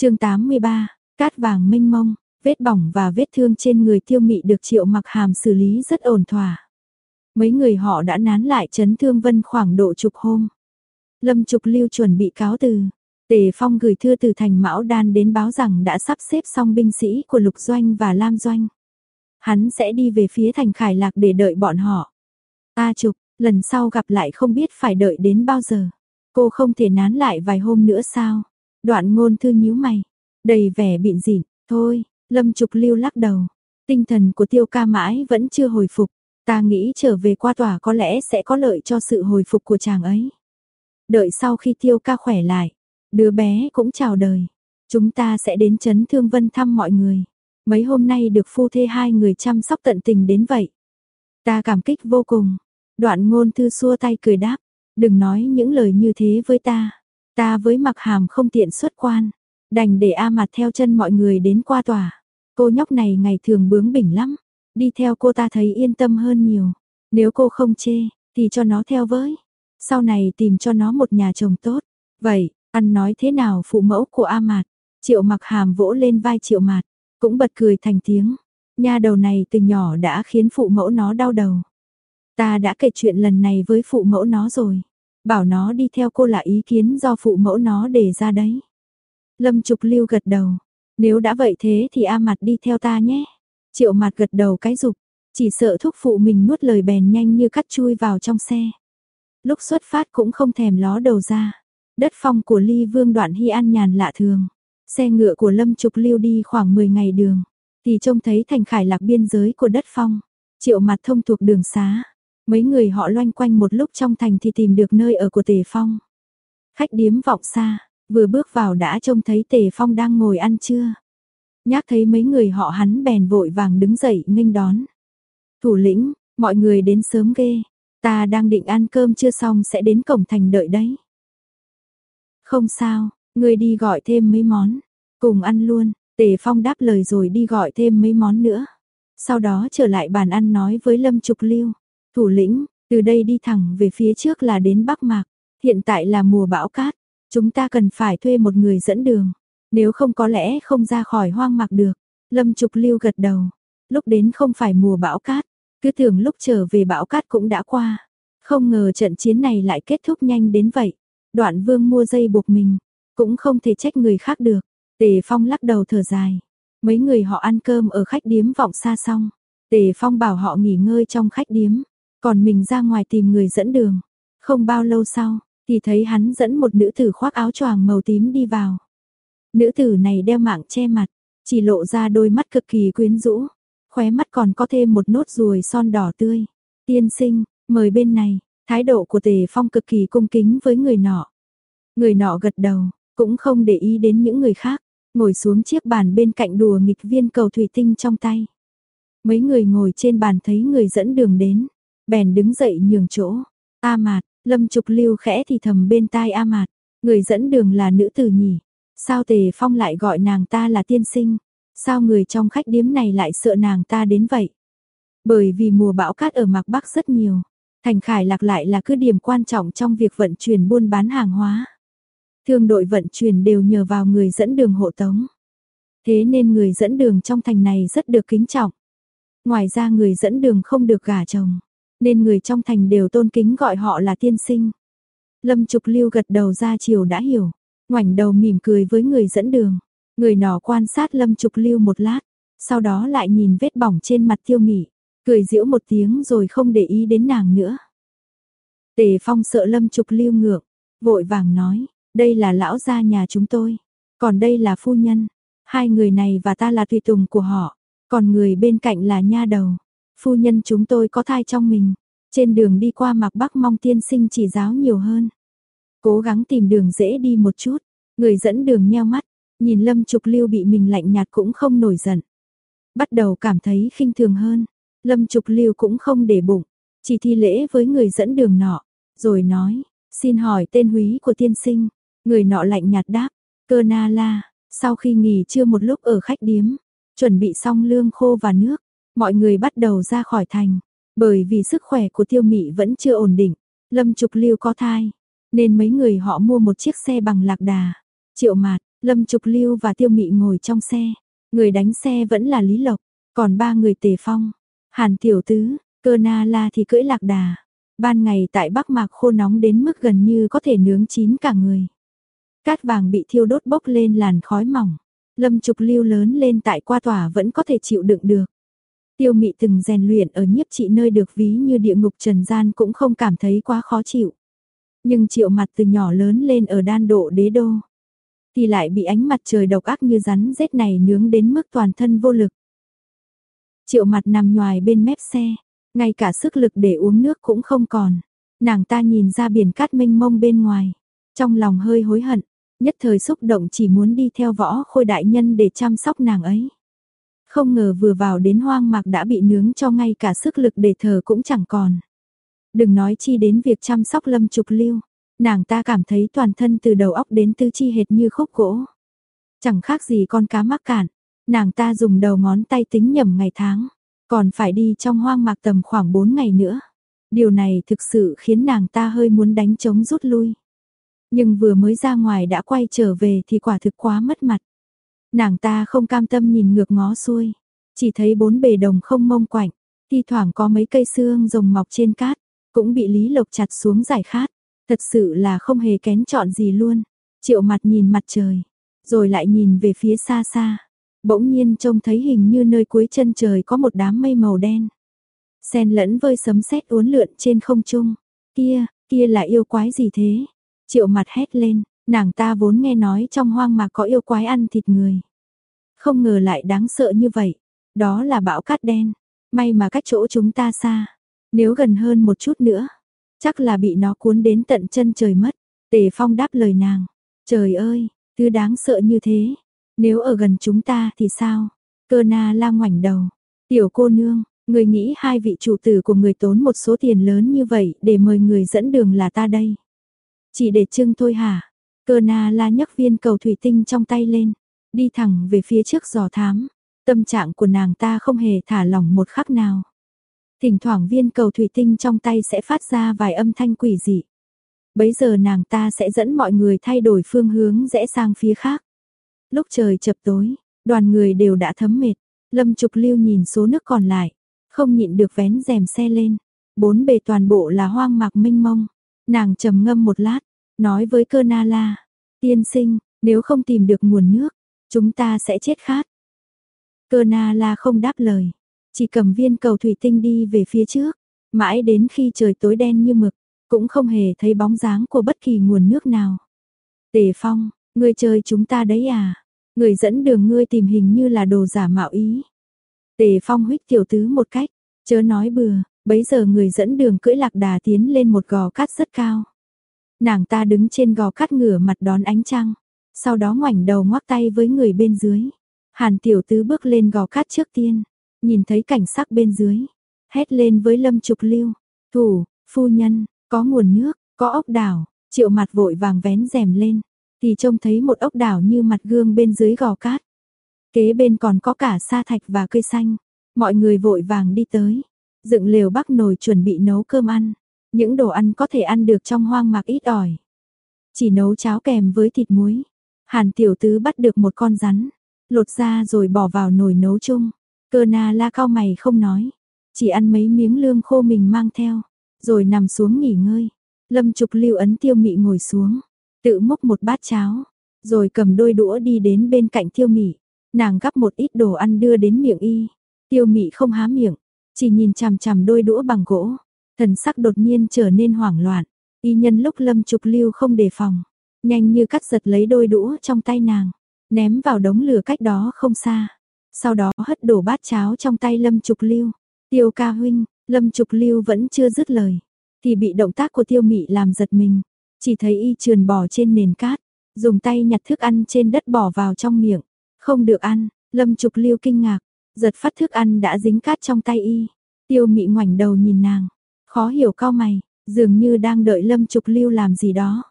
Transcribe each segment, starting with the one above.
chương 83, cát vàng mênh mông, vết bỏng và vết thương trên người tiêu mị được triệu mặc hàm xử lý rất ổn thỏa. Mấy người họ đã nán lại chấn thương vân khoảng độ chục hôm. Lâm Trục Lưu chuẩn bị cáo từ. Tề Phong gửi thư từ thành Mão Đan đến báo rằng đã sắp xếp xong binh sĩ của Lục Doanh và Lam Doanh. Hắn sẽ đi về phía thành Khải Lạc để đợi bọn họ. A Trục, lần sau gặp lại không biết phải đợi đến bao giờ. Cô không thể nán lại vài hôm nữa sao? Đoạn ngôn thư nhíu mày, đầy vẻ bịn dịn, thôi, Lâm Trục Lưu lắc đầu. Tinh thần của tiêu ca mãi vẫn chưa hồi phục. Ta nghĩ trở về qua tòa có lẽ sẽ có lợi cho sự hồi phục của chàng ấy. Đợi sau khi tiêu ca khỏe lại, đứa bé cũng chào đời. Chúng ta sẽ đến chấn thương vân thăm mọi người. Mấy hôm nay được phu thê hai người chăm sóc tận tình đến vậy. Ta cảm kích vô cùng. Đoạn ngôn thư xua tay cười đáp. Đừng nói những lời như thế với ta. Ta với mặc hàm không tiện xuất quan. Đành để A mặt theo chân mọi người đến qua tòa. Cô nhóc này ngày thường bướng bỉnh lắm. Đi theo cô ta thấy yên tâm hơn nhiều. Nếu cô không chê, thì cho nó theo với. Sau này tìm cho nó một nhà chồng tốt. Vậy, ăn nói thế nào phụ mẫu của A Mạt? Triệu mặc hàm vỗ lên vai Triệu Mạt, cũng bật cười thành tiếng. Nha đầu này từ nhỏ đã khiến phụ mẫu nó đau đầu. Ta đã kể chuyện lần này với phụ mẫu nó rồi. Bảo nó đi theo cô là ý kiến do phụ mẫu nó đề ra đấy. Lâm Trục Lưu gật đầu. Nếu đã vậy thế thì A Mặt đi theo ta nhé. Triệu Mặt gật đầu cái dục, chỉ sợ thúc phụ mình nuốt lời bèn nhanh như cắt chui vào trong xe. Lúc xuất phát cũng không thèm ló đầu ra. Đất phong của Ly Vương đoạn hy an nhàn lạ thường. Xe ngựa của Lâm Trục Lưu đi khoảng 10 ngày đường, thì trông thấy thành khải lạc biên giới của đất phong. Triệu Mặt thông thuộc đường xá, Mấy người họ loanh quanh một lúc trong thành thì tìm được nơi ở của Tề Phong. Khách điếm vọng xa, vừa bước vào đã trông thấy Tề Phong đang ngồi ăn trưa. Nhắc thấy mấy người họ hắn bèn vội vàng đứng dậy nghênh đón. Thủ lĩnh, mọi người đến sớm ghê, ta đang định ăn cơm chưa xong sẽ đến cổng thành đợi đấy. Không sao, người đi gọi thêm mấy món, cùng ăn luôn, Tề Phong đáp lời rồi đi gọi thêm mấy món nữa. Sau đó trở lại bàn ăn nói với Lâm Trục Lưu. Thủ lĩnh, từ đây đi thẳng về phía trước là đến Bắc Mạc. Hiện tại là mùa bão cát, chúng ta cần phải thuê một người dẫn đường. Nếu không có lẽ không ra khỏi hoang mạc được. Lâm Trục Lưu gật đầu. Lúc đến không phải mùa bão cát, cứ tưởng lúc trở về bão cát cũng đã qua. Không ngờ trận chiến này lại kết thúc nhanh đến vậy. Đoạn vương mua dây buộc mình, cũng không thể trách người khác được. Tề Phong lắc đầu thở dài. Mấy người họ ăn cơm ở khách điếm vọng xa xong. Tề Phong bảo họ nghỉ ngơi trong khách điếm. Còn mình ra ngoài tìm người dẫn đường. Không bao lâu sau, thì thấy hắn dẫn một nữ tử khoác áo choàng màu tím đi vào. Nữ tử này đeo mạng che mặt, chỉ lộ ra đôi mắt cực kỳ quyến rũ, khóe mắt còn có thêm một nốt ruồi son đỏ tươi. Tiên sinh, mời bên này, thái độ của Tề Phong cực kỳ cung kính với người nọ. Người nọ gật đầu, cũng không để ý đến những người khác, ngồi xuống chiếc bàn bên cạnh đùa nghịch viên cầu thủy tinh trong tay. Mấy người ngồi trên bàn thấy người dẫn đường đến, bèn đứng dậy nhường chỗ. A Mạt, Lâm Trục Lưu khẽ thì thầm bên tai A Mạt, người dẫn đường là nữ tử nhỉ? Sao Tề Phong lại gọi nàng ta là tiên sinh? Sao người trong khách điếm này lại sợ nàng ta đến vậy? Bởi vì mùa bão cát ở Mạc Bắc rất nhiều, Thành Khải Lạc lại là cứ điểm quan trọng trong việc vận chuyển buôn bán hàng hóa. Thương đội vận chuyển đều nhờ vào người dẫn đường hộ tống. Thế nên người dẫn đường trong thành này rất được kính trọng. Ngoài ra người dẫn đường không được gả chồng nên người trong thành đều tôn kính gọi họ là tiên sinh. Lâm Trục Lưu gật đầu ra chiều đã hiểu, ngoảnh đầu mỉm cười với người dẫn đường. Người nọ quan sát Lâm Trục Lưu một lát, sau đó lại nhìn vết bỏng trên mặt Tiêu Mị, cười giễu một tiếng rồi không để ý đến nàng nữa. Tề Phong sợ Lâm Trục Lưu ngược, vội vàng nói, đây là lão gia nhà chúng tôi, còn đây là phu nhân, hai người này và ta là tùy tùng của họ, còn người bên cạnh là nha đầu phu nhân chúng tôi có thai trong mình. Trên đường đi qua mạc bắc mong tiên sinh chỉ giáo nhiều hơn. Cố gắng tìm đường dễ đi một chút. Người dẫn đường nheo mắt, nhìn lâm trục lưu bị mình lạnh nhạt cũng không nổi giận. Bắt đầu cảm thấy khinh thường hơn. Lâm trục lưu cũng không để bụng, chỉ thi lễ với người dẫn đường nọ, rồi nói, xin hỏi tên húy của tiên sinh. Người nọ lạnh nhạt đáp, cơ na la, sau khi nghỉ trưa một lúc ở khách điếm, chuẩn bị xong lương khô và nước, Mọi người bắt đầu ra khỏi thành, bởi vì sức khỏe của tiêu mị vẫn chưa ổn định, lâm trục lưu có thai, nên mấy người họ mua một chiếc xe bằng lạc đà. Triệu mạt, Lâm Trục Lưu và Tiêu Mị ngồi trong xe, người đánh xe vẫn là Lý Lộc, còn ba người Tề Phong, Hàn Tiểu Tứ, Cơ Na La thì cưỡi lạc đà. Ban ngày tại Bắc Mạc khô nóng đến mức gần như có thể nướng chín cả người. Cát vàng bị thiêu đốt bốc lên làn khói mỏng. Lâm Trục Lưu lớn lên tại qua tỏa vẫn có thể chịu đựng được. Tiêu Mị từng rèn luyện ở nhiếp trị nơi được ví như địa ngục trần gian cũng không cảm thấy quá khó chịu. Nhưng triệu mặt từ nhỏ lớn lên ở đan độ đế đô. Thì lại bị ánh mặt trời độc ác như rắn rết này nướng đến mức toàn thân vô lực. Triệu mặt nằm nhoài bên mép xe, ngay cả sức lực để uống nước cũng không còn. Nàng ta nhìn ra biển cát mênh mông bên ngoài, trong lòng hơi hối hận, nhất thời xúc động chỉ muốn đi theo võ khôi đại nhân để chăm sóc nàng ấy. Không ngờ vừa vào đến hoang mạc đã bị nướng cho ngay cả sức lực để thở cũng chẳng còn. Đừng nói chi đến việc chăm sóc lâm trục lưu, nàng ta cảm thấy toàn thân từ đầu óc đến tư chi hệt như khúc gỗ. Chẳng khác gì con cá mắc cạn, nàng ta dùng đầu ngón tay tính nhầm ngày tháng, còn phải đi trong hoang mạc tầm khoảng 4 ngày nữa. Điều này thực sự khiến nàng ta hơi muốn đánh trống rút lui. Nhưng vừa mới ra ngoài đã quay trở về thì quả thực quá mất mặt. Nàng ta không cam tâm nhìn ngược ngó xuôi, chỉ thấy bốn bề đồng không mông quạnh, thi thoảng có mấy cây xương rồng mọc trên cát, cũng bị Lý Lộc chặt xuống giải khát. Thật sự là không hề kén chọn gì luôn. Triệu mặt nhìn mặt trời, rồi lại nhìn về phía xa xa. Bỗng nhiên trông thấy hình như nơi cuối chân trời có một đám mây màu đen. Xen lẫn vơi sấm sét uốn lượn trên không trung. Kia, kia là yêu quái gì thế? Triệu mặt hét lên, nàng ta vốn nghe nói trong hoang mạc có yêu quái ăn thịt người. Không ngờ lại đáng sợ như vậy. Đó là bão cát đen. May mà cách chỗ chúng ta xa. Nếu gần hơn một chút nữa, chắc là bị nó cuốn đến tận chân trời mất. Tề Phong đáp lời nàng. Trời ơi, thứ đáng sợ như thế. Nếu ở gần chúng ta thì sao? Cơ na la ngoảnh đầu. Tiểu cô nương, người nghĩ hai vị chủ tử của người tốn một số tiền lớn như vậy để mời người dẫn đường là ta đây. Chỉ để trưng thôi hả? Cơ na la nhấc viên cầu thủy tinh trong tay lên. Đi thẳng về phía trước giò thám. Tâm trạng của nàng ta không hề thả lỏng một khắc nào. Thỉnh thoảng viên cầu thủy tinh trong tay sẽ phát ra vài âm thanh quỷ dị. Bấy giờ nàng ta sẽ dẫn mọi người thay đổi phương hướng rẽ sang phía khác. Lúc trời chập tối, đoàn người đều đã thấm mệt. Lâm Trục Lưu nhìn số nước còn lại, không nhịn được vén rèm xe lên. Bốn bề toàn bộ là hoang mạc mênh mông. Nàng trầm ngâm một lát, nói với cơ na la, tiên sinh, nếu không tìm được nguồn nước, chúng ta sẽ chết khát. Cơ na la không đáp lời, chỉ cầm viên cầu thủy tinh đi về phía trước, mãi đến khi trời tối đen như mực, cũng không hề thấy bóng dáng của bất kỳ nguồn nước nào. Tề Phong, ngươi chơi chúng ta đấy à? Người dẫn đường ngươi tìm hình như là đồ giả mạo ý. Tề Phong huých tiểu tứ một cách, chớ nói bừa, bấy giờ người dẫn đường cưỡi lạc đà tiến lên một gò cát rất cao. Nàng ta đứng trên gò cát ngửa mặt đón ánh trăng, sau đó ngoảnh đầu ngoắc tay với người bên dưới. Hàn tiểu tứ bước lên gò cát trước tiên, nhìn thấy cảnh sắc bên dưới, hét lên với Lâm Trục Lưu, "Thủ, phu nhân, có nguồn nước, có ốc đảo." Triệu Mặt vội vàng vén rèm lên, thì trông thấy một ốc đảo như mặt gương bên dưới gò cát. Kế bên còn có cả sa thạch và cây xanh. Mọi người vội vàng đi tới, dựng lều bắc nồi chuẩn bị nấu cơm ăn. Những đồ ăn có thể ăn được trong hoang mạc ít ỏi. Chỉ nấu cháo kèm với thịt muối. Hàn tiểu tứ bắt được một con rắn, lột ra rồi bỏ vào nồi nấu chung. Cơ na la cao mày không nói, chỉ ăn mấy miếng lương khô mình mang theo, rồi nằm xuống nghỉ ngơi. Lâm Trục Lưu ấn Tiêu Mị ngồi xuống, tự múc một bát cháo, rồi cầm đôi đũa đi đến bên cạnh Tiêu Mị, nàng gắp một ít đồ ăn đưa đến miệng y. Tiêu Mị không há miệng, chỉ nhìn chằm chằm đôi đũa bằng gỗ, thần sắc đột nhiên trở nên hoảng loạn. Y nhân lúc Lâm Trục Lưu không đề phòng, nhanh như cắt giật lấy đôi đũa trong tay nàng, ném vào đống lửa cách đó không xa. Sau đó hất đổ bát cháo trong tay Lâm Trục Lưu. Tiêu ca huynh, Lâm Trục Lưu vẫn chưa dứt lời, thì bị động tác của Tiêu Mị làm giật mình, chỉ thấy y trườn bò trên nền cát, dùng tay nhặt thức ăn trên đất bỏ vào trong miệng, không được ăn. Lâm Trục Lưu kinh ngạc, giật phát thức ăn đã dính cát trong tay y. Tiêu Mị ngoảnh đầu nhìn nàng, khó hiểu cao mày, dường như đang đợi Lâm Trục Lưu làm gì đó.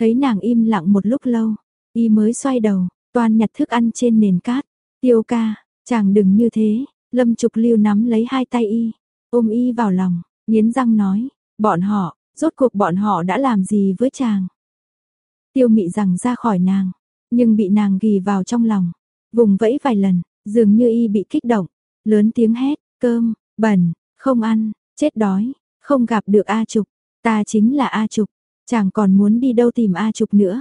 Thấy nàng im lặng một lúc lâu, y mới xoay đầu, toàn nhặt thức ăn trên nền cát. Tiêu ca, chàng đừng như thế, Lâm Trục Lưu nắm lấy hai tay y, ôm y vào lòng, nghiến răng nói, bọn họ, rốt cuộc bọn họ đã làm gì với chàng. Tiêu mị rằng ra khỏi nàng, nhưng bị nàng ghi vào trong lòng, vùng vẫy vài lần, dường như y bị kích động, lớn tiếng hét, cơm, bẩn, không ăn, chết đói, không gặp được A Trục, ta chính là A Trục, chàng còn muốn đi đâu tìm A Trục nữa.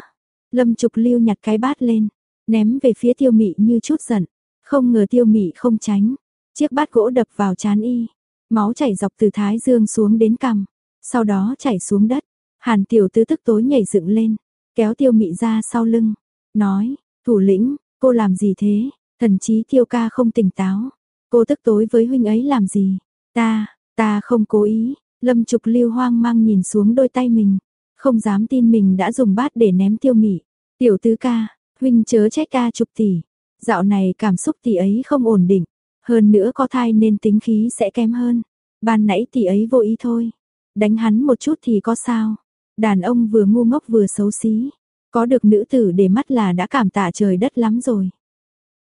Lâm Trục lưu nhặt cái bát lên, ném về phía tiêu mị như chút giận, không ngờ tiêu mị không tránh, chiếc bát gỗ đập vào chán y, máu chảy dọc từ thái dương xuống đến cằm, sau đó chảy xuống đất, hàn tiểu tứ tức tối nhảy dựng lên, kéo tiêu mị ra sau lưng, nói, thủ lĩnh, cô làm gì thế, thần chí tiêu ca không tỉnh táo, cô tức tối với huynh ấy làm gì, ta, ta không cố ý, lâm trục lưu hoang mang nhìn xuống đôi tay mình, không dám tin mình đã dùng bát để ném tiêu mị, tiểu tứ ca, huynh chớ trách ca trục tỷ, dạo này cảm xúc tỷ ấy không ổn định, hơn nữa có thai nên tính khí sẽ kém hơn, ban nãy tỷ ấy vô ý thôi, đánh hắn một chút thì có sao, đàn ông vừa ngu ngốc vừa xấu xí, có được nữ tử để mắt là đã cảm tạ trời đất lắm rồi.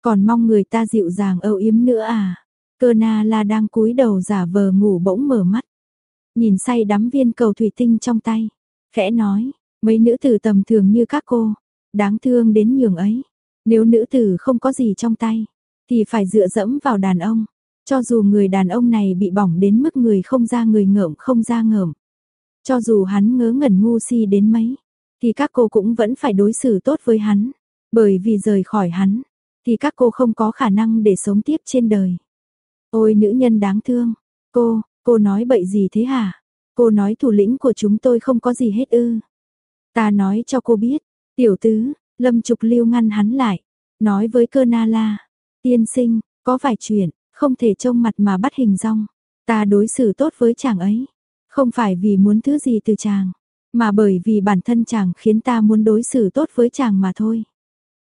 Còn mong người ta dịu dàng âu yếm nữa à. Cơ na la đang cúi đầu giả vờ ngủ bỗng mở mắt. Nhìn say đắm viên cầu thủy tinh trong tay. Khẽ nói, mấy nữ tử tầm thường như các cô. Đáng thương đến nhường ấy. Nếu nữ tử không có gì trong tay. Thì phải dựa dẫm vào đàn ông. Cho dù người đàn ông này bị bỏng đến mức người không ra người ngợm không ra ngợm. Cho dù hắn ngớ ngẩn ngu si đến mấy thì các cô cũng vẫn phải đối xử tốt với hắn, bởi vì rời khỏi hắn, thì các cô không có khả năng để sống tiếp trên đời. Ôi nữ nhân đáng thương, cô, cô nói bậy gì thế hả? Cô nói thủ lĩnh của chúng tôi không có gì hết ư. Ta nói cho cô biết, tiểu tứ, lâm trục lưu ngăn hắn lại, nói với cơ na la, tiên sinh, có vài chuyện, không thể trông mặt mà bắt hình rong. Ta đối xử tốt với chàng ấy, không phải vì muốn thứ gì từ chàng, mà bởi vì bản thân chàng khiến ta muốn đối xử tốt với chàng mà thôi.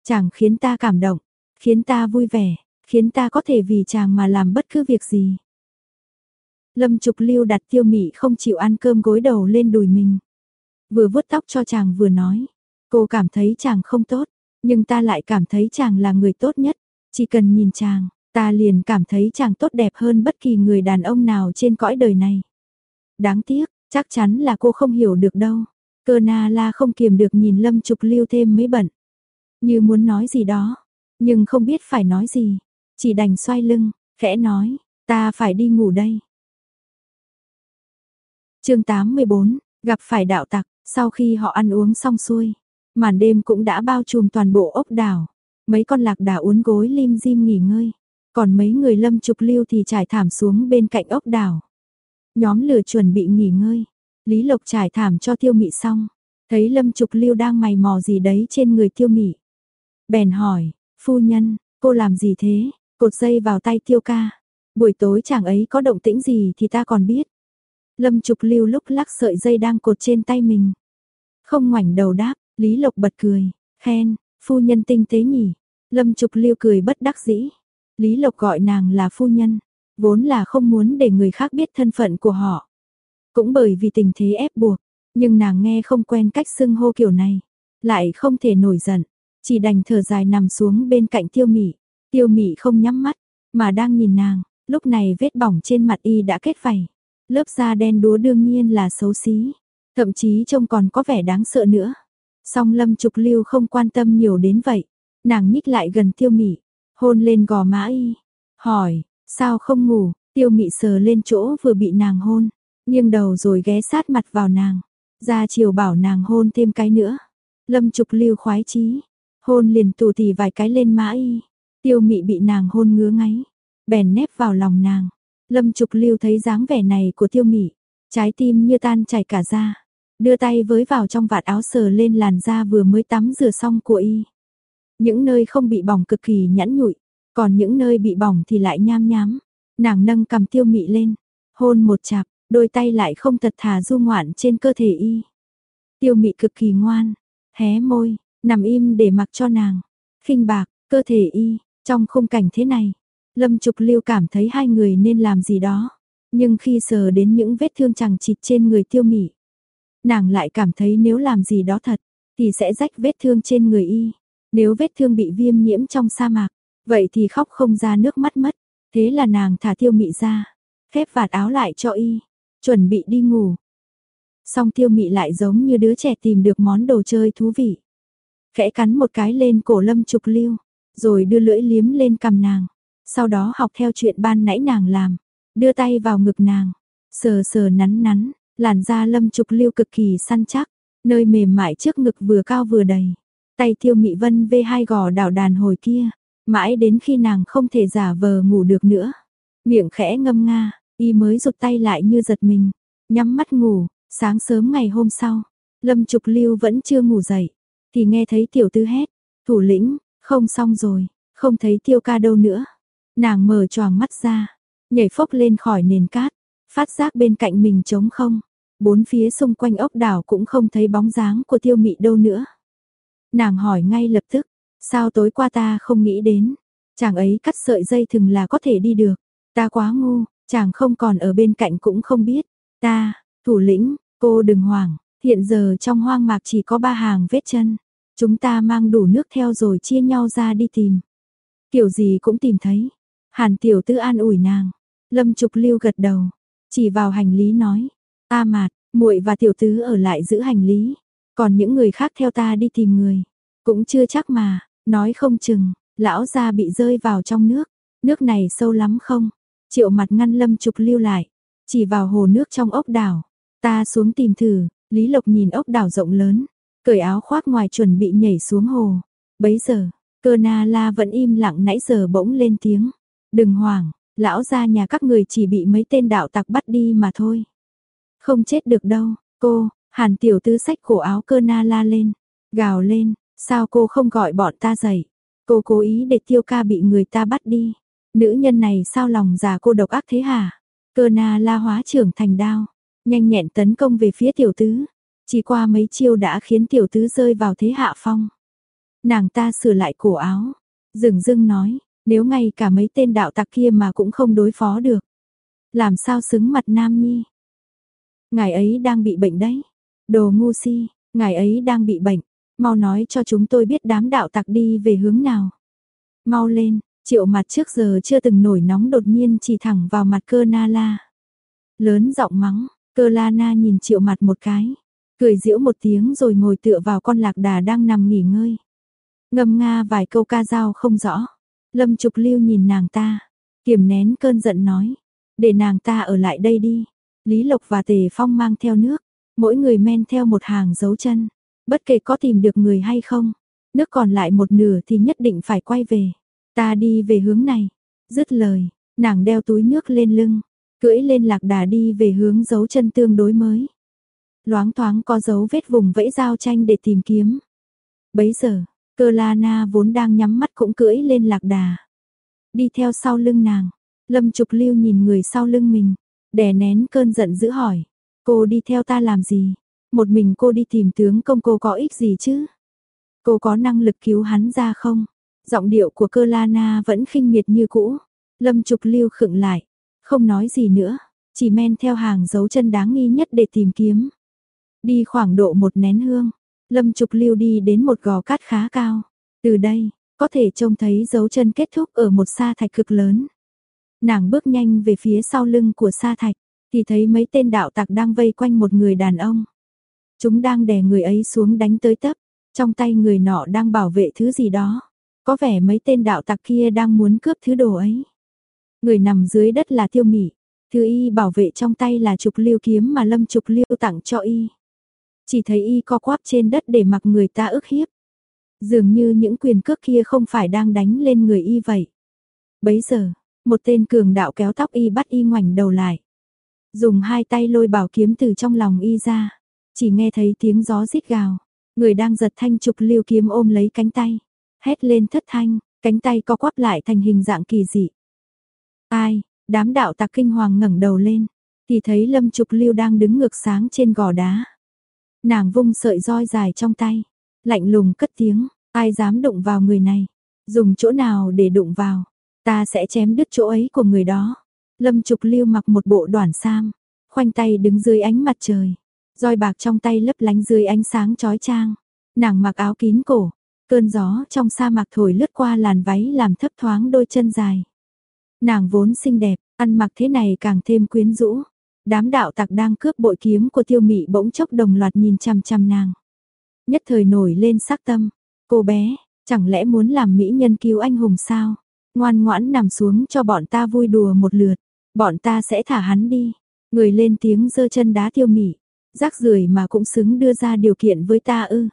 Chàng khiến ta cảm động, khiến ta vui vẻ, khiến ta có thể vì chàng mà làm bất cứ việc gì. Lâm Trục Lưu đặt tiêu mị không chịu ăn cơm gối đầu lên đùi mình. Vừa vuốt tóc cho chàng vừa nói. Cô cảm thấy chàng không tốt, nhưng ta lại cảm thấy chàng là người tốt nhất. Chỉ cần nhìn chàng, ta liền cảm thấy chàng tốt đẹp hơn bất kỳ người đàn ông nào trên cõi đời này. Đáng tiếc, Chắc chắn là cô không hiểu được đâu. Cơ na la không kiềm được nhìn lâm trục lưu thêm mấy bận. Như muốn nói gì đó, nhưng không biết phải nói gì. Chỉ đành xoay lưng, khẽ nói, ta phải đi ngủ đây chương 84, gặp phải đạo tặc, sau khi họ ăn uống xong xuôi, màn đêm cũng đã bao trùm toàn bộ ốc đảo. Mấy con lạc đà uốn gối lim dim nghỉ ngơi, còn mấy người lâm trục lưu thì trải thảm xuống bên cạnh ốc đảo. Nhóm lửa chuẩn bị nghỉ ngơi. Lý Lộc trải thảm cho tiêu mị xong. Thấy Lâm Trục Lưu đang mày mò gì đấy trên người tiêu mị. Bèn hỏi, phu nhân, cô làm gì thế? Cột dây vào tay tiêu ca. Buổi tối chàng ấy có động tĩnh gì thì ta còn biết. Lâm Trục Lưu lúc lắc sợi dây đang cột trên tay mình. Không ngoảnh đầu đáp, Lý Lộc bật cười, khen, phu nhân tinh tế nhỉ. Lâm Trục Lưu cười bất đắc dĩ. Lý Lộc gọi nàng là phu nhân vốn là không muốn để người khác biết thân phận của họ. Cũng bởi vì tình thế ép buộc, nhưng nàng nghe không quen cách xưng hô kiểu này, lại không thể nổi giận, chỉ đành thở dài nằm xuống bên cạnh tiêu mị. Tiêu mị không nhắm mắt, mà đang nhìn nàng, lúc này vết bỏng trên mặt y đã kết vảy. Lớp da đen đúa đương nhiên là xấu xí, thậm chí trông còn có vẻ đáng sợ nữa. Song lâm trục lưu không quan tâm nhiều đến vậy, nàng nhích lại gần tiêu mị, hôn lên gò má y, hỏi, Sao không ngủ, tiêu mị sờ lên chỗ vừa bị nàng hôn, nghiêng đầu rồi ghé sát mặt vào nàng, ra chiều bảo nàng hôn thêm cái nữa. Lâm trục lưu khoái chí, hôn liền tù tì vài cái lên má y, tiêu mị bị nàng hôn ngứa ngáy, bèn nép vào lòng nàng. Lâm trục lưu thấy dáng vẻ này của tiêu mị, trái tim như tan chảy cả ra, đưa tay với vào trong vạt áo sờ lên làn da vừa mới tắm rửa xong của y. Những nơi không bị bỏng cực kỳ nhẵn nhụi, còn những nơi bị bỏng thì lại nham nhám. Nàng nâng cầm tiêu mị lên, hôn một chạp, đôi tay lại không thật thà du ngoạn trên cơ thể y. Tiêu mị cực kỳ ngoan, hé môi, nằm im để mặc cho nàng. khinh bạc, cơ thể y, trong khung cảnh thế này, Lâm Trục Lưu cảm thấy hai người nên làm gì đó. Nhưng khi sờ đến những vết thương chẳng chịt trên người tiêu mị, nàng lại cảm thấy nếu làm gì đó thật, thì sẽ rách vết thương trên người y. Nếu vết thương bị viêm nhiễm trong sa mạc, Vậy thì khóc không ra nước mắt mất. Thế là nàng thả tiêu mị ra. Khép vạt áo lại cho y. Chuẩn bị đi ngủ. Xong tiêu mị lại giống như đứa trẻ tìm được món đồ chơi thú vị. khẽ cắn một cái lên cổ Lâm Trục Lưu, rồi đưa lưỡi liếm lên cằm nàng. Sau đó học theo chuyện ban nãy nàng làm, đưa tay vào ngực nàng, sờ sờ nắn nắn, làn da Lâm Trục Lưu cực kỳ săn chắc, nơi mềm mại trước ngực vừa cao vừa đầy. Tay Tiêu Mị Vân vê hai gò đảo đàn hồi kia, mãi đến khi nàng không thể giả vờ ngủ được nữa. Miệng khẽ ngâm nga, y mới rụt tay lại như giật mình, nhắm mắt ngủ, sáng sớm ngày hôm sau, Lâm Trục Lưu vẫn chưa ngủ dậy, thì nghe thấy tiểu tư hét, thủ lĩnh, không xong rồi, không thấy tiêu ca đâu nữa. Nàng mở choàng mắt ra, nhảy phốc lên khỏi nền cát, phát giác bên cạnh mình trống không, bốn phía xung quanh ốc đảo cũng không thấy bóng dáng của tiêu mị đâu nữa. Nàng hỏi ngay lập tức, sao tối qua ta không nghĩ đến, chàng ấy cắt sợi dây thừng là có thể đi được, ta quá ngu, chàng không còn ở bên cạnh cũng không biết, ta, thủ lĩnh, cô đừng hoảng, hiện giờ trong hoang mạc chỉ có ba hàng vết chân, chúng ta mang đủ nước theo rồi chia nhau ra đi tìm. Kiểu gì cũng tìm thấy, hàn tiểu tư an ủi nàng, lâm trục lưu gật đầu, chỉ vào hành lý nói, ta mạt, muội và tiểu tứ ở lại giữ hành lý, còn những người khác theo ta đi tìm người, cũng chưa chắc mà, nói không chừng, lão gia bị rơi vào trong nước, nước này sâu lắm không? Triệu mặt ngăn lâm trục lưu lại, chỉ vào hồ nước trong ốc đảo, ta xuống tìm thử, Lý Lộc nhìn ốc đảo rộng lớn, cởi áo khoác ngoài chuẩn bị nhảy xuống hồ. Bấy giờ, cơ na la vẫn im lặng nãy giờ bỗng lên tiếng. Đừng hoảng, lão gia nhà các người chỉ bị mấy tên đạo tặc bắt đi mà thôi. Không chết được đâu, cô, hàn tiểu tư sách cổ áo cơ na la lên, gào lên, sao cô không gọi bọn ta dậy. Cô cố ý để tiêu ca bị người ta bắt đi. Nữ nhân này sao lòng già cô độc ác thế hả? Cơ na la hóa trưởng thành đao, nhanh nhẹn tấn công về phía tiểu tứ. Chỉ qua mấy chiêu đã khiến tiểu tứ rơi vào thế hạ phong. Nàng ta sửa lại cổ áo, dừng dưng nói, nếu ngay cả mấy tên đạo tặc kia mà cũng không đối phó được. Làm sao xứng mặt Nam Nhi? Ngài ấy đang bị bệnh đấy. Đồ ngu si, ngài ấy đang bị bệnh. Mau nói cho chúng tôi biết đám đạo tặc đi về hướng nào. Mau lên, triệu mặt trước giờ chưa từng nổi nóng đột nhiên chỉ thẳng vào mặt cơ na la. Lớn giọng mắng, cơ la na nhìn triệu mặt một cái. Cười giễu một tiếng rồi ngồi tựa vào con lạc đà đang nằm nghỉ ngơi. Ngâm nga vài câu ca dao không rõ. Lâm Trục Lưu nhìn nàng ta, kiềm nén cơn giận nói, để nàng ta ở lại đây đi. Lý Lộc và Tề Phong mang theo nước, mỗi người men theo một hàng dấu chân, bất kể có tìm được người hay không, nước còn lại một nửa thì nhất định phải quay về. Ta đi về hướng này. Dứt lời, nàng đeo túi nước lên lưng, cưỡi lên lạc đà đi về hướng dấu chân tương đối mới loáng thoáng có dấu vết vùng vẫy dao tranh để tìm kiếm. Bấy giờ, cơ la na vốn đang nhắm mắt cũng cưỡi lên lạc đà. Đi theo sau lưng nàng, lâm trục lưu nhìn người sau lưng mình, đè nén cơn giận dữ hỏi, cô đi theo ta làm gì? Một mình cô đi tìm tướng công cô có ích gì chứ? Cô có năng lực cứu hắn ra không? Giọng điệu của cơ la na vẫn khinh miệt như cũ. Lâm trục lưu khựng lại, không nói gì nữa, chỉ men theo hàng dấu chân đáng nghi nhất để tìm kiếm. Đi khoảng độ một nén hương, Lâm Trục Lưu đi đến một gò cát khá cao. Từ đây, có thể trông thấy dấu chân kết thúc ở một sa thạch cực lớn. Nàng bước nhanh về phía sau lưng của sa thạch, thì thấy mấy tên đạo tặc đang vây quanh một người đàn ông. Chúng đang đè người ấy xuống đánh tới tấp, trong tay người nọ đang bảo vệ thứ gì đó. Có vẻ mấy tên đạo tặc kia đang muốn cướp thứ đồ ấy. Người nằm dưới đất là tiêu mị, thứ y bảo vệ trong tay là trục lưu kiếm mà lâm trục lưu tặng cho y. Chỉ thấy y co quắp trên đất để mặc người ta ức hiếp. Dường như những quyền cước kia không phải đang đánh lên người y vậy. Bấy giờ, một tên cường đạo kéo tóc y bắt y ngoảnh đầu lại. Dùng hai tay lôi bảo kiếm từ trong lòng y ra. Chỉ nghe thấy tiếng gió rít gào. Người đang giật thanh trục liêu kiếm ôm lấy cánh tay. Hét lên thất thanh, cánh tay co quắp lại thành hình dạng kỳ dị. Ai, đám đạo tặc kinh hoàng ngẩng đầu lên. Thì thấy lâm trục liêu đang đứng ngược sáng trên gò đá. Nàng vung sợi roi dài trong tay, lạnh lùng cất tiếng, ai dám đụng vào người này, dùng chỗ nào để đụng vào, ta sẽ chém đứt chỗ ấy của người đó. Lâm Trục Lưu mặc một bộ đoản sam, khoanh tay đứng dưới ánh mặt trời, roi bạc trong tay lấp lánh dưới ánh sáng chói chang. Nàng mặc áo kín cổ, cơn gió trong sa mạc thổi lướt qua làn váy làm thấp thoáng đôi chân dài. Nàng vốn xinh đẹp, ăn mặc thế này càng thêm quyến rũ, Đám đạo tặc đang cướp bội kiếm của tiêu mị bỗng chốc đồng loạt nhìn chằm chằm nàng. Nhất thời nổi lên sắc tâm, Cô bé, chẳng lẽ muốn làm mỹ nhân cứu anh hùng sao? Ngoan ngoãn nằm xuống cho bọn ta vui đùa một lượt, bọn ta sẽ thả hắn đi. Người lên tiếng giơ chân đá tiêu mị, rác rưởi mà cũng xứng đưa ra điều kiện với ta ư.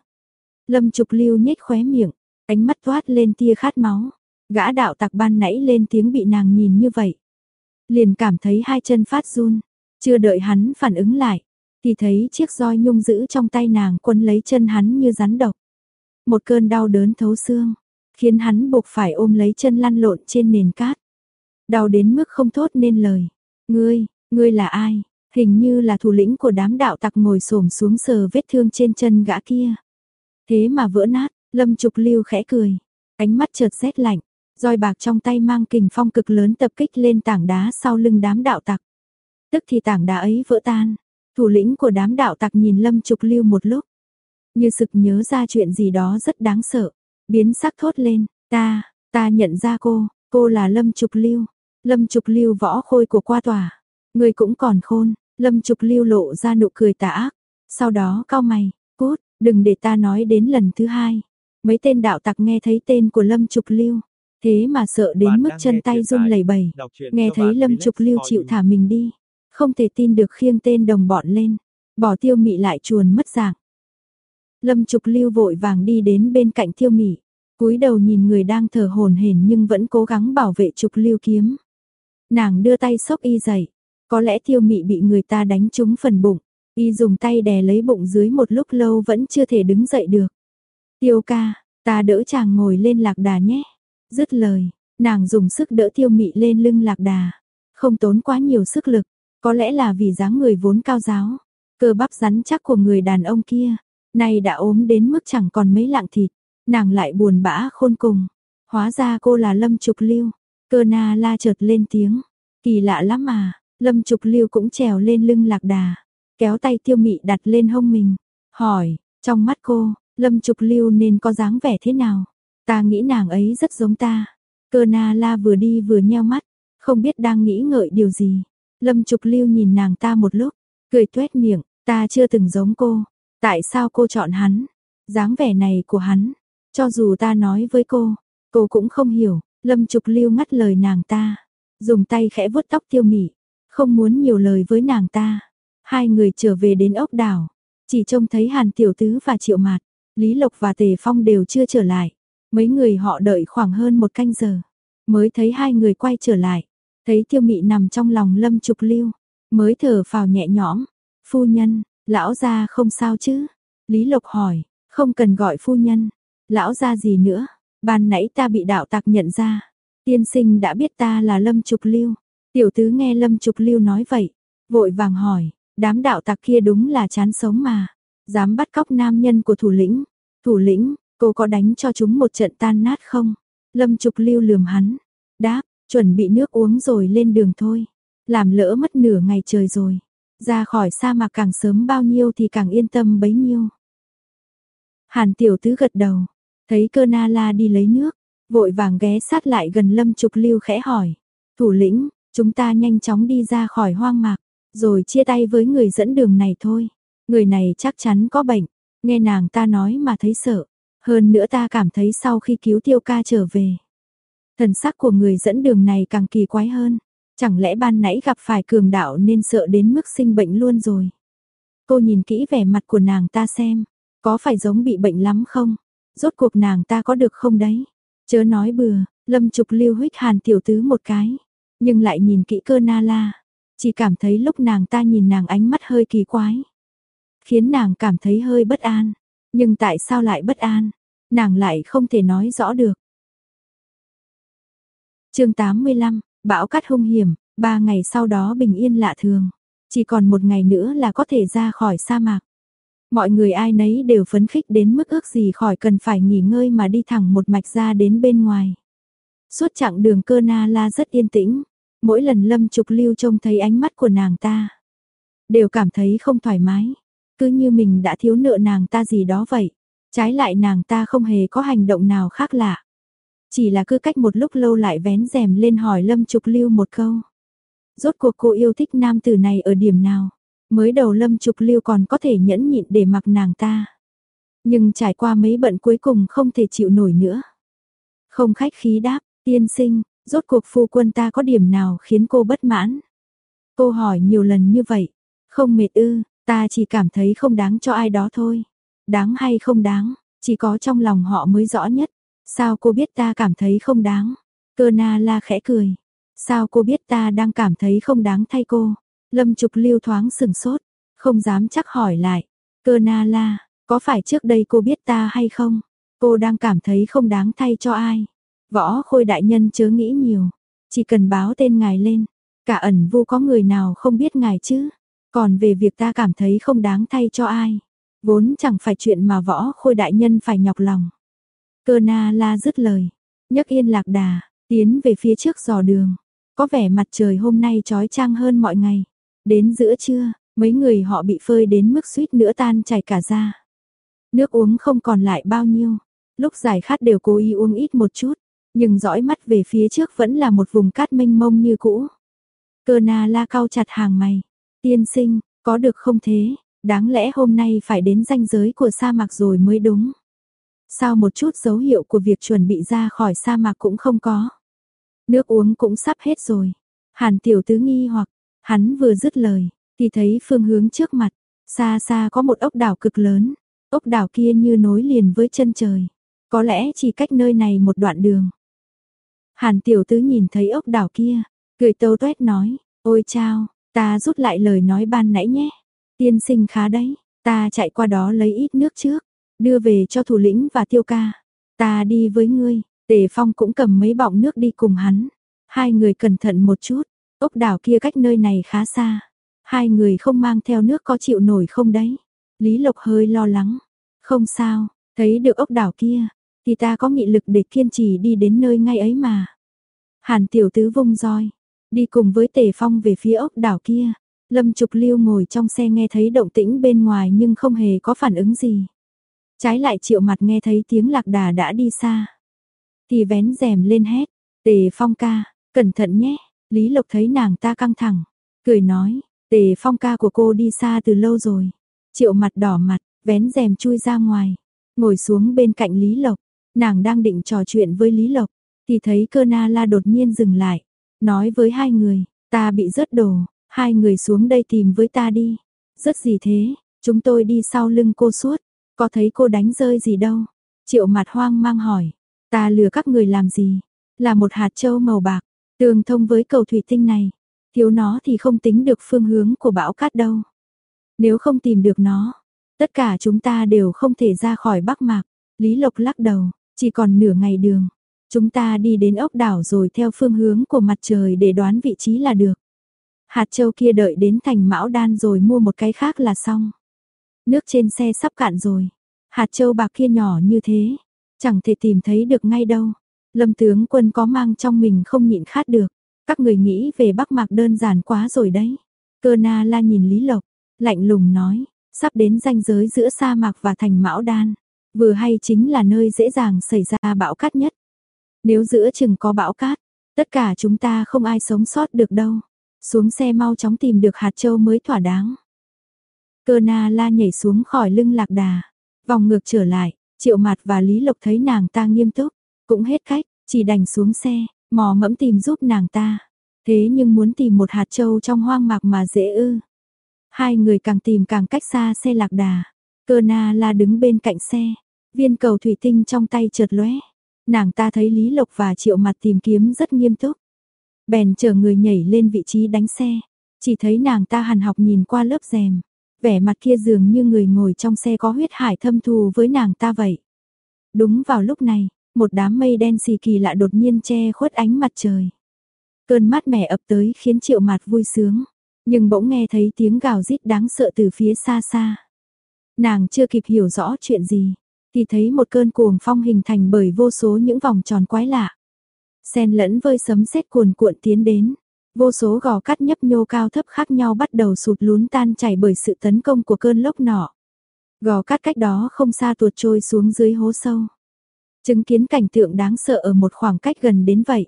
Lâm Trục Lưu nhếch khóe miệng, ánh mắt toát lên tia khát máu. Gã đạo tặc ban nãy lên tiếng bị nàng nhìn như vậy. Liền cảm thấy hai chân phát run, chưa đợi hắn phản ứng lại, thì thấy chiếc roi nhung giữ trong tay nàng quấn lấy chân hắn như rắn độc. Một cơn đau đớn thấu xương, khiến hắn buộc phải ôm lấy chân lăn lộn trên nền cát. Đau đến mức không thốt nên lời. Ngươi, ngươi là ai? Hình như là thủ lĩnh của đám đạo tặc ngồi xổm xuống sờ vết thương trên chân gã kia. Thế mà vỡ nát, Lâm Trục Lưu khẽ cười, ánh mắt chợt rét lạnh, roi bạc trong tay mang kình phong cực lớn tập kích lên tảng đá sau lưng đám đạo tặc. Tức thì tảng đá ấy vỡ tan, thủ lĩnh của đám đạo tặc nhìn Lâm Trục Lưu một lúc, như sực nhớ ra chuyện gì đó rất đáng sợ, biến sắc thốt lên, ta, ta nhận ra cô, cô là Lâm Trục Lưu, Lâm Trục Lưu võ khôi của qua tòa, người cũng còn khôn, Lâm Trục Lưu lộ ra nụ cười tà ác, sau đó cao mày, cút, đừng để ta nói đến lần thứ hai. Mấy tên đạo tặc nghe thấy tên của Lâm Trục Lưu, thế mà sợ đến mức chân tay run lẩy bẩy, nghe thấy Lâm Trục Lưu chịu thả mình đi, không thể tin được khiêng tên đồng bọn lên, bỏ tiêu mị lại chuồn mất dạng. Lâm Trục Lưu vội vàng đi đến bên cạnh Tiêu Mị, cúi đầu nhìn người đang thở hổn hển nhưng vẫn cố gắng bảo vệ Trục Lưu kiếm. Nàng đưa tay xốc y dậy, có lẽ Tiêu Mị bị người ta đánh trúng phần bụng, y dùng tay đè lấy bụng dưới một lúc lâu vẫn chưa thể đứng dậy được. Tiêu ca, ta đỡ chàng ngồi lên lạc đà nhé. Dứt lời, nàng dùng sức đỡ Tiêu Mị lên lưng lạc đà, không tốn quá nhiều sức lực, có lẽ là vì dáng người vốn cao giáo, cơ bắp rắn chắc của người đàn ông kia, Nay đã ốm đến mức chẳng còn mấy lạng thịt, nàng lại buồn bã khôn cùng. Hóa ra cô là Lâm Trục Lưu. Cơ na la chợt lên tiếng. Kỳ lạ lắm mà, Lâm Trục Lưu cũng trèo lên lưng lạc đà. Kéo tay tiêu mị đặt lên hông mình. Hỏi, trong mắt cô, Lâm Trục Lưu nên có dáng vẻ thế nào? Ta nghĩ nàng ấy rất giống ta. Cơ na la vừa đi vừa nheo mắt, không biết đang nghĩ ngợi điều gì. Lâm Trục Lưu nhìn nàng ta một lúc, cười tuét miệng, ta chưa từng giống cô, Tại sao cô chọn hắn? dáng vẻ này của hắn, cho dù ta nói với cô, cô cũng không hiểu. Lâm Trục Lưu ngắt lời nàng ta, dùng tay khẽ vuốt tóc Tiêu Mị, không muốn nhiều lời với nàng ta. Hai người trở về đến ốc đảo, chỉ trông thấy Hàn Tiểu Tứ và Triệu Mạt, Lý Lộc và Tề Phong đều chưa trở lại. Mấy người họ đợi khoảng hơn một canh giờ, mới thấy hai người quay trở lại. Thấy Tiêu Mị nằm trong lòng Lâm Trục Lưu, mới thở phào nhẹ nhõm. Phu nhân, Lão gia không sao chứ? Lý Lộc hỏi, không cần gọi phu nhân. Lão gia gì nữa? Ban nãy ta bị đạo tặc nhận ra. Tiên sinh đã biết ta là Lâm Trục Lưu. Tiểu tứ nghe Lâm Trục Lưu nói vậy, vội vàng hỏi, đám đạo tặc kia đúng là chán sống mà. Dám bắt cóc nam nhân của thủ lĩnh. Thủ lĩnh, cô có đánh cho chúng một trận tan nát không? Lâm Trục Lưu lườm hắn. Đáp, chuẩn bị nước uống rồi lên đường thôi. Làm lỡ mất nửa ngày trời rồi. Ra khỏi sa mạc càng sớm bao nhiêu thì càng yên tâm bấy nhiêu. Hàn tiểu tứ gật đầu, thấy cơ na la đi lấy nước, vội vàng ghé sát lại gần lâm trục lưu khẽ hỏi. Thủ lĩnh, chúng ta nhanh chóng đi ra khỏi hoang mạc, rồi chia tay với người dẫn đường này thôi. Người này chắc chắn có bệnh, nghe nàng ta nói mà thấy sợ. Hơn nữa ta cảm thấy sau khi cứu tiêu ca trở về. Thần sắc của người dẫn đường này càng kỳ quái hơn. Chẳng lẽ ban nãy gặp phải cường đạo nên sợ đến mức sinh bệnh luôn rồi. Cô nhìn kỹ vẻ mặt của nàng ta xem, có phải giống bị bệnh lắm không? Rốt cuộc nàng ta có được không đấy? Chớ nói bừa, lâm trục lưu huyết hàn tiểu tứ một cái, nhưng lại nhìn kỹ cơ na la. Chỉ cảm thấy lúc nàng ta nhìn nàng ánh mắt hơi kỳ quái. Khiến nàng cảm thấy hơi bất an. Nhưng tại sao lại bất an? Nàng lại không thể nói rõ được chương 85, Bão cát hung hiểm, ba ngày sau đó bình yên lạ thường. Chỉ còn một ngày nữa là có thể ra khỏi sa mạc. Mọi người ai nấy đều phấn khích đến mức ước gì khỏi cần phải nghỉ ngơi mà đi thẳng một mạch ra đến bên ngoài. Suốt chặng đường cơ na la rất yên tĩnh. Mỗi lần lâm trục lưu trông thấy ánh mắt của nàng ta. Đều cảm thấy không thoải mái. Cứ như mình đã thiếu nợ nàng ta gì đó vậy. Trái lại nàng ta không hề có hành động nào khác lạ. Chỉ là cứ cách một lúc lâu lại vén rèm lên hỏi Lâm Trục Lưu một câu. Rốt cuộc cô yêu thích nam tử này ở điểm nào? Mới đầu Lâm Trục Lưu còn có thể nhẫn nhịn để mặc nàng ta. Nhưng trải qua mấy bận cuối cùng không thể chịu nổi nữa. Không khách khí đáp, tiên sinh, rốt cuộc phu quân ta có điểm nào khiến cô bất mãn? Cô hỏi nhiều lần như vậy, không mệt ư, ta chỉ cảm thấy không đáng cho ai đó thôi. Đáng hay không đáng, chỉ có trong lòng họ mới rõ nhất. Sao cô biết ta cảm thấy không đáng? Cơ na la khẽ cười. Sao cô biết ta đang cảm thấy không đáng thay cô? Lâm Trục Lưu thoáng sừng sốt, không dám chắc hỏi lại. Cơ na la, có phải trước đây cô biết ta hay không? Cô đang cảm thấy không đáng thay cho ai? Võ khôi đại nhân chớ nghĩ nhiều, chỉ cần báo tên ngài lên, cả ẩn vu có người nào không biết ngài chứ? Còn về việc ta cảm thấy không đáng thay cho ai, vốn chẳng phải chuyện mà võ khôi đại nhân phải nhọc lòng. Cơ na la dứt lời, nhấc yên lạc đà, tiến về phía trước dò đường. Có vẻ mặt trời hôm nay trói trang hơn mọi ngày. Đến giữa trưa, mấy người họ bị phơi đến mức suýt nữa tan chảy cả ra. Nước uống không còn lại bao nhiêu. Lúc giải khát đều cố ý uống ít một chút. Nhưng dõi mắt về phía trước vẫn là một vùng cát mênh mông như cũ. Cơ na la cao chặt hàng mày. Tiên sinh, có được không thế? Đáng lẽ hôm nay phải đến ranh giới của sa mạc rồi mới đúng. Sao một chút dấu hiệu của việc chuẩn bị ra khỏi sa mạc cũng không có? Nước uống cũng sắp hết rồi. Hàn tiểu tứ nghi hoặc, hắn vừa dứt lời, thì thấy phương hướng trước mặt, xa xa có một ốc đảo cực lớn. Ốc đảo kia như nối liền với chân trời. Có lẽ chỉ cách nơi này một đoạn đường. Hàn tiểu tứ nhìn thấy ốc đảo kia, cười tâu tuét nói, ôi chao, ta rút lại lời nói ban nãy nhé. Tiên sinh khá đấy, ta chạy qua đó lấy ít nước trước, đưa về cho thủ lĩnh và tiêu ca. Ta đi với ngươi, Tề Phong cũng cầm mấy bọng nước đi cùng hắn. Hai người cẩn thận một chút, ốc đảo kia cách nơi này khá xa. Hai người không mang theo nước có chịu nổi không đấy? Lý Lộc hơi lo lắng. Không sao, thấy được ốc đảo kia, thì ta có nghị lực để kiên trì đi đến nơi ngay ấy mà. Hàn tiểu tứ vung roi, đi cùng với Tề Phong về phía ốc đảo kia. Lâm Trục Lưu ngồi trong xe nghe thấy động tĩnh bên ngoài nhưng không hề có phản ứng gì. Trái lại triệu mặt nghe thấy tiếng lạc đà đã đi xa. Thì vén rèm lên hét, tề phong ca, cẩn thận nhé, Lý Lộc thấy nàng ta căng thẳng, cười nói, tề phong ca của cô đi xa từ lâu rồi, triệu mặt đỏ mặt, vén rèm chui ra ngoài, ngồi xuống bên cạnh Lý Lộc, nàng đang định trò chuyện với Lý Lộc, thì thấy cơ na la đột nhiên dừng lại, nói với hai người, ta bị rớt đồ, hai người xuống đây tìm với ta đi, rất gì thế, chúng tôi đi sau lưng cô suốt, có thấy cô đánh rơi gì đâu, triệu mặt hoang mang hỏi, Ta lừa các người làm gì? Là một hạt châu màu bạc, tương thông với cầu thủy tinh này. Thiếu nó thì không tính được phương hướng của bão cát đâu. Nếu không tìm được nó, tất cả chúng ta đều không thể ra khỏi Bắc Mạc. Lý Lộc lắc đầu, chỉ còn nửa ngày đường. Chúng ta đi đến ốc đảo rồi theo phương hướng của mặt trời để đoán vị trí là được. Hạt châu kia đợi đến thành mão đan rồi mua một cái khác là xong. Nước trên xe sắp cạn rồi. Hạt châu bạc kia nhỏ như thế, chẳng thể tìm thấy được ngay đâu. Lâm tướng quân có mang trong mình không nhịn khát được. Các người nghĩ về Bắc Mạc đơn giản quá rồi đấy. Cơ na la nhìn Lý Lộc, lạnh lùng nói, sắp đến ranh giới giữa sa mạc và thành Mão Đan. Vừa hay chính là nơi dễ dàng xảy ra bão cát nhất. Nếu giữa chừng có bão cát, tất cả chúng ta không ai sống sót được đâu. Xuống xe mau chóng tìm được hạt châu mới thỏa đáng. Cơ na la nhảy xuống khỏi lưng lạc đà, vòng ngược trở lại, Triệu mặt và Lý Lộc thấy nàng ta nghiêm túc, cũng hết cách, chỉ đành xuống xe, mò mẫm tìm giúp nàng ta. Thế nhưng muốn tìm một hạt châu trong hoang mạc mà dễ ư. Hai người càng tìm càng cách xa xe lạc đà. Cơ na la đứng bên cạnh xe, viên cầu thủy tinh trong tay chợt lóe. Nàng ta thấy Lý Lộc và Triệu mặt tìm kiếm rất nghiêm túc. Bèn chờ người nhảy lên vị trí đánh xe, chỉ thấy nàng ta hằn học nhìn qua lớp rèm vẻ mặt kia dường như người ngồi trong xe có huyết hải thâm thù với nàng ta vậy. Đúng vào lúc này, một đám mây đen xì kỳ lạ đột nhiên che khuất ánh mặt trời. Cơn mát mẻ ập tới khiến triệu mặt vui sướng, nhưng bỗng nghe thấy tiếng gào rít đáng sợ từ phía xa xa. Nàng chưa kịp hiểu rõ chuyện gì, thì thấy một cơn cuồng phong hình thành bởi vô số những vòng tròn quái lạ. Xen lẫn với sấm sét cuồn cuộn tiến đến. Vô số gò cắt nhấp nhô cao thấp khác nhau bắt đầu sụt lún tan chảy bởi sự tấn công của cơn lốc nọ. Gò cắt cách đó không xa tuột trôi xuống dưới hố sâu. Chứng kiến cảnh tượng đáng sợ ở một khoảng cách gần đến vậy.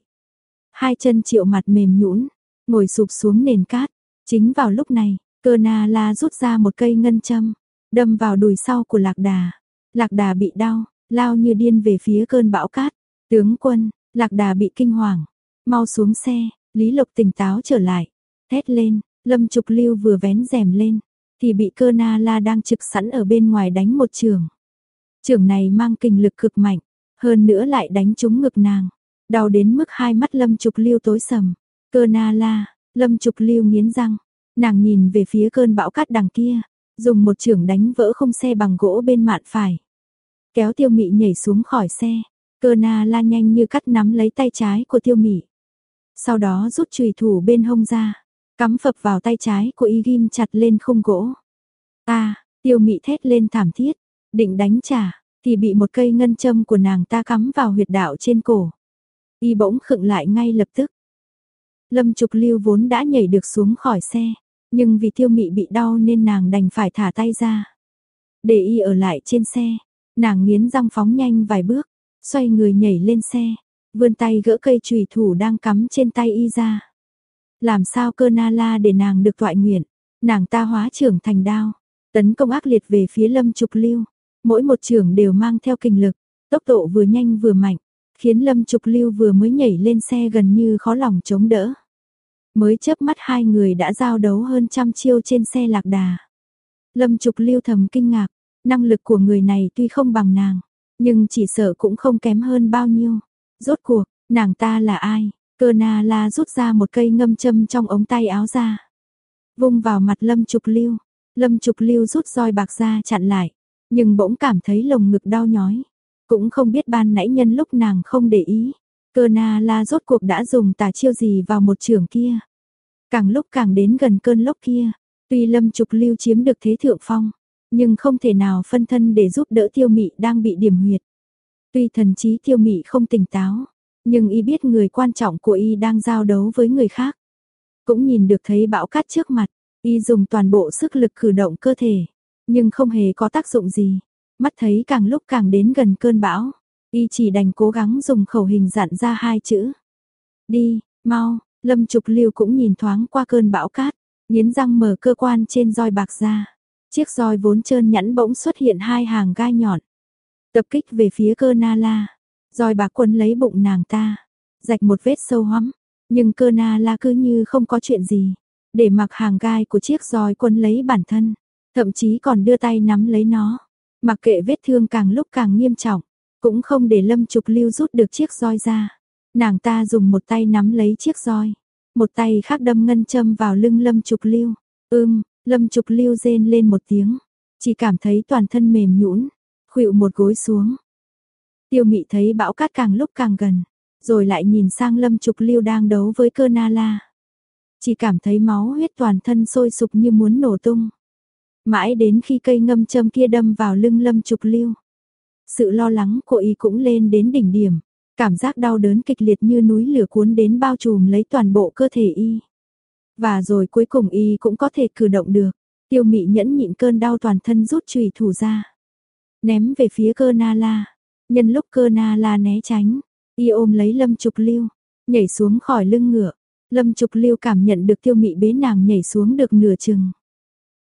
Hai chân triệu mặt mềm nhũn, ngồi sụp xuống nền cát. Chính vào lúc này, cơ na la rút ra một cây ngân châm, đâm vào đùi sau của lạc đà. Lạc đà bị đau, lao như điên về phía cơn bão cát. Tướng quân, lạc đà bị kinh hoàng. Mau xuống xe, Lý Lộc tỉnh táo trở lại. Thét lên, Lâm Trục Lưu vừa vén rèm lên, thì bị cơ na la đang trực sẵn ở bên ngoài đánh một trường. Trường này mang kinh lực cực mạnh, hơn nữa lại đánh trúng ngực nàng. Đau đến mức hai mắt Lâm Trục Lưu tối sầm. Cơ na la, Lâm Trục Lưu nghiến răng. Nàng nhìn về phía cơn bão cát đằng kia, dùng một trường đánh vỡ không xe bằng gỗ bên mạn phải. Kéo tiêu mị nhảy xuống khỏi xe, cơ na la nhanh như cắt nắm lấy tay trái của tiêu mị. Sau đó rút chùy thủ bên hông ra, cắm phập vào tay trái của y ghim chặt lên khung gỗ. Ta, tiêu mị thét lên thảm thiết, định đánh trả, thì bị một cây ngân châm của nàng ta cắm vào huyệt đạo trên cổ. Y bỗng khựng lại ngay lập tức. Lâm Trục Lưu vốn đã nhảy được xuống khỏi xe, nhưng vì tiêu mị bị đau nên nàng đành phải thả tay ra. Để y ở lại trên xe, nàng nghiến răng phóng nhanh vài bước, xoay người nhảy lên xe, vươn tay gỡ cây chùy thủ đang cắm trên tay y ra. Làm sao cơ na la để nàng được toại nguyện, nàng ta hóa trưởng thành đao, tấn công ác liệt về phía lâm trục lưu, mỗi một trưởng đều mang theo kinh lực, tốc độ vừa nhanh vừa mạnh, khiến lâm trục lưu vừa mới nhảy lên xe gần như khó lòng chống đỡ. Mới chớp mắt hai người đã giao đấu hơn trăm chiêu trên xe lạc đà. Lâm trục lưu thầm kinh ngạc, năng lực của người này tuy không bằng nàng, nhưng chỉ sợ cũng không kém hơn bao nhiêu. Rốt cuộc, nàng ta là ai? Cơ na la rút ra một cây ngâm châm trong ống tay áo ra. Vung vào mặt lâm trục lưu. Lâm trục lưu rút roi bạc ra chặn lại. Nhưng bỗng cảm thấy lồng ngực đau nhói. Cũng không biết ban nãy nhân lúc nàng không để ý. Cơ na la rốt cuộc đã dùng tà chiêu gì vào một trường kia. Càng lúc càng đến gần cơn lốc kia. Tuy lâm trục lưu chiếm được thế thượng phong. Nhưng không thể nào phân thân để giúp đỡ tiêu mị đang bị điểm huyệt. Tuy thần trí tiêu mị không tỉnh táo, nhưng y biết người quan trọng của y đang giao đấu với người khác. Cũng nhìn được thấy bão cát trước mặt, y dùng toàn bộ sức lực cử động cơ thể, nhưng không hề có tác dụng gì. Mắt thấy càng lúc càng đến gần cơn bão, y chỉ đành cố gắng dùng khẩu hình dặn ra hai chữ. Đi, mau, lâm trục lưu cũng nhìn thoáng qua cơn bão cát, nghiến răng mở cơ quan trên roi bạc ra. Chiếc roi vốn trơn nhẵn bỗng xuất hiện hai hàng gai nhọn. Tập kích về phía cơ na la. Roi bà quân lấy bụng nàng ta. Rạch một vết sâu hoắm. Nhưng cơ na la cứ như không có chuyện gì. Để mặc hàng gai của chiếc roi quân lấy bản thân. Thậm chí còn đưa tay nắm lấy nó. Mặc kệ vết thương càng lúc càng nghiêm trọng. Cũng không để lâm trục lưu rút được chiếc roi ra. Nàng ta dùng một tay nắm lấy chiếc roi. Một tay khác đâm ngân châm vào lưng lâm trục lưu. Ưm, lâm trục lưu rên lên một tiếng. Chỉ cảm thấy toàn thân mềm nhũn khuỵu một gối xuống. Tiêu mị thấy bão cát càng lúc càng gần, rồi lại nhìn sang lâm trục lưu đang đấu với cơ na la. Chỉ cảm thấy máu huyết toàn thân sôi sục như muốn nổ tung. Mãi đến khi cây ngâm châm kia đâm vào lưng lâm trục lưu. Sự lo lắng của y cũng lên đến đỉnh điểm, cảm giác đau đớn kịch liệt như núi lửa cuốn đến bao trùm lấy toàn bộ cơ thể y. Và rồi cuối cùng y cũng có thể cử động được, tiêu mị nhẫn nhịn cơn đau toàn thân rút chùy thủ ra ném về phía cơ na la. Nhân lúc cơ na la né tránh, y ôm lấy lâm trục lưu, nhảy xuống khỏi lưng ngựa. Lâm trục lưu cảm nhận được tiêu mị bế nàng nhảy xuống được nửa chừng.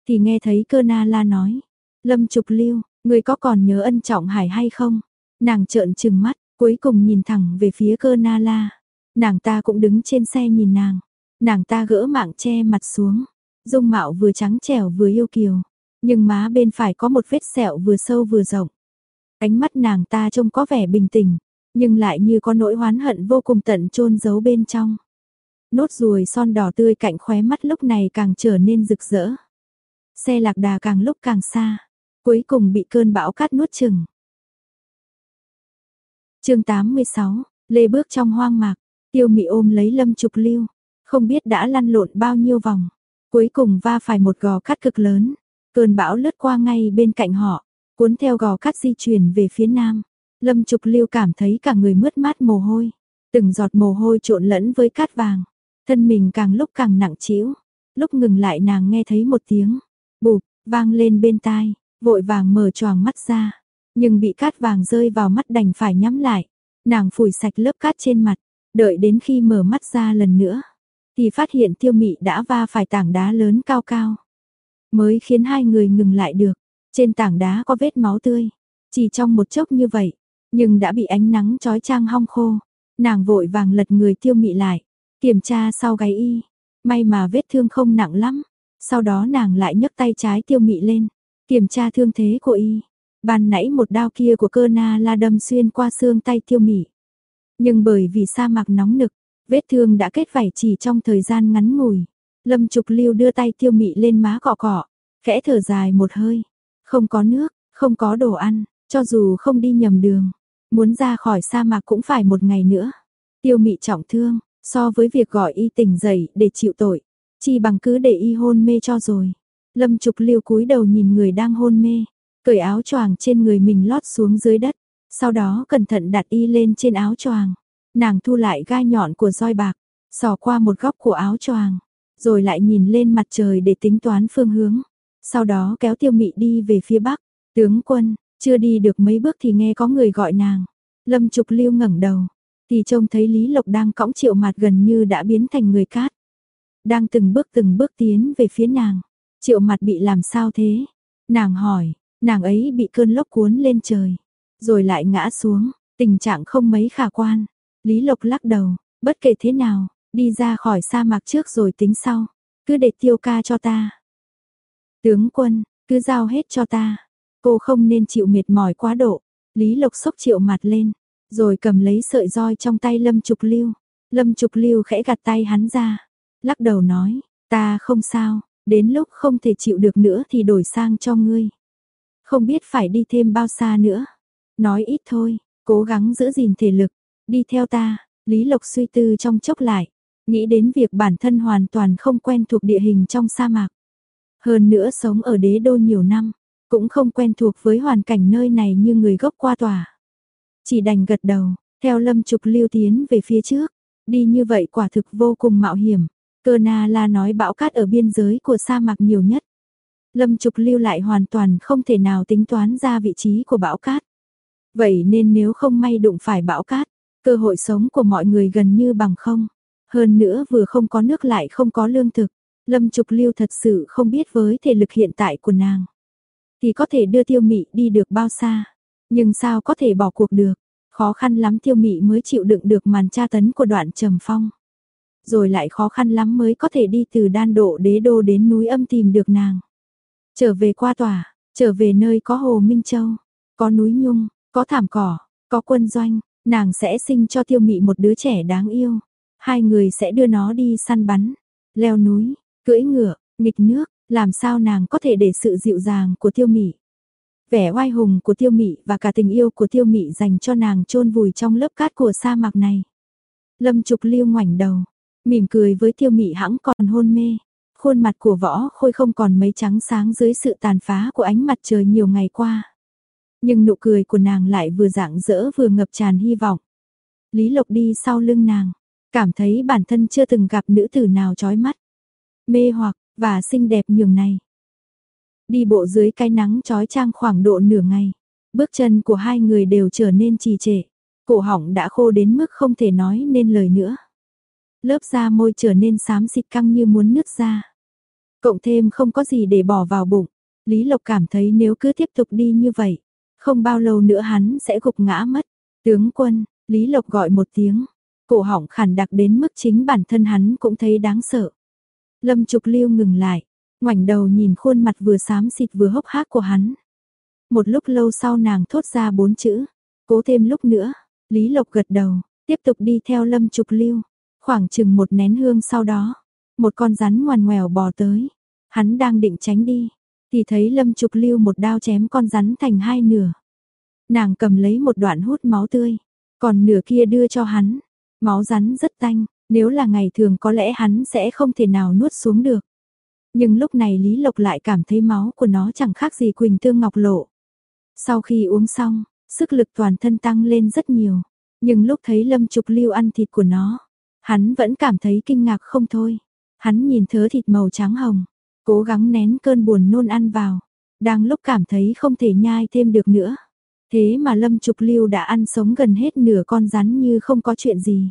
Thì nghe thấy cơ na la nói, lâm trục lưu, người có còn nhớ ân trọng hải hay không? Nàng trợn trừng mắt, cuối cùng nhìn thẳng về phía cơ na la. Nàng ta cũng đứng trên xe nhìn nàng. Nàng ta gỡ mạng che mặt xuống. Dung mạo vừa trắng trẻo vừa yêu kiều. Nhưng má bên phải có một vết sẹo vừa sâu vừa rộng. Ánh mắt nàng ta trông có vẻ bình tĩnh, nhưng lại như có nỗi oán hận vô cùng tận chôn giấu bên trong. Nốt ruồi son đỏ tươi cạnh khóe mắt lúc này càng trở nên rực rỡ. Xe lạc đà càng lúc càng xa, cuối cùng bị cơn bão cát nuốt chừng. chương 86, Lê bước trong hoang mạc, tiêu mị ôm lấy lâm trục lưu, không biết đã lăn lộn bao nhiêu vòng, cuối cùng va phải một gò cát cực lớn. Cơn bão lướt qua ngay bên cạnh họ, cuốn theo gò cát di chuyển về phía nam. Lâm Trục Lưu cảm thấy cả người mướt mát mồ hôi, từng giọt mồ hôi trộn lẫn với cát vàng, thân mình càng lúc càng nặng trĩu. Lúc ngừng lại nàng nghe thấy một tiếng bụp vang lên bên tai, vội vàng mở choàng mắt ra, nhưng bị cát vàng rơi vào mắt đành phải nhắm lại. Nàng phủi sạch lớp cát trên mặt, đợi đến khi mở mắt ra lần nữa, thì phát hiện Tiêu Mị đã va phải tảng đá lớn cao cao mới khiến hai người ngừng lại được. Trên tảng đá có vết máu tươi, Chỉ trong một chốc như vậy, nhưng đã bị ánh nắng chói chang hong khô. Nàng vội vàng lật người tiêu mị lại, kiểm tra sau gáy y. May mà vết thương không nặng lắm. Sau đó nàng lại nhấc tay trái tiêu mị lên, kiểm tra thương thế của y. Ban nãy một đao kia của cơ na la đâm xuyên qua xương tay tiêu mị. Nhưng bởi vì sa mạc nóng nực, vết thương đã kết vảy chỉ trong thời gian ngắn ngủi. Lâm Trục Lưu đưa tay tiêu mị lên má cọ cọ, khẽ thở dài một hơi. Không có nước, không có đồ ăn, cho dù không đi nhầm đường, muốn ra khỏi sa mạc cũng phải một ngày nữa. Tiêu mị trọng thương, so với việc gọi y tỉnh dậy để chịu tội, chi bằng cứ để y hôn mê cho rồi. Lâm Trục Lưu cúi đầu nhìn người đang hôn mê, cởi áo choàng trên người mình lót xuống dưới đất, sau đó cẩn thận đặt y lên trên áo choàng. Nàng thu lại gai nhọn của roi bạc, xỏ qua một góc của áo choàng, rồi lại nhìn lên mặt trời để tính toán phương hướng. Sau đó kéo Tiêu Mị đi về phía bắc. Tướng quân, chưa đi được mấy bước thì nghe có người gọi nàng. Lâm Trục Lưu ngẩng đầu, thì trông thấy Lý Lộc đang cõng Triệu Mạt gần như đã biến thành người cát. Đang từng bước từng bước tiến về phía nàng. Triệu mặt bị làm sao thế? Nàng hỏi, nàng ấy bị cơn lốc cuốn lên trời, rồi lại ngã xuống, tình trạng không mấy khả quan. Lý Lộc lắc đầu, bất kể thế nào, đi ra khỏi sa mạc trước rồi tính sau, cứ để tiêu ca cho ta. Tướng quân, cứ giao hết cho ta, cô không nên chịu mệt mỏi quá độ. Lý Lộc sốc triệu mặt lên, rồi cầm lấy sợi roi trong tay Lâm Trục Lưu. Lâm Trục Lưu khẽ gạt tay hắn ra, lắc đầu nói, ta không sao, đến lúc không thể chịu được nữa thì đổi sang cho ngươi. Không biết phải đi thêm bao xa nữa. Nói ít thôi, cố gắng giữ gìn thể lực, đi theo ta, Lý Lộc suy tư trong chốc lại, nghĩ đến việc bản thân hoàn toàn không quen thuộc địa hình trong sa mạc. Hơn nữa sống ở đế đô nhiều năm, cũng không quen thuộc với hoàn cảnh nơi này như người gốc qua tòa. Chỉ đành gật đầu, theo lâm trục lưu tiến về phía trước, đi như vậy quả thực vô cùng mạo hiểm. Cơ Na La nói bão cát ở biên giới của sa mạc nhiều nhất. Lâm trục lưu lại hoàn toàn không thể nào tính toán ra vị trí của bão cát. Vậy nên nếu không may đụng phải bão cát, cơ hội sống của mọi người gần như bằng không. Hơn nữa vừa không có nước lại không có lương thực. Lâm Trục Lưu thật sự không biết với thể lực hiện tại của nàng. Thì có thể đưa tiêu mị đi được bao xa. Nhưng sao có thể bỏ cuộc được. Khó khăn lắm tiêu mị mới chịu đựng được màn tra tấn của đoạn trầm phong. Rồi lại khó khăn lắm mới có thể đi từ đan độ đế đô đến núi âm tìm được nàng. Trở về qua tòa, trở về nơi có hồ Minh Châu, có núi nhung, có thảm cỏ, có quân doanh, nàng sẽ sinh cho tiêu mị một đứa trẻ đáng yêu. Hai người sẽ đưa nó đi săn bắn, leo núi, cưỡi ngựa, nghịch nước, làm sao nàng có thể để sự dịu dàng của tiêu mị. Vẻ oai hùng của tiêu mị và cả tình yêu của tiêu mị dành cho nàng chôn vùi trong lớp cát của sa mạc này. Lâm Trục Lưu ngoảnh đầu, mỉm cười với tiêu mị hãng còn hôn mê. Khuôn mặt của võ khôi không còn mấy trắng sáng dưới sự tàn phá của ánh mặt trời nhiều ngày qua. Nhưng nụ cười của nàng lại vừa rạng rỡ vừa ngập tràn hy vọng. Lý Lộc đi sau lưng nàng, cảm thấy bản thân chưa từng gặp nữ tử nào chói mắt mê hoặc và xinh đẹp nhường này. Đi bộ dưới cái nắng chói chang khoảng độ nửa ngày, bước chân của hai người đều trở nên trì trệ, cổ họng đã khô đến mức không thể nói nên lời nữa. Lớp da môi trở nên xám xịt căng như muốn nứt ra. Cộng thêm không có gì để bỏ vào bụng, Lý Lộc cảm thấy nếu cứ tiếp tục đi như vậy, không bao lâu nữa hắn sẽ gục ngã mất. Tướng quân, Lý Lộc gọi một tiếng, cổ họng khản đặc đến mức chính bản thân hắn cũng thấy đáng sợ. Lâm Trục Lưu ngừng lại, ngoảnh đầu nhìn khuôn mặt vừa xám xịt vừa hốc hác của hắn. Một lúc lâu sau nàng thốt ra bốn chữ, cố thêm lúc nữa, Lý Lộc gật đầu, tiếp tục đi theo Lâm Trục Lưu, khoảng chừng một nén hương sau đó, một con rắn ngoằn ngoèo bò tới, hắn đang định tránh đi, thì thấy Lâm Trục Lưu một đao chém con rắn thành hai nửa. Nàng cầm lấy một đoạn hút máu tươi, còn nửa kia đưa cho hắn, máu rắn rất tanh, nếu là ngày thường có lẽ hắn sẽ không thể nào nuốt xuống được. Nhưng lúc này Lý Lộc lại cảm thấy máu của nó chẳng khác gì Quỳnh Tương Ngọc Lộ. Sau khi uống xong, sức lực toàn thân tăng lên rất nhiều. Nhưng lúc thấy Lâm Trục Lưu ăn thịt của nó, hắn vẫn cảm thấy kinh ngạc không thôi. Hắn nhìn thớ thịt màu trắng hồng, cố gắng nén cơn buồn nôn ăn vào. Đang lúc cảm thấy không thể nhai thêm được nữa. Thế mà Lâm Trục Lưu đã ăn sống gần hết nửa con rắn như không có chuyện gì.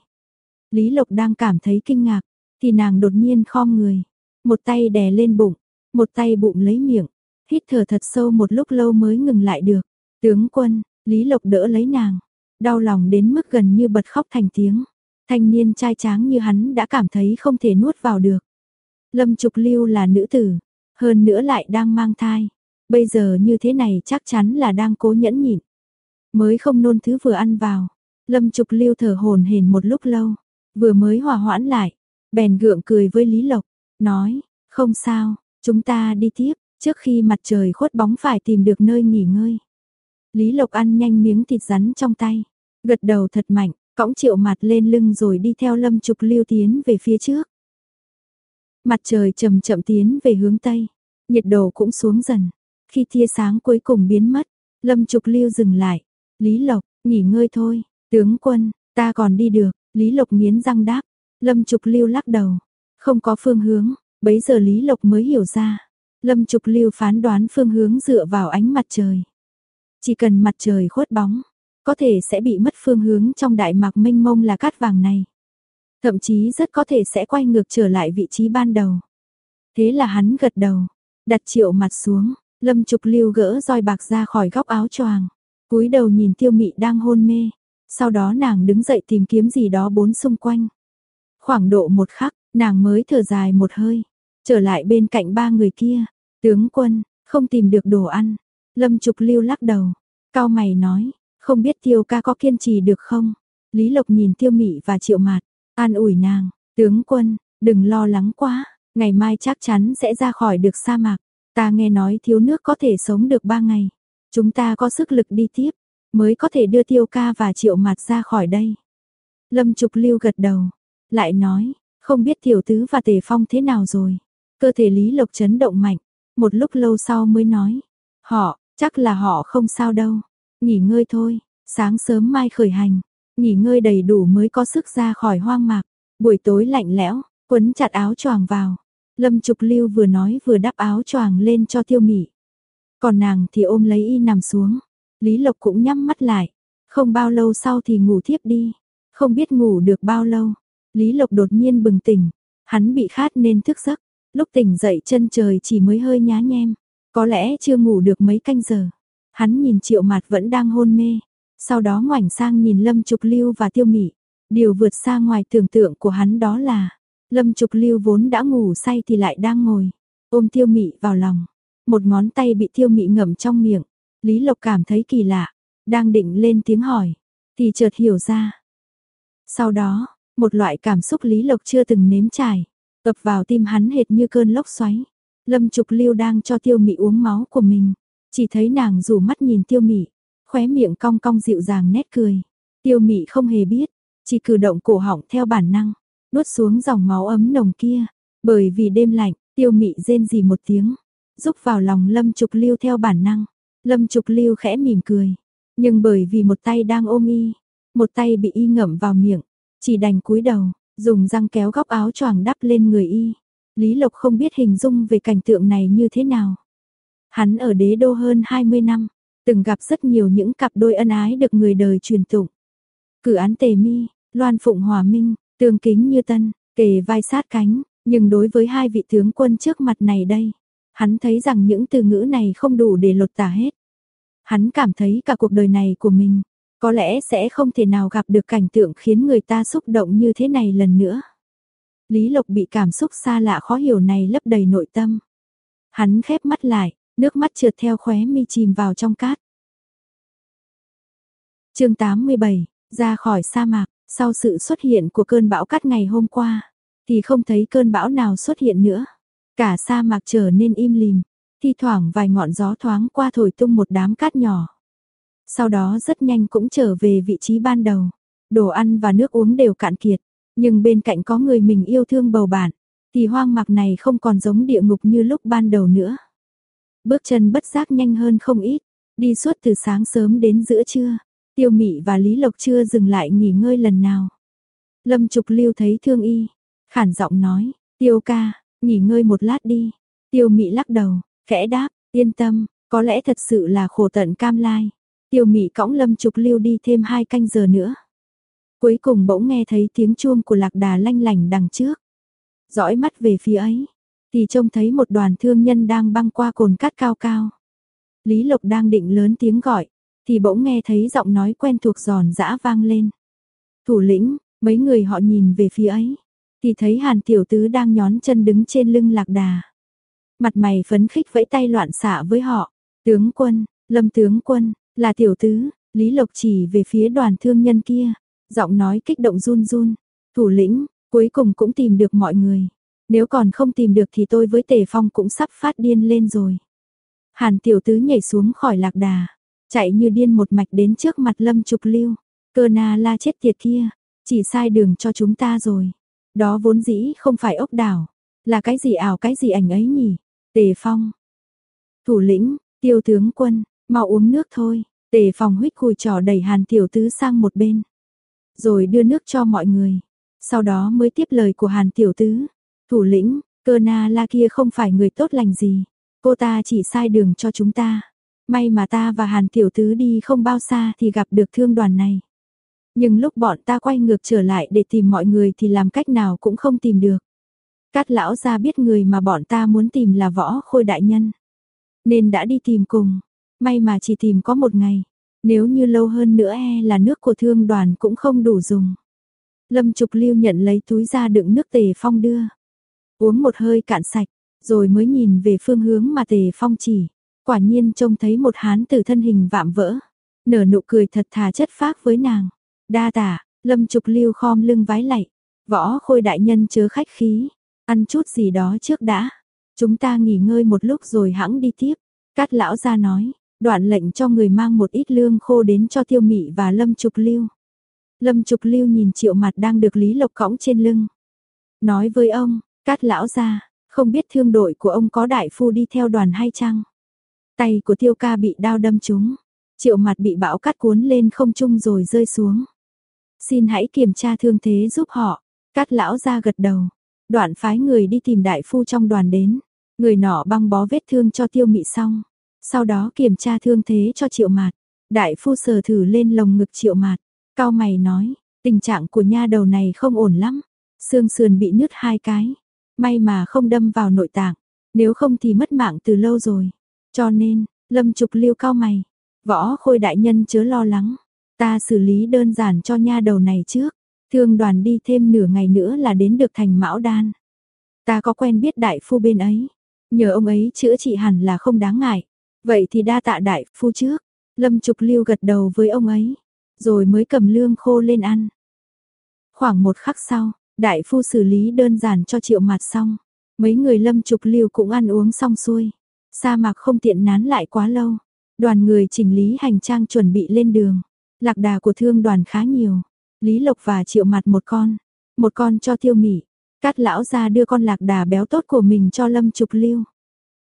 Lý Lộc đang cảm thấy kinh ngạc, thì nàng đột nhiên khom người, một tay đè lên bụng, một tay bụng lấy miệng, hít thở thật sâu một lúc lâu mới ngừng lại được. Tướng quân, Lý Lộc đỡ lấy nàng, đau lòng đến mức gần như bật khóc thành tiếng. Thanh niên trai tráng như hắn đã cảm thấy không thể nuốt vào được. Lâm Trục Lưu là nữ tử, hơn nữa lại đang mang thai. Bây giờ như thế này chắc chắn là đang cố nhẫn nhịn. Mới không nôn thứ vừa ăn vào. Lâm Trục Lưu thở hồn hển một lúc lâu, vừa mới hòa hoãn lại, bèn gượng cười với Lý Lộc, nói, không sao, chúng ta đi tiếp, trước khi mặt trời khuất bóng phải tìm được nơi nghỉ ngơi. Lý Lộc ăn nhanh miếng thịt rắn trong tay, gật đầu thật mạnh, cõng triệu mặt lên lưng rồi đi theo lâm trục lưu tiến về phía trước. Mặt trời chậm chậm tiến về hướng Tây, nhiệt độ cũng xuống dần. Khi tia sáng cuối cùng biến mất, lâm trục lưu dừng lại. Lý Lộc, nghỉ ngơi thôi, tướng quân, ta còn đi được, Lý Lộc nghiến răng đáp. Lâm trục lưu lắc đầu, không có phương hướng, bấy giờ Lý Lộc mới hiểu ra. Lâm trục lưu phán đoán phương hướng dựa vào ánh mặt trời. Chỉ cần mặt trời khuất bóng, có thể sẽ bị mất phương hướng trong đại mạc mênh mông là cát vàng này. Thậm chí rất có thể sẽ quay ngược trở lại vị trí ban đầu. Thế là hắn gật đầu, đặt triệu mặt xuống, lâm trục lưu gỡ roi bạc ra khỏi góc áo choàng, cúi đầu nhìn tiêu mị đang hôn mê. Sau đó nàng đứng dậy tìm kiếm gì đó bốn xung quanh. Khoảng độ một khắc, nàng mới thở dài một hơi, trở lại bên cạnh ba người kia. Tướng quân, không tìm được đồ ăn. Lâm Trục Lưu lắc đầu, cao mày nói, không biết tiêu ca có kiên trì được không? Lý Lộc nhìn tiêu mị và triệu mạt, an ủi nàng, tướng quân, đừng lo lắng quá, ngày mai chắc chắn sẽ ra khỏi được sa mạc. Ta nghe nói thiếu nước có thể sống được ba ngày. Chúng ta có sức lực đi tiếp, mới có thể đưa tiêu ca và triệu mặt ra khỏi đây. Lâm Trục Lưu gật đầu, lại nói, không biết tiểu tứ và tề phong thế nào rồi. Cơ thể Lý Lộc chấn động mạnh, một lúc lâu sau mới nói, họ, chắc là họ không sao đâu, nghỉ ngơi thôi, sáng sớm mai khởi hành, nghỉ ngơi đầy đủ mới có sức ra khỏi hoang mạc, buổi tối lạnh lẽo, quấn chặt áo choàng vào. Lâm Trục Lưu vừa nói vừa đắp áo choàng lên cho Tiêu Mị. Còn nàng thì ôm lấy y nằm xuống. Lý Lộc cũng nhắm mắt lại, không bao lâu sau thì ngủ thiếp đi, không biết ngủ được bao lâu. Lý Lộc đột nhiên bừng tỉnh, hắn bị khát nên thức giấc, lúc tỉnh dậy chân trời chỉ mới hơi nhá nhem, có lẽ chưa ngủ được mấy canh giờ. Hắn nhìn Triệu Mạt vẫn đang hôn mê, sau đó ngoảnh sang nhìn Lâm Trục Lưu và Tiêu Mị. Điều vượt xa ngoài tưởng tượng của hắn đó là, Lâm Trục Lưu vốn đã ngủ say thì lại đang ngồi, ôm Tiêu Mị vào lòng. Một ngón tay bị Tiêu Mị ngậm trong miệng, Lý Lộc cảm thấy kỳ lạ, đang định lên tiếng hỏi, thì chợt hiểu ra. Sau đó, một loại cảm xúc Lý Lộc chưa từng nếm trải, ập vào tim hắn hệt như cơn lốc xoáy. Lâm Trục Lưu đang cho Tiêu Mị uống máu của mình, chỉ thấy nàng rủ mắt nhìn Tiêu Mị, khóe miệng cong cong dịu dàng nét cười. Tiêu Mị không hề biết, chỉ cử động cổ họng theo bản năng, nuốt xuống dòng máu ấm nồng kia. Bởi vì đêm lạnh, Tiêu Mị rên rỉ một tiếng, rúc vào lòng Lâm Trục Lưu theo bản năng. Lâm Trục Lưu khẽ mỉm cười, nhưng bởi vì một tay đang ôm y, một tay bị y ngậm vào miệng, chỉ đành cúi đầu, dùng răng kéo góc áo choàng đắp lên người y. Lý Lộc không biết hình dung về cảnh tượng này như thế nào. Hắn ở đế đô hơn 20 năm, từng gặp rất nhiều những cặp đôi ân ái được người đời truyền tụng. Cử án Tề Mi, Loan Phụng Hòa Minh, tương kính như tân, kề vai sát cánh, nhưng đối với hai vị tướng quân trước mặt này đây, hắn thấy rằng những từ ngữ này không đủ để lột tả hết. Hắn cảm thấy cả cuộc đời này của mình, có lẽ sẽ không thể nào gặp được cảnh tượng khiến người ta xúc động như thế này lần nữa. Lý Lộc bị cảm xúc xa lạ khó hiểu này lấp đầy nội tâm. Hắn khép mắt lại, nước mắt trượt theo khóe mi chìm vào trong cát. chương 87, ra khỏi sa mạc, sau sự xuất hiện của cơn bão cát ngày hôm qua, thì không thấy cơn bão nào xuất hiện nữa. Cả sa mạc trở nên im lìm, thi thoảng vài ngọn gió thoáng qua thổi tung một đám cát nhỏ. Sau đó rất nhanh cũng trở về vị trí ban đầu, đồ ăn và nước uống đều cạn kiệt, nhưng bên cạnh có người mình yêu thương bầu bạn, thì hoang mạc này không còn giống địa ngục như lúc ban đầu nữa. Bước chân bất giác nhanh hơn không ít, đi suốt từ sáng sớm đến giữa trưa, tiêu mị và Lý Lộc chưa dừng lại nghỉ ngơi lần nào. Lâm Trục Lưu thấy thương y, khản giọng nói, tiêu ca, nghỉ ngơi một lát đi. Tiêu mị lắc đầu, khẽ đáp, yên tâm, có lẽ thật sự là khổ tận cam lai. Tiêu mị cõng Lâm Trục Lưu đi thêm hai canh giờ nữa. Cuối cùng bỗng nghe thấy tiếng chuông của lạc đà lanh lành đằng trước. Dõi mắt về phía ấy, thì trông thấy một đoàn thương nhân đang băng qua cồn cát cao cao. Lý Lộc đang định lớn tiếng gọi, thì bỗng nghe thấy giọng nói quen thuộc giòn giã vang lên. Thủ lĩnh, mấy người họ nhìn về phía ấy, thì thấy Hàn Tiểu Tứ đang nhón chân đứng trên lưng lạc đà. Mặt mày phấn khích vẫy tay loạn xạ với họ. Tướng quân, lâm tướng quân, là Tiểu Tứ, Lý Lộc chỉ về phía đoàn thương nhân kia. Giọng nói kích động run run. Thủ lĩnh, cuối cùng cũng tìm được mọi người. Nếu còn không tìm được thì tôi với Tề Phong cũng sắp phát điên lên rồi. Hàn Tiểu Tứ nhảy xuống khỏi lạc đà, chạy như điên một mạch đến trước mặt Lâm Trục Lưu. Cơ na la chết tiệt kia, chỉ sai đường cho chúng ta rồi. Đó vốn dĩ không phải ốc đảo, là cái gì ảo cái gì ảnh ấy nhỉ? Tề Phong. Thủ lĩnh, tiêu tướng quân, mau uống nước thôi. Tề Phong huyết cùi trò đẩy Hàn Tiểu Tứ sang một bên. Rồi đưa nước cho mọi người. Sau đó mới tiếp lời của Hàn Tiểu Tứ. Thủ lĩnh, cơ na la kia không phải người tốt lành gì. Cô ta chỉ sai đường cho chúng ta. May mà ta và Hàn Tiểu Tứ đi không bao xa thì gặp được thương đoàn này. Nhưng lúc bọn ta quay ngược trở lại để tìm mọi người thì làm cách nào cũng không tìm được. Cát lão ra biết người mà bọn ta muốn tìm là võ khôi đại nhân. Nên đã đi tìm cùng. May mà chỉ tìm có một ngày. Nếu như lâu hơn nữa e là nước của thương đoàn cũng không đủ dùng. Lâm Trục Lưu nhận lấy túi ra đựng nước tề phong đưa. Uống một hơi cạn sạch, rồi mới nhìn về phương hướng mà tề phong chỉ. Quả nhiên trông thấy một hán tử thân hình vạm vỡ. Nở nụ cười thật thà chất phác với nàng. Đa tả, Lâm Trục Lưu khom lưng vái lạy. Võ khôi đại nhân chớ khách khí. Ăn chút gì đó trước đã. Chúng ta nghỉ ngơi một lúc rồi hãng đi tiếp. Cát lão ra nói, đoạn lệnh cho người mang một ít lương khô đến cho tiêu mị và Lâm Trục Lưu. Lâm Trục Lưu nhìn triệu mặt đang được Lý Lộc cõng trên lưng. Nói với ông, Cát lão ra, không biết thương đội của ông có đại phu đi theo đoàn hay chăng? Tay của tiêu ca bị đao đâm trúng. Triệu mặt bị bão cắt cuốn lên không trung rồi rơi xuống. Xin hãy kiểm tra thương thế giúp họ. Cát lão ra gật đầu. Đoạn phái người đi tìm đại phu trong đoàn đến. Người nọ băng bó vết thương cho tiêu mị xong. Sau đó kiểm tra thương thế cho triệu mạt. Đại phu sờ thử lên lồng ngực triệu mạt. Cao mày nói, tình trạng của nha đầu này không ổn lắm. Xương sườn bị nứt hai cái. May mà không đâm vào nội tạng. Nếu không thì mất mạng từ lâu rồi. Cho nên, lâm trục liêu cao mày. Võ khôi đại nhân chớ lo lắng. Ta xử lý đơn giản cho nha đầu này trước. Thương đoàn đi thêm nửa ngày nữa là đến được thành Mão Đan. Ta có quen biết đại phu bên ấy. Nhờ ông ấy chữa trị hẳn là không đáng ngại. Vậy thì đa tạ đại phu trước. Lâm Trục Lưu gật đầu với ông ấy. Rồi mới cầm lương khô lên ăn. Khoảng một khắc sau, đại phu xử lý đơn giản cho triệu mặt xong. Mấy người Lâm Trục Lưu cũng ăn uống xong xuôi. Sa mạc không tiện nán lại quá lâu. Đoàn người chỉnh lý hành trang chuẩn bị lên đường. Lạc đà của thương đoàn khá nhiều. Lý Lộc và Triệu Mặt một con, một con cho Tiêu Mị. Cát lão ra đưa con lạc đà béo tốt của mình cho Lâm Trục Lưu.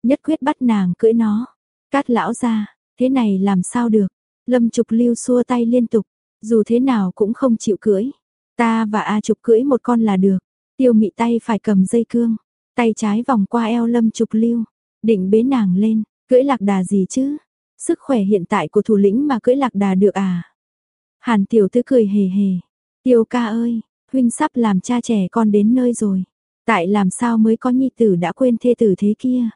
Nhất quyết bắt nàng cưỡi nó. Cát lão ra, thế này làm sao được? Lâm Trục Lưu xua tay liên tục, dù thế nào cũng không chịu cưỡi. Ta và A Trục cưỡi một con là được. Tiêu Mị tay phải cầm dây cương, tay trái vòng qua eo Lâm Trục Lưu, định bế nàng lên, cưỡi lạc đà gì chứ? Sức khỏe hiện tại của thủ lĩnh mà cưỡi lạc đà được à? Hàn tiểu tư cười hề hề. Tiêu ca ơi, huynh sắp làm cha trẻ con đến nơi rồi. Tại làm sao mới có nhi tử đã quên thê tử thế kia?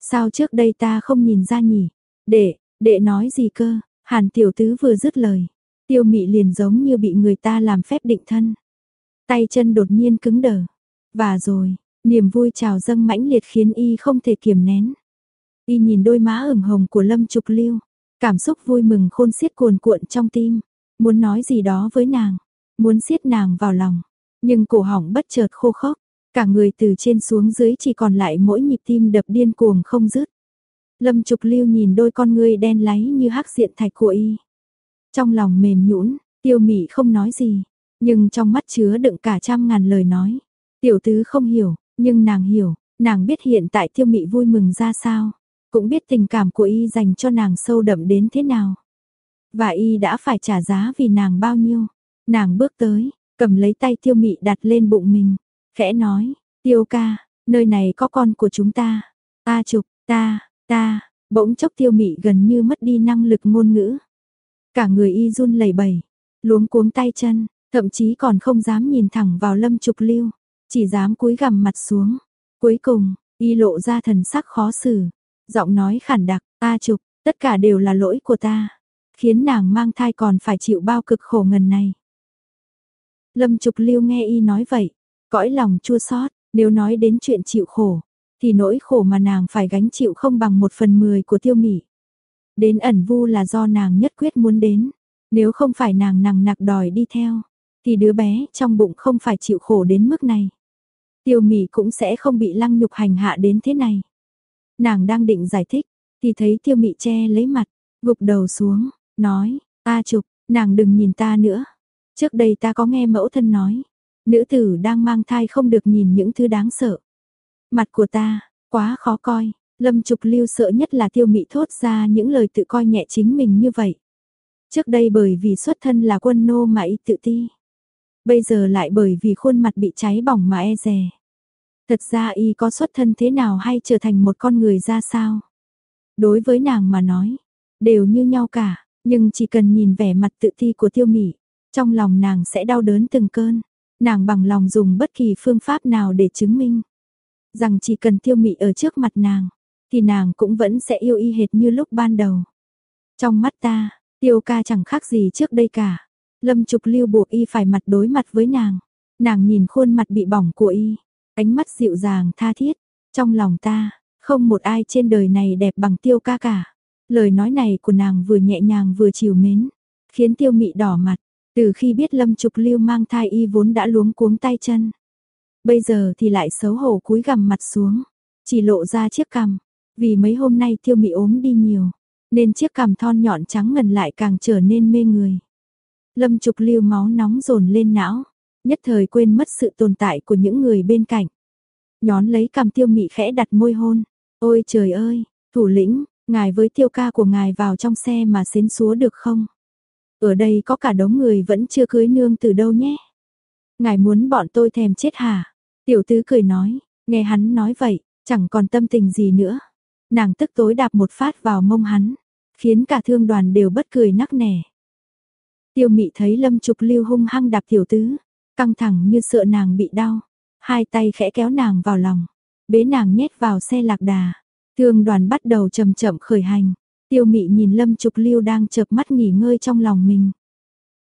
Sao trước đây ta không nhìn ra nhỉ? Đệ, đệ nói gì cơ? Hàn tiểu tứ vừa dứt lời. Tiêu mị liền giống như bị người ta làm phép định thân. Tay chân đột nhiên cứng đờ. Và rồi, niềm vui trào dâng mãnh liệt khiến y không thể kiềm nén. Y nhìn đôi má ửng hồng của Lâm Trục Lưu, cảm xúc vui mừng khôn xiết cuồn cuộn trong tim muốn nói gì đó với nàng, muốn siết nàng vào lòng, nhưng cổ họng bất chợt khô khốc, cả người từ trên xuống dưới chỉ còn lại mỗi nhịp tim đập điên cuồng không dứt. Lâm Trục Lưu nhìn đôi con ngươi đen láy như hắc diện thạch của y. Trong lòng mềm nhũn, Tiêu Mị không nói gì, nhưng trong mắt chứa đựng cả trăm ngàn lời nói. Tiểu tứ không hiểu, nhưng nàng hiểu, nàng biết hiện tại Tiêu Mị vui mừng ra sao, cũng biết tình cảm của y dành cho nàng sâu đậm đến thế nào. Và y đã phải trả giá vì nàng bao nhiêu. Nàng bước tới, cầm lấy tay tiêu mị đặt lên bụng mình. Khẽ nói, tiêu ca, nơi này có con của chúng ta. Ta chụp ta, ta, bỗng chốc tiêu mị gần như mất đi năng lực ngôn ngữ. Cả người y run lẩy bẩy, luống cuống tay chân, thậm chí còn không dám nhìn thẳng vào lâm trục lưu, chỉ dám cúi gằm mặt xuống. Cuối cùng, y lộ ra thần sắc khó xử, giọng nói khản đặc, ta trục, tất cả đều là lỗi của ta khiến nàng mang thai còn phải chịu bao cực khổ ngần này. Lâm Trục Lưu nghe y nói vậy, cõi lòng chua xót, nếu nói đến chuyện chịu khổ, thì nỗi khổ mà nàng phải gánh chịu không bằng một phần mười của tiêu mỉ. Đến ẩn vu là do nàng nhất quyết muốn đến, nếu không phải nàng nặng nặc đòi đi theo, thì đứa bé trong bụng không phải chịu khổ đến mức này. Tiêu mỉ cũng sẽ không bị lăng nhục hành hạ đến thế này. Nàng đang định giải thích, thì thấy tiêu mị che lấy mặt, gục đầu xuống, nói, a trục, nàng đừng nhìn ta nữa. Trước đây ta có nghe mẫu thân nói, nữ tử đang mang thai không được nhìn những thứ đáng sợ. Mặt của ta, quá khó coi, lâm trục lưu sợ nhất là tiêu mị thốt ra những lời tự coi nhẹ chính mình như vậy. Trước đây bởi vì xuất thân là quân nô mà y tự ti. Bây giờ lại bởi vì khuôn mặt bị cháy bỏng mà e rè. Thật ra y có xuất thân thế nào hay trở thành một con người ra sao? Đối với nàng mà nói, đều như nhau cả, nhưng chỉ cần nhìn vẻ mặt tự ti của tiêu mỉ, trong lòng nàng sẽ đau đớn từng cơn. Nàng bằng lòng dùng bất kỳ phương pháp nào để chứng minh rằng chỉ cần tiêu mị ở trước mặt nàng, thì nàng cũng vẫn sẽ yêu y hệt như lúc ban đầu. Trong mắt ta, tiêu ca chẳng khác gì trước đây cả. Lâm Trục Lưu buộc y phải mặt đối mặt với nàng. Nàng nhìn khuôn mặt bị bỏng của y, ánh mắt dịu dàng tha thiết. Trong lòng ta, không một ai trên đời này đẹp bằng tiêu ca cả. Lời nói này của nàng vừa nhẹ nhàng vừa chiều mến, khiến tiêu mị đỏ mặt. Từ khi biết Lâm Trục Lưu mang thai y vốn đã luống cuống tay chân. Bây giờ thì lại xấu hổ cúi gằm mặt xuống, chỉ lộ ra chiếc cằm, vì mấy hôm nay tiêu mị ốm đi nhiều, nên chiếc cằm thon nhọn trắng ngần lại càng trở nên mê người. Lâm Trục Lưu máu nóng dồn lên não, nhất thời quên mất sự tồn tại của những người bên cạnh. Nhón lấy cằm tiêu mị khẽ đặt môi hôn, ôi trời ơi, thủ lĩnh, ngài với tiêu ca của ngài vào trong xe mà xến xúa được không? Ở đây có cả đống người vẫn chưa cưới nương từ đâu nhé. Ngài muốn bọn tôi thèm chết hả? Tiểu tứ cười nói, nghe hắn nói vậy, chẳng còn tâm tình gì nữa. Nàng tức tối đạp một phát vào mông hắn, khiến cả thương đoàn đều bất cười nắc nẻ. Tiêu mị thấy lâm trục lưu hung hăng đạp tiểu tứ, căng thẳng như sợ nàng bị đau. Hai tay khẽ kéo nàng vào lòng, bế nàng nhét vào xe lạc đà. Thương đoàn bắt đầu chậm chậm khởi hành. Tiêu mị nhìn lâm trục lưu đang chợp mắt nghỉ ngơi trong lòng mình.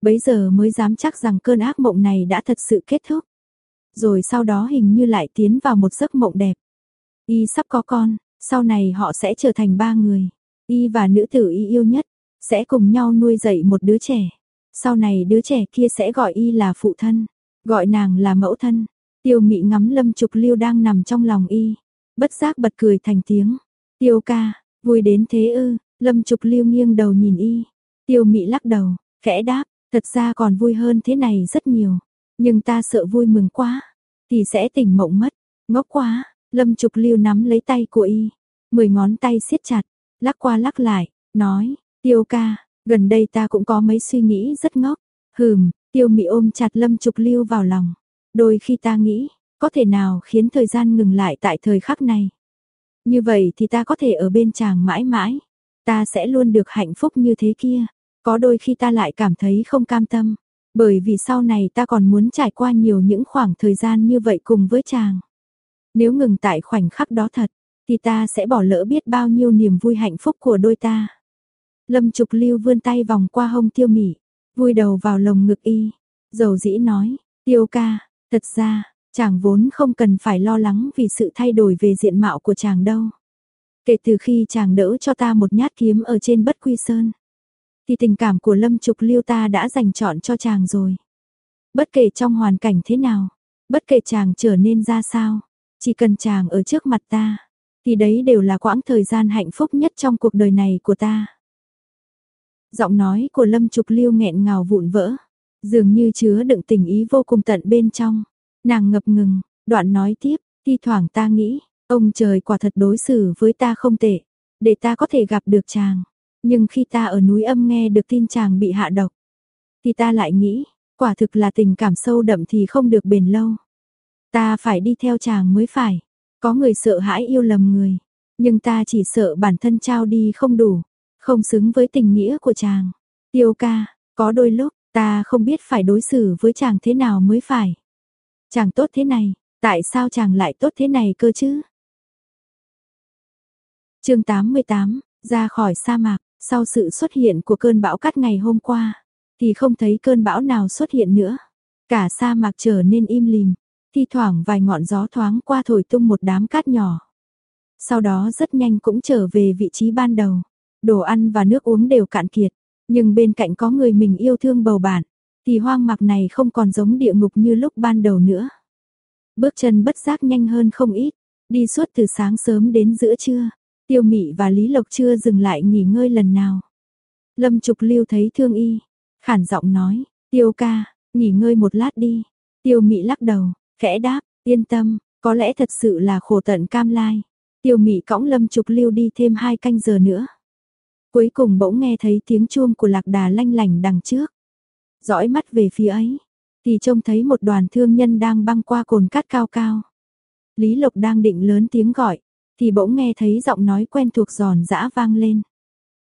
Bấy giờ mới dám chắc rằng cơn ác mộng này đã thật sự kết thúc. Rồi sau đó hình như lại tiến vào một giấc mộng đẹp. Y sắp có con, sau này họ sẽ trở thành ba người. Y và nữ tử y yêu nhất, sẽ cùng nhau nuôi dạy một đứa trẻ. Sau này đứa trẻ kia sẽ gọi y là phụ thân, gọi nàng là mẫu thân. Tiêu mị ngắm lâm trục lưu đang nằm trong lòng y, bất giác bật cười thành tiếng. Tiêu ca, vui đến thế ư, lâm trục lưu nghiêng đầu nhìn y. Tiêu mị lắc đầu, khẽ đáp, thật ra còn vui hơn thế này rất nhiều. Nhưng ta sợ vui mừng quá, thì sẽ tỉnh mộng mất, ngốc quá, lâm trục lưu nắm lấy tay của y. Mười ngón tay siết chặt, lắc qua lắc lại, nói, tiêu ca, gần đây ta cũng có mấy suy nghĩ rất ngốc. Hừm, tiêu mị ôm chặt lâm trục lưu vào lòng. Đôi khi ta nghĩ, có thể nào khiến thời gian ngừng lại tại thời khắc này. Như vậy thì ta có thể ở bên chàng mãi mãi. Ta sẽ luôn được hạnh phúc như thế kia. Có đôi khi ta lại cảm thấy không cam tâm. Bởi vì sau này ta còn muốn trải qua nhiều những khoảng thời gian như vậy cùng với chàng. Nếu ngừng tại khoảnh khắc đó thật, thì ta sẽ bỏ lỡ biết bao nhiêu niềm vui hạnh phúc của đôi ta. Lâm Trục Lưu vươn tay vòng qua hông tiêu mỉ, vui đầu vào lồng ngực y. Dầu dĩ nói, tiêu ca, thật ra, chàng vốn không cần phải lo lắng vì sự thay đổi về diện mạo của chàng đâu. Kể từ khi chàng đỡ cho ta một nhát kiếm ở trên bất quy sơn, thì tình cảm của Lâm Trục Liêu ta đã dành chọn cho chàng rồi. Bất kể trong hoàn cảnh thế nào, bất kể chàng trở nên ra sao, chỉ cần chàng ở trước mặt ta, thì đấy đều là quãng thời gian hạnh phúc nhất trong cuộc đời này của ta. Giọng nói của Lâm Trục Liêu nghẹn ngào vụn vỡ, dường như chứa đựng tình ý vô cùng tận bên trong. Nàng ngập ngừng, đoạn nói tiếp, thi thoảng ta nghĩ, ông trời quả thật đối xử với ta không tệ, để ta có thể gặp được chàng. Nhưng khi ta ở núi âm nghe được tin chàng bị hạ độc, thì ta lại nghĩ, quả thực là tình cảm sâu đậm thì không được bền lâu. Ta phải đi theo chàng mới phải. Có người sợ hãi yêu lầm người, nhưng ta chỉ sợ bản thân trao đi không đủ, không xứng với tình nghĩa của chàng. Tiêu ca, có đôi lúc, ta không biết phải đối xử với chàng thế nào mới phải. Chàng tốt thế này, tại sao chàng lại tốt thế này cơ chứ? chương 88, ra khỏi sa mạc, Sau sự xuất hiện của cơn bão cát ngày hôm qua, thì không thấy cơn bão nào xuất hiện nữa. Cả sa mạc trở nên im lìm, thi thoảng vài ngọn gió thoáng qua thổi tung một đám cát nhỏ. Sau đó rất nhanh cũng trở về vị trí ban đầu. Đồ ăn và nước uống đều cạn kiệt, nhưng bên cạnh có người mình yêu thương bầu bạn, thì hoang mạc này không còn giống địa ngục như lúc ban đầu nữa. Bước chân bất giác nhanh hơn không ít, đi suốt từ sáng sớm đến giữa trưa, Tiêu Mị và Lý Lộc chưa dừng lại nghỉ ngơi lần nào. Lâm Trục Lưu thấy thương y, khản giọng nói, "Tiêu ca, nghỉ ngơi một lát đi." Tiêu Mị lắc đầu, khẽ đáp, "Yên tâm, có lẽ thật sự là khổ tận cam lai." Tiêu Mị cõng Lâm Trục Lưu đi thêm hai canh giờ nữa. Cuối cùng bỗng nghe thấy tiếng chuông của lạc đà lanh lành đằng trước. Dõi mắt về phía ấy, thì trông thấy một đoàn thương nhân đang băng qua cồn cát cao cao. Lý Lộc đang định lớn tiếng gọi, thì bỗng nghe thấy giọng nói quen thuộc giòn giã vang lên.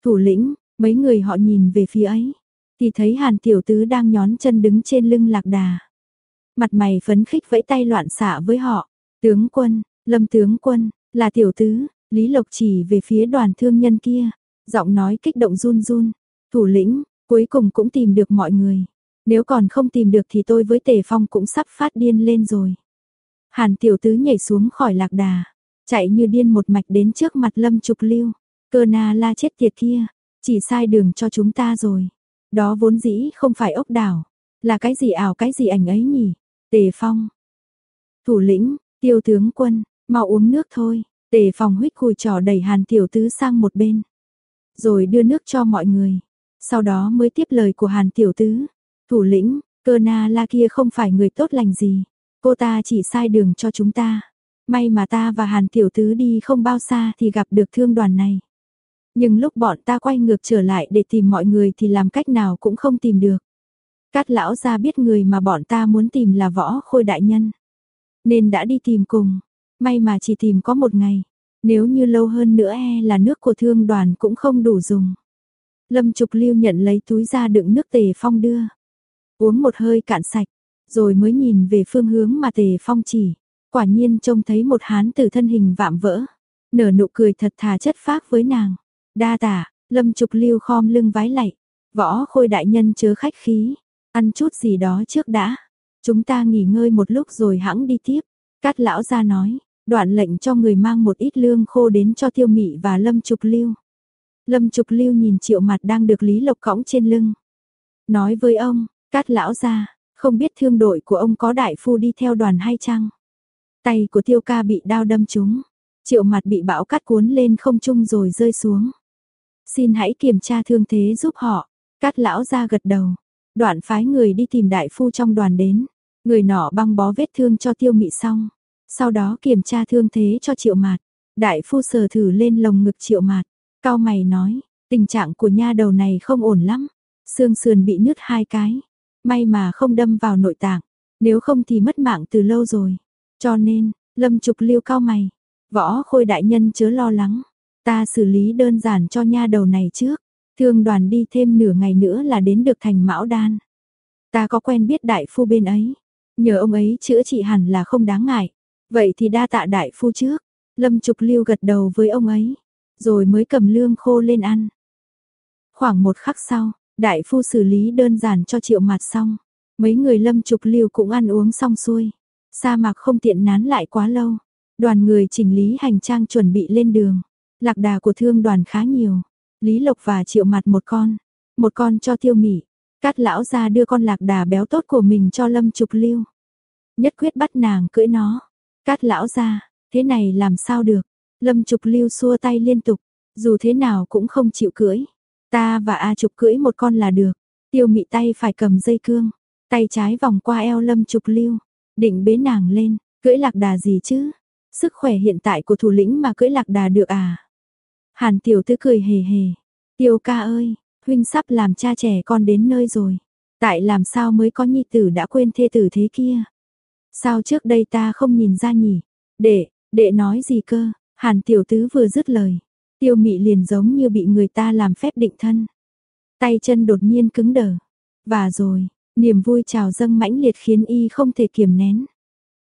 Thủ lĩnh, mấy người họ nhìn về phía ấy, thì thấy Hàn Tiểu Tứ đang nhón chân đứng trên lưng lạc đà. Mặt mày phấn khích vẫy tay loạn xạ với họ, tướng quân, lâm tướng quân, là Tiểu Tứ, Lý Lộc chỉ về phía đoàn thương nhân kia, giọng nói kích động run run, thủ lĩnh, cuối cùng cũng tìm được mọi người. Nếu còn không tìm được thì tôi với Tề Phong cũng sắp phát điên lên rồi. Hàn tiểu tứ nhảy xuống khỏi lạc đà, chạy như điên một mạch đến trước mặt lâm trục lưu. Cơ na la chết tiệt kia, chỉ sai đường cho chúng ta rồi. Đó vốn dĩ không phải ốc đảo, là cái gì ảo cái gì ảnh ấy nhỉ? Tề Phong. Thủ lĩnh, tiêu tướng quân, mau uống nước thôi. Tề Phong huyết cùi trò đẩy hàn tiểu tứ sang một bên. Rồi đưa nước cho mọi người. Sau đó mới tiếp lời của hàn tiểu tứ. Thủ lĩnh, cơ na la kia không phải người tốt lành gì. Cô ta chỉ sai đường cho chúng ta. May mà ta và Hàn Tiểu Tứ đi không bao xa thì gặp được thương đoàn này. Nhưng lúc bọn ta quay ngược trở lại để tìm mọi người thì làm cách nào cũng không tìm được. Cát lão ra biết người mà bọn ta muốn tìm là võ khôi đại nhân. Nên đã đi tìm cùng. May mà chỉ tìm có một ngày. Nếu như lâu hơn nữa e là nước của thương đoàn cũng không đủ dùng. Lâm Trục Lưu nhận lấy túi ra đựng nước tề phong đưa. Uống một hơi cạn sạch, rồi mới nhìn về phương hướng mà tề phong chỉ. Quả nhiên trông thấy một hán tử thân hình vạm vỡ, nở nụ cười thật thà chất phác với nàng. Đa tả, lâm trục lưu khom lưng vái lạy, võ khôi đại nhân chớ khách khí, ăn chút gì đó trước đã. Chúng ta nghỉ ngơi một lúc rồi hãng đi tiếp. Cát lão ra nói, đoạn lệnh cho người mang một ít lương khô đến cho tiêu mị và lâm trục lưu. Lâm trục lưu nhìn triệu mặt đang được Lý Lộc cõng trên lưng. Nói với ông, cát lão ra, không biết thương đội của ông có đại phu đi theo đoàn hay chăng? Tay của tiêu ca bị đao đâm trúng, triệu mặt bị bão cắt cuốn lên không trung rồi rơi xuống. Xin hãy kiểm tra thương thế giúp họ, cát lão ra gật đầu, đoạn phái người đi tìm đại phu trong đoàn đến, người nọ băng bó vết thương cho tiêu mị xong, sau đó kiểm tra thương thế cho triệu mạt, đại phu sờ thử lên lồng ngực triệu mạt, cao mày nói, tình trạng của nha đầu này không ổn lắm, xương sườn bị nứt hai cái, may mà không đâm vào nội tạng, nếu không thì mất mạng từ lâu rồi. Cho nên, Lâm Trục Liêu cao mày, võ khôi đại nhân chớ lo lắng, ta xử lý đơn giản cho nha đầu này trước, thương đoàn đi thêm nửa ngày nữa là đến được thành Mão Đan. Ta có quen biết đại phu bên ấy, nhờ ông ấy chữa trị hẳn là không đáng ngại, vậy thì đa tạ đại phu trước. Lâm Trục Liêu gật đầu với ông ấy, rồi mới cầm lương khô lên ăn. Khoảng một khắc sau, đại phu xử lý đơn giản cho triệu mặt xong, mấy người Lâm Trục Liêu cũng ăn uống xong xuôi. Sa mạc không tiện nán lại quá lâu. Đoàn người chỉnh lý hành trang chuẩn bị lên đường. Lạc đà của thương đoàn khá nhiều. Lý Lộc và Triệu Mặt một con. Một con cho tiêu mỉ. Cát lão ra đưa con lạc đà béo tốt của mình cho Lâm Trục liêu Nhất quyết bắt nàng cưỡi nó. Cát lão ra, thế này làm sao được. Lâm Trục Lưu xua tay liên tục. Dù thế nào cũng không chịu cưỡi. Ta và A Trục cưỡi một con là được. Tiêu mị tay phải cầm dây cương. Tay trái vòng qua eo Lâm Trục Lưu. Định bế nàng lên, cưỡi lạc đà gì chứ? Sức khỏe hiện tại của thủ lĩnh mà cưỡi lạc đà được à? Hàn tiểu tư cười hề hề. Tiêu ca ơi, huynh sắp làm cha trẻ con đến nơi rồi. Tại làm sao mới có nhi tử đã quên thê tử thế kia? Sao trước đây ta không nhìn ra nhỉ? Đệ, đệ nói gì cơ? Hàn tiểu tứ vừa dứt lời. Tiêu mị liền giống như bị người ta làm phép định thân. Tay chân đột nhiên cứng đờ. Và rồi, Niềm vui trào dâng mãnh liệt khiến y không thể kiềm nén.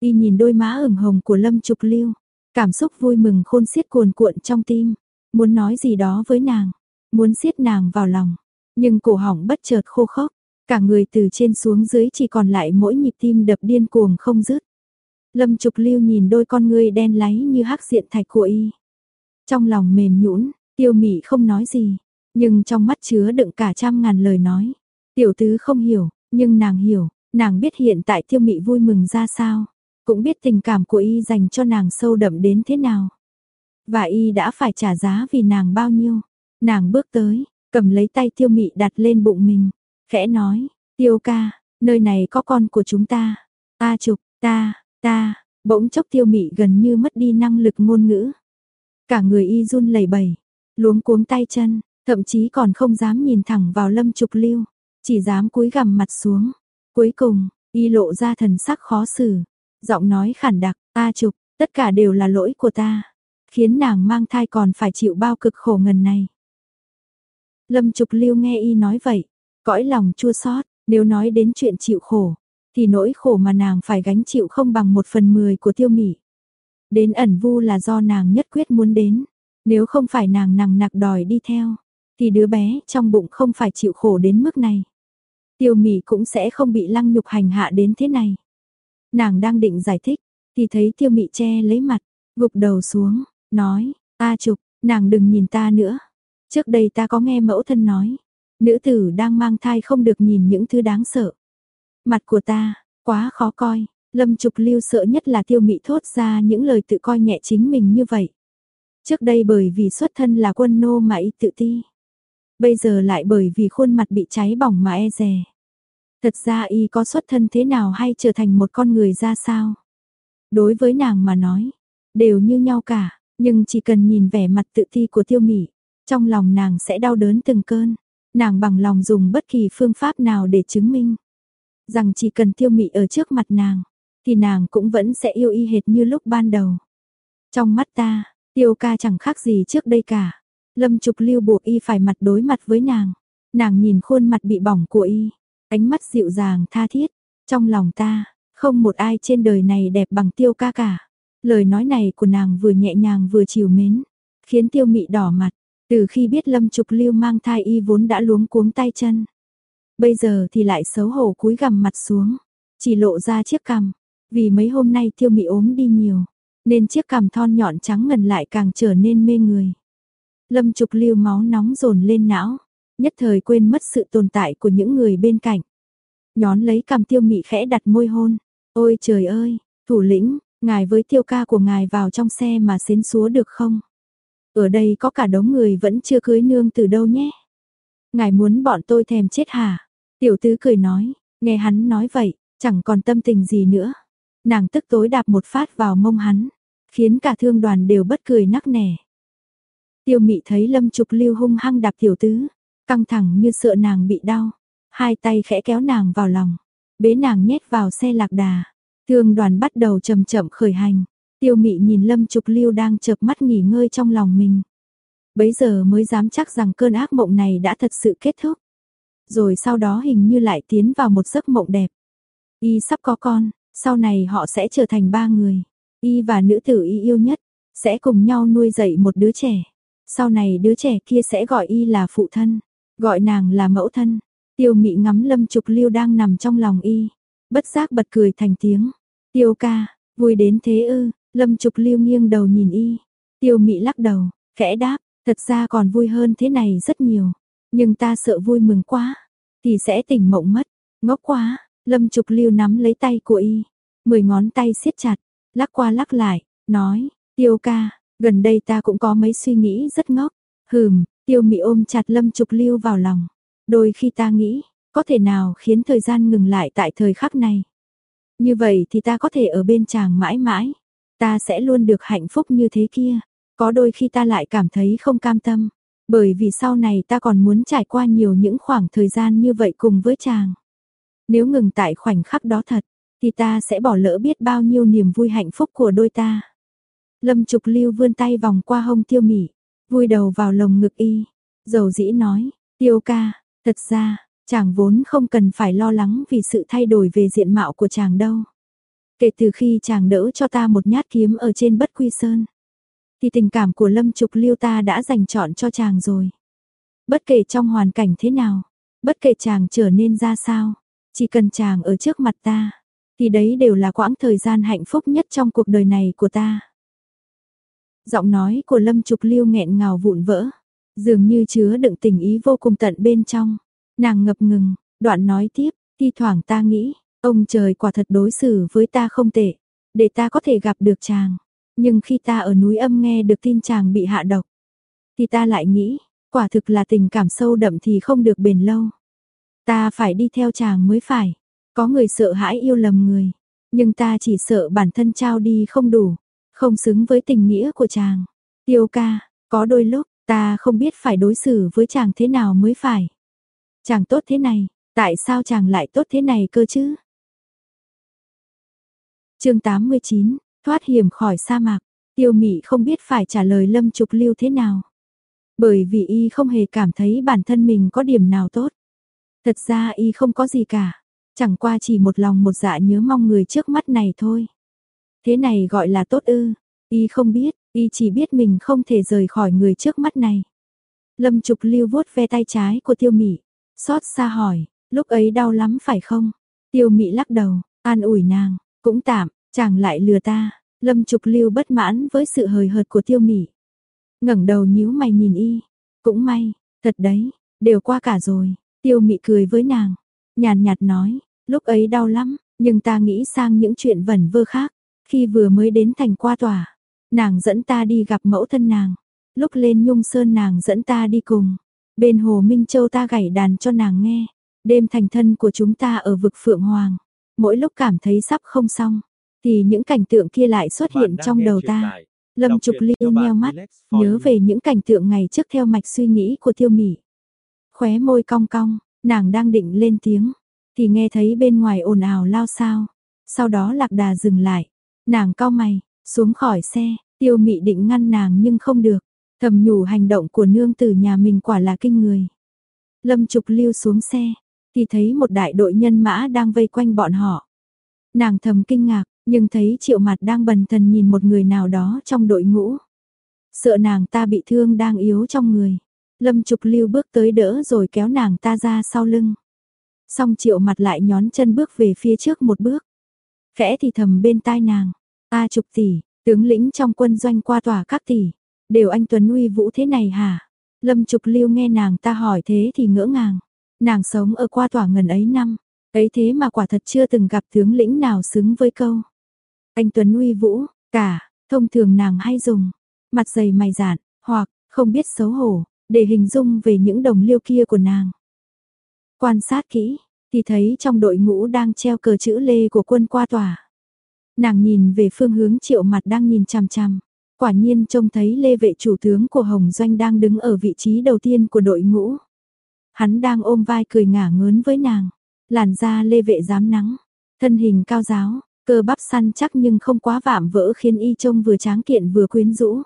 Y nhìn đôi má ửng hồng của Lâm Trục Lưu, cảm xúc vui mừng khôn xiết cuồn cuộn trong tim, muốn nói gì đó với nàng. muốn siết nàng vào lòng, nhưng cổ họng bất chợt khô khốc, cả người từ trên xuống dưới chỉ còn lại mỗi nhịp tim đập điên cuồng không dứt. Lâm Trục Lưu nhìn đôi con ngươi đen láy như hắc diện thạch của y. Trong lòng mềm nhũn, Tiêu Mị không nói gì, nhưng trong mắt chứa đựng cả trăm ngàn lời nói. Tiểu tứ không hiểu, nhưng nàng hiểu, nàng biết hiện tại Tiêu Mị vui mừng ra sao, cũng biết tình cảm của y dành cho nàng sâu đậm đến thế nào. Và y đã phải trả giá vì nàng bao nhiêu. Nàng bước tới, cầm lấy tay Tiêu Mị đặt lên bụng mình, khẽ nói, "Tiêu ca, nơi này có con của chúng ta." "A Trục, ta, ta." Bỗng chốc Tiêu Mị gần như mất đi năng lực ngôn ngữ. Cả người y run lẩy bẩy, luống cuống tay chân, thậm chí còn không dám nhìn thẳng vào Lâm Trục Lưu, chỉ dám cúi gằm mặt xuống. Cuối cùng, y lộ ra thần sắc khó xử, giọng nói khản đặc, ta Trục, tất cả đều là lỗi của ta." Khiến nàng mang thai còn phải chịu bao cực khổ ngần này. Lâm Trục Lưu nghe y nói vậy, cõi lòng chua xót, nếu nói đến chuyện chịu khổ, thì nỗi khổ mà nàng phải gánh chịu không bằng một phần mười của tiêu mỉ. Đến ẩn vu là do nàng nhất quyết muốn đến, nếu không phải nàng nằng nặc đòi đi theo, thì đứa bé trong bụng không phải chịu khổ đến mức này. Tiêu mỉ cũng sẽ không bị lăng nhục hành hạ đến thế này. Nàng đang định giải thích, thì thấy tiêu mị che lấy mặt, gục đầu xuống, nói, Ta trục, nàng đừng nhìn ta nữa. Trước đây ta có nghe mẫu thân nói, nữ tử đang mang thai không được nhìn những thứ đáng sợ. Mặt của ta, quá khó coi, lâm trục lưu sợ nhất là tiêu mị thốt ra những lời tự coi nhẹ chính mình như vậy. Trước đây bởi vì xuất thân là quân nô mà y tự ti. Bây giờ lại bởi vì khuôn mặt bị cháy bỏng mà e rè Thật ra y có xuất thân thế nào hay trở thành một con người ra sao? Đối với nàng mà nói, đều như nhau cả, nhưng chỉ cần nhìn vẻ mặt tự ti của tiêu mị, trong lòng nàng sẽ đau đớn từng cơn. Nàng bằng lòng dùng bất kỳ phương pháp nào để chứng minh rằng chỉ cần tiêu mị ở trước mặt nàng, thì nàng cũng vẫn sẽ yêu y hệt như lúc ban đầu. Trong mắt ta, tiêu ca chẳng khác gì trước đây cả. Lâm Trục Lưu buộc y phải mặt đối mặt với nàng. Nàng nhìn khuôn mặt bị bỏng của y, ánh mắt dịu dàng tha thiết. Trong lòng ta, không một ai trên đời này đẹp bằng tiêu ca cả. Lời nói này của nàng vừa nhẹ nhàng vừa chiều mến, khiến tiêu mị đỏ mặt. Từ khi biết Lâm Trục Lưu mang thai y vốn đã luống cuống tay chân. Bây giờ thì lại xấu hổ cúi gằm mặt xuống, chỉ lộ ra chiếc cằm, vì mấy hôm nay tiêu mị ốm đi nhiều, nên chiếc cằm thon nhọn trắng ngần lại càng trở nên mê người. Lâm Trục Lưu máu nóng dồn lên não, nhất thời quên mất sự tồn tại của những người bên cạnh. Nhón lấy cằm tiêu mị khẽ đặt môi hôn, ôi trời ơi, thủ lĩnh, ngài với tiêu ca của ngài vào trong xe mà xến xúa được không? Ở đây có cả đống người vẫn chưa cưới nương từ đâu nhé. Ngài muốn bọn tôi thèm chết hả? Tiểu tứ cười nói, nghe hắn nói vậy, chẳng còn tâm tình gì nữa. Nàng tức tối đạp một phát vào mông hắn, khiến cả thương đoàn đều bất cười nắc nẻ. Tiêu mị thấy lâm trục lưu hung hăng đạp tiểu tứ, căng thẳng như sợ nàng bị đau. Hai tay khẽ kéo nàng vào lòng, bế nàng nhét vào xe lạc đà. Thương đoàn bắt đầu chậm chậm khởi hành. Tiêu mị nhìn Lâm Trục Lưu đang chợp mắt nghỉ ngơi trong lòng mình. Bấy giờ mới dám chắc rằng cơn ác mộng này đã thật sự kết thúc. Rồi sau đó hình như lại tiến vào một giấc mộng đẹp. Y sắp có con, sau này họ sẽ trở thành ba người. Y và nữ tử Y yêu nhất, sẽ cùng nhau nuôi dạy một đứa trẻ. Sau này đứa trẻ kia sẽ gọi Y là phụ thân, gọi nàng là mẫu thân. Tiêu mị ngắm Lâm Trục Lưu đang nằm trong lòng Y, bất giác bật cười thành tiếng. Tiêu ca, vui đến thế ư, Lâm Trục Lưu nghiêng đầu nhìn y, tiêu mị lắc đầu, khẽ đáp, thật ra còn vui hơn thế này rất nhiều, nhưng ta sợ vui mừng quá, thì sẽ tỉnh mộng mất, ngốc quá, Lâm Trục Lưu nắm lấy tay của y, mười ngón tay siết chặt, lắc qua lắc lại, nói, tiêu ca, gần đây ta cũng có mấy suy nghĩ rất ngốc, hừm, tiêu mị ôm chặt Lâm Trục Lưu vào lòng, đôi khi ta nghĩ, có thể nào khiến thời gian ngừng lại tại thời khắc này. Như vậy thì ta có thể ở bên chàng mãi mãi. Ta sẽ luôn được hạnh phúc như thế kia. Có đôi khi ta lại cảm thấy không cam tâm. Bởi vì sau này ta còn muốn trải qua nhiều những khoảng thời gian như vậy cùng với chàng. Nếu ngừng tại khoảnh khắc đó thật, thì ta sẽ bỏ lỡ biết bao nhiêu niềm vui hạnh phúc của đôi ta. Lâm Trục Lưu vươn tay vòng qua hông tiêu mỉ, vui đầu vào lồng ngực y. Dầu dĩ nói, tiêu ca, thật ra, chàng vốn không cần phải lo lắng vì sự thay đổi về diện mạo của chàng đâu. Kể từ khi chàng đỡ cho ta một nhát kiếm ở trên bất quy sơn, thì tình cảm của Lâm Trục Liêu ta đã dành chọn cho chàng rồi. Bất kể trong hoàn cảnh thế nào, bất kể chàng trở nên ra sao, chỉ cần chàng ở trước mặt ta, thì đấy đều là quãng thời gian hạnh phúc nhất trong cuộc đời này của ta. Giọng nói của Lâm Trục Lưu nghẹn ngào vụn vỡ, dường như chứa đựng tình ý vô cùng tận bên trong. Nàng ngập ngừng, đoạn nói tiếp, thi thoảng ta nghĩ, ông trời quả thật đối xử với ta không tệ, để ta có thể gặp được chàng. Nhưng khi ta ở núi âm nghe được tin chàng bị hạ độc, thì ta lại nghĩ, quả thực là tình cảm sâu đậm thì không được bền lâu. Ta phải đi theo chàng mới phải. Có người sợ hãi yêu lầm người, nhưng ta chỉ sợ bản thân trao đi không đủ, không xứng với tình nghĩa của chàng. Tiêu ca, có đôi lúc, ta không biết phải đối xử với chàng thế nào mới phải. Chàng tốt thế này, tại sao chàng lại tốt thế này cơ chứ? chương 89, thoát hiểm khỏi sa mạc, tiêu mị không biết phải trả lời lâm trục lưu thế nào. Bởi vì y không hề cảm thấy bản thân mình có điểm nào tốt. Thật ra y không có gì cả, chẳng qua chỉ một lòng một dạ nhớ mong người trước mắt này thôi. Thế này gọi là tốt ư, y không biết, y chỉ biết mình không thể rời khỏi người trước mắt này. Lâm Trục Lưu vuốt ve tay trái của Tiêu Mị, xót xa hỏi, lúc ấy đau lắm phải không? Tiêu Mị lắc đầu, an ủi nàng, cũng tạm, chàng lại lừa ta. Lâm Trục Lưu bất mãn với sự hời hợt của Tiêu mỉ. Ngẩng đầu nhíu mày nhìn y, cũng may, thật đấy, đều qua cả rồi. Tiêu Mị cười với nàng, nhàn nhạt nói, lúc ấy đau lắm, nhưng ta nghĩ sang những chuyện vẩn vơ khác. Khi vừa mới đến thành qua tòa, nàng dẫn ta đi gặp mẫu thân nàng. Lúc lên Nhung Sơn nàng dẫn ta đi cùng. Bên Hồ Minh Châu ta gảy đàn cho nàng nghe. Đêm thành thân của chúng ta ở vực Phượng Hoàng. Mỗi lúc cảm thấy sắp không xong, thì những cảnh tượng kia lại xuất hiện trong đầu ta. Lâm Trục Ly nheo mắt, nhớ về những cảnh tượng ngày trước theo mạch suy nghĩ của Tiêu Mị. Khóe môi cong cong, nàng đang định lên tiếng, thì nghe thấy bên ngoài ồn ào lao sao. Sau đó Lạc Đà dừng lại, nàng cau mày, xuống khỏi xe, Tiêu Mị định ngăn nàng nhưng không được. Thầm nhủ hành động của nương tử nhà mình quả là kinh người. Lâm Trục Lưu xuống xe, thì thấy một đại đội nhân mã đang vây quanh bọn họ. Nàng thầm kinh ngạc, nhưng thấy triệu mặt đang bần thần nhìn một người nào đó trong đội ngũ. Sợ nàng ta bị thương đang yếu trong người. Lâm Trục Lưu bước tới đỡ rồi kéo nàng ta ra sau lưng. Xong triệu mặt lại nhón chân bước về phía trước một bước. Khẽ thì thầm bên tai nàng. A Trục tỷ, tướng lĩnh trong quân doanh qua tòa các tỷ. Đều anh Tuấn uy vũ thế này hả? Lâm Trục Lưu nghe nàng ta hỏi thế thì ngỡ ngàng. Nàng sống ở qua tòa ngần ấy năm. Ấy thế mà quả thật chưa từng gặp tướng lĩnh nào xứng với câu. Anh Tuấn uy vũ, cả, thông thường nàng hay dùng, mặt dày mày dạn, hoặc, không biết xấu hổ, để hình dung về những đồng liêu kia của nàng. Quan sát kỹ, thì thấy trong đội ngũ đang treo cờ chữ lê của quân qua tòa. Nàng nhìn về phương hướng triệu mặt đang nhìn chằm chằm. Quả nhiên trông thấy lê vệ chủ tướng của Hồng Doanh đang đứng ở vị trí đầu tiên của đội ngũ. Hắn đang ôm vai cười ngả ngớn với nàng. Làn da lê vệ dám nắng. Thân hình cao giáo, cơ bắp săn chắc nhưng không quá vạm vỡ khiến y trông vừa tráng kiện vừa quyến rũ.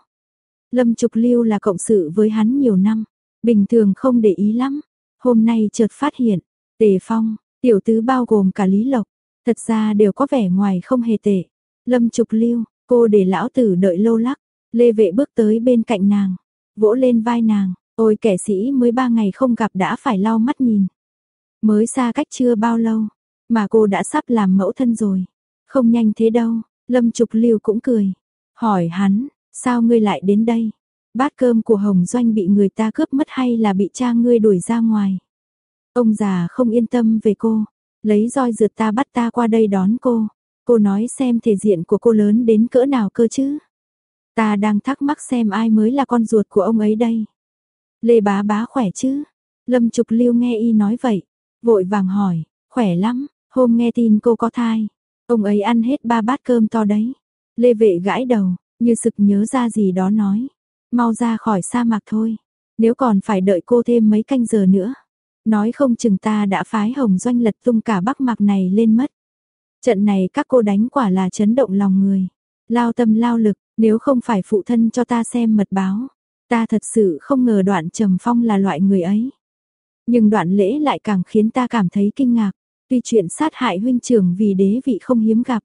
Lâm Trục Lưu là cộng sự với hắn nhiều năm, bình thường không để ý lắm. Hôm nay chợt phát hiện, Tề Phong, tiểu tứ bao gồm cả Lý Lộc, thật ra đều có vẻ ngoài không hề tệ. Lâm Trục Lưu, cô để lão tử đợi lâu lắc, Lê Vệ bước tới bên cạnh nàng, vỗ lên vai nàng, ôi kẻ sĩ mới ba ngày không gặp đã phải lau mắt nhìn. Mới xa cách chưa bao lâu, mà cô đã sắp làm mẫu thân rồi. Không nhanh thế đâu, Lâm Trục Lưu cũng cười. Hỏi hắn, sao ngươi lại đến đây? Bát cơm của Hồng Doanh bị người ta cướp mất hay là bị cha ngươi đuổi ra ngoài? Ông già không yên tâm về cô, lấy roi rượt ta bắt ta qua đây đón cô. Cô nói xem thể diện của cô lớn đến cỡ nào cơ chứ? Ta đang thắc mắc xem ai mới là con ruột của ông ấy đây. Lê bá bá khỏe chứ? Lâm Trục Lưu nghe y nói vậy, vội vàng hỏi, khỏe lắm, hôm nghe tin cô có thai. Ông ấy ăn hết ba bát cơm to đấy. Lê vệ gãi đầu, như sực nhớ ra gì đó nói. Mau ra khỏi sa mạc thôi. Nếu còn phải đợi cô thêm mấy canh giờ nữa. Nói không chừng ta đã phái hồng doanh lật tung cả bắc mạc này lên mất. Trận này các cô đánh quả là chấn động lòng người. Lao tâm lao lực, nếu không phải phụ thân cho ta xem mật báo. Ta thật sự không ngờ đoạn trầm phong là loại người ấy. Nhưng đoạn lễ lại càng khiến ta cảm thấy kinh ngạc. Tuy chuyện sát hại huynh trưởng vì đế vị không hiếm gặp.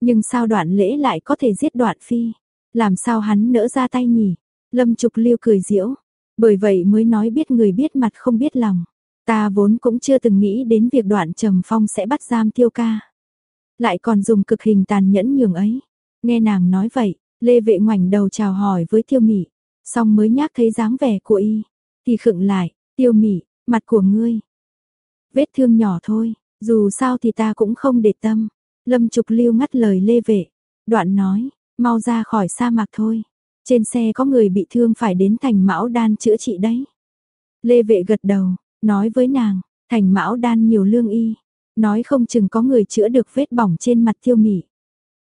Nhưng sao đoạn lễ lại có thể giết đoạn phi? Làm sao hắn nỡ ra tay nhỉ? Lâm Trục Liêu cười diễu. Bởi vậy mới nói biết người biết mặt không biết lòng. Ta vốn cũng chưa từng nghĩ đến việc đoạn trầm phong sẽ bắt giam tiêu ca. Lại còn dùng cực hình tàn nhẫn nhường ấy. Nghe nàng nói vậy, Lê Vệ ngoảnh đầu chào hỏi với tiêu mỹ Xong mới nhác thấy dáng vẻ của y. Thì khựng lại, tiêu mỹ mặt của ngươi. Vết thương nhỏ thôi, dù sao thì ta cũng không để tâm. Lâm Trục Lưu ngắt lời Lê Vệ. Đoạn nói, mau ra khỏi sa mạc thôi. Trên xe có người bị thương phải đến thành mão đan chữa trị đấy. Lê Vệ gật đầu, nói với nàng, thành mão đan nhiều lương y. Nói không chừng có người chữa được vết bỏng trên mặt tiêu mị.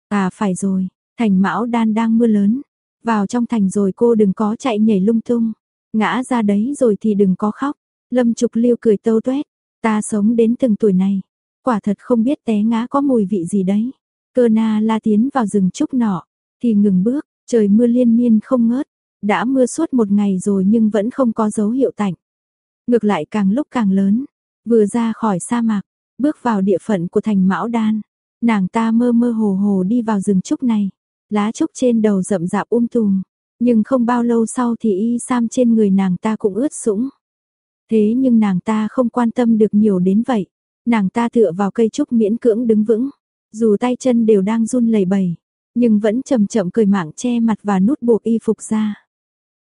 À phải rồi, thành mão đan đang mưa lớn. Vào trong thành rồi cô đừng có chạy nhảy lung tung. Ngã ra đấy rồi thì đừng có khóc. Lâm Trục Lưu cười tâu tuét. Ta sống đến từng tuổi này. Quả thật không biết té ngã có mùi vị gì đấy. Cơ na la tiến vào rừng trúc nọ. Thì ngừng bước, trời mưa liên miên không ngớt. Đã mưa suốt một ngày rồi nhưng vẫn không có dấu hiệu tạnh. Ngược lại càng lúc càng lớn. Vừa ra khỏi sa mạc, bước vào địa phận của thành Mão Đan. Nàng ta mơ mơ hồ hồ đi vào rừng trúc này. Lá trúc trên đầu rậm rạp um tùm. Nhưng không bao lâu sau thì y sam trên người nàng ta cũng ướt sũng. Thế nhưng nàng ta không quan tâm được nhiều đến vậy. Nàng ta tựa vào cây trúc miễn cưỡng đứng vững. Dù tay chân đều đang run lẩy bẩy, nhưng vẫn chậm chậm cười mạng che mặt và nút buộc y phục ra.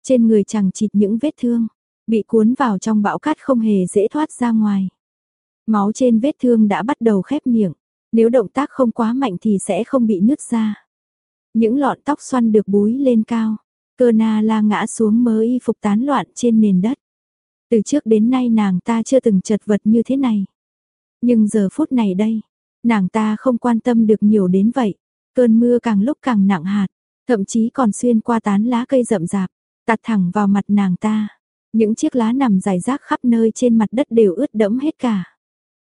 Trên người chẳng chịt những vết thương, bị cuốn vào trong bão cát không hề dễ thoát ra ngoài. Máu trên vết thương đã bắt đầu khép miệng, nếu động tác không quá mạnh thì sẽ không bị nứt ra. Những lọn tóc xoăn được búi lên cao, cơ na la ngã xuống mớ y phục tán loạn trên nền đất. Từ trước đến nay nàng ta chưa từng chật vật như thế này. Nhưng giờ phút này đây, nàng ta không quan tâm được nhiều đến vậy. Cơn mưa càng lúc càng nặng hạt, thậm chí còn xuyên qua tán lá cây rậm rạp, tạt thẳng vào mặt nàng ta. Những chiếc lá nằm rải rác khắp nơi trên mặt đất đều ướt đẫm hết cả.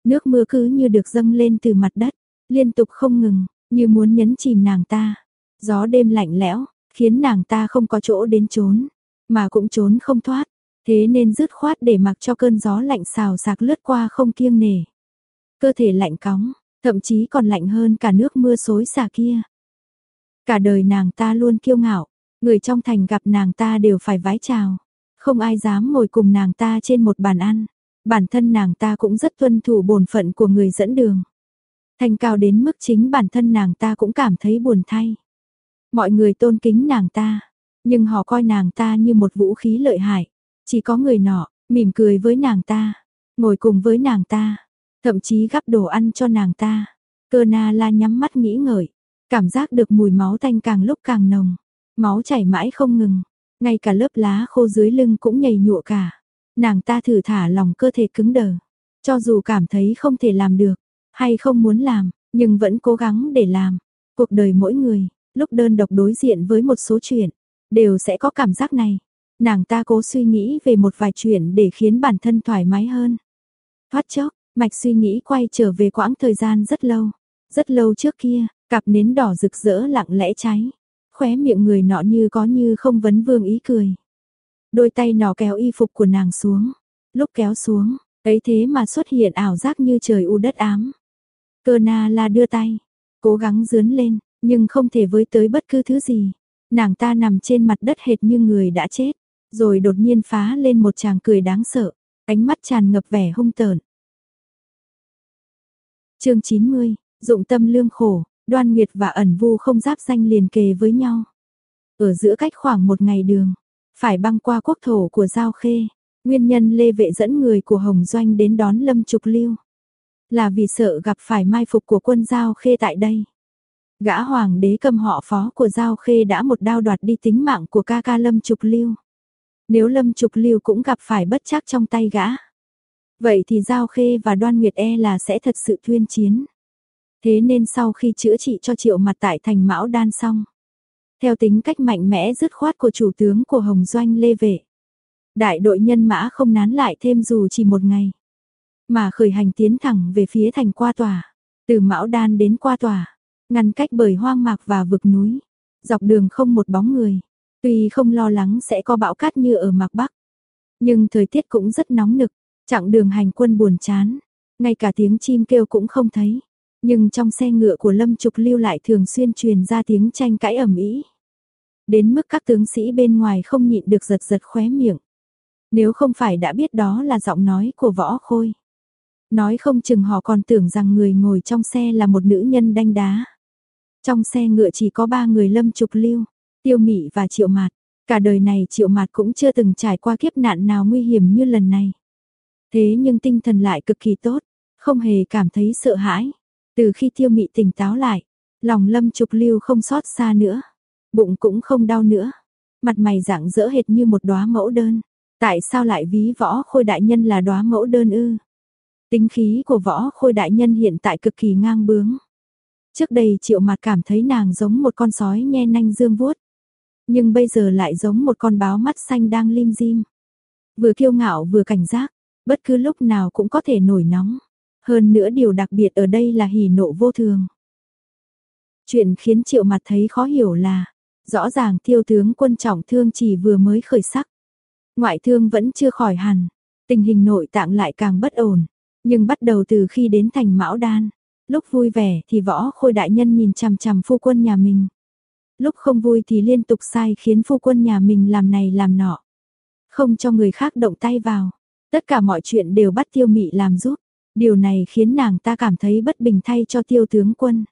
Nước mưa cứ như được dâng lên từ mặt đất, liên tục không ngừng, như muốn nhấn chìm nàng ta. Gió đêm lạnh lẽo, khiến nàng ta không có chỗ đến trốn, mà cũng trốn không thoát. Thế nên dứt khoát để mặc cho cơn gió lạnh xào sạc lướt qua không kiêng nề. Cơ thể lạnh cóng, thậm chí còn lạnh hơn cả nước mưa xối xả kia. Cả đời nàng ta luôn kiêu ngạo, người trong thành gặp nàng ta đều phải vái chào. Không ai dám ngồi cùng nàng ta trên một bàn ăn. Bản thân nàng ta cũng rất tuân thủ bổn phận của người dẫn đường. Thành cao đến mức chính bản thân nàng ta cũng cảm thấy buồn thay. Mọi người tôn kính nàng ta, nhưng họ coi nàng ta như một vũ khí lợi hại. Chỉ có người nọ, mỉm cười với nàng ta, ngồi cùng với nàng ta, thậm chí gắp đồ ăn cho nàng ta. Cơ na la nhắm mắt nghĩ ngợi, cảm giác được mùi máu tanh càng lúc càng nồng, máu chảy mãi không ngừng, ngay cả lớp lá khô dưới lưng cũng nhầy nhụa cả. Nàng ta thử thả lòng cơ thể cứng đờ, cho dù cảm thấy không thể làm được, hay không muốn làm, nhưng vẫn cố gắng để làm. Cuộc đời mỗi người, lúc đơn độc đối diện với một số chuyện, đều sẽ có cảm giác này. Nàng ta cố suy nghĩ về một vài chuyện để khiến bản thân thoải mái hơn. Thoát chốc, mạch suy nghĩ quay trở về quãng thời gian rất lâu. Rất lâu trước kia, cặp nến đỏ rực rỡ lặng lẽ cháy. Khóe miệng người nọ như có như không vấn vương ý cười. Đôi tay nọ kéo y phục của nàng xuống. Lúc kéo xuống, ấy thế mà xuất hiện ảo giác như trời u đất ám. Cơ na la đưa tay, cố gắng dướn lên, nhưng không thể với tới bất cứ thứ gì. Nàng ta nằm trên mặt đất hệt như người đã chết rồi đột nhiên phá lên một chàng cười đáng sợ, ánh mắt tràn ngập vẻ hung tợn. Chương 90, dụng tâm lương khổ, Đoan Nguyệt và ẩn vu không giáp danh liền kề với nhau. Ở giữa cách khoảng một ngày đường, phải băng qua quốc thổ của Giao Khê, nguyên nhân Lê Vệ dẫn người của Hồng Doanh đến đón Lâm Trục Lưu. Là vì sợ gặp phải mai phục của quân Giao Khê tại đây. Gã hoàng đế cầm họ phó của Giao Khê đã một đao đoạt đi tính mạng của ca ca Lâm Trục Lưu. Nếu Lâm Trục Lưu cũng gặp phải bất chắc trong tay gã. Vậy thì Giao Khê và Đoan Nguyệt e là sẽ thật sự thuyên chiến. Thế nên sau khi chữa trị cho triệu mặt tại thành Mão Đan xong. Theo tính cách mạnh mẽ dứt khoát của chủ tướng của Hồng Doanh Lê Vệ. Đại đội nhân mã không nán lại thêm dù chỉ một ngày. Mà khởi hành tiến thẳng về phía thành qua tòa. Từ Mão Đan đến qua tòa. Ngăn cách bởi hoang mạc và vực núi. Dọc đường không một bóng người. Tuy không lo lắng sẽ có bão cát như ở mạc Bắc, nhưng thời tiết cũng rất nóng nực, chặng đường hành quân buồn chán, ngay cả tiếng chim kêu cũng không thấy. Nhưng trong xe ngựa của Lâm Trục Lưu lại thường xuyên truyền ra tiếng tranh cãi ầm ĩ. Đến mức các tướng sĩ bên ngoài không nhịn được giật giật khóe miệng. Nếu không phải đã biết đó là giọng nói của võ khôi. Nói không chừng họ còn tưởng rằng người ngồi trong xe là một nữ nhân đanh đá. Trong xe ngựa chỉ có ba người lâm trục lưu, tiêu mị và triệu mạt. Cả đời này triệu mạt cũng chưa từng trải qua kiếp nạn nào nguy hiểm như lần này. Thế nhưng tinh thần lại cực kỳ tốt, không hề cảm thấy sợ hãi. Từ khi tiêu mị tỉnh táo lại, lòng lâm trục lưu không xót xa nữa, bụng cũng không đau nữa. Mặt mày dạng dỡ hệt như một đóa mẫu đơn. Tại sao lại ví võ khôi đại nhân là đóa mẫu đơn ư? Tính khí của võ khôi đại nhân hiện tại cực kỳ ngang bướng. Trước đây triệu mặt cảm thấy nàng giống một con sói nhe nanh dương vuốt. Nhưng bây giờ lại giống một con báo mắt xanh đang lim dim. Vừa kiêu ngạo vừa cảnh giác, bất cứ lúc nào cũng có thể nổi nóng. Hơn nữa điều đặc biệt ở đây là hỉ nộ vô thường. Chuyện khiến triệu mặt thấy khó hiểu là, rõ ràng tiêu tướng quân trọng thương chỉ vừa mới khởi sắc. Ngoại thương vẫn chưa khỏi hẳn, tình hình nội tạng lại càng bất ổn. Nhưng bắt đầu từ khi đến thành Mão Đan, lúc vui vẻ thì võ khôi đại nhân nhìn chằm chằm phu quân nhà mình. Lúc không vui thì liên tục sai khiến phu quân nhà mình làm này làm nọ. Không cho người khác động tay vào. Tất cả mọi chuyện đều bắt tiêu mị làm giúp. Điều này khiến nàng ta cảm thấy bất bình thay cho tiêu tướng quân.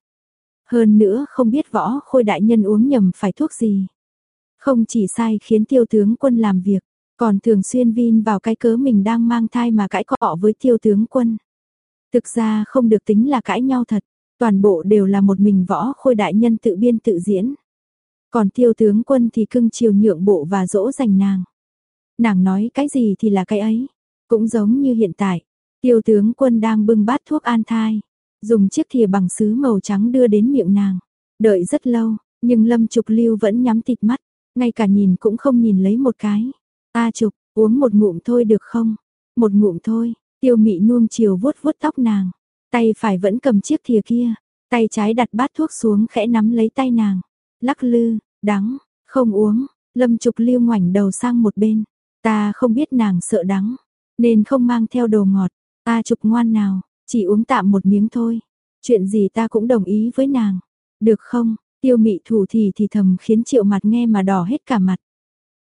Hơn nữa không biết võ khôi đại nhân uống nhầm phải thuốc gì. Không chỉ sai khiến tiêu tướng quân làm việc, còn thường xuyên vin vào cái cớ mình đang mang thai mà cãi cọ với tiêu tướng quân. Thực ra không được tính là cãi nhau thật, toàn bộ đều là một mình võ khôi đại nhân tự biên tự diễn. Còn tiêu tướng quân thì cưng chiều nhượng bộ và dỗ dành nàng. Nàng nói cái gì thì là cái ấy, cũng giống như hiện tại, tiêu tướng quân đang bưng bát thuốc an thai, dùng chiếc thìa bằng sứ màu trắng đưa đến miệng nàng. Đợi rất lâu, nhưng Lâm Trục Lưu vẫn nhắm tịt mắt, ngay cả nhìn cũng không nhìn lấy một cái. ta Trục, uống một ngụm thôi được không? Một ngụm thôi, tiêu mị nuông chiều vuốt vuốt tóc nàng. Tay phải vẫn cầm chiếc thìa kia, tay trái đặt bát thuốc xuống khẽ nắm lấy tay nàng. Lắc lư, đắng, không uống, Lâm Trục Lưu ngoảnh đầu sang một bên. Ta không biết nàng sợ đắng, nên không mang theo đồ ngọt. Ta Trục ngoan nào, chỉ uống tạm một miếng thôi. Chuyện gì ta cũng đồng ý với nàng. Được không? Tiêu mị thủ thì thì thầm khiến triệu mặt nghe mà đỏ hết cả mặt.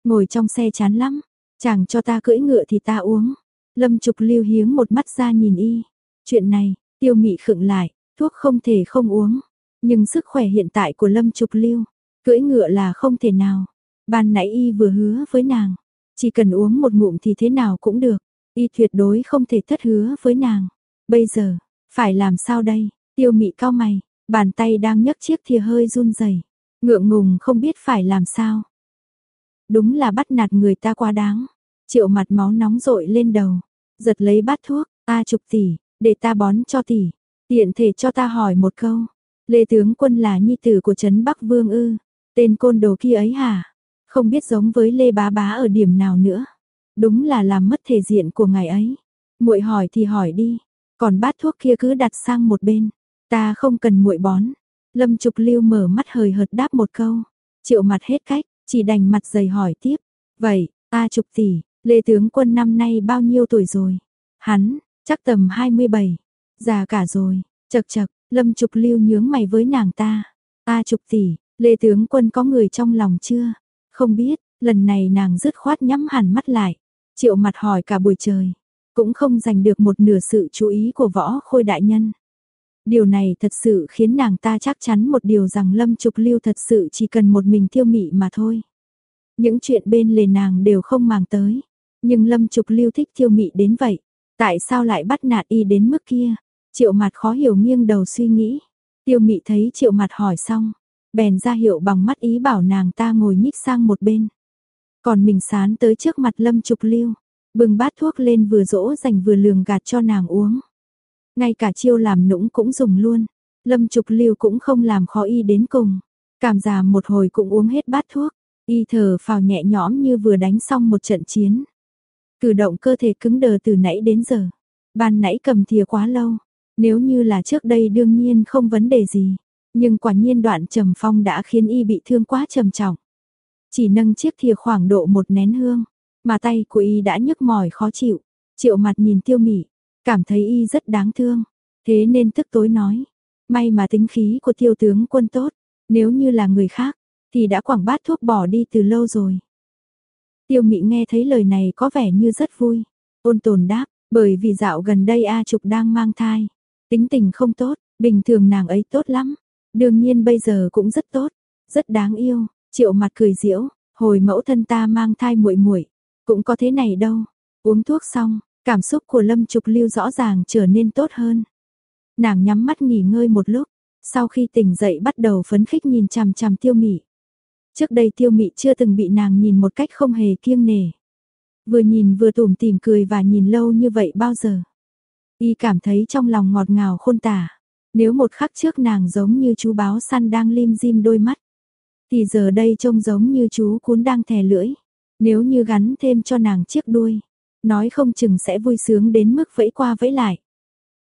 Ngồi trong xe chán lắm. Chàng cho ta cưỡi ngựa thì ta uống. Lâm trục lưu hiếng một mắt ra nhìn y. Chuyện này, tiêu mị khựng lại, thuốc không thể không uống. Nhưng sức khỏe hiện tại của Lâm trục lưu, cưỡi ngựa là không thể nào. Ban nãy y vừa hứa với nàng. Chỉ cần uống một ngụm thì thế nào cũng được. Y tuyệt đối không thể thất hứa với nàng. Bây giờ, phải làm sao đây? Tiêu mị cao mày, bàn tay đang nhấc chiếc thìa hơi run rẩy, ngượng ngùng không biết phải làm sao. Đúng là bắt nạt người ta quá đáng. Triệu mặt máu nóng rội lên đầu, giật lấy bát thuốc, "A Trục tỷ, để ta bón cho tỷ." Tiện thể cho ta hỏi một câu, Lê tướng quân là nhi tử của trấn Bắc Vương ư? Tên côn đồ kia ấy hả? Không biết giống với Lê Bá Bá ở điểm nào nữa. Đúng là làm mất thể diện của ngài ấy. Muội hỏi thì hỏi đi, còn bát thuốc kia cứ đặt sang một bên. Ta không cần muội bón. Lâm Trục Lưu mở mắt hời hợt đáp một câu. Triệu mặt hết cách, chỉ đành mặt dày hỏi tiếp. Vậy, ta Trục tỷ, Lê tướng quân năm nay bao nhiêu tuổi rồi? Hắn, chắc tầm 27. Già cả rồi. chật chật, Lâm Trục Lưu nhướng mày với nàng ta. Ta Trục tỷ, Lê tướng quân có người trong lòng chưa? Không biết, lần này nàng dứt khoát nhắm hẳn mắt lại. Triệu mặt hỏi cả buổi trời cũng không giành được một nửa sự chú ý của võ khôi đại nhân. Điều này thật sự khiến nàng ta chắc chắn một điều rằng Lâm Trục Lưu thật sự chỉ cần một mình tiêu mị mà thôi. Những chuyện bên lề nàng đều không màng tới. Nhưng Lâm Trục Lưu thích tiêu mị đến vậy. Tại sao lại bắt nạt y đến mức kia? Triệu mặt khó hiểu nghiêng đầu suy nghĩ. Tiêu mị thấy triệu mặt hỏi xong. Bèn ra hiệu bằng mắt ý bảo nàng ta ngồi nhích sang một bên. Còn mình sán tới trước mặt Lâm Trục Lưu. Bưng bát thuốc lên vừa dỗ dành vừa lường gạt cho nàng uống. Ngay cả chiêu làm nũng cũng dùng luôn. Lâm Trục Lưu cũng không làm khó y đến cùng. Cảm già một hồi cũng uống hết bát thuốc. Y thở phào nhẹ nhõm như vừa đánh xong một trận chiến. Cử động cơ thể cứng đờ từ nãy đến giờ. Ban nãy cầm thìa quá lâu. Nếu như là trước đây đương nhiên không vấn đề gì. Nhưng quả nhiên đoạn trầm phong đã khiến y bị thương quá trầm trọng. Chỉ nâng chiếc thìa khoảng độ một nén hương. Mà tay của y đã nhức mỏi khó chịu. Triệu mặt nhìn tiêu mỉ, cảm thấy y rất đáng thương. Thế nên tức tối nói. May mà tính khí của tiêu tướng quân tốt. Nếu như là người khác, thì đã quảng bát thuốc bỏ đi từ lâu rồi. Tiêu mị nghe thấy lời này có vẻ như rất vui. Ôn tồn đáp, bởi vì dạo gần đây A Trục đang mang thai. Tính tình không tốt, bình thường nàng ấy tốt lắm. Đương nhiên bây giờ cũng rất tốt, rất đáng yêu. Triệu mặt cười diễu, hồi mẫu thân ta mang thai muội muội, cũng có thế này đâu. Uống thuốc xong, cảm xúc của Lâm Trục Lưu rõ ràng trở nên tốt hơn. Nàng nhắm mắt nghỉ ngơi một lúc, sau khi tỉnh dậy bắt đầu phấn khích nhìn chằm chằm Tiêu Mị. Trước đây Tiêu Mị chưa từng bị nàng nhìn một cách không hề kiêng nể. Vừa nhìn vừa tủm tỉm cười và nhìn lâu như vậy bao giờ. Y cảm thấy trong lòng ngọt ngào khôn tả. Nếu một khắc trước nàng giống như chú báo săn đang lim dim đôi mắt, thì giờ đây trông giống như chú cún đang thè lưỡi. Nếu như gắn thêm cho nàng chiếc đuôi, nói không chừng sẽ vui sướng đến mức vẫy qua vẫy lại.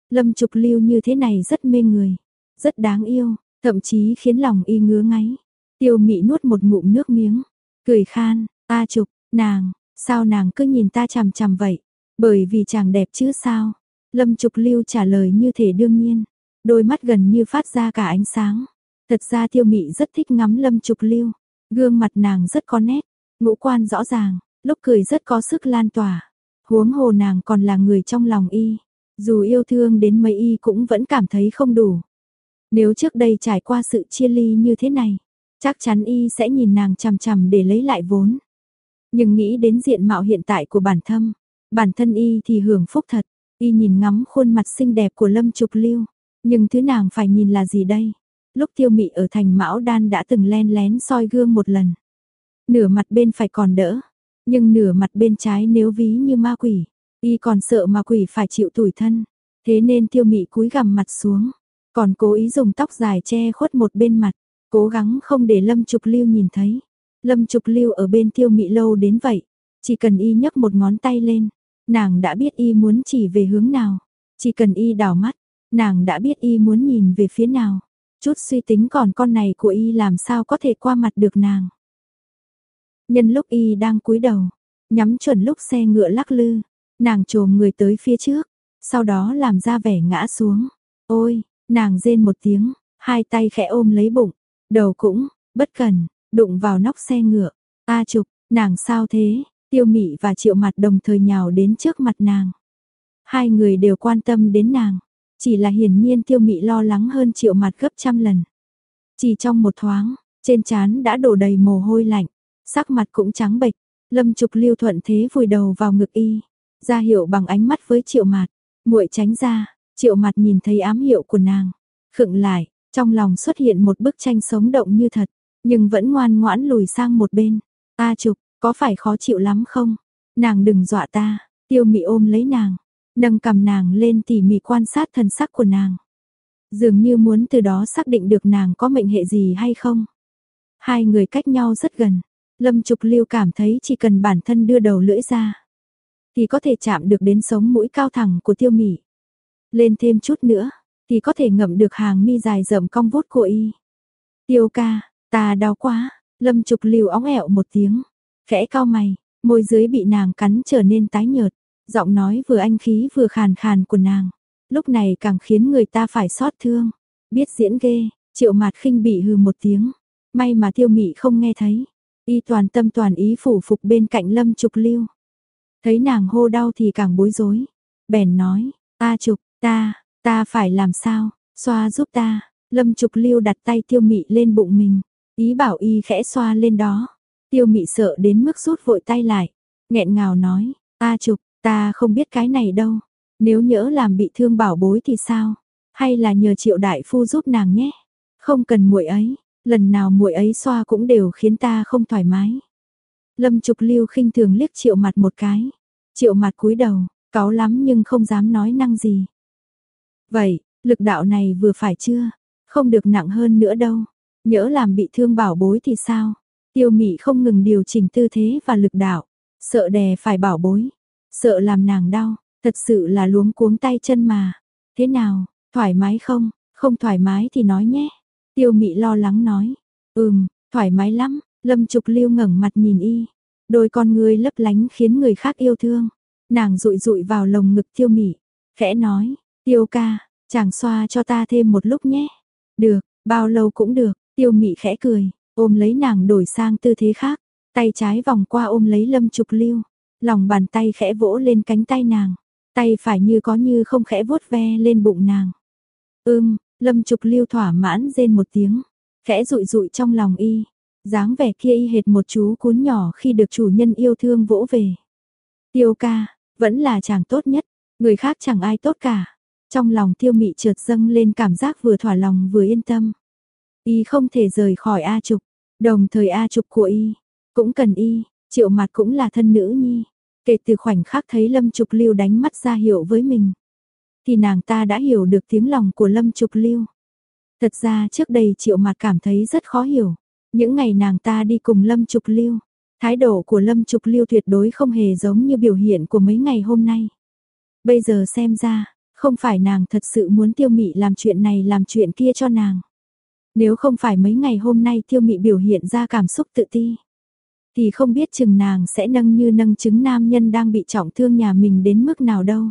Lâm Trục Lưu như thế này rất mê người, rất đáng yêu, thậm chí khiến lòng y ngứa ngáy. Tiêu Mị nuốt một ngụm nước miếng, cười khan, "A Trục, nàng, sao nàng cứ nhìn ta chằm chằm vậy? Bởi vì chàng đẹp chứ sao?" Lâm Trục Lưu trả lời như thể đương nhiên, đôi mắt gần như phát ra cả ánh sáng. Thật ra Tiêu Mị rất thích ngắm Lâm Trục Lưu, gương mặt nàng rất có nét, ngũ quan rõ ràng, lúc cười rất có sức lan tỏa. Huống hồ nàng còn là người trong lòng y, dù yêu thương đến mấy y cũng vẫn cảm thấy không đủ. Nếu trước đây trải qua sự chia ly như thế này, chắc chắn y sẽ nhìn nàng chằm chằm để lấy lại vốn. Nhưng nghĩ đến diện mạo hiện tại của bản thân, bản thân y thì hưởng phúc thật, y nhìn ngắm khuôn mặt xinh đẹp của Lâm Trục Lưu, nhưng thứ nàng phải nhìn là gì đây? Lúc tiêu mị ở thành Mão Đan đã từng len lén soi gương một lần. Nửa mặt bên phải còn đỡ, nhưng nửa mặt bên trái nếu ví như ma quỷ, y còn sợ ma quỷ phải chịu tủi thân. Thế nên tiêu mị cúi gằm mặt xuống, còn cố ý dùng tóc dài che khuất một bên mặt, cố gắng không để Lâm Trục Lưu nhìn thấy. Lâm Trục Lưu ở bên tiêu mị lâu đến vậy, chỉ cần y nhấc một ngón tay lên, nàng đã biết y muốn chỉ về hướng nào, chỉ cần y đảo mắt, nàng đã biết y muốn nhìn về phía nào. Chút suy tính còn con này của y làm sao có thể qua mặt được nàng. Nhân lúc y đang cúi đầu, nhắm chuẩn lúc xe ngựa lắc lư, nàng trồm người tới phía trước, sau đó làm ra vẻ ngã xuống. Ôi, nàng rên một tiếng, hai tay khẽ ôm lấy bụng, đầu cũng, bất cần, đụng vào nóc xe ngựa. A trục, nàng sao thế? Tiêu mị và triệu mặt đồng thời nhào đến trước mặt nàng. Hai người đều quan tâm đến nàng. Chỉ là hiển nhiên tiêu mị lo lắng hơn triệu mặt gấp trăm lần. Chỉ trong một thoáng, trên trán đã đổ đầy mồ hôi lạnh, sắc mặt cũng trắng bệch. Lâm Trục Lưu thuận thế vùi đầu vào ngực y, ra hiệu bằng ánh mắt với Triệu Mạt, muội tránh ra, Triệu Mạt nhìn thấy ám hiệu của nàng, khựng lại, trong lòng xuất hiện một bức tranh sống động như thật, nhưng vẫn ngoan ngoãn lùi sang một bên. "A Trục, có phải khó chịu lắm không? Nàng đừng dọa ta." Tiêu Mị ôm lấy nàng, nâng cầm nàng lên tỉ mỉ quan sát thần sắc của nàng. Dường như muốn từ đó xác định được nàng có mệnh hệ gì hay không. Hai người cách nhau rất gần, Lâm Trục Lưu cảm thấy chỉ cần bản thân đưa đầu lưỡi ra, thì có thể chạm được đến sống mũi cao thẳng của tiêu mỉ. Lên thêm chút nữa, thì có thể ngậm được hàng mi dài rậm cong vút của y. Tiêu ca, ta đau quá, Lâm Trục Lưu óng ẹo một tiếng, khẽ cao mày, môi dưới bị nàng cắn trở nên tái nhợt, giọng nói vừa anh khí vừa khàn khàn của nàng, lúc này càng khiến người ta phải xót thương. Biết diễn ghê, Triệu Mạt khinh bị hừ một tiếng, may mà Tiêu Mị không nghe thấy. Y toàn tâm toàn ý phủ phục bên cạnh Lâm Trục Lưu. Thấy nàng hô đau thì càng bối rối. Bèn nói, ta Trục, ta, ta phải làm sao, xoa giúp ta. Lâm Trục Lưu đặt tay Tiêu Mị lên bụng mình, ý bảo y khẽ xoa lên đó. Tiêu Mị sợ đến mức rút vội tay lại, nghẹn ngào nói, ta Trục, ta không biết cái này đâu. Nếu nhỡ làm bị thương bảo bối thì sao? Hay là nhờ Triệu đại phu giúp nàng nhé? Không cần muội ấy, lần nào muội ấy xoa cũng đều khiến ta không thoải mái. Lâm Trục Lưu khinh thường liếc Triệu Mặt một cái. Triệu Mặt cúi đầu, cáu lắm nhưng không dám nói năng gì. Vậy, lực đạo này vừa phải chưa? Không được nặng hơn nữa đâu. Nhỡ làm bị thương bảo bối thì sao? Tiêu Mị không ngừng điều chỉnh tư thế và lực đạo, sợ đè phải bảo bối, sợ làm nàng đau, thật sự là luống cuống tay chân mà. Thế nào, thoải mái không? Không thoải mái thì nói nhé. Tiêu Mị lo lắng nói, "Ừm, thoải mái lắm." Lâm Trục Lưu ngẩng mặt nhìn y, đôi con ngươi lấp lánh khiến người khác yêu thương. Nàng dụi dụi vào lồng ngực Tiêu Mị, khẽ nói, "Tiêu ca, chàng xoa cho ta thêm một lúc nhé." "Được, bao lâu cũng được." Tiêu Mị khẽ cười, ôm lấy nàng đổi sang tư thế khác. tay trái vòng qua ôm lấy Lâm Trục Lưu, lòng bàn tay khẽ vỗ lên cánh tay nàng, tay phải như có như không khẽ vuốt ve lên bụng nàng. Ưm, Lâm Trục Lưu thỏa mãn rên một tiếng, khẽ rụi rụi trong lòng y, dáng vẻ kia y hệt một chú cún nhỏ khi được chủ nhân yêu thương vỗ về. Tiêu ca, vẫn là chàng tốt nhất, người khác chẳng ai tốt cả. Trong lòng tiêu mị trượt dâng lên cảm giác vừa thỏa lòng vừa yên tâm. Y không thể rời khỏi A Trục, đồng thời A Trục của Y, cũng cần Y, triệu mặt cũng là thân nữ nhi. Kể từ khoảnh khắc thấy Lâm Trục Lưu đánh mắt ra hiệu với mình, thì nàng ta đã hiểu được tiếng lòng của Lâm Trục Lưu. Thật ra trước đây triệu mặt cảm thấy rất khó hiểu. Những ngày nàng ta đi cùng Lâm Trục Lưu, thái độ của Lâm Trục Lưu tuyệt đối không hề giống như biểu hiện của mấy ngày hôm nay. Bây giờ xem ra, không phải nàng thật sự muốn tiêu mị làm chuyện này làm chuyện kia cho nàng. Nếu không phải mấy ngày hôm nay tiêu mị biểu hiện ra cảm xúc tự ti, thì không biết chừng nàng sẽ nâng như nâng chứng nam nhân đang bị trọng thương nhà mình đến mức nào đâu.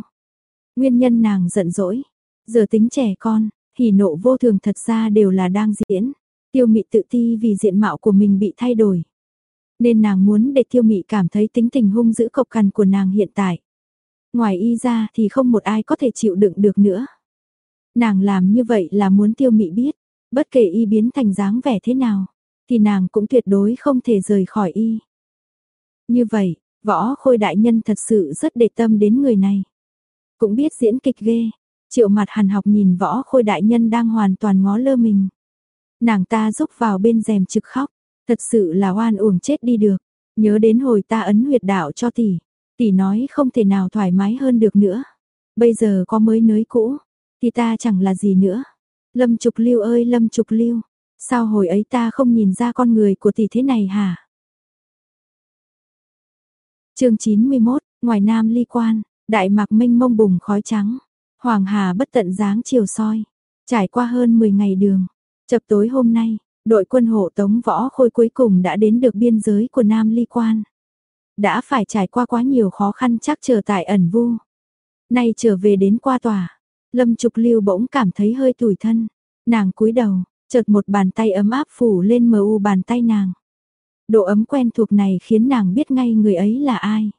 Nguyên nhân nàng giận dỗi, giờ tính trẻ con, hỉ nộ vô thường thật ra đều là đang diễn. Tiêu mị tự ti vì diện mạo của mình bị thay đổi. Nên nàng muốn để tiêu mị cảm thấy tính tình hung dữ cộc cằn của nàng hiện tại. Ngoài y ra thì không một ai có thể chịu đựng được nữa. Nàng làm như vậy là muốn tiêu mị biết, bất kể y biến thành dáng vẻ thế nào, thì nàng cũng tuyệt đối không thể rời khỏi y. Như vậy, võ khôi đại nhân thật sự rất để tâm đến người này. Cũng biết diễn kịch ghê, triệu mặt hàn học nhìn võ khôi đại nhân đang hoàn toàn ngó lơ mình. Nàng ta rúc vào bên rèm trực khóc, thật sự là oan uổng chết đi được. Nhớ đến hồi ta ấn huyệt đạo cho tỷ, tỷ nói không thể nào thoải mái hơn được nữa. Bây giờ có mới nới cũ, thì ta chẳng là gì nữa. Lâm Trục Lưu ơi Lâm Trục Lưu, sao hồi ấy ta không nhìn ra con người của tỷ thế này hả? Chương 91, ngoài Nam Ly Quan, đại mạc minh mông bùng khói trắng, hoàng hà bất tận dáng chiều soi, trải qua hơn 10 ngày đường, chập tối hôm nay, đội quân hộ tống võ khôi cuối cùng đã đến được biên giới của Nam Ly Quan đã phải trải qua quá nhiều khó khăn chắc chờ tại ẩn vu. Nay trở về đến qua tòa, Lâm Trục Lưu bỗng cảm thấy hơi tủi thân, nàng cúi đầu, chợt một bàn tay ấm áp phủ lên mờ u bàn tay nàng. Độ ấm quen thuộc này khiến nàng biết ngay người ấy là ai.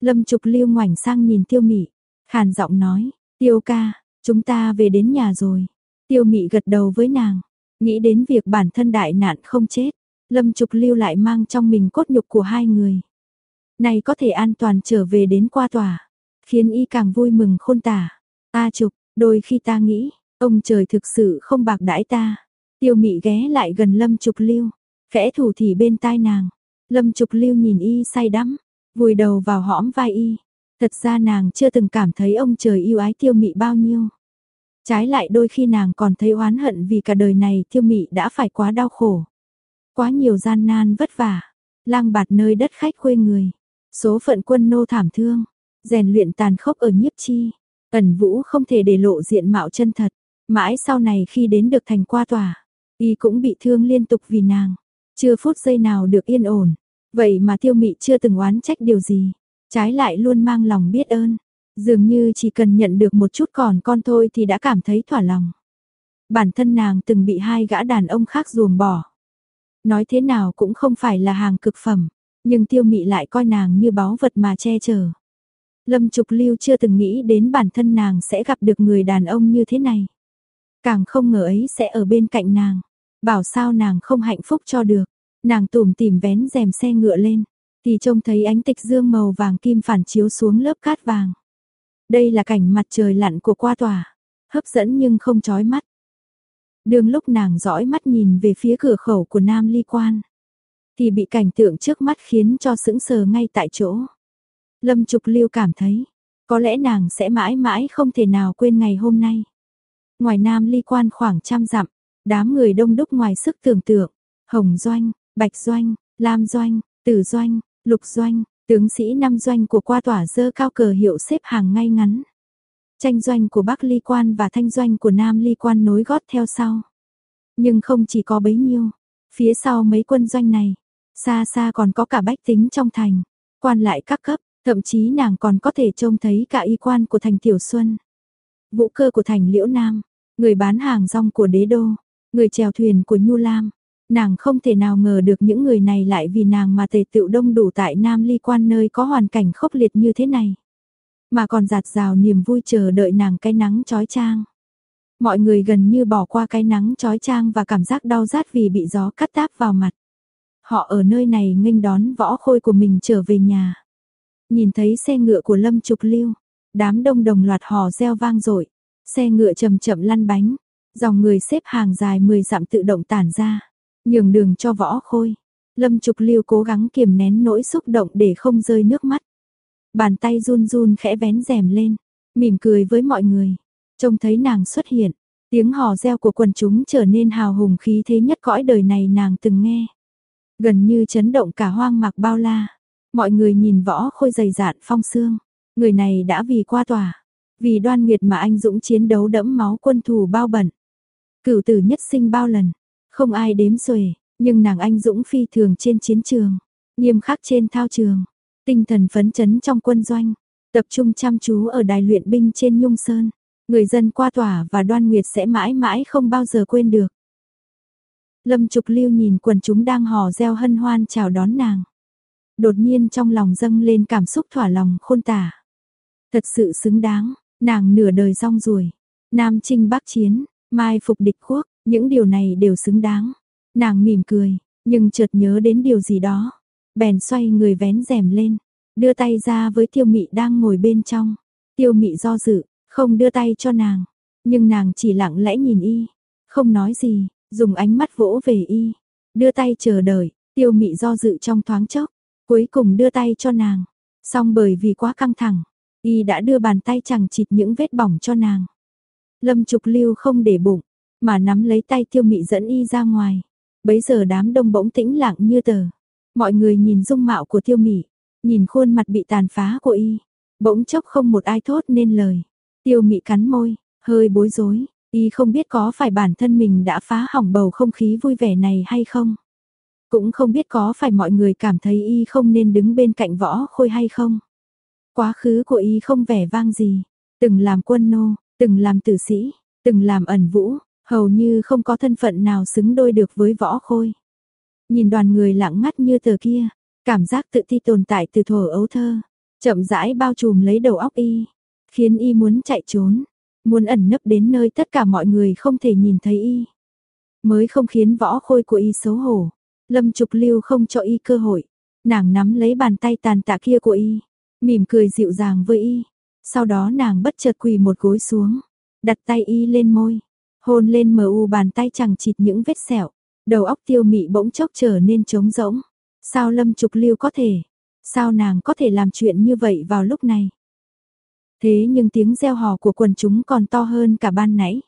Lâm Trục Lưu ngoảnh sang nhìn Tiêu Mị, khàn giọng nói, "Tiêu ca, chúng ta về đến nhà rồi." Tiêu Mị gật đầu với nàng, nghĩ đến việc bản thân đại nạn không chết, Lâm Trục Lưu lại mang trong mình cốt nhục của hai người. Này có thể an toàn trở về đến qua tòa, khiến y càng vui mừng khôn tả. Ta trục, đôi khi ta nghĩ, ông trời thực sự không bạc đãi ta. Tiêu mị ghé lại gần lâm trục lưu, khẽ thủ thì bên tai nàng. Lâm trục lưu nhìn y say đắm, vùi đầu vào hõm vai y. Thật ra nàng chưa từng cảm thấy ông trời yêu ái tiêu mị bao nhiêu. Trái lại đôi khi nàng còn thấy oán hận vì cả đời này tiêu mị đã phải quá đau khổ. Quá nhiều gian nan vất vả, lang bạt nơi đất khách quê người. Số phận quân nô thảm thương, rèn luyện tàn khốc ở nhiếp chi, ẩn vũ không thể để lộ diện mạo chân thật, mãi sau này khi đến được thành qua tòa, y cũng bị thương liên tục vì nàng, chưa phút giây nào được yên ổn, vậy mà tiêu mị chưa từng oán trách điều gì, trái lại luôn mang lòng biết ơn, dường như chỉ cần nhận được một chút còn con thôi thì đã cảm thấy thỏa lòng. Bản thân nàng từng bị hai gã đàn ông khác ruồng bỏ. Nói thế nào cũng không phải là hàng cực phẩm, nhưng tiêu mị lại coi nàng như báu vật mà che chở. Lâm Trục Lưu chưa từng nghĩ đến bản thân nàng sẽ gặp được người đàn ông như thế này. Càng không ngờ ấy sẽ ở bên cạnh nàng. Bảo sao nàng không hạnh phúc cho được. Nàng tủm tìm vén rèm xe ngựa lên. Thì trông thấy ánh tịch dương màu vàng kim phản chiếu xuống lớp cát vàng. Đây là cảnh mặt trời lặn của qua tòa. Hấp dẫn nhưng không chói mắt. Đường lúc nàng dõi mắt nhìn về phía cửa khẩu của Nam Ly Quan thì bị cảnh tượng trước mắt khiến cho sững sờ ngay tại chỗ. Lâm Trục Lưu cảm thấy, có lẽ nàng sẽ mãi mãi không thể nào quên ngày hôm nay. Ngoài Nam Ly Quan khoảng trăm dặm, đám người đông đúc ngoài sức tưởng tượng, Hồng Doanh, Bạch Doanh, Lam Doanh, Tử Doanh, Lục Doanh, tướng sĩ năm doanh của qua tỏa dơ cao cờ hiệu xếp hàng ngay ngắn. Tranh doanh của Bắc Ly Quan và thanh doanh của Nam Ly Quan nối gót theo sau. Nhưng không chỉ có bấy nhiêu, phía sau mấy quân doanh này, Xa xa còn có cả bách tính trong thành, quan lại các cấp, thậm chí nàng còn có thể trông thấy cả y quan của thành Tiểu Xuân. Vũ cơ của thành Liễu Nam, người bán hàng rong của đế đô, người chèo thuyền của Nhu Lam, Nàng không thể nào ngờ được những người này lại vì nàng mà tề tựu đông đủ tại Nam Ly Quan nơi có hoàn cảnh khốc liệt như thế này. Mà còn giạt rào niềm vui chờ đợi nàng cái nắng trói trang. Mọi người gần như bỏ qua cái nắng trói trang và cảm giác đau rát vì bị gió cắt táp vào mặt. Họ ở nơi này nghênh đón võ khôi của mình trở về nhà. Nhìn thấy xe ngựa của Lâm Trục Lưu, đám đông đồng loạt hò reo vang dội xe ngựa chậm chậm lăn bánh, dòng người xếp hàng dài 10 dặm tự động tản ra, nhường đường cho võ khôi. Lâm Trục Lưu cố gắng kiềm nén nỗi xúc động để không rơi nước mắt. Bàn tay run run khẽ vén rèm lên, mỉm cười với mọi người. Trông thấy nàng xuất hiện, tiếng hò reo của quần chúng trở nên hào hùng khí thế nhất cõi đời này nàng từng nghe. Gần như chấn động cả hoang mạc bao la. Mọi người nhìn võ khôi dày dạn phong xương. Người này đã vì qua tòa. Vì đoan nguyệt mà anh dũng chiến đấu đẫm máu quân thù bao bẩn. Cửu tử nhất sinh bao lần. Không ai đếm xuể. Nhưng nàng anh dũng phi thường trên chiến trường. Nghiêm khắc trên thao trường. Tinh thần phấn chấn trong quân doanh. Tập trung chăm chú ở đài luyện binh trên Nhung Sơn. Người dân qua tòa và đoan nguyệt sẽ mãi mãi không bao giờ quên được. Lâm Trục Lưu nhìn quần chúng đang hò reo hân hoan chào đón nàng. Đột nhiên trong lòng dâng lên cảm xúc thỏa lòng khôn tả. Thật sự xứng đáng, nàng nửa đời rong ruổi, nam chinh bắc chiến, mai phục địch quốc, những điều này đều xứng đáng. Nàng mỉm cười, nhưng chợt nhớ đến điều gì đó, bèn xoay người vén rèm lên, đưa tay ra với Tiêu Mị đang ngồi bên trong. Tiêu Mị do dự, không đưa tay cho nàng, nhưng nàng chỉ lặng lẽ nhìn y, không nói gì, dùng ánh mắt vỗ về y, đưa tay chờ đợi, tiêu mị do dự trong thoáng chốc, cuối cùng đưa tay cho nàng. Xong bởi vì quá căng thẳng, y đã đưa bàn tay chẳng chịt những vết bỏng cho nàng. Lâm Trục Lưu không để bụng, mà nắm lấy tay tiêu mị dẫn y ra ngoài. Bấy giờ đám đông bỗng tĩnh lặng như tờ. Mọi người nhìn dung mạo của tiêu mị, nhìn khuôn mặt bị tàn phá của y. Bỗng chốc không một ai thốt nên lời. Tiêu mị cắn môi, hơi bối rối, Y không biết có phải bản thân mình đã phá hỏng bầu không khí vui vẻ này hay không. Cũng không biết có phải mọi người cảm thấy Y không nên đứng bên cạnh võ khôi hay không. Quá khứ của Y không vẻ vang gì. Từng làm quân nô, từng làm tử sĩ, từng làm ẩn vũ, hầu như không có thân phận nào xứng đôi được với võ khôi. Nhìn đoàn người lặng ngắt như tờ kia, cảm giác tự ti tồn tại từ thuở ấu thơ, chậm rãi bao trùm lấy đầu óc y, khiến y muốn chạy trốn, muốn ẩn nấp đến nơi tất cả mọi người không thể nhìn thấy y. Mới không khiến võ khôi của y xấu hổ. Lâm Trục Lưu không cho y cơ hội. Nàng nắm lấy bàn tay tàn tạ kia của y, mỉm cười dịu dàng với y. Sau đó nàng bất chợt quỳ một gối xuống, đặt tay y lên môi, hôn lên mờ u bàn tay chẳng chịt những vết sẹo. Đầu óc tiêu mị bỗng chốc trở nên trống rỗng. Sao Lâm Trục Lưu có thể? Sao nàng có thể làm chuyện như vậy vào lúc này? Thế nhưng tiếng reo hò của quần chúng còn to hơn cả ban nãy.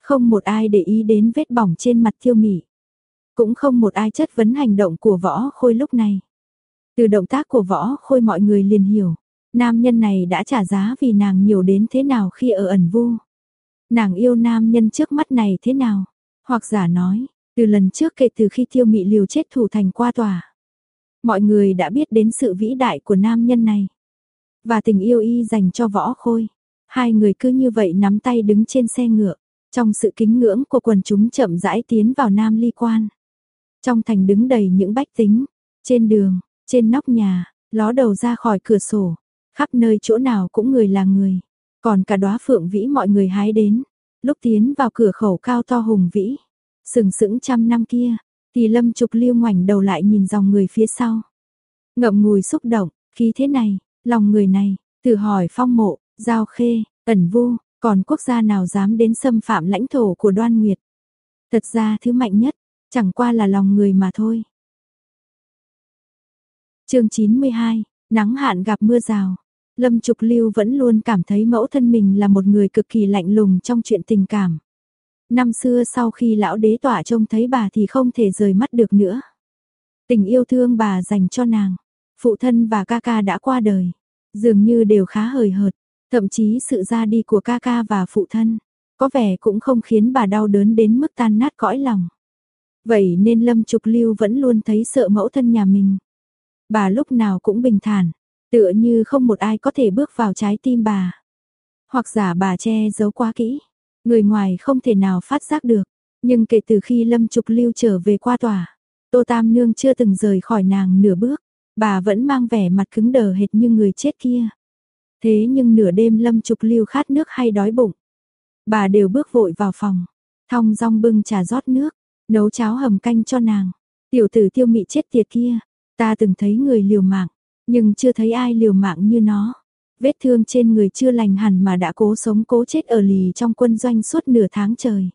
Không một ai để ý đến vết bỏng trên mặt thiêu mỉ. Cũng không một ai chất vấn hành động của võ khôi lúc này. Từ động tác của võ khôi mọi người liền hiểu. Nam nhân này đã trả giá vì nàng nhiều đến thế nào khi ở ẩn vu. Nàng yêu nam nhân trước mắt này thế nào. Hoặc giả nói, từ lần trước kể từ khi tiêu mị liều chết thủ thành qua tòa. Mọi người đã biết đến sự vĩ đại của nam nhân này và tình yêu y dành cho võ khôi. Hai người cứ như vậy nắm tay đứng trên xe ngựa, trong sự kính ngưỡng của quần chúng chậm rãi tiến vào Nam Ly Quan. Trong thành đứng đầy những bách tính, trên đường, trên nóc nhà, ló đầu ra khỏi cửa sổ, khắp nơi chỗ nào cũng người là người, còn cả đóa phượng vĩ mọi người hái đến, lúc tiến vào cửa khẩu cao to hùng vĩ, sừng sững trăm năm kia, thì Lâm Trục Liêu ngoảnh đầu lại nhìn dòng người phía sau. Ngậm ngùi xúc động, khí thế này, Lòng người này, tự hỏi phong mộ, giao khê, ẩn vu, còn quốc gia nào dám đến xâm phạm lãnh thổ của đoan nguyệt. Thật ra thứ mạnh nhất, chẳng qua là lòng người mà thôi. chương 92, nắng hạn gặp mưa rào. Lâm Trục Lưu vẫn luôn cảm thấy mẫu thân mình là một người cực kỳ lạnh lùng trong chuyện tình cảm. Năm xưa sau khi lão đế tỏa trông thấy bà thì không thể rời mắt được nữa. Tình yêu thương bà dành cho nàng, Phụ thân và ca ca đã qua đời, dường như đều khá hời hợt, thậm chí sự ra đi của ca ca và phụ thân, có vẻ cũng không khiến bà đau đớn đến mức tan nát cõi lòng. Vậy nên Lâm Trục Lưu vẫn luôn thấy sợ mẫu thân nhà mình. Bà lúc nào cũng bình thản, tựa như không một ai có thể bước vào trái tim bà. Hoặc giả bà che giấu quá kỹ, người ngoài không thể nào phát giác được, Nhưng kể từ khi Lâm Trục Lưu trở về qua tòa, Tô Tam Nương chưa từng rời khỏi nàng nửa bước, bà vẫn mang vẻ mặt cứng đờ hệt như người chết kia. Thế nhưng nửa đêm Lâm Trục Lưu khát nước hay đói bụng, bà đều bước vội vào phòng, thong dong bưng trà rót nước, nấu cháo hầm canh cho nàng. Tiểu tử tiêu mị chết tiệt kia, ta từng thấy người liều mạng, nhưng chưa thấy ai liều mạng như nó. Vết thương trên người chưa lành hẳn mà đã cố sống cố chết ở lì trong quân doanh suốt nửa tháng trời.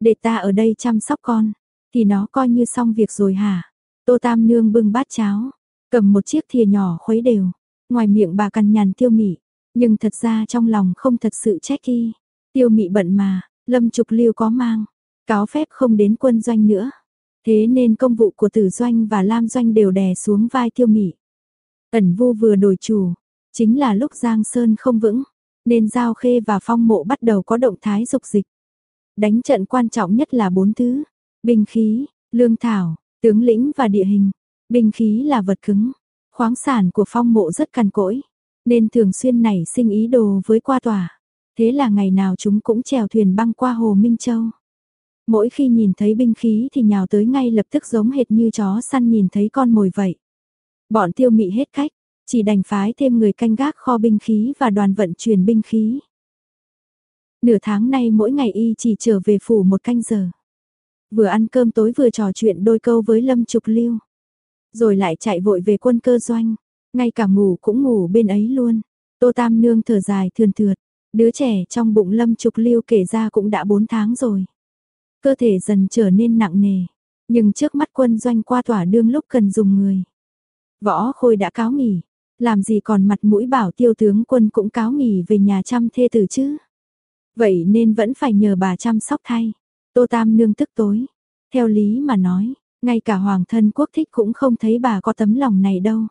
Để ta ở đây chăm sóc con, thì nó coi như xong việc rồi hả? Tô Tam Nương bưng bát cháo, cầm một chiếc thìa nhỏ khuấy đều, ngoài miệng bà cằn nhằn tiêu mị, nhưng thật ra trong lòng không thật sự trách y. Tiêu mị bận mà, lâm trục lưu có mang, cáo phép không đến quân doanh nữa. Thế nên công vụ của tử doanh và lam doanh đều đè xuống vai tiêu mị. Ẩn vu vừa đổi chủ, chính là lúc Giang Sơn không vững, nên Giao Khê và Phong Mộ bắt đầu có động thái dục dịch. Đánh trận quan trọng nhất là bốn thứ, binh khí, lương thảo, tướng lĩnh và địa hình. Binh khí là vật cứng, khoáng sản của Phong Mộ rất cằn cỗi, nên thường xuyên nảy sinh ý đồ với qua tòa. Thế là ngày nào chúng cũng chèo thuyền băng qua hồ Minh Châu. Mỗi khi nhìn thấy binh khí thì nhào tới ngay lập tức giống hệt như chó săn nhìn thấy con mồi vậy. Bọn tiêu mị hết cách, chỉ đành phái thêm người canh gác kho binh khí và đoàn vận chuyển binh khí. Nửa tháng nay mỗi ngày y chỉ trở về phủ một canh giờ. Vừa ăn cơm tối vừa trò chuyện đôi câu với Lâm Trục Lưu. Rồi lại chạy vội về quân cơ doanh. Ngay cả ngủ cũng ngủ bên ấy luôn. Tô Tam Nương thở dài thườn thượt. Đứa trẻ trong bụng Lâm Trục Lưu kể ra cũng đã 4 tháng rồi. Cơ thể dần trở nên nặng nề. Nhưng trước mắt quân doanh qua tỏa đương lúc cần dùng người. Võ Khôi đã cáo nghỉ, làm gì còn mặt mũi bảo tiêu tướng quân cũng cáo nghỉ về nhà chăm thê tử chứ. Vậy nên vẫn phải nhờ bà chăm sóc thay. Tô Tam nương tức tối. Theo lý mà nói, ngay cả hoàng thân quốc thích cũng không thấy bà có tấm lòng này đâu.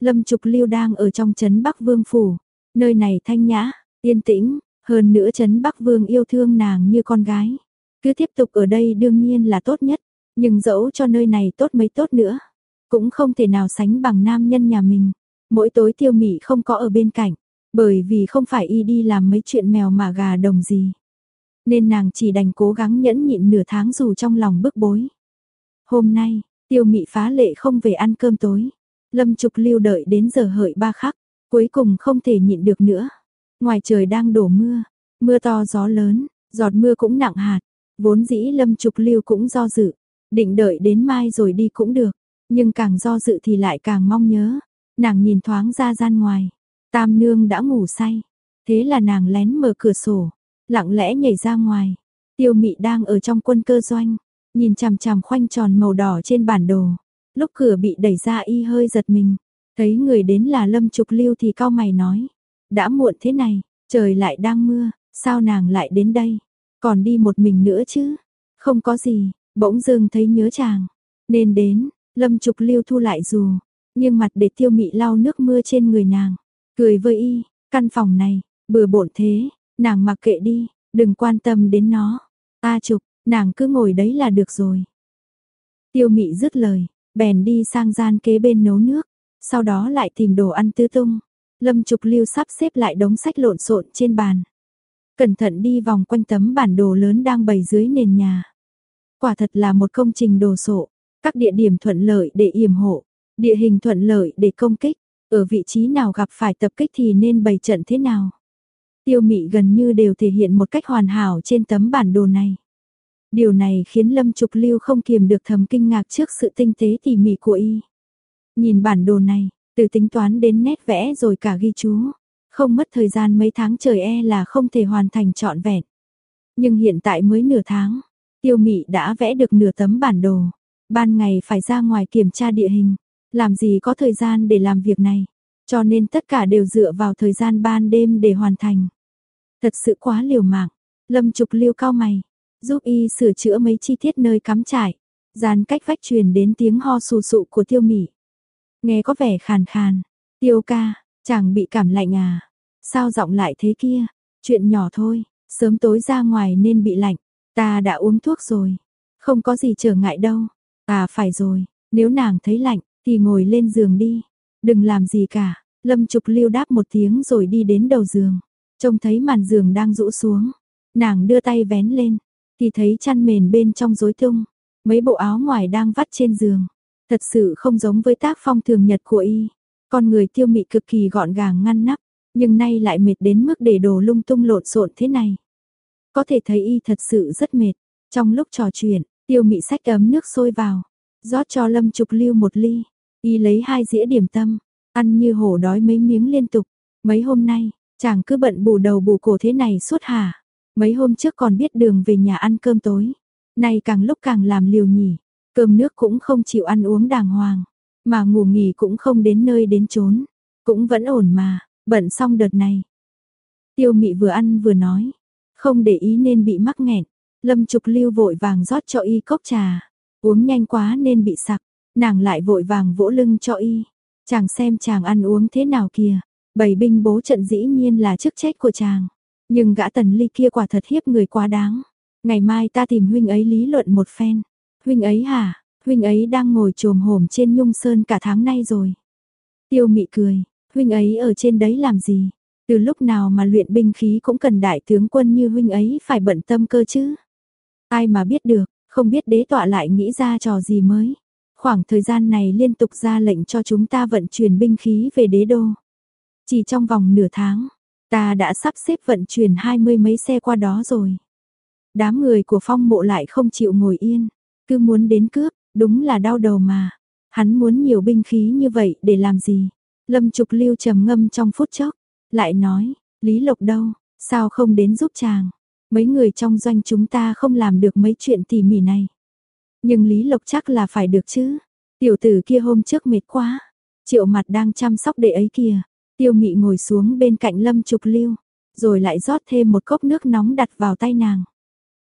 Lâm Trục Lưu đang ở trong trấn Bắc Vương phủ, nơi này thanh nhã, yên tĩnh, hơn nữa trấn Bắc Vương yêu thương nàng như con gái. Cứ tiếp tục ở đây đương nhiên là tốt nhất, nhưng dẫu cho nơi này tốt mấy tốt nữa, cũng không thể nào sánh bằng nam nhân nhà mình. Mỗi tối tiêu mị không có ở bên cạnh, bởi vì không phải y đi làm mấy chuyện mèo mà gà đồng gì. Nên nàng chỉ đành cố gắng nhẫn nhịn nửa tháng dù trong lòng bức bối. Hôm nay, tiêu mị phá lệ không về ăn cơm tối. Lâm Trục lưu đợi đến giờ hợi ba khắc, cuối cùng không thể nhịn được nữa. Ngoài trời đang đổ mưa, mưa to gió lớn, giọt mưa cũng nặng hạt. Vốn dĩ Lâm Trục lưu cũng do dự, định đợi đến mai rồi đi cũng được. Nhưng càng do dự thì lại càng mong nhớ. Nàng nhìn thoáng ra gian ngoài. Tam nương đã ngủ say. Thế là nàng lén mở cửa sổ. Lặng lẽ nhảy ra ngoài. Tiêu mị đang ở trong quân cơ doanh. Nhìn chằm chằm khoanh tròn màu đỏ trên bản đồ. Lúc cửa bị đẩy ra y hơi giật mình. Thấy người đến là Lâm Trục Lưu thì cao mày nói. Đã muộn thế này, trời lại đang mưa, sao nàng lại đến đây? Còn đi một mình nữa chứ? Không có gì, bỗng dưng thấy nhớ chàng. Nên đến, Lâm Trục Lưu thu lại dù, nhưng mặt để tiêu mị lau nước mưa trên người nàng. Cười với y, căn phòng này, bừa bộn thế, nàng mặc kệ đi, đừng quan tâm đến nó. A Trục, nàng cứ ngồi đấy là được rồi. Tiêu mị dứt lời, bèn đi sang gian kế bên nấu nước, sau đó lại tìm đồ ăn tứ tung. Lâm Trục Lưu sắp xếp lại đống sách lộn xộn trên bàn. Cẩn thận đi vòng quanh tấm bản đồ lớn đang bày dưới nền nhà. Quả thật là một công trình đồ sộ, các địa điểm thuận lợi để yểm hộ, địa hình thuận lợi để công kích, ở vị trí nào gặp phải tập kích thì nên bày trận thế nào. Tiêu mị gần như đều thể hiện một cách hoàn hảo trên tấm bản đồ này. Điều này khiến Lâm Trục Lưu không kiềm được thầm kinh ngạc trước sự tinh tế tỉ mỉ của y. Nhìn bản đồ này, từ tính toán đến nét vẽ rồi cả ghi chú, không mất thời gian mấy tháng trời e là không thể hoàn thành trọn vẹn. Nhưng hiện tại mới nửa tháng, tiêu mị đã vẽ được nửa tấm bản đồ. Ban ngày phải ra ngoài kiểm tra địa hình, làm gì có thời gian để làm việc này, cho nên tất cả đều dựa vào thời gian ban đêm để hoàn thành. Thật sự quá liều mạng, Lâm Trục Liêu cao mày, giúp y sửa chữa mấy chi tiết nơi cắm trại, gian cách vách truyền đến tiếng ho sù sụ của Tiêu Mị. Nghe có vẻ khàn khàn, "Tiêu ca, chàng bị cảm lạnh à? Sao giọng lại thế kia? Chuyện nhỏ thôi, sớm tối ra ngoài nên bị lạnh, ta đã uống thuốc rồi, không có gì trở ngại đâu." À phải rồi, nếu nàng thấy lạnh thì ngồi lên giường đi, đừng làm gì cả. Lâm Trục Lưu đáp một tiếng rồi đi đến đầu giường, trông thấy màn giường đang rũ xuống, nàng đưa tay vén lên, thì thấy chăn mền bên trong rối tung, mấy bộ áo ngoài đang vắt trên giường. Thật sự không giống với tác phong thường nhật của y. Con người tiêu mị cực kỳ gọn gàng ngăn nắp, nhưng nay lại mệt đến mức để đồ lung tung lộn xộn thế này. Có thể thấy y thật sự rất mệt. Trong lúc trò chuyện, tiêu mị sách ấm nước sôi vào, rót cho Lâm Trục Lưu một ly. Y lấy hai dĩa điểm tâm, ăn như hổ đói mấy miếng liên tục. Mấy hôm nay, chàng cứ bận bù đầu bù cổ thế này suốt hả? Mấy hôm trước còn biết đường về nhà ăn cơm tối. Nay càng lúc càng làm liều nhỉ. Cơm nước cũng không chịu ăn uống đàng hoàng. Mà ngủ nghỉ cũng không đến nơi đến chốn. Cũng vẫn ổn mà, bận xong đợt này. Tiêu mị vừa ăn vừa nói. Không để ý nên bị mắc nghẹn. Lâm Trục Lưu vội vàng rót cho y cốc trà. Uống nhanh quá nên bị sặc. Nàng lại vội vàng vỗ lưng cho y. Chàng xem chàng ăn uống thế nào kìa. Bầy binh bố trận dĩ nhiên là chức trách của chàng. Nhưng gã tần ly kia quả thật hiếp người quá đáng. Ngày mai ta tìm huynh ấy lý luận một phen. Huynh ấy hả? Huynh ấy đang ngồi trồm hổm trên nhung sơn cả tháng nay rồi. Tiêu mị cười, huynh ấy ở trên đấy làm gì? Từ lúc nào mà luyện binh khí cũng cần đại tướng quân như huynh ấy phải bận tâm cơ chứ? Ai mà biết được, không biết đế tọa lại nghĩ ra trò gì mới. Khoảng thời gian này liên tục ra lệnh cho chúng ta vận chuyển binh khí về đế đô. Chỉ trong vòng nửa tháng, ta đã sắp xếp vận chuyển hai mươi mấy xe qua đó rồi. Đám người của phong mộ lại không chịu ngồi yên, cứ muốn đến cướp, đúng là đau đầu mà. Hắn muốn nhiều binh khí như vậy để làm gì? Lâm Trục Lưu trầm ngâm trong phút chốc, lại nói, Lý Lộc đâu, sao không đến giúp chàng? Mấy người trong doanh chúng ta không làm được mấy chuyện tỉ mỉ này. Nhưng Lý Lộc chắc là phải được chứ. Tiểu tử kia hôm trước mệt quá. Triệu mặt đang chăm sóc đệ ấy kìa. Tiêu mị ngồi xuống bên cạnh Lâm Trục Lưu. Rồi lại rót thêm một cốc nước nóng đặt vào tay nàng.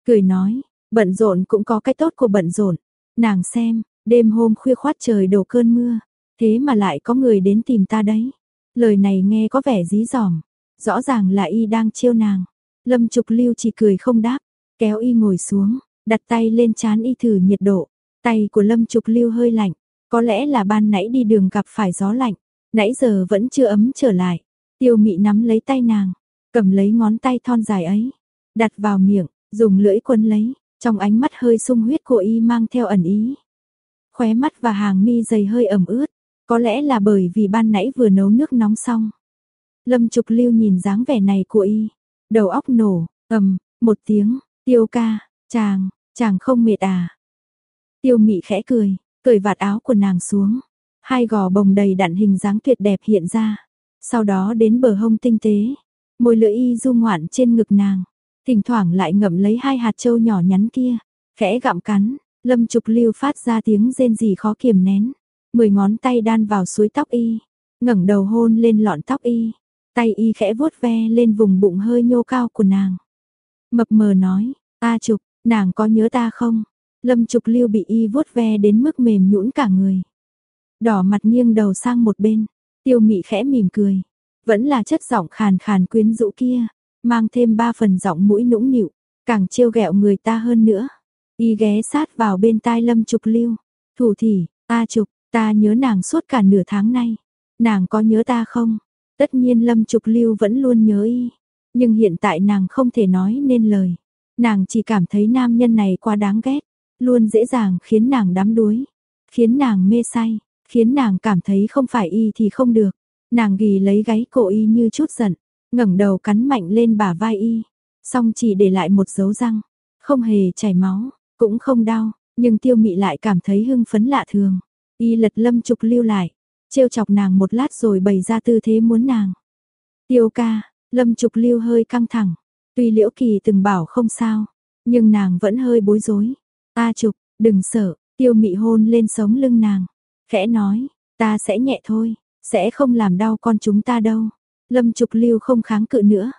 Cười nói, bận rộn cũng có cái tốt của bận rộn. Nàng xem, đêm hôm khuya khoát trời đổ cơn mưa. Thế mà lại có người đến tìm ta đấy. Lời này nghe có vẻ dí dỏm. Rõ ràng là y đang chiêu nàng. Lâm Trục Lưu chỉ cười không đáp, kéo y ngồi xuống, đặt tay lên chán y thử nhiệt độ. Tay của Lâm Trục Lưu hơi lạnh, có lẽ là ban nãy đi đường gặp phải gió lạnh, nãy giờ vẫn chưa ấm trở lại. Tiêu Mị nắm lấy tay nàng, cầm lấy ngón tay thon dài ấy, đặt vào miệng, dùng lưỡi quấn lấy, trong ánh mắt hơi sung huyết của y mang theo ẩn ý. Khóe mắt và hàng mi dày hơi ẩm ướt, có lẽ là bởi vì ban nãy vừa nấu nước nóng xong. Lâm Trục Lưu nhìn dáng vẻ này của y, đầu óc nổ, ầm, một tiếng, tiêu ca, chàng, chàng không mệt à. Tiêu mị khẽ cười, cởi vạt áo của nàng xuống, hai gò bồng đầy đặn hình dáng tuyệt đẹp hiện ra, sau đó đến bờ hông tinh tế, môi lưỡi y du ngoạn trên ngực nàng, thỉnh thoảng lại ngậm lấy hai hạt châu nhỏ nhắn kia, khẽ gặm cắn, lâm trục lưu phát ra tiếng rên rỉ khó kiềm nén, mười ngón tay đan vào suối tóc y, ngẩng đầu hôn lên lọn tóc y, Tay y khẽ vuốt ve lên vùng bụng hơi nhô cao của nàng. Mập mờ nói, ta trục, nàng có nhớ ta không? Lâm trục lưu bị y vuốt ve đến mức mềm nhũn cả người. Đỏ mặt nghiêng đầu sang một bên, tiêu mị khẽ mỉm cười. Vẫn là chất giọng khàn khàn quyến rũ kia, mang thêm ba phần giọng mũi nũng nịu, càng trêu ghẹo người ta hơn nữa. Y ghé sát vào bên tai lâm trục lưu. Thủ thỉ, ta trục, ta nhớ nàng suốt cả nửa tháng nay. Nàng có nhớ ta không? Tất nhiên Lâm Trục Lưu vẫn luôn nhớ y, nhưng hiện tại nàng không thể nói nên lời. Nàng chỉ cảm thấy nam nhân này quá đáng ghét, luôn dễ dàng khiến nàng đắm đuối, khiến nàng mê say, khiến nàng cảm thấy không phải y thì không được. Nàng ghi lấy gáy cổ y như chút giận, ngẩng đầu cắn mạnh lên bả vai y, xong chỉ để lại một dấu răng, không hề chảy máu, cũng không đau, nhưng tiêu mị lại cảm thấy hưng phấn lạ thường. Y lật lâm trục lưu lại, trêu chọc nàng một lát rồi bày ra tư thế muốn nàng. Tiêu ca, lâm trục lưu hơi căng thẳng, tuy liễu kỳ từng bảo không sao, nhưng nàng vẫn hơi bối rối. Ta trục, đừng sợ, tiêu mị hôn lên sống lưng nàng, khẽ nói, ta sẽ nhẹ thôi, sẽ không làm đau con chúng ta đâu. Lâm trục lưu không kháng cự nữa,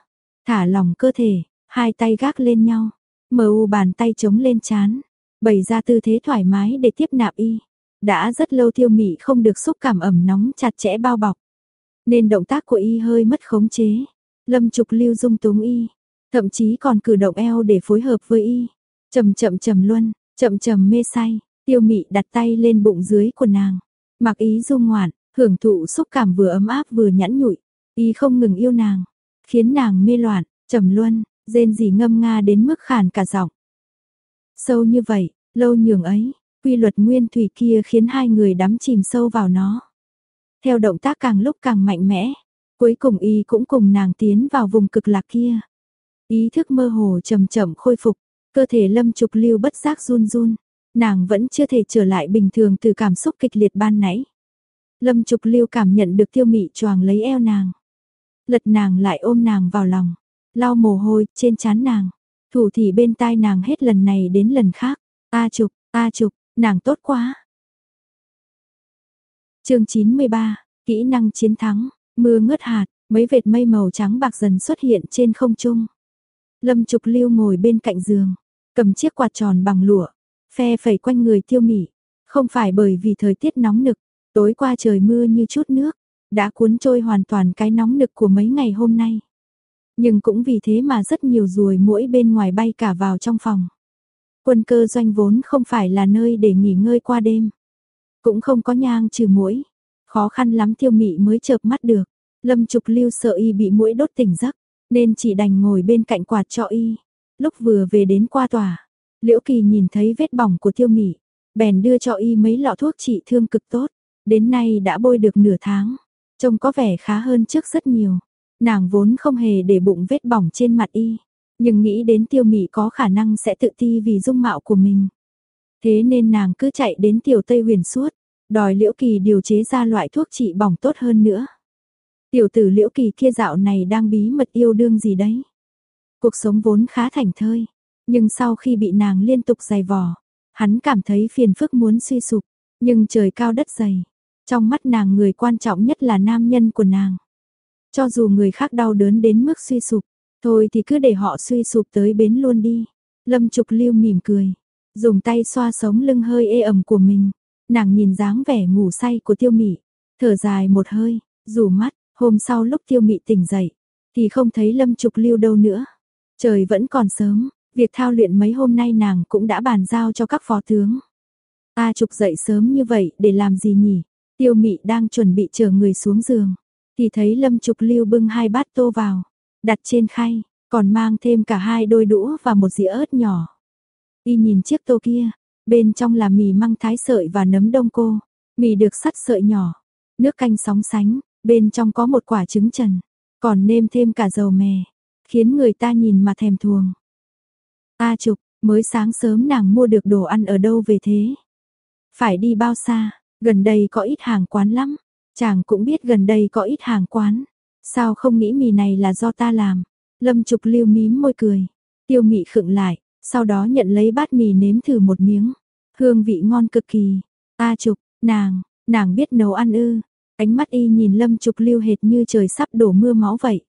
thả lòng cơ thể, hai tay gác lên nhau, mờ u bàn tay chống lên chán, bày ra tư thế thoải mái để tiếp nạp y. Đã rất lâu tiêu mị không được xúc cảm ẩm nóng chặt chẽ bao bọc. Nên động tác của y hơi mất khống chế. Lâm trục lưu dung túng y. Thậm chí còn cử động eo để phối hợp với y. Chậm chậm chậm luân, chậm chậm mê say. Tiêu mị đặt tay lên bụng dưới của nàng. Mặc ý dung ngoạn, hưởng thụ xúc cảm vừa ấm áp vừa nhẵn nhụi. Y không ngừng yêu nàng. Khiến nàng mê loạn, trầm luân, rên rỉ ngâm nga đến mức khản cả giọng. Sâu như vậy, lâu nhường ấy, quy luật nguyên thủy kia khiến hai người đắm chìm sâu vào nó. Theo động tác càng lúc càng mạnh mẽ, cuối cùng y cũng cùng nàng tiến vào vùng cực lạc kia. Ý thức mơ hồ chậm chậm khôi phục, cơ thể lâm trục lưu bất giác run run, nàng vẫn chưa thể trở lại bình thường từ cảm xúc kịch liệt ban nãy. Lâm trục lưu cảm nhận được tiêu mị choàng lấy eo nàng. Lật nàng lại ôm nàng vào lòng, lau mồ hôi trên trán nàng, thủ thì bên tai nàng hết lần này đến lần khác. A chụp, a chụp, nàng tốt quá. chương 93, kỹ năng chiến thắng, mưa ngớt hạt, mấy vệt mây màu trắng bạc dần xuất hiện trên không trung. Lâm Trục Lưu ngồi bên cạnh giường, cầm chiếc quạt tròn bằng lụa, phe phẩy quanh người tiêu mị. Không phải bởi vì thời tiết nóng nực, tối qua trời mưa như chút nước, đã cuốn trôi hoàn toàn cái nóng nực của mấy ngày hôm nay. Nhưng cũng vì thế mà rất nhiều ruồi muỗi bên ngoài bay cả vào trong phòng. Quân cơ doanh vốn không phải là nơi để nghỉ ngơi qua đêm. Cũng không có nhang trừ muỗi. Khó khăn lắm tiêu mị mới chợp mắt được. Lâm trục lưu sợ y bị muỗi đốt tỉnh giấc. Nên chỉ đành ngồi bên cạnh quạt cho y. Lúc vừa về đến qua tòa. Liễu kỳ nhìn thấy vết bỏng của tiêu mị. Bèn đưa cho y mấy lọ thuốc trị thương cực tốt. Đến nay đã bôi được nửa tháng. Trông có vẻ khá hơn trước rất nhiều. Nàng vốn không hề để bụng vết bỏng trên mặt y nhưng nghĩ đến tiêu mị có khả năng sẽ tự ti vì dung mạo của mình. Thế nên nàng cứ chạy đến tiểu Tây huyền suốt, đòi liễu kỳ điều chế ra loại thuốc trị bỏng tốt hơn nữa. Tiểu tử liễu kỳ kia dạo này đang bí mật yêu đương gì đấy. Cuộc sống vốn khá thảnh thơi, nhưng sau khi bị nàng liên tục giày vò, hắn cảm thấy phiền phức muốn suy sụp, nhưng trời cao đất dày. Trong mắt nàng người quan trọng nhất là nam nhân của nàng. Cho dù người khác đau đớn đến mức suy sụp, Thôi thì cứ để họ suy sụp tới bến luôn đi. Lâm Trục Lưu mỉm cười, dùng tay xoa sống lưng hơi ê ẩm của mình. Nàng nhìn dáng vẻ ngủ say của Tiêu Mị, thở dài một hơi, rủ mắt, hôm sau lúc Tiêu Mị tỉnh dậy, thì không thấy Lâm Trục Lưu đâu nữa. Trời vẫn còn sớm, việc thao luyện mấy hôm nay nàng cũng đã bàn giao cho các phó tướng. A Trục dậy sớm như vậy để làm gì nhỉ? Tiêu Mị đang chuẩn bị chờ người xuống giường, thì thấy Lâm Trục Lưu bưng hai bát tô vào đặt trên khay, còn mang thêm cả hai đôi đũa và một dĩa ớt nhỏ. Y nhìn chiếc tô kia, bên trong là mì măng thái sợi và nấm đông cô, mì được sắt sợi nhỏ, nước canh sóng sánh, bên trong có một quả trứng trần, còn nêm thêm cả dầu mè, khiến người ta nhìn mà thèm thuồng. A Trục, mới sáng sớm nàng mua được đồ ăn ở đâu về thế? Phải đi bao xa, gần đây có ít hàng quán lắm, chàng cũng biết gần đây có ít hàng quán. Sao không nghĩ mì này là do ta làm? Lâm Trục Lưu mím môi cười. Tiêu Mị khựng lại, sau đó nhận lấy bát mì nếm thử một miếng. Hương vị ngon cực kỳ. A Trục, nàng, nàng biết nấu ăn ư? Ánh mắt y nhìn Lâm Trục Lưu hệt như trời sắp đổ mưa máu vậy.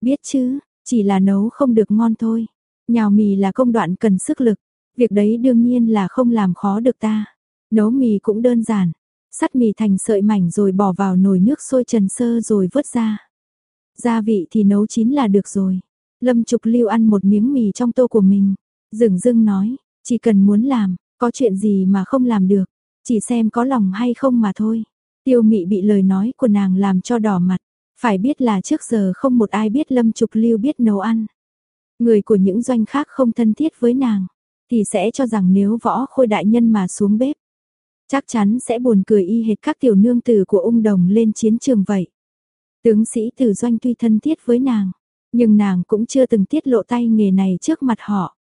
Biết chứ, chỉ là nấu không được ngon thôi. Nhào mì là công đoạn cần sức lực, việc đấy đương nhiên là không làm khó được ta. Nấu mì cũng đơn giản, sắt mì thành sợi mảnh rồi bỏ vào nồi nước sôi trần sơ rồi vớt ra. Gia vị thì nấu chín là được rồi. Lâm Trục Lưu ăn một miếng mì trong tô của mình. Dừng dưng nói, chỉ cần muốn làm, có chuyện gì mà không làm được. Chỉ xem có lòng hay không mà thôi. Tiêu mị bị lời nói của nàng làm cho đỏ mặt. Phải biết là trước giờ không một ai biết Lâm Trục Lưu biết nấu ăn. Người của những doanh khác không thân thiết với nàng. Thì sẽ cho rằng nếu võ khôi đại nhân mà xuống bếp. Chắc chắn sẽ buồn cười y hệt các tiểu nương tử của ung đồng lên chiến trường vậy. Tướng sĩ Tử Doanh tuy thân thiết với nàng, nhưng nàng cũng chưa từng tiết lộ tay nghề này trước mặt họ.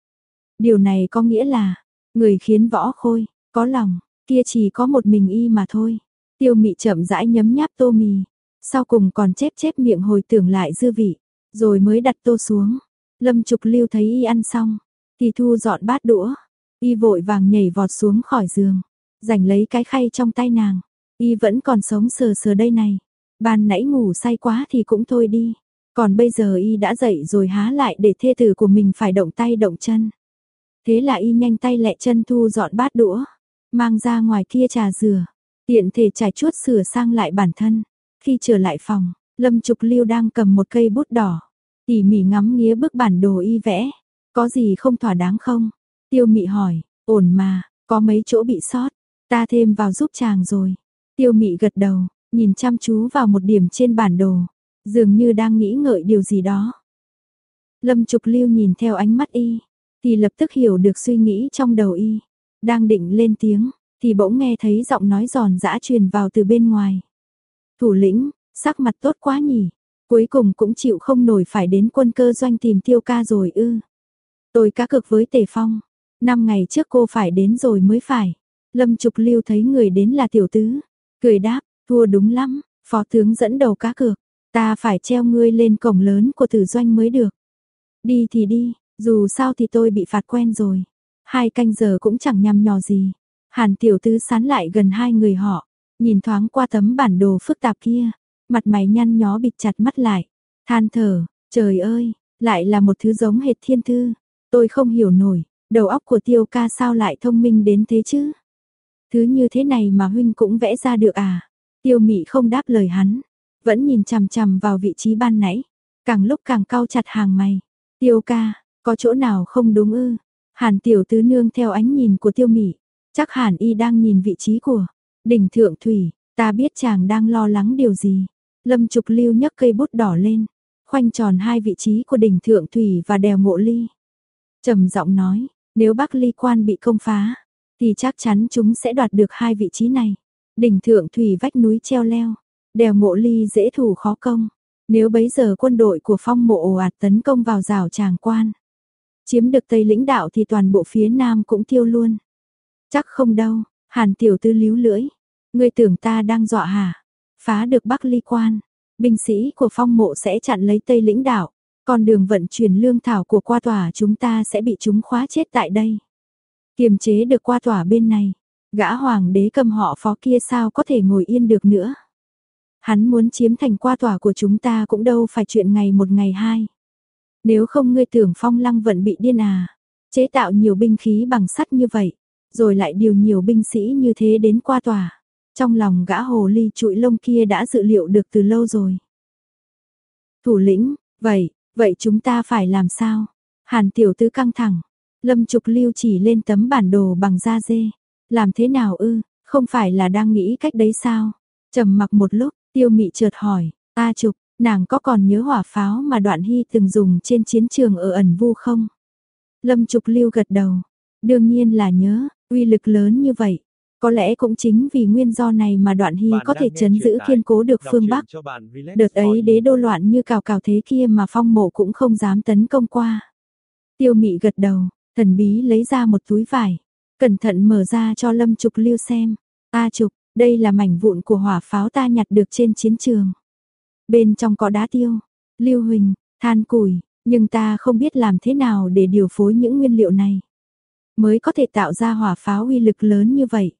Điều này có nghĩa là, người khiến võ khôi, có lòng, kia chỉ có một mình y mà thôi. Tiêu mị chậm rãi nhấm nháp tô mì, sau cùng còn chép chép miệng hồi tưởng lại dư vị, rồi mới đặt tô xuống. Lâm Trục Lưu thấy y ăn xong, thì thu dọn bát đũa, y vội vàng nhảy vọt xuống khỏi giường, giành lấy cái khay trong tay nàng. Y vẫn còn sống sờ sờ đây này. Ban nãy ngủ say quá thì cũng thôi đi. Còn bây giờ y đã dậy rồi há lại để thê tử của mình phải động tay động chân. Thế là y nhanh tay lẹ chân thu dọn bát đũa, mang ra ngoài kia trà dừa. tiện thể trải chuốt sửa sang lại bản thân. Khi trở lại phòng, Lâm Trục Lưu đang cầm một cây bút đỏ, tỉ mỉ ngắm nghía bức bản đồ y vẽ. Có gì không thỏa đáng không? Tiêu mị hỏi, ổn mà, có mấy chỗ bị sót, ta thêm vào giúp chàng rồi. Tiêu mị gật đầu, nhìn chăm chú vào một điểm trên bản đồ, dường như đang nghĩ ngợi điều gì đó. Lâm Trục Lưu nhìn theo ánh mắt y, thì lập tức hiểu được suy nghĩ trong đầu y. Đang định lên tiếng, thì bỗng nghe thấy giọng nói giòn giã truyền vào từ bên ngoài. Thủ lĩnh, sắc mặt tốt quá nhỉ, cuối cùng cũng chịu không nổi phải đến quân cơ doanh tìm tiêu ca rồi ư. Tôi cá cực với Tề Phong, năm ngày trước cô phải đến rồi mới phải. Lâm Trục Lưu thấy người đến là tiểu tứ, cười đáp, thua đúng lắm, phó tướng dẫn đầu cá cược, ta phải treo ngươi lên cổng lớn của tử doanh mới được. Đi thì đi, dù sao thì tôi bị phạt quen rồi. Hai canh giờ cũng chẳng nhằm nhò gì. Hàn tiểu tứ sán lại gần hai người họ, nhìn thoáng qua tấm bản đồ phức tạp kia, mặt mày nhăn nhó bịt chặt mắt lại, than thở, trời ơi, lại là một thứ giống hệt thiên thư. Tôi không hiểu nổi, đầu óc của tiêu ca sao lại thông minh đến thế chứ? Thứ như thế này mà huynh cũng vẽ ra được à? Tiêu mị không đáp lời hắn, vẫn nhìn chằm chằm vào vị trí ban nãy, càng lúc càng cau chặt hàng mày. Tiêu ca, có chỗ nào không đúng ư? Hàn tiểu tứ nương theo ánh nhìn của tiêu mị, chắc hàn y đang nhìn vị trí của đỉnh thượng thủy, ta biết chàng đang lo lắng điều gì. Lâm trục lưu nhấc cây bút đỏ lên, khoanh tròn hai vị trí của đỉnh thượng thủy và đèo ngộ ly. trầm giọng nói, nếu Bắc Ly quan bị công phá, thì chắc chắn chúng sẽ đoạt được hai vị trí này. Đỉnh thượng thủy vách núi treo leo, đèo mộ ly dễ thủ khó công. Nếu bấy giờ quân đội của phong mộ ồ ạt tấn công vào rào tràng quan, chiếm được Tây lĩnh đạo thì toàn bộ phía Nam cũng tiêu luôn. Chắc không đâu, hàn tiểu tư líu lưỡi. Ngươi tưởng ta đang dọa hả? Phá được Bắc ly quan, binh sĩ của phong mộ sẽ chặn lấy Tây lĩnh đạo. Còn đường vận chuyển lương thảo của qua tòa chúng ta sẽ bị chúng khóa chết tại đây. Kiềm chế được qua tòa bên này, gã hoàng đế cầm họ phó kia sao có thể ngồi yên được nữa. Hắn muốn chiếm thành qua tòa của chúng ta cũng đâu phải chuyện ngày một ngày hai. Nếu không ngươi tưởng phong lăng vận bị điên à, chế tạo nhiều binh khí bằng sắt như vậy, rồi lại điều nhiều binh sĩ như thế đến qua tòa. Trong lòng gã hồ ly trụi lông kia đã dự liệu được từ lâu rồi. Thủ lĩnh, vậy, vậy chúng ta phải làm sao? Hàn tiểu tứ căng thẳng, lâm trục lưu chỉ lên tấm bản đồ bằng da dê. Làm thế nào ư, không phải là đang nghĩ cách đấy sao? trầm mặc một lúc, tiêu mị chợt hỏi, ta trục, nàng có còn nhớ hỏa pháo mà đoạn hy từng dùng trên chiến trường ở ẩn vu không? Lâm trục lưu gật đầu, đương nhiên là nhớ, uy lực lớn như vậy. Có lẽ cũng chính vì nguyên do này mà đoạn hy có thể chấn giữ kiên cố được phương Bắc. Đợt ấy đế đô loạn như cào cào thế kia mà phong mộ cũng không dám tấn công qua. Tiêu mị gật đầu, thần bí lấy ra một túi vải. Cẩn thận mở ra cho lâm trục lưu xem. A trục, đây là mảnh vụn của hỏa pháo ta nhặt được trên chiến trường. Bên trong có đá tiêu, lưu huỳnh, than củi, nhưng ta không biết làm thế nào để điều phối những nguyên liệu này. Mới có thể tạo ra hỏa pháo uy lực lớn như vậy.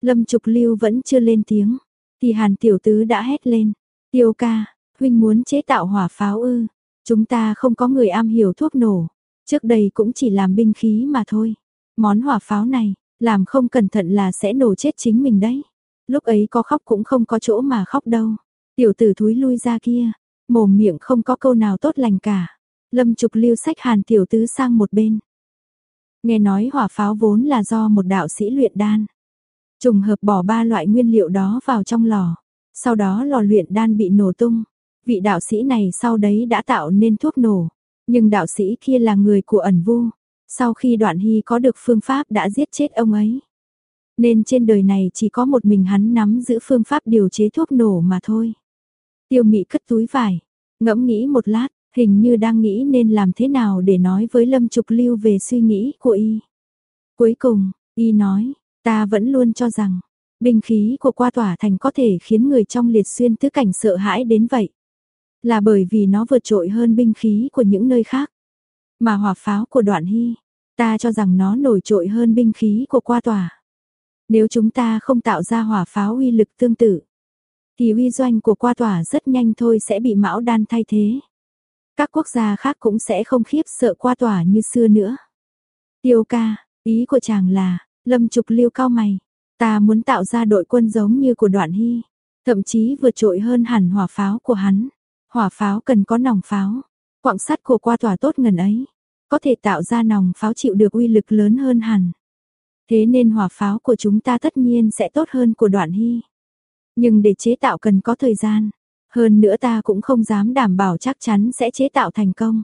Lâm Trục Lưu vẫn chưa lên tiếng, thì Hàn Tiểu Tứ đã hét lên. Tiêu ca, huynh muốn chế tạo hỏa pháo ư, chúng ta không có người am hiểu thuốc nổ, trước đây cũng chỉ làm binh khí mà thôi. Món hỏa pháo này, làm không cẩn thận là sẽ nổ chết chính mình đấy. Lúc ấy có khóc cũng không có chỗ mà khóc đâu. Tiểu tử thúi lui ra kia, mồm miệng không có câu nào tốt lành cả. Lâm Trục Lưu sách Hàn Tiểu Tứ sang một bên. Nghe nói hỏa pháo vốn là do một đạo sĩ luyện đan. Trùng hợp bỏ ba loại nguyên liệu đó vào trong lò. Sau đó lò luyện đan bị nổ tung. Vị đạo sĩ này sau đấy đã tạo nên thuốc nổ. Nhưng đạo sĩ kia là người của ẩn vu. Sau khi đoạn hy có được phương pháp đã giết chết ông ấy. Nên trên đời này chỉ có một mình hắn nắm giữ phương pháp điều chế thuốc nổ mà thôi. Tiêu mị cất túi vải, ngẫm nghĩ một lát, hình như đang nghĩ nên làm thế nào để nói với Lâm Trục Lưu về suy nghĩ của y. Cuối cùng, y nói, ta vẫn luôn cho rằng, binh khí của qua tỏa thành có thể khiến người trong liệt xuyên tứ cảnh sợ hãi đến vậy. Là bởi vì nó vượt trội hơn binh khí của những nơi khác. Mà hỏa pháo của đoạn hy, ta cho rằng nó nổi trội hơn binh khí của qua tòa. Nếu chúng ta không tạo ra hỏa pháo uy lực tương tự, thì uy doanh của qua tòa rất nhanh thôi sẽ bị mão đan thay thế. Các quốc gia khác cũng sẽ không khiếp sợ qua tòa như xưa nữa. Tiêu ca, ý của chàng là, lâm trục liêu cao mày, ta muốn tạo ra đội quân giống như của đoạn hy, thậm chí vượt trội hơn hẳn hỏa pháo của hắn. Hỏa pháo cần có nòng pháo, quặng sắt của qua tòa tốt ngần ấy, có thể tạo ra nòng pháo chịu được uy lực lớn hơn hẳn. Thế nên hỏa pháo của chúng ta tất nhiên sẽ tốt hơn của đoạn hy. Nhưng để chế tạo cần có thời gian. Hơn nữa ta cũng không dám đảm bảo chắc chắn sẽ chế tạo thành công.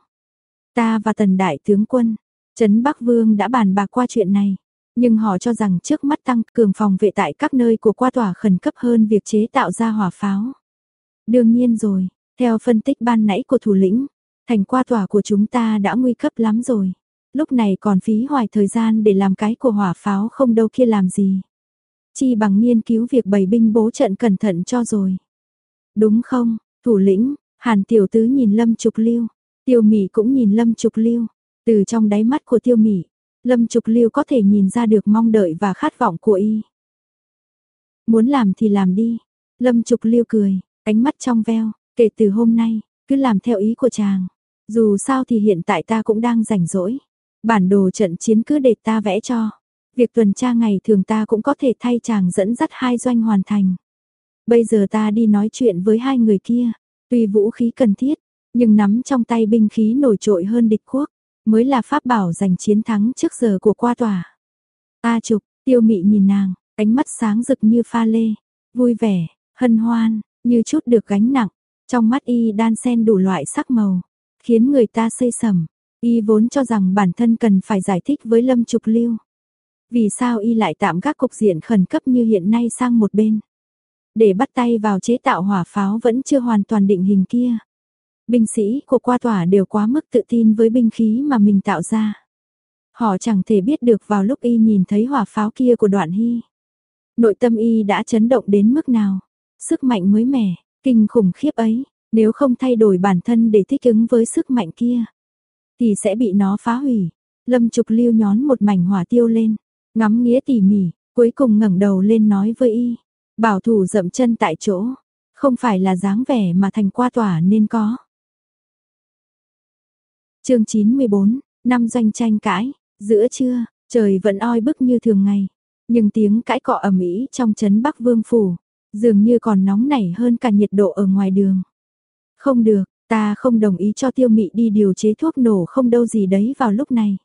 Ta và tần đại tướng quân, Trấn Bắc Vương đã bàn bạc qua chuyện này, nhưng họ cho rằng trước mắt tăng cường phòng vệ tại các nơi của qua tòa khẩn cấp hơn việc chế tạo ra hỏa pháo. Đương nhiên rồi, theo phân tích ban nãy của thủ lĩnh, thành qua tòa của chúng ta đã nguy cấp lắm rồi. Lúc này còn phí hoài thời gian để làm cái của hỏa pháo không đâu kia làm gì. Chi bằng nghiên cứu việc bày binh bố trận cẩn thận cho rồi. Đúng không, thủ lĩnh, hàn tiểu tứ nhìn lâm trục lưu, tiêu mỉ cũng nhìn lâm trục lưu. Từ trong đáy mắt của tiêu mỉ, lâm trục lưu có thể nhìn ra được mong đợi và khát vọng của y. Muốn làm thì làm đi. Lâm trục lưu cười, ánh mắt trong veo, kể từ hôm nay, cứ làm theo ý của chàng. Dù sao thì hiện tại ta cũng đang rảnh rỗi. Bản đồ trận chiến cứ để ta vẽ cho. Việc tuần tra ngày thường ta cũng có thể thay chàng dẫn dắt hai doanh hoàn thành. Bây giờ ta đi nói chuyện với hai người kia. Tuy vũ khí cần thiết, nhưng nắm trong tay binh khí nổi trội hơn địch quốc, mới là pháp bảo giành chiến thắng trước giờ của qua tòa. A trục, tiêu mị nhìn nàng, ánh mắt sáng rực như pha lê, vui vẻ, hân hoan, như chút được gánh nặng. Trong mắt y đan xen đủ loại sắc màu, khiến người ta xây sầm. Y vốn cho rằng bản thân cần phải giải thích với Lâm Trục Lưu. Vì sao y lại tạm các cục diện khẩn cấp như hiện nay sang một bên? Để bắt tay vào chế tạo hỏa pháo vẫn chưa hoàn toàn định hình kia. Binh sĩ của qua tỏa đều quá mức tự tin với binh khí mà mình tạo ra. Họ chẳng thể biết được vào lúc y nhìn thấy hỏa pháo kia của đoạn hy. Nội tâm y đã chấn động đến mức nào. Sức mạnh mới mẻ, kinh khủng khiếp ấy, nếu không thay đổi bản thân để thích ứng với sức mạnh kia, thì sẽ bị nó phá hủy. Lâm Trục Lưu nhón một mảnh hỏa tiêu lên, ngắm nghĩa tỉ mỉ, cuối cùng ngẩng đầu lên nói với y, bảo thủ dậm chân tại chỗ, không phải là dáng vẻ mà thành qua tỏa nên có. Chương 94, năm doanh tranh cãi, giữa trưa, trời vẫn oi bức như thường ngày, nhưng tiếng cãi cọ ầm ĩ trong trấn Bắc Vương phủ, dường như còn nóng nảy hơn cả nhiệt độ ở ngoài đường. Không được, ta không đồng ý cho tiêu mị đi điều chế thuốc nổ không đâu gì đấy vào lúc này.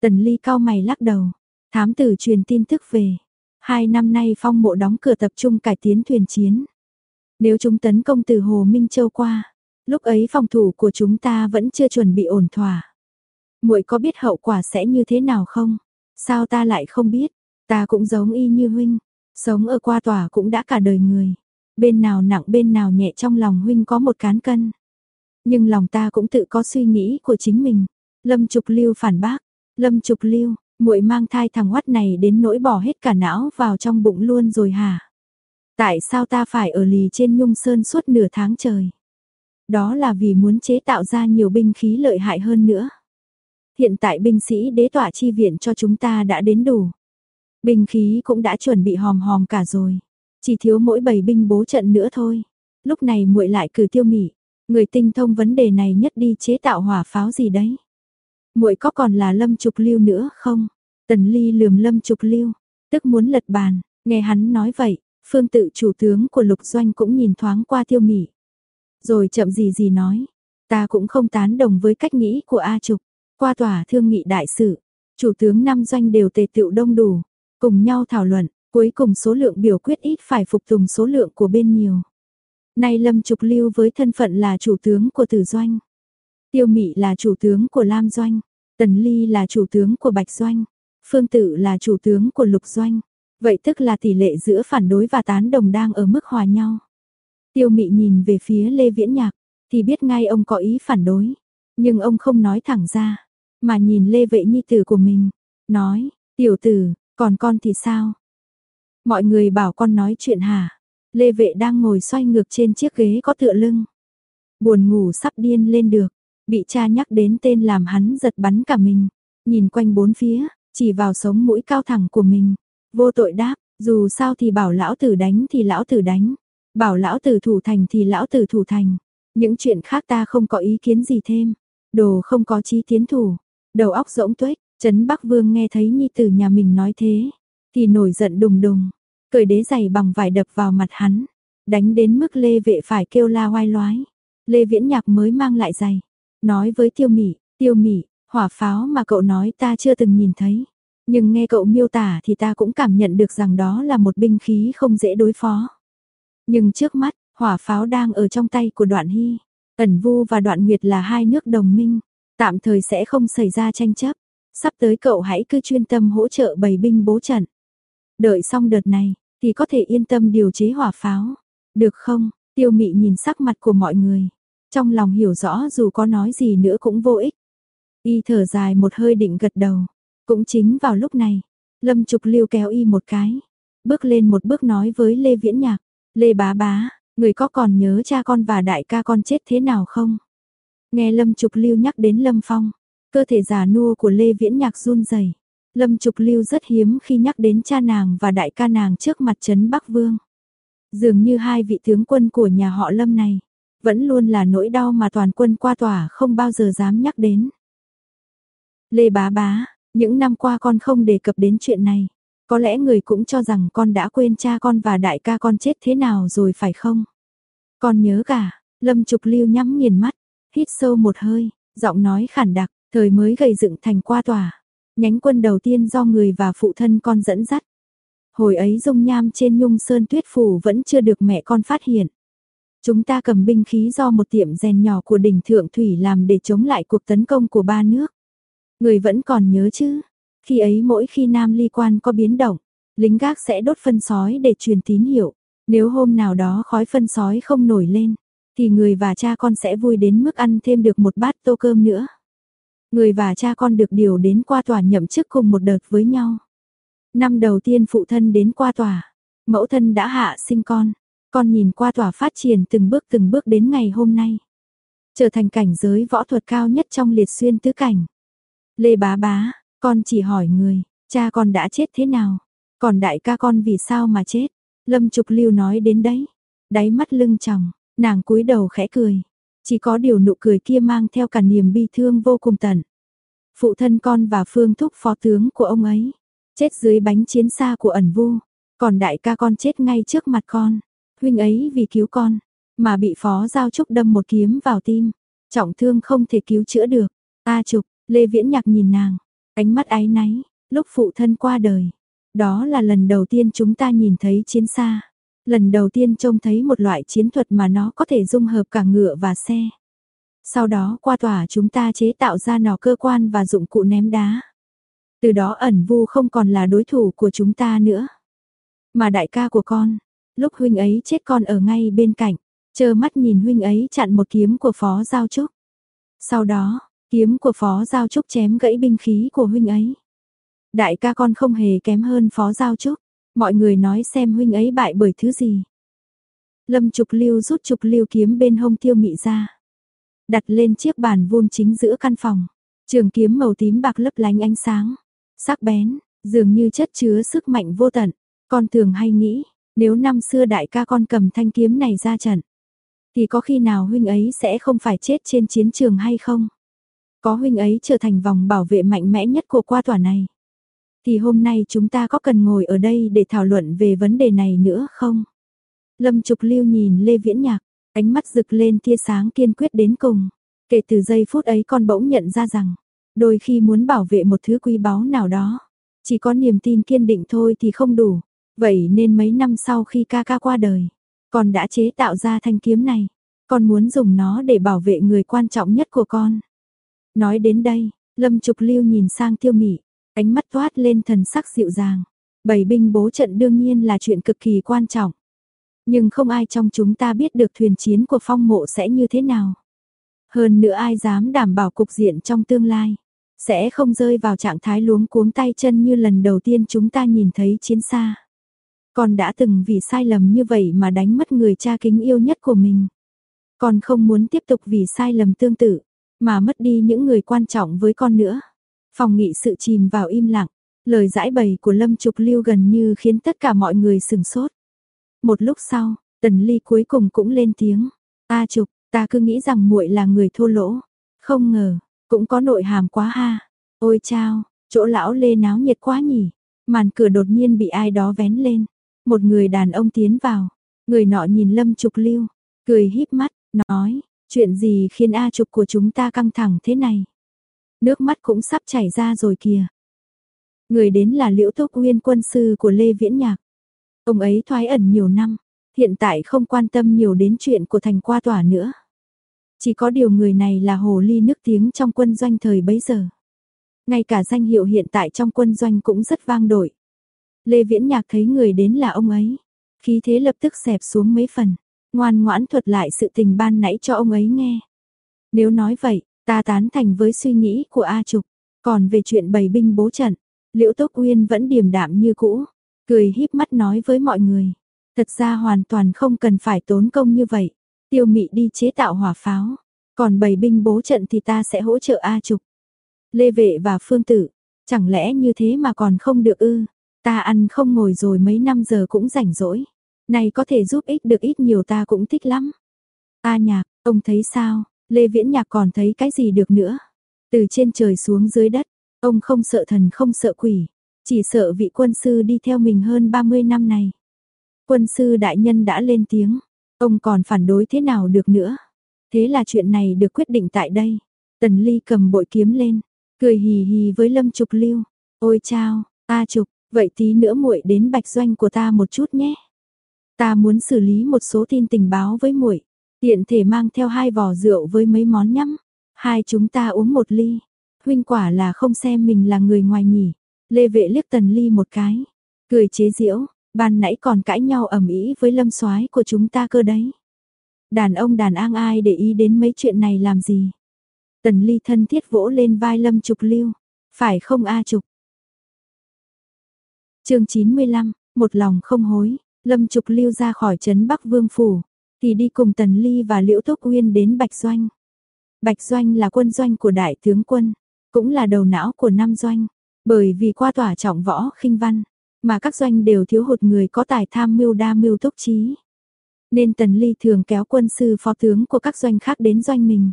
Tần ly cao mày lắc đầu, thám tử truyền tin tức về. Hai năm nay phong mộ đóng cửa tập trung cải tiến thuyền chiến. Nếu chúng tấn công từ Hồ Minh Châu qua, lúc ấy phòng thủ của chúng ta vẫn chưa chuẩn bị ổn thỏa. Muội có biết hậu quả sẽ như thế nào không? Sao ta lại không biết? Ta cũng giống y như huynh, sống ở qua tòa cũng đã cả đời người bên nào nặng bên nào nhẹ trong lòng huynh có một cán cân. Nhưng lòng ta cũng tự có suy nghĩ của chính mình. Lâm Trục Lưu phản bác, Lâm Trục Lưu, muội mang thai thằng hoắt này đến nỗi bỏ hết cả não vào trong bụng luôn rồi hả? Tại sao ta phải ở lì trên Nhung Sơn suốt nửa tháng trời? Đó là vì muốn chế tạo ra nhiều binh khí lợi hại hơn nữa. Hiện tại binh sĩ đế tỏa chi viện cho chúng ta đã đến đủ. Binh khí cũng đã chuẩn bị hòm hòm cả rồi. Chỉ thiếu mỗi bảy binh bố trận nữa thôi. Lúc này muội lại cử tiêu mỉ, người tinh thông vấn đề này nhất đi chế tạo hỏa pháo gì đấy. Muội có còn là Lâm Trục Lưu nữa không? Tần Ly lườm Lâm Trục Lưu, tức muốn lật bàn, nghe hắn nói vậy, phương tự chủ tướng của lục doanh cũng nhìn thoáng qua tiêu mỉ. Rồi chậm gì gì nói, ta cũng không tán đồng với cách nghĩ của A Trục, qua tòa thương nghị đại sự, chủ tướng năm doanh đều tề tựu đông đủ, cùng nhau thảo luận, Cuối cùng số lượng biểu quyết ít phải phục tùng số lượng của bên nhiều. Nay Lâm Trục Lưu với thân phận là chủ tướng của Tử Doanh. Tiêu Mị là chủ tướng của Lam Doanh. Tần Ly là chủ tướng của Bạch Doanh. Phương Tử là chủ tướng của Lục Doanh. Vậy tức là tỷ lệ giữa phản đối và tán đồng đang ở mức hòa nhau. Tiêu Mị nhìn về phía Lê Viễn Nhạc, thì biết ngay ông có ý phản đối. Nhưng ông không nói thẳng ra, mà nhìn Lê Vệ Nhi tử của mình. Nói, tiểu tử, còn con thì sao? Mọi người bảo con nói chuyện hả? Lê vệ đang ngồi xoay ngược trên chiếc ghế có tựa lưng. Buồn ngủ sắp điên lên được, bị cha nhắc đến tên làm hắn giật bắn cả mình. Nhìn quanh bốn phía, chỉ vào sống mũi cao thẳng của mình. Vô tội đáp, dù sao thì bảo lão tử đánh thì lão tử đánh. Bảo lão tử thủ thành thì lão tử thủ thành. Những chuyện khác ta không có ý kiến gì thêm. Đồ không có chí tiến thủ. Đầu óc rỗng tuếch, Trấn Bắc Vương nghe thấy nhi tử nhà mình nói thế, thì nổi giận đùng đùng, cởi đế giày bằng vải đập vào mặt hắn, đánh đến mức Lê Vệ phải kêu la oai loái. Lê Viễn Nhạc mới mang lại giày, nói với Tiêu Mị, "Tiêu Mị, hỏa pháo mà cậu nói ta chưa từng nhìn thấy, nhưng nghe cậu miêu tả thì ta cũng cảm nhận được rằng đó là một binh khí không dễ đối phó." Nhưng trước mắt, hỏa pháo đang ở trong tay của Đoạn Hy, Ẩn Vu và Đoạn Nguyệt là hai nước đồng minh, tạm thời sẽ không xảy ra tranh chấp. Sắp tới cậu hãy cứ chuyên tâm hỗ trợ bày binh bố trận. Đợi xong đợt này, thì có thể yên tâm điều chế hỏa pháo. Được không? Tiêu mị nhìn sắc mặt của mọi người. Trong lòng hiểu rõ dù có nói gì nữa cũng vô ích. Y thở dài một hơi định gật đầu. Cũng chính vào lúc này, Lâm Trục Liêu kéo y một cái. Bước lên một bước nói với Lê Viễn Nhạc. Lê bá bá, người có còn nhớ cha con và đại ca con chết thế nào không? Nghe Lâm Trục Liêu nhắc đến Lâm Phong, cơ thể già nua của Lê Viễn Nhạc run rẩy. Lâm Trục Lưu rất hiếm khi nhắc đến cha nàng và đại ca nàng trước mặt trấn Bắc Vương. Dường như hai vị tướng quân của nhà họ Lâm này, vẫn luôn là nỗi đau mà toàn quân qua tòa không bao giờ dám nhắc đến. Lê bá bá, những năm qua con không đề cập đến chuyện này. Có lẽ người cũng cho rằng con đã quên cha con và đại ca con chết thế nào rồi phải không? Con nhớ cả, Lâm Trục Lưu nhắm nghiền mắt, hít sâu một hơi, giọng nói khản đặc, thời mới gầy dựng thành qua tòa. Nhánh quân đầu tiên do người và phụ thân con dẫn dắt. Hồi ấy dung nham trên nhung sơn tuyết phủ vẫn chưa được mẹ con phát hiện. Chúng ta cầm binh khí do một tiệm rèn nhỏ của đỉnh thượng thủy làm để chống lại cuộc tấn công của ba nước. Người vẫn còn nhớ chứ, khi ấy mỗi khi Nam Ly Quan có biến động, lính gác sẽ đốt phân sói để truyền tín hiệu. Nếu hôm nào đó khói phân sói không nổi lên, thì người và cha con sẽ vui đến mức ăn thêm được một bát tô cơm nữa. Người và cha con được điều đến qua tòa nhậm chức cùng một đợt với nhau. Năm đầu tiên phụ thân đến qua tòa, mẫu thân đã hạ sinh con, con nhìn qua tòa phát triển từng bước từng bước đến ngày hôm nay. Trở thành cảnh giới võ thuật cao nhất trong liệt xuyên tứ cảnh. Lê bá bá, con chỉ hỏi người, cha con đã chết thế nào? Còn đại ca con vì sao mà chết? Lâm Trục Lưu nói đến đấy. Đáy mắt lưng tròng, nàng cúi đầu khẽ cười. Chỉ có điều nụ cười kia mang theo cả niềm bi thương vô cùng tận. Phụ thân con và phương thúc phó tướng của ông ấy. Chết dưới bánh chiến xa của ẩn vu. Còn đại ca con chết ngay trước mặt con. Huynh ấy vì cứu con. Mà bị phó giao trúc đâm một kiếm vào tim. Trọng thương không thể cứu chữa được. Ta trục, Lê Viễn Nhạc nhìn nàng. Ánh mắt ái náy. Lúc phụ thân qua đời. Đó là lần đầu tiên chúng ta nhìn thấy chiến xa. Lần đầu tiên trông thấy một loại chiến thuật mà nó có thể dung hợp cả ngựa và xe. Sau đó qua tòa chúng ta chế tạo ra nỏ cơ quan và dụng cụ ném đá. Từ đó ẩn vu không còn là đối thủ của chúng ta nữa. Mà đại ca của con, lúc huynh ấy chết con ở ngay bên cạnh, chờ mắt nhìn huynh ấy chặn một kiếm của phó giao trúc. Sau đó, kiếm của phó giao trúc chém gãy binh khí của huynh ấy. Đại ca con không hề kém hơn phó giao trúc. Mọi người nói xem huynh ấy bại bởi thứ gì. Lâm Trục Lưu rút Trục Lưu kiếm bên hông tiêu mị ra. Đặt lên chiếc bàn vuông chính giữa căn phòng. Trường kiếm màu tím bạc lấp lánh ánh sáng. Sắc bén, dường như chất chứa sức mạnh vô tận. Con thường hay nghĩ, nếu năm xưa đại ca con cầm thanh kiếm này ra trận. Thì có khi nào huynh ấy sẽ không phải chết trên chiến trường hay không? Có huynh ấy trở thành vòng bảo vệ mạnh mẽ nhất của qua tòa này thì hôm nay chúng ta có cần ngồi ở đây để thảo luận về vấn đề này nữa không? Lâm Trục Lưu nhìn Lê Viễn Nhạc, ánh mắt rực lên tia sáng kiên quyết đến cùng. Kể từ giây phút ấy con bỗng nhận ra rằng, đôi khi muốn bảo vệ một thứ quý báu nào đó, chỉ có niềm tin kiên định thôi thì không đủ. Vậy nên mấy năm sau khi ca ca qua đời, con đã chế tạo ra thanh kiếm này. Con muốn dùng nó để bảo vệ người quan trọng nhất của con. Nói đến đây, Lâm Trục Lưu nhìn sang Tiêu Mị, Ánh mắt toát lên thần sắc dịu dàng. Bảy binh bố trận đương nhiên là chuyện cực kỳ quan trọng. Nhưng không ai trong chúng ta biết được thuyền chiến của phong mộ sẽ như thế nào. Hơn nữa ai dám đảm bảo cục diện trong tương lai. Sẽ không rơi vào trạng thái luống cuống tay chân như lần đầu tiên chúng ta nhìn thấy chiến xa. Còn đã từng vì sai lầm như vậy mà đánh mất người cha kính yêu nhất của mình. còn không muốn tiếp tục vì sai lầm tương tự, mà mất đi những người quan trọng với con nữa. Phòng nghị sự chìm vào im lặng, lời giải bày của Lâm Trục Lưu gần như khiến tất cả mọi người sừng sốt. Một lúc sau, Tần Ly cuối cùng cũng lên tiếng, "A Trục, ta cứ nghĩ rằng muội là người thô lỗ, không ngờ cũng có nội hàm quá ha. Ôi chao, chỗ lão Lê náo nhiệt quá nhỉ." Màn cửa đột nhiên bị ai đó vén lên, một người đàn ông tiến vào, người nọ nhìn Lâm Trục Lưu, cười híp mắt, nói, "Chuyện gì khiến A Trục của chúng ta căng thẳng thế này?" Nước mắt cũng sắp chảy ra rồi kìa. Người đến là Liễu Thúc Uyên quân sư của Lê Viễn Nhạc. Ông ấy thoái ẩn nhiều năm, hiện tại không quan tâm nhiều đến chuyện của thành qua tỏa nữa. Chỉ có điều người này là hồ ly nước tiếng trong quân doanh thời bấy giờ. ngay cả danh hiệu hiện tại trong quân doanh cũng rất vang đổi. Lê Viễn Nhạc thấy người đến là ông ấy, khí thế lập tức xẹp xuống mấy phần, ngoan ngoãn thuật lại sự tình ban nãy cho ông ấy nghe. Nếu nói vậy, ta tán thành với suy nghĩ của A Trục, còn về chuyện bày binh bố trận, Liễu Tốc Uyên vẫn điềm đạm như cũ, cười híp mắt nói với mọi người, thật ra hoàn toàn không cần phải tốn công như vậy. Tiêu Mị đi chế tạo hỏa pháo, còn bày binh bố trận thì ta sẽ hỗ trợ A Trục. Lê Vệ và Phương Tử, chẳng lẽ như thế mà còn không được ư? Ta ăn không ngồi rồi mấy năm giờ cũng rảnh rỗi. Này có thể giúp ích được ít nhiều ta cũng thích lắm. A nhạc, ông thấy sao? Lê Viễn Nhạc còn thấy cái gì được nữa? Từ trên trời xuống dưới đất, ông không sợ thần không sợ quỷ, chỉ sợ vị quân sư đi theo mình hơn 30 năm này. Quân sư đại nhân đã lên tiếng, ông còn phản đối thế nào được nữa? Thế là chuyện này được quyết định tại đây. Tần Ly cầm bội kiếm lên, cười hì hì với Lâm Trục Lưu. Ôi chao, ta Trục, vậy tí nữa muội đến bạch doanh của ta một chút nhé. Ta muốn xử lý một số tin tình báo với muội. Tiện thể mang theo hai vò rượu với mấy món nhắm. Hai chúng ta uống một ly. Huynh quả là không xem mình là người ngoài nhỉ. Lê vệ liếc tần ly một cái. Cười chế giễu, ban nãy còn cãi nhau ầm ĩ với lâm soái của chúng ta cơ đấy. Đàn ông đàn an ai để ý đến mấy chuyện này làm gì. Tần ly thân thiết vỗ lên vai lâm trục lưu. Phải không A trục? chương 95, một lòng không hối, Lâm Trục lưu ra khỏi trấn Bắc Vương Phủ, thì đi cùng Tần Ly và Liễu Tốc Uyên đến Bạch Doanh. Bạch Doanh là quân doanh của đại tướng quân, cũng là đầu não của năm doanh, bởi vì qua tỏa trọng võ khinh văn, mà các doanh đều thiếu hụt người có tài tham mưu đa mưu túc trí. Nên Tần Ly thường kéo quân sư phó tướng của các doanh khác đến doanh mình.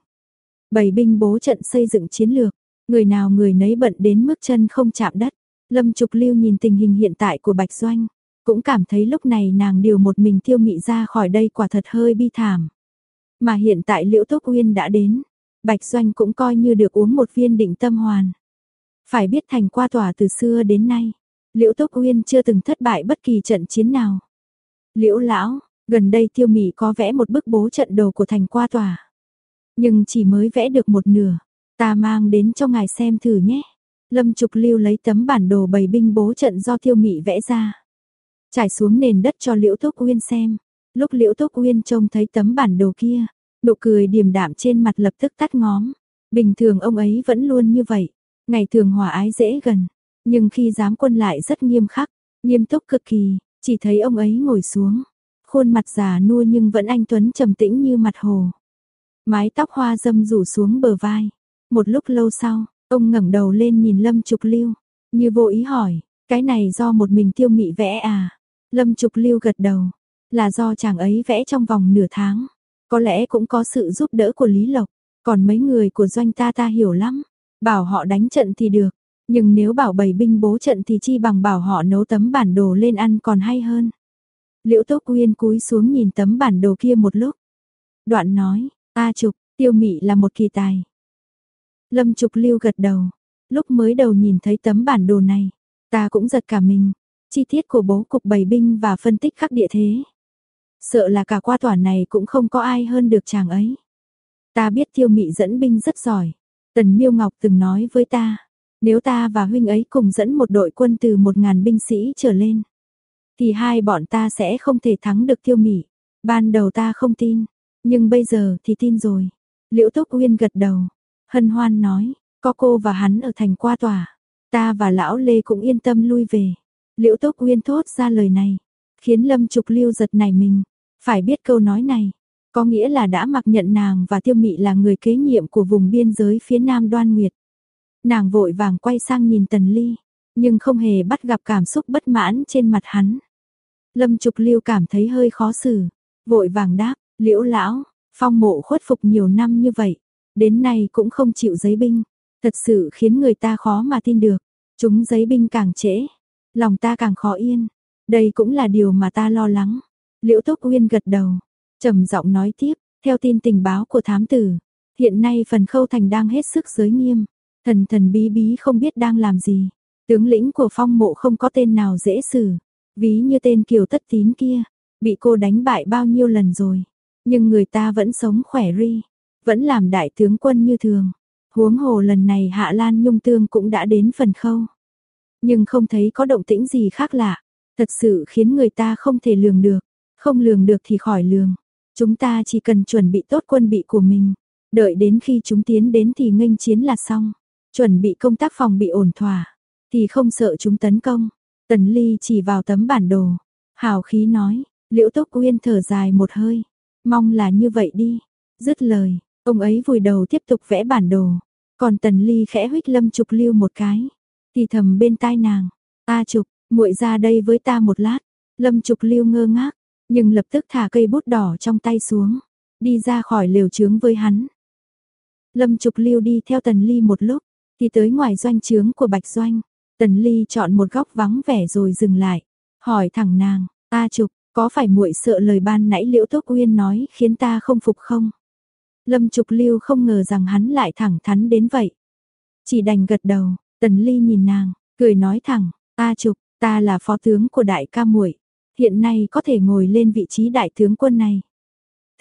Bảy binh bố trận xây dựng chiến lược, người nào người nấy bận đến mức chân không chạm đất. Lâm Trục Lưu nhìn tình hình hiện tại của Bạch Doanh, cũng cảm thấy lúc này nàng điều một mình tiêu mị ra khỏi đây quả thật hơi bi thảm. Mà hiện tại Liễu Tốc Uyên đã đến, Bạch Doanh cũng coi như được uống một viên định tâm hoàn. Phải biết thành qua tòa từ xưa đến nay, Liễu Tốc Uyên chưa từng thất bại bất kỳ trận chiến nào. Liễu Lão, gần đây tiêu mị có vẽ một bức bố trận đồ của thành qua tòa. Nhưng chỉ mới vẽ được một nửa, ta mang đến cho ngài xem thử nhé. Lâm Trục Lưu lấy tấm bản đồ bày binh bố trận do Tiêu Mị vẽ ra, trải xuống nền đất cho Liễu Túc Uyên xem. Lúc Liễu Túc Uyên trông thấy tấm bản đồ kia, nụ cười điềm đạm trên mặt lập tức tắt ngóm. Bình thường ông ấy vẫn luôn như vậy, ngày thường hòa ái dễ gần, nhưng khi giám quân lại rất nghiêm khắc, nghiêm túc cực kỳ, chỉ thấy ông ấy ngồi xuống, khuôn mặt già nua nhưng vẫn anh tuấn trầm tĩnh như mặt hồ. Mái tóc hoa dâm rủ xuống bờ vai. Một lúc lâu sau, Ông ngẩng đầu lên nhìn Lâm Trục Lưu, như vô ý hỏi, cái này do một mình tiêu mị vẽ à? Lâm Trục Lưu gật đầu, là do chàng ấy vẽ trong vòng nửa tháng. Có lẽ cũng có sự giúp đỡ của Lý Lộc, còn mấy người của doanh ta ta hiểu lắm. Bảo họ đánh trận thì được, nhưng nếu bảo bày binh bố trận thì chi bằng bảo họ nấu tấm bản đồ lên ăn còn hay hơn. Liễu Tốc Uyên cúi xuống nhìn tấm bản đồ kia một lúc. Đoạn nói, A Trục, tiêu mị là một kỳ tài. Lâm Trục Lưu gật đầu. Lúc mới đầu nhìn thấy tấm bản đồ này, ta cũng giật cả mình. Chi tiết của bố cục bày binh và phân tích khắc địa thế. Sợ là cả qua tòa này cũng không có ai hơn được chàng ấy. Ta biết tiêu mị dẫn binh rất giỏi. Tần Miêu Ngọc từng nói với ta, nếu ta và huynh ấy cùng dẫn một đội quân từ một ngàn binh sĩ trở lên, thì hai bọn ta sẽ không thể thắng được tiêu mị. Ban đầu ta không tin, nhưng bây giờ thì tin rồi. Liễu Túc Uyên gật đầu, Hân hoan nói, có cô và hắn ở thành qua tòa. Ta và lão Lê cũng yên tâm lui về. Liễu Tốc Uyên thốt ra lời này, khiến Lâm Trục Lưu giật nảy mình. Phải biết câu nói này, có nghĩa là đã mặc nhận nàng và Tiêu Mị là người kế nhiệm của vùng biên giới phía Nam Đoan Nguyệt. Nàng vội vàng quay sang nhìn Tần Ly, nhưng không hề bắt gặp cảm xúc bất mãn trên mặt hắn. Lâm Trục Lưu cảm thấy hơi khó xử, vội vàng đáp, "Liễu lão, Phong Mộ khuất phục nhiều năm như vậy, Đến nay cũng không chịu giấy binh, thật sự khiến người ta khó mà tin được. Chúng giấy binh càng trễ, lòng ta càng khó yên. Đây cũng là điều mà ta lo lắng. Liễu Tốc Uyên gật đầu, trầm giọng nói tiếp, theo tin tình báo của thám tử, hiện nay phần khâu thành đang hết sức giới nghiêm, thần thần bí bí không biết đang làm gì. Tướng lĩnh của phong mộ không có tên nào dễ xử, ví như tên kiều tất tín kia, bị cô đánh bại bao nhiêu lần rồi, nhưng người ta vẫn sống khỏe ri, vẫn làm đại tướng quân như thường. Huống hồ lần này Hạ Lan Nhung Tương cũng đã đến phần khâu. Nhưng không thấy có động tĩnh gì khác lạ, thật sự khiến người ta không thể lường được, không lường được thì khỏi lường. Chúng ta chỉ cần chuẩn bị tốt quân bị của mình, đợi đến khi chúng tiến đến thì nghênh chiến là xong. Chuẩn bị công tác phòng bị ổn thỏa, thì không sợ chúng tấn công. Tần Ly chỉ vào tấm bản đồ, hào khí nói, Liễu Tốc Uyên thở dài một hơi, mong là như vậy đi. Dứt lời, ông ấy vùi đầu tiếp tục vẽ bản đồ, còn Tần Ly khẽ huých Lâm Trục Lưu một cái, thì thầm bên tai nàng, "A Trục, muội ra đây với ta một lát." Lâm Trục Lưu ngơ ngác, nhưng lập tức thả cây bút đỏ trong tay xuống, đi ra khỏi lều trướng với hắn. Lâm Trục Lưu đi theo Tần Ly một lúc, thì tới ngoài doanh trướng của Bạch Doanh. Tần Ly chọn một góc vắng vẻ rồi dừng lại, hỏi thẳng nàng, "A Trục, có phải muội sợ lời ban nãy Liễu Tốc Uyên nói khiến ta không phục không?" Lâm Trục Lưu không ngờ rằng hắn lại thẳng thắn đến vậy. Chỉ đành gật đầu, Tần Ly nhìn nàng, cười nói thẳng, "A Trục, ta là phó tướng của đại ca muội, hiện nay có thể ngồi lên vị trí đại tướng quân này.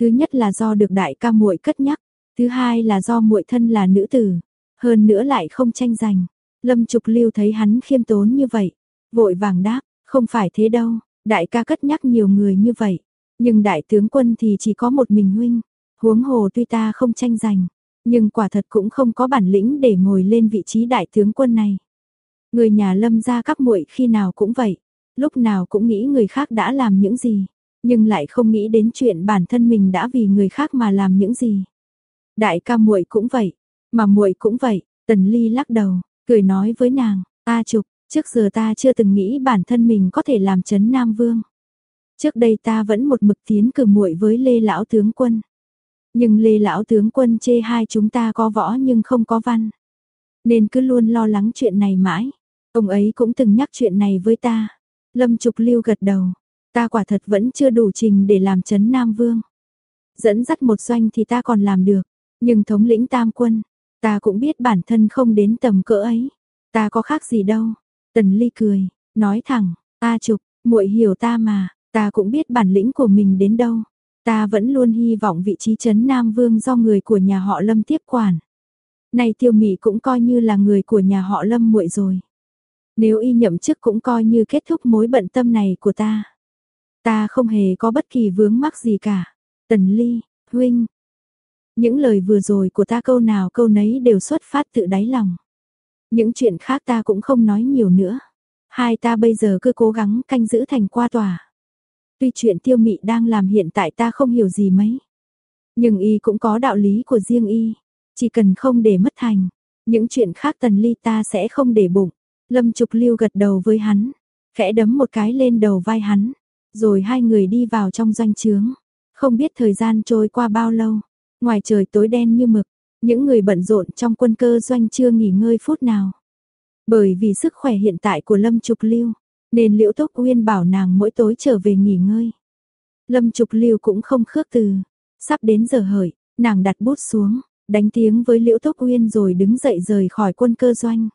Thứ nhất là do được đại ca muội cất nhắc, thứ hai là do muội thân là nữ tử, hơn nữa lại không tranh giành." Lâm Trục Lưu thấy hắn khiêm tốn như vậy, vội vàng đáp, "Không phải thế đâu, đại ca cất nhắc nhiều người như vậy, nhưng đại tướng quân thì chỉ có một mình huynh." Huống hồ tuy ta không tranh giành, nhưng quả thật cũng không có bản lĩnh để ngồi lên vị trí đại tướng quân này. Người nhà lâm gia các muội khi nào cũng vậy, lúc nào cũng nghĩ người khác đã làm những gì, nhưng lại không nghĩ đến chuyện bản thân mình đã vì người khác mà làm những gì. Đại ca muội cũng vậy, mà muội cũng vậy, Tần Ly lắc đầu, cười nói với nàng, ta Trục, trước giờ ta chưa từng nghĩ bản thân mình có thể làm chấn Nam Vương. Trước đây ta vẫn một mực tiến cử muội với Lê lão tướng quân. Nhưng Lê lão tướng quân chê hai chúng ta có võ nhưng không có văn. Nên cứ luôn lo lắng chuyện này mãi. Ông ấy cũng từng nhắc chuyện này với ta. Lâm Trục Lưu gật đầu. Ta quả thật vẫn chưa đủ trình để làm chấn Nam Vương. Dẫn dắt một doanh thì ta còn làm được. Nhưng thống lĩnh tam quân, ta cũng biết bản thân không đến tầm cỡ ấy. Ta có khác gì đâu. Tần Ly cười, nói thẳng, ta Trục, muội hiểu ta mà, ta cũng biết bản lĩnh của mình đến đâu. Ta vẫn luôn hy vọng vị trí chấn Nam Vương do người của nhà họ Lâm tiếp quản. Này tiêu mị cũng coi như là người của nhà họ Lâm muội rồi. Nếu y nhậm chức cũng coi như kết thúc mối bận tâm này của ta. Ta không hề có bất kỳ vướng mắc gì cả. Tần Ly, Huynh. Những lời vừa rồi của ta câu nào câu nấy đều xuất phát tự đáy lòng. Những chuyện khác ta cũng không nói nhiều nữa. Hai ta bây giờ cứ cố gắng canh giữ thành qua tòa. Tuy chuyện tiêu mị đang làm hiện tại ta không hiểu gì mấy. Nhưng y cũng có đạo lý của riêng y. Chỉ cần không để mất thành. Những chuyện khác tần ly ta sẽ không để bụng. Lâm Trục Lưu gật đầu với hắn. Khẽ đấm một cái lên đầu vai hắn. Rồi hai người đi vào trong doanh trướng. Không biết thời gian trôi qua bao lâu. Ngoài trời tối đen như mực. Những người bận rộn trong quân cơ doanh chưa nghỉ ngơi phút nào. Bởi vì sức khỏe hiện tại của Lâm Trục Lưu, nên Liễu túc Uyên bảo nàng mỗi tối trở về nghỉ ngơi. Lâm Trục Lưu cũng không khước từ, sắp đến giờ hợi nàng đặt bút xuống, đánh tiếng với Liễu túc Uyên rồi đứng dậy rời khỏi quân cơ doanh.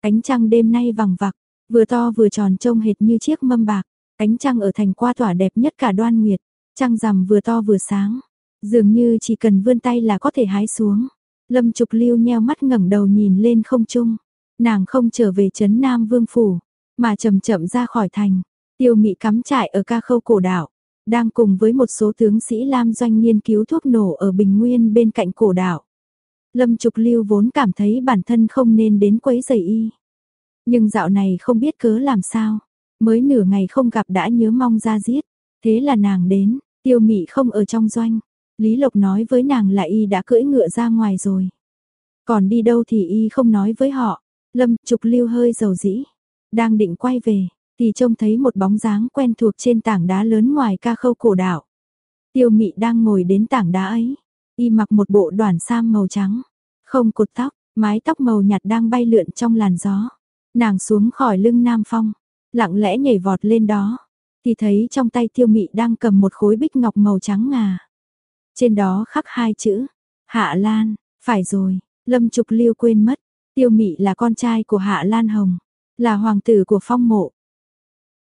Ánh trăng đêm nay vàng vặc, vừa to vừa tròn trông hệt như chiếc mâm bạc, ánh trăng ở thành qua tỏa đẹp nhất cả đoan nguyệt, trăng rằm vừa to vừa sáng, dường như chỉ cần vươn tay là có thể hái xuống. Lâm Trục Lưu nheo mắt ngẩng đầu nhìn lên không trung, nàng không trở về trấn Nam Vương phủ, mà chậm chậm ra khỏi thành. Tiêu Mị cắm trại ở ca khâu cổ đảo, đang cùng với một số tướng sĩ Lam doanh nghiên cứu thuốc nổ ở Bình Nguyên bên cạnh cổ đảo. Lâm Trục Lưu vốn cảm thấy bản thân không nên đến quấy rầy y. Nhưng dạo này không biết cớ làm sao, mới nửa ngày không gặp đã nhớ mong ra giết, thế là nàng đến, Tiêu Mị không ở trong doanh. Lý Lộc nói với nàng là y đã cưỡi ngựa ra ngoài rồi. Còn đi đâu thì y không nói với họ. Lâm Trục Lưu hơi dầu dĩ, đang định quay về, thì trông thấy một bóng dáng quen thuộc trên tảng đá lớn ngoài ca khâu cổ đảo. Tiêu Mị đang ngồi đến tảng đá ấy, y mặc một bộ đoàn sam màu trắng, không cột tóc, mái tóc màu nhạt đang bay lượn trong làn gió. Nàng xuống khỏi lưng Nam Phong, lặng lẽ nhảy vọt lên đó, thì thấy trong tay Tiêu Mị đang cầm một khối bích ngọc màu trắng ngà. Trên đó khắc hai chữ: Hạ Lan, phải rồi, Lâm Trục Liêu quên mất, Tiêu Mị là con trai của Hạ Lan Hồng, là hoàng tử của phong mộ.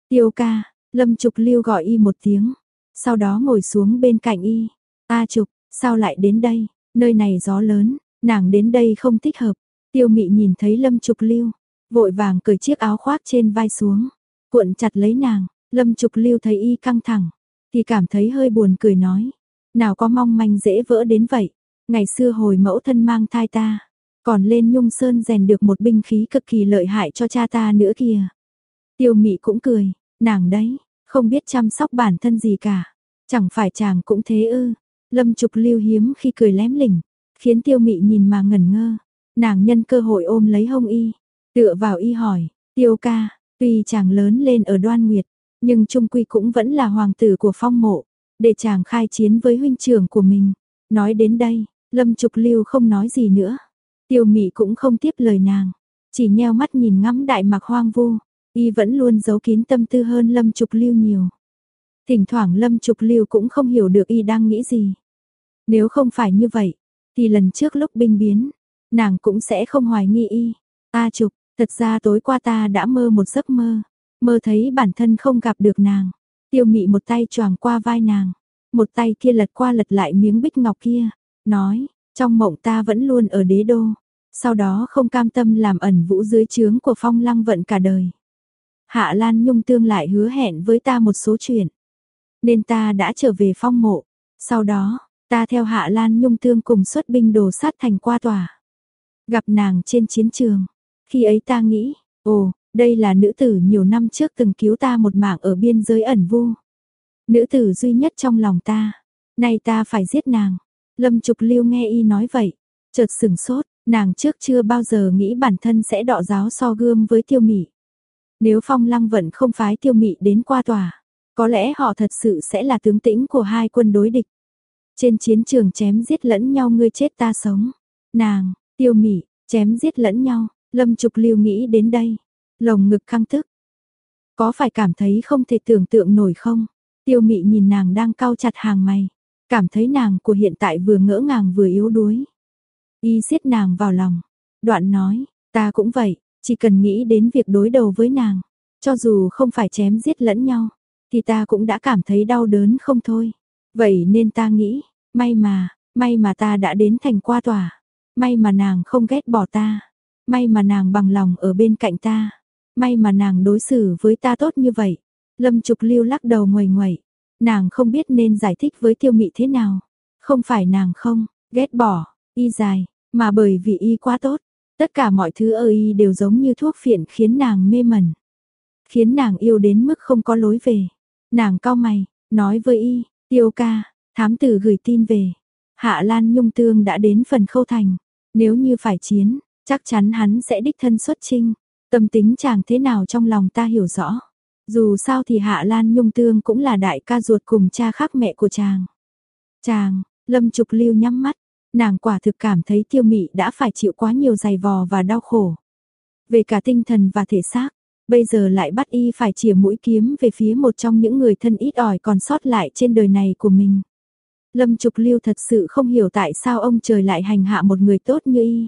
Tiêu ca, Lâm Trục Lưu gọi y một tiếng, sau đó ngồi xuống bên cạnh y. A Trục, sao lại đến đây, nơi này gió lớn, Nàng đến đây không thích hợp. Tiêu mị nhìn thấy Lâm Trục Lưu, vội vàng cởi chiếc áo khoác trên vai xuống, cuộn chặt lấy nàng, Lâm Trục Lưu thấy y căng thẳng, thì cảm thấy hơi buồn cười nói, nào có mong manh dễ vỡ đến vậy, ngày xưa hồi mẫu thân mang thai ta, còn lên nhung sơn rèn được một binh khí cực kỳ lợi hại cho cha ta nữa kìa. Tiêu mị cũng cười, nàng đấy, không biết chăm sóc bản thân gì cả, chẳng phải chàng cũng thế ư. Lâm Trục Lưu hiếm khi cười lém lỉnh, khiến Tiêu Mị nhìn mà ngẩn ngơ. Nàng nhân cơ hội ôm lấy hông y, tựa vào y hỏi, "Tiêu ca, tuy chàng lớn lên ở Đoan Nguyệt, nhưng trung quy cũng vẫn là hoàng tử của Phong Mộ, để chàng khai chiến với huynh trưởng của mình." Nói đến đây, Lâm Trục Lưu không nói gì nữa. Tiêu Mị cũng không tiếp lời nàng, chỉ nheo mắt nhìn ngắm đại mạc hoang vu, y vẫn luôn giấu kín tâm tư hơn Lâm Trục Lưu nhiều. Thỉnh thoảng Lâm Trục Lưu cũng không hiểu được y đang nghĩ gì. Nếu không phải như vậy, thì lần trước lúc binh biến, nàng cũng sẽ không hoài nghi y. Ta Trục, thật ra tối qua ta đã mơ một giấc mơ, mơ thấy bản thân không gặp được nàng. Tiêu Mị một tay choàng qua vai nàng, một tay kia lật qua lật lại miếng bích ngọc kia, nói, trong mộng ta vẫn luôn ở đế đô, sau đó không cam tâm làm ẩn vũ dưới trướng của phong lăng vận cả đời. Hạ Lan Nhung tương lại hứa hẹn với ta một số chuyện, nên ta đã trở về phong mộ, sau đó, ta theo Hạ Lan Nhung tương cùng xuất binh đồ sát thành qua tòa. Gặp nàng trên chiến trường, khi ấy ta nghĩ, ồ, đây là nữ tử nhiều năm trước từng cứu ta một mạng ở biên giới ẩn vu. Nữ tử duy nhất trong lòng ta, nay ta phải giết nàng. Lâm Trục Lưu nghe y nói vậy, chợt sừng sốt, nàng trước chưa bao giờ nghĩ bản thân sẽ đọ giáo so gươm với tiêu mị. Nếu phong lăng vận không phái tiêu mị đến qua tòa, có lẽ họ thật sự sẽ là tướng tĩnh của hai quân đối địch. Trên chiến trường chém giết lẫn nhau ngươi chết ta sống. Nàng, tiêu mị, chém giết lẫn nhau, lâm trục lưu nghĩ đến đây. Lồng ngực căng thức. Có phải cảm thấy không thể tưởng tượng nổi không? Tiêu mị nhìn nàng đang cau chặt hàng mày. Cảm thấy nàng của hiện tại vừa ngỡ ngàng vừa yếu đuối. Y siết nàng vào lòng. Đoạn nói, ta cũng vậy, chỉ cần nghĩ đến việc đối đầu với nàng. Cho dù không phải chém giết lẫn nhau, thì ta cũng đã cảm thấy đau đớn không thôi. Vậy nên ta nghĩ, may mà, may mà ta đã đến thành qua tòa. May mà nàng không ghét bỏ ta. May mà nàng bằng lòng ở bên cạnh ta. May mà nàng đối xử với ta tốt như vậy. Lâm Trục Lưu lắc đầu ngoài ngoẩy. Nàng không biết nên giải thích với tiêu mị thế nào. Không phải nàng không, ghét bỏ, y dài, mà bởi vì y quá tốt. Tất cả mọi thứ ở y đều giống như thuốc phiện khiến nàng mê mẩn. Khiến nàng yêu đến mức không có lối về. Nàng cao mày, nói với y, tiêu ca, thám tử gửi tin về. Hạ Lan Nhung Tương đã đến phần khâu thành. Nếu như phải chiến, chắc chắn hắn sẽ đích thân xuất chinh. Tâm tính chàng thế nào trong lòng ta hiểu rõ. Dù sao thì Hạ Lan Nhung Tương cũng là đại ca ruột cùng cha khác mẹ của chàng. Chàng, Lâm Trục Lưu nhắm mắt, nàng quả thực cảm thấy tiêu mị đã phải chịu quá nhiều dày vò và đau khổ. Về cả tinh thần và thể xác, bây giờ lại bắt y phải chìa mũi kiếm về phía một trong những người thân ít ỏi còn sót lại trên đời này của mình. Lâm Trục Lưu thật sự không hiểu tại sao ông trời lại hành hạ một người tốt như y.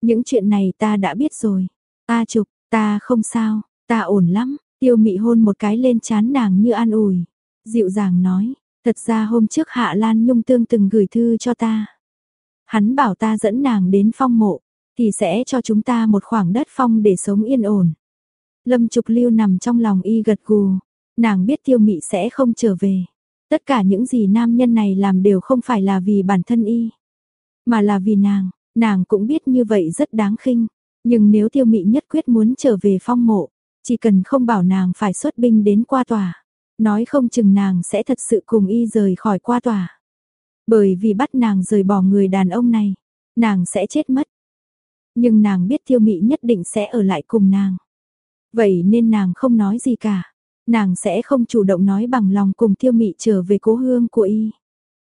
Những chuyện này ta đã biết rồi. Ta Trục, ta không sao, ta ổn lắm. Tiêu mị hôn một cái lên chán nàng như an ủi. Dịu dàng nói, thật ra hôm trước Hạ Lan Nhung Tương từng gửi thư cho ta. Hắn bảo ta dẫn nàng đến phong mộ, thì sẽ cho chúng ta một khoảng đất phong để sống yên ổn. Lâm Trục Lưu nằm trong lòng y gật gù, nàng biết tiêu mị sẽ không trở về. Tất cả những gì nam nhân này làm đều không phải là vì bản thân y, mà là vì nàng, nàng cũng biết như vậy rất đáng khinh. Nhưng nếu tiêu mị nhất quyết muốn trở về phong mộ, chỉ cần không bảo nàng phải xuất binh đến qua tòa, nói không chừng nàng sẽ thật sự cùng y rời khỏi qua tòa. Bởi vì bắt nàng rời bỏ người đàn ông này, nàng sẽ chết mất. Nhưng nàng biết tiêu mị nhất định sẽ ở lại cùng nàng. Vậy nên nàng không nói gì cả. Nàng sẽ không chủ động nói bằng lòng cùng tiêu mị trở về cố hương của y.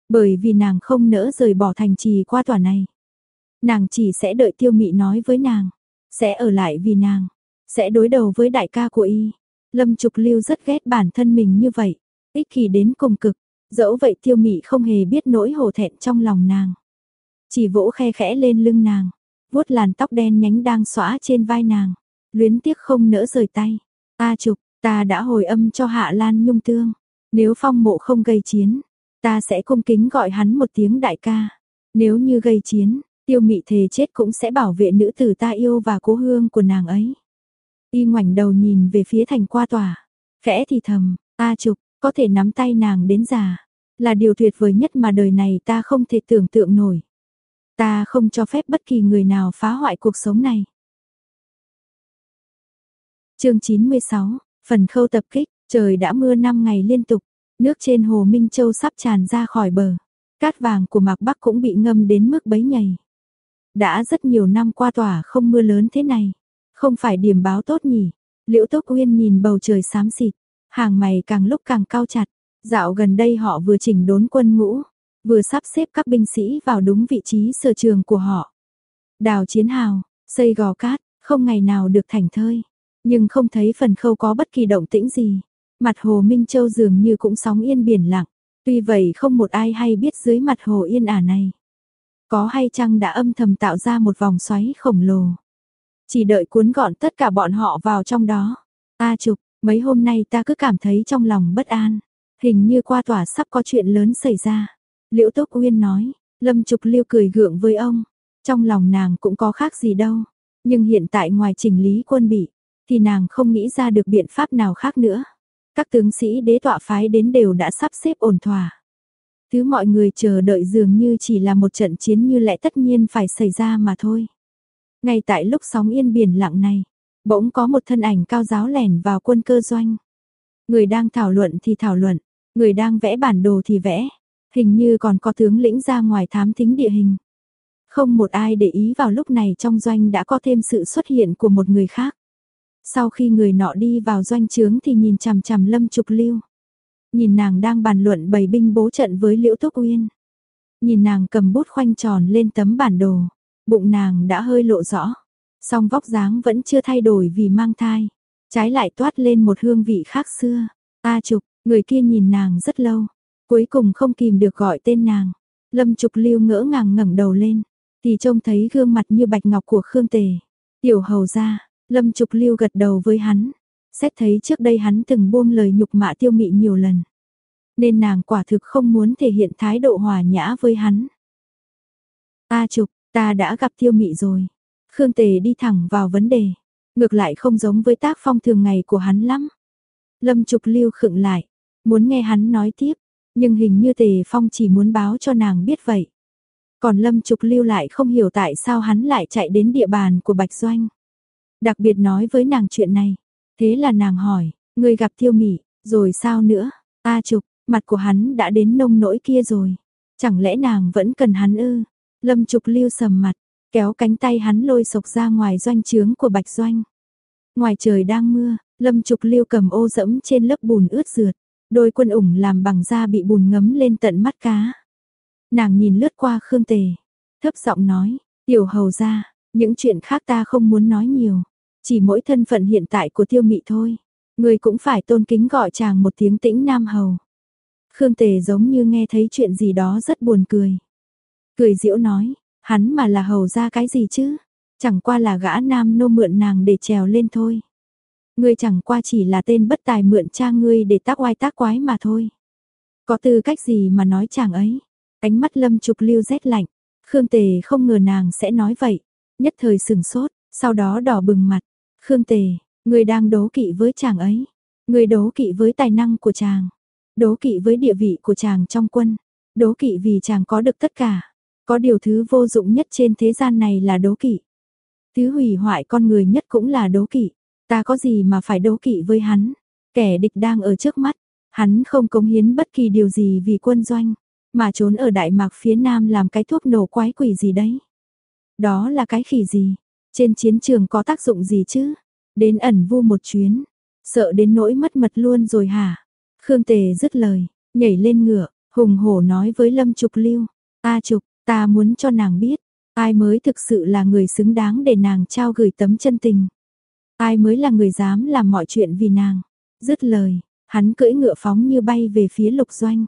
Bởi vì nàng không nỡ rời bỏ thành trì qua tòa này. Nàng chỉ sẽ đợi tiêu mị nói với nàng. Sẽ ở lại vì nàng. Sẽ đối đầu với đại ca của y. Lâm Trục Lưu rất ghét bản thân mình như vậy. Ích kỷ đến cùng cực. Dẫu vậy tiêu mị không hề biết nỗi hổ thẹn trong lòng nàng. Chỉ vỗ khe khẽ lên lưng nàng. vuốt làn tóc đen nhánh đang xõa trên vai nàng. Luyến tiếc không nỡ rời tay. Ta Trục, ta đã hồi âm cho Hạ Lan Nhung Tương. Nếu phong mộ không gây chiến, ta sẽ cung kính gọi hắn một tiếng đại ca. Nếu như gây chiến, Tiêu mị thề chết cũng sẽ bảo vệ nữ tử ta yêu và cố hương của nàng ấy. Y ngoảnh đầu nhìn về phía thành qua tòa. Khẽ thì thầm, ta trục, có thể nắm tay nàng đến già. Là điều tuyệt vời nhất mà đời này ta không thể tưởng tượng nổi. Ta không cho phép bất kỳ người nào phá hoại cuộc sống này. chương 96, phần khâu tập kích, trời đã mưa 5 ngày liên tục, nước trên hồ Minh Châu sắp tràn ra khỏi bờ. Cát vàng của Mạc Bắc cũng bị ngâm đến mức bấy nhầy. Đã rất nhiều năm qua tỏa không mưa lớn thế này. Không phải điểm báo tốt nhỉ? Liễu Tốc Uyên nhìn bầu trời xám xịt, hàng mày càng lúc càng cao chặt. Dạo gần đây họ vừa chỉnh đốn quân ngũ, vừa sắp xếp các binh sĩ vào đúng vị trí sở trường của họ. Đào chiến hào, xây gò cát, không ngày nào được thành thơi. Nhưng không thấy phần khâu có bất kỳ động tĩnh gì. Mặt hồ Minh Châu dường như cũng sóng yên biển lặng. Tuy vậy không một ai hay biết dưới mặt hồ yên ả này. Có hay chăng đã âm thầm tạo ra một vòng xoáy khổng lồ. Chỉ đợi cuốn gọn tất cả bọn họ vào trong đó. Ta chụp, mấy hôm nay ta cứ cảm thấy trong lòng bất an. Hình như qua tòa sắp có chuyện lớn xảy ra. Liễu Tốc Uyên nói, Lâm Trục Liêu cười gượng với ông. Trong lòng nàng cũng có khác gì đâu. Nhưng hiện tại ngoài chỉnh lý quân bị, thì nàng không nghĩ ra được biện pháp nào khác nữa. Các tướng sĩ đế tọa phái đến đều đã sắp xếp ổn thỏa. Thứ mọi người chờ đợi dường như chỉ là một trận chiến như lẽ tất nhiên phải xảy ra mà thôi. Ngay tại lúc sóng yên biển lặng này, bỗng có một thân ảnh cao giáo lẻn vào quân cơ doanh. Người đang thảo luận thì thảo luận, người đang vẽ bản đồ thì vẽ, hình như còn có tướng lĩnh ra ngoài thám thính địa hình. Không một ai để ý vào lúc này trong doanh đã có thêm sự xuất hiện của một người khác. Sau khi người nọ đi vào doanh trướng thì nhìn chằm chằm Lâm Trục Lưu. Nhìn nàng đang bàn luận bày binh bố trận với Liễu Túc Uyên. Nhìn nàng cầm bút khoanh tròn lên tấm bản đồ. Bụng nàng đã hơi lộ rõ. Song vóc dáng vẫn chưa thay đổi vì mang thai. Trái lại toát lên một hương vị khác xưa. A Trục, người kia nhìn nàng rất lâu. Cuối cùng không kìm được gọi tên nàng. Lâm Trục Lưu ngỡ ngàng ngẩng đầu lên. Thì trông thấy gương mặt như bạch ngọc của Khương Tề. Tiểu hầu ra, Lâm Trục Lưu gật đầu với hắn. Xét thấy trước đây hắn từng buông lời nhục mạ tiêu mị nhiều lần. Nên nàng quả thực không muốn thể hiện thái độ hòa nhã với hắn. Ta Trục, ta đã gặp tiêu mị rồi. Khương Tề đi thẳng vào vấn đề. Ngược lại không giống với tác phong thường ngày của hắn lắm. Lâm Trục Lưu khựng lại. Muốn nghe hắn nói tiếp. Nhưng hình như Tề Phong chỉ muốn báo cho nàng biết vậy. Còn Lâm Trục Lưu lại không hiểu tại sao hắn lại chạy đến địa bàn của Bạch Doanh. Đặc biệt nói với nàng chuyện này. Thế là nàng hỏi, người gặp tiêu mị, rồi sao nữa? A trục, mặt của hắn đã đến nông nỗi kia rồi. Chẳng lẽ nàng vẫn cần hắn ư? Lâm trục lưu sầm mặt, kéo cánh tay hắn lôi sộc ra ngoài doanh trướng của bạch doanh. Ngoài trời đang mưa, lâm trục lưu cầm ô dẫm trên lớp bùn ướt rượt. Đôi quân ủng làm bằng da bị bùn ngấm lên tận mắt cá. Nàng nhìn lướt qua Khương Tề, thấp giọng nói, tiểu hầu ra, những chuyện khác ta không muốn nói nhiều. Chỉ mỗi thân phận hiện tại của tiêu mị thôi. Người cũng phải tôn kính gọi chàng một tiếng tĩnh nam hầu. Khương Tề giống như nghe thấy chuyện gì đó rất buồn cười. Cười diễu nói, hắn mà là hầu ra cái gì chứ? Chẳng qua là gã nam nô mượn nàng để trèo lên thôi. Ngươi chẳng qua chỉ là tên bất tài mượn cha ngươi để tác oai tác quái mà thôi. Có tư cách gì mà nói chàng ấy? Ánh mắt lâm trục lưu rét lạnh. Khương Tề không ngờ nàng sẽ nói vậy. Nhất thời sừng sốt, sau đó đỏ bừng mặt. Khương Tề, người đang đố kỵ với chàng ấy. Người đố kỵ với tài năng của chàng. Đố kỵ với địa vị của chàng trong quân. Đố kỵ vì chàng có được tất cả. Có điều thứ vô dụng nhất trên thế gian này là đố kỵ. Thứ hủy hoại con người nhất cũng là đố kỵ. Ta có gì mà phải đố kỵ với hắn. Kẻ địch đang ở trước mắt. Hắn không cống hiến bất kỳ điều gì vì quân doanh. Mà trốn ở Đại Mạc phía Nam làm cái thuốc nổ quái quỷ gì đấy. Đó là cái khỉ gì? Trên chiến trường có tác dụng gì chứ? Đến ẩn vu một chuyến, sợ đến nỗi mất mật luôn rồi hả? Khương Tề dứt lời, nhảy lên ngựa, hùng hổ nói với Lâm Trục Lưu, "A Trục, ta muốn cho nàng biết, ai mới thực sự là người xứng đáng để nàng trao gửi tấm chân tình. Ai mới là người dám làm mọi chuyện vì nàng." Dứt lời, hắn cưỡi ngựa phóng như bay về phía Lục Doanh.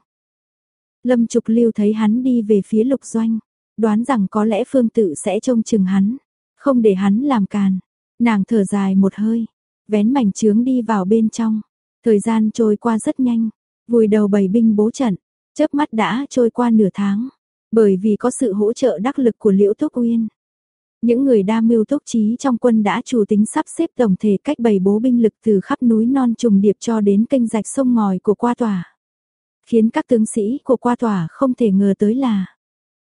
Lâm Trục Lưu thấy hắn đi về phía Lục Doanh, đoán rằng có lẽ Phương Tự sẽ trông chừng hắn không để hắn làm càn. Nàng thở dài một hơi, vén mảnh trướng đi vào bên trong. Thời gian trôi qua rất nhanh, vùi đầu bầy binh bố trận, chớp mắt đã trôi qua nửa tháng. Bởi vì có sự hỗ trợ đắc lực của Liễu Túc Uyên. Những người đa mưu túc trí trong quân đã chủ tính sắp xếp tổng thể cách bày bố binh lực từ khắp núi non trùng điệp cho đến kênh rạch sông ngòi của qua tòa. Khiến các tướng sĩ của qua tòa không thể ngờ tới là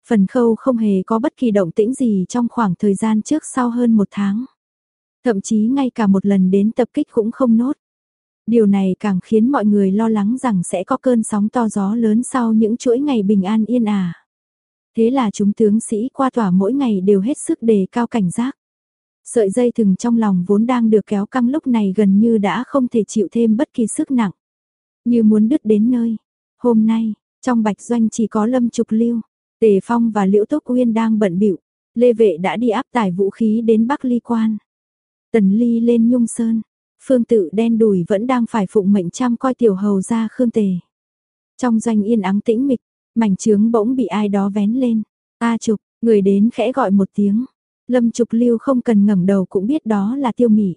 Phần khâu không hề có bất kỳ động tĩnh gì trong khoảng thời gian trước sau hơn một tháng. Thậm chí ngay cả một lần đến tập kích cũng không nốt. Điều này càng khiến mọi người lo lắng rằng sẽ có cơn sóng to gió lớn sau những chuỗi ngày bình an yên ả. Thế là chúng tướng sĩ qua tỏa mỗi ngày đều hết sức đề cao cảnh giác. Sợi dây thừng trong lòng vốn đang được kéo căng lúc này gần như đã không thể chịu thêm bất kỳ sức nặng. Như muốn đứt đến nơi. Hôm nay, trong bạch doanh chỉ có lâm trục lưu, tề phong và liễu tốc uyên đang bận bịu Lê vệ đã đi áp tải vũ khí đến Bắc Ly Quan. Tần Ly lên Nhung Sơn. Phương tự đen đùi vẫn đang phải phụng mệnh chăm coi tiểu hầu ra Khương Tề. Trong doanh yên ắng tĩnh mịch, mảnh trướng bỗng bị ai đó vén lên. A trục, người đến khẽ gọi một tiếng. Lâm trục lưu không cần ngẩng đầu cũng biết đó là tiêu mị.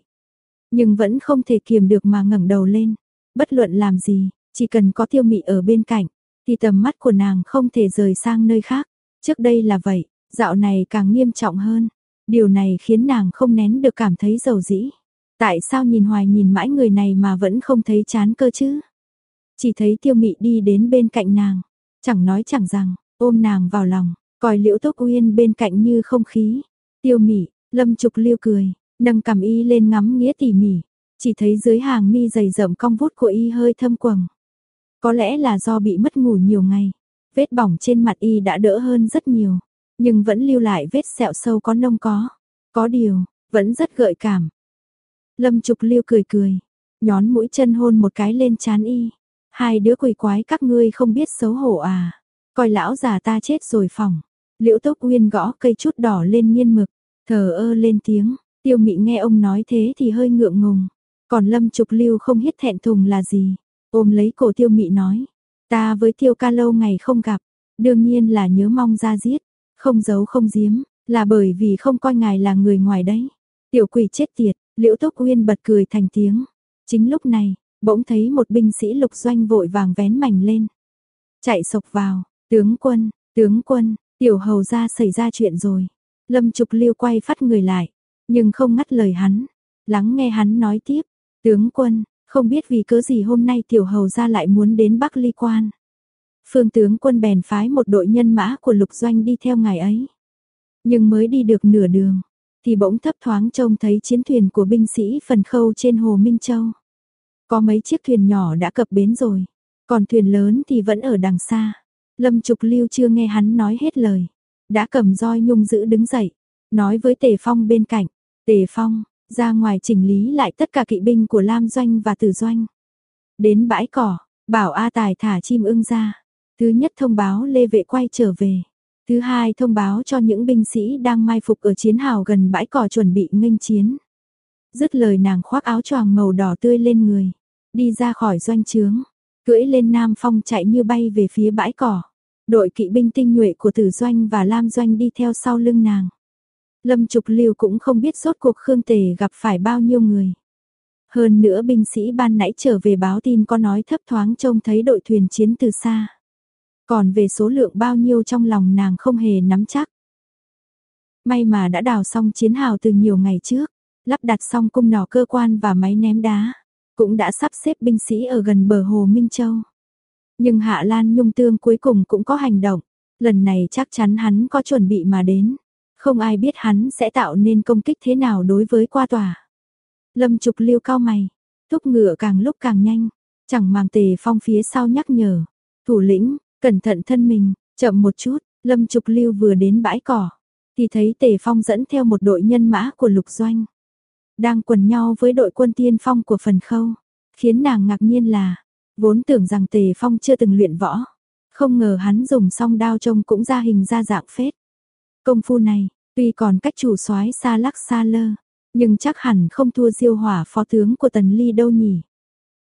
Nhưng vẫn không thể kiềm được mà ngẩng đầu lên. Bất luận làm gì, chỉ cần có tiêu mị ở bên cạnh, thì tầm mắt của nàng không thể rời sang nơi khác. Trước đây là vậy, dạo này càng nghiêm trọng hơn. Điều này khiến nàng không nén được cảm thấy dầu dĩ. Tại sao nhìn hoài nhìn mãi người này mà vẫn không thấy chán cơ chứ? Chỉ thấy tiêu mị đi đến bên cạnh nàng, chẳng nói chẳng rằng, ôm nàng vào lòng, coi liễu tốc uyên bên cạnh như không khí. Tiêu mỉ lâm trục liêu cười, nâng cầm y lên ngắm nghĩa tỉ mỉ, chỉ thấy dưới hàng mi dày rậm cong vút của y hơi thâm quầng. Có lẽ là do bị mất ngủ nhiều ngày, vết bỏng trên mặt y đã đỡ hơn rất nhiều, nhưng vẫn lưu lại vết sẹo sâu có nông có. Có điều, vẫn rất gợi cảm, Lâm Trục Liêu cười cười, nhón mũi chân hôn một cái lên chán y. Hai đứa quỷ quái các ngươi không biết xấu hổ à? Coi lão già ta chết rồi phòng. Liễu Tốc Uyên gõ cây chút đỏ lên nghiên mực, thờ ơ lên tiếng. Tiêu Mị nghe ông nói thế thì hơi ngượng ngùng. Còn Lâm Trục Lưu không hiết thẹn thùng là gì? Ôm lấy cổ Tiêu Mị nói, ta với Tiêu Ca lâu ngày không gặp, đương nhiên là nhớ mong ra giết, không giấu không giếm, là bởi vì không coi ngài là người ngoài đấy. Tiểu quỷ chết tiệt, Liễu Túc Uyên bật cười thành tiếng. Chính lúc này, bỗng thấy một binh sĩ lục doanh vội vàng vén mảnh lên. Chạy sộc vào, tướng quân, tướng quân, tiểu hầu ra xảy ra chuyện rồi. Lâm Trục Liêu quay phát người lại, nhưng không ngắt lời hắn. Lắng nghe hắn nói tiếp, tướng quân, không biết vì cớ gì hôm nay tiểu hầu ra lại muốn đến Bắc Ly Quan. Phương tướng quân bèn phái một đội nhân mã của lục doanh đi theo ngài ấy. Nhưng mới đi được nửa đường, thì bỗng thấp thoáng trông thấy chiến thuyền của binh sĩ phần khâu trên hồ Minh Châu. Có mấy chiếc thuyền nhỏ đã cập bến rồi, còn thuyền lớn thì vẫn ở đằng xa. Lâm Trục Lưu chưa nghe hắn nói hết lời, đã cầm roi nhung giữ đứng dậy, nói với Tề Phong bên cạnh, Tề Phong, ra ngoài chỉnh lý lại tất cả kỵ binh của Lam Doanh và Tử Doanh. Đến bãi cỏ, bảo A Tài thả chim ưng ra. Thứ nhất thông báo Lê Vệ quay trở về. Thứ hai thông báo cho những binh sĩ đang mai phục ở chiến hào gần bãi cỏ chuẩn bị nghênh chiến. Dứt lời nàng khoác áo choàng màu đỏ tươi lên người, đi ra khỏi doanh trướng, cưỡi lên Nam Phong chạy như bay về phía bãi cỏ. Đội kỵ binh tinh nhuệ của Tử Doanh và Lam Doanh đi theo sau lưng nàng. Lâm Trục Lưu cũng không biết rốt cuộc Khương Tề gặp phải bao nhiêu người. Hơn nữa binh sĩ ban nãy trở về báo tin có nói thấp thoáng trông thấy đội thuyền chiến từ xa. Còn về số lượng bao nhiêu trong lòng nàng không hề nắm chắc. May mà đã đào xong chiến hào từ nhiều ngày trước, lắp đặt xong cung nỏ cơ quan và máy ném đá, cũng đã sắp xếp binh sĩ ở gần bờ hồ Minh Châu. Nhưng Hạ Lan Nhung Tương cuối cùng cũng có hành động, lần này chắc chắn hắn có chuẩn bị mà đến. Không ai biết hắn sẽ tạo nên công kích thế nào đối với qua tòa. Lâm Trục Liêu cao mày, thúc ngựa càng lúc càng nhanh, chẳng màng tề phong phía sau nhắc nhở. Thủ lĩnh, Cẩn thận thân mình, chậm một chút, Lâm Trục Lưu vừa đến bãi cỏ, thì thấy Tề Phong dẫn theo một đội nhân mã của Lục Doanh. Đang quần nhau với đội quân tiên phong của phần khâu, khiến nàng ngạc nhiên là, vốn tưởng rằng Tề Phong chưa từng luyện võ, không ngờ hắn dùng song đao trông cũng ra hình ra dạng phết. Công phu này, tuy còn cách chủ soái xa lắc xa lơ, nhưng chắc hẳn không thua diêu hỏa phó tướng của Tần Ly đâu nhỉ.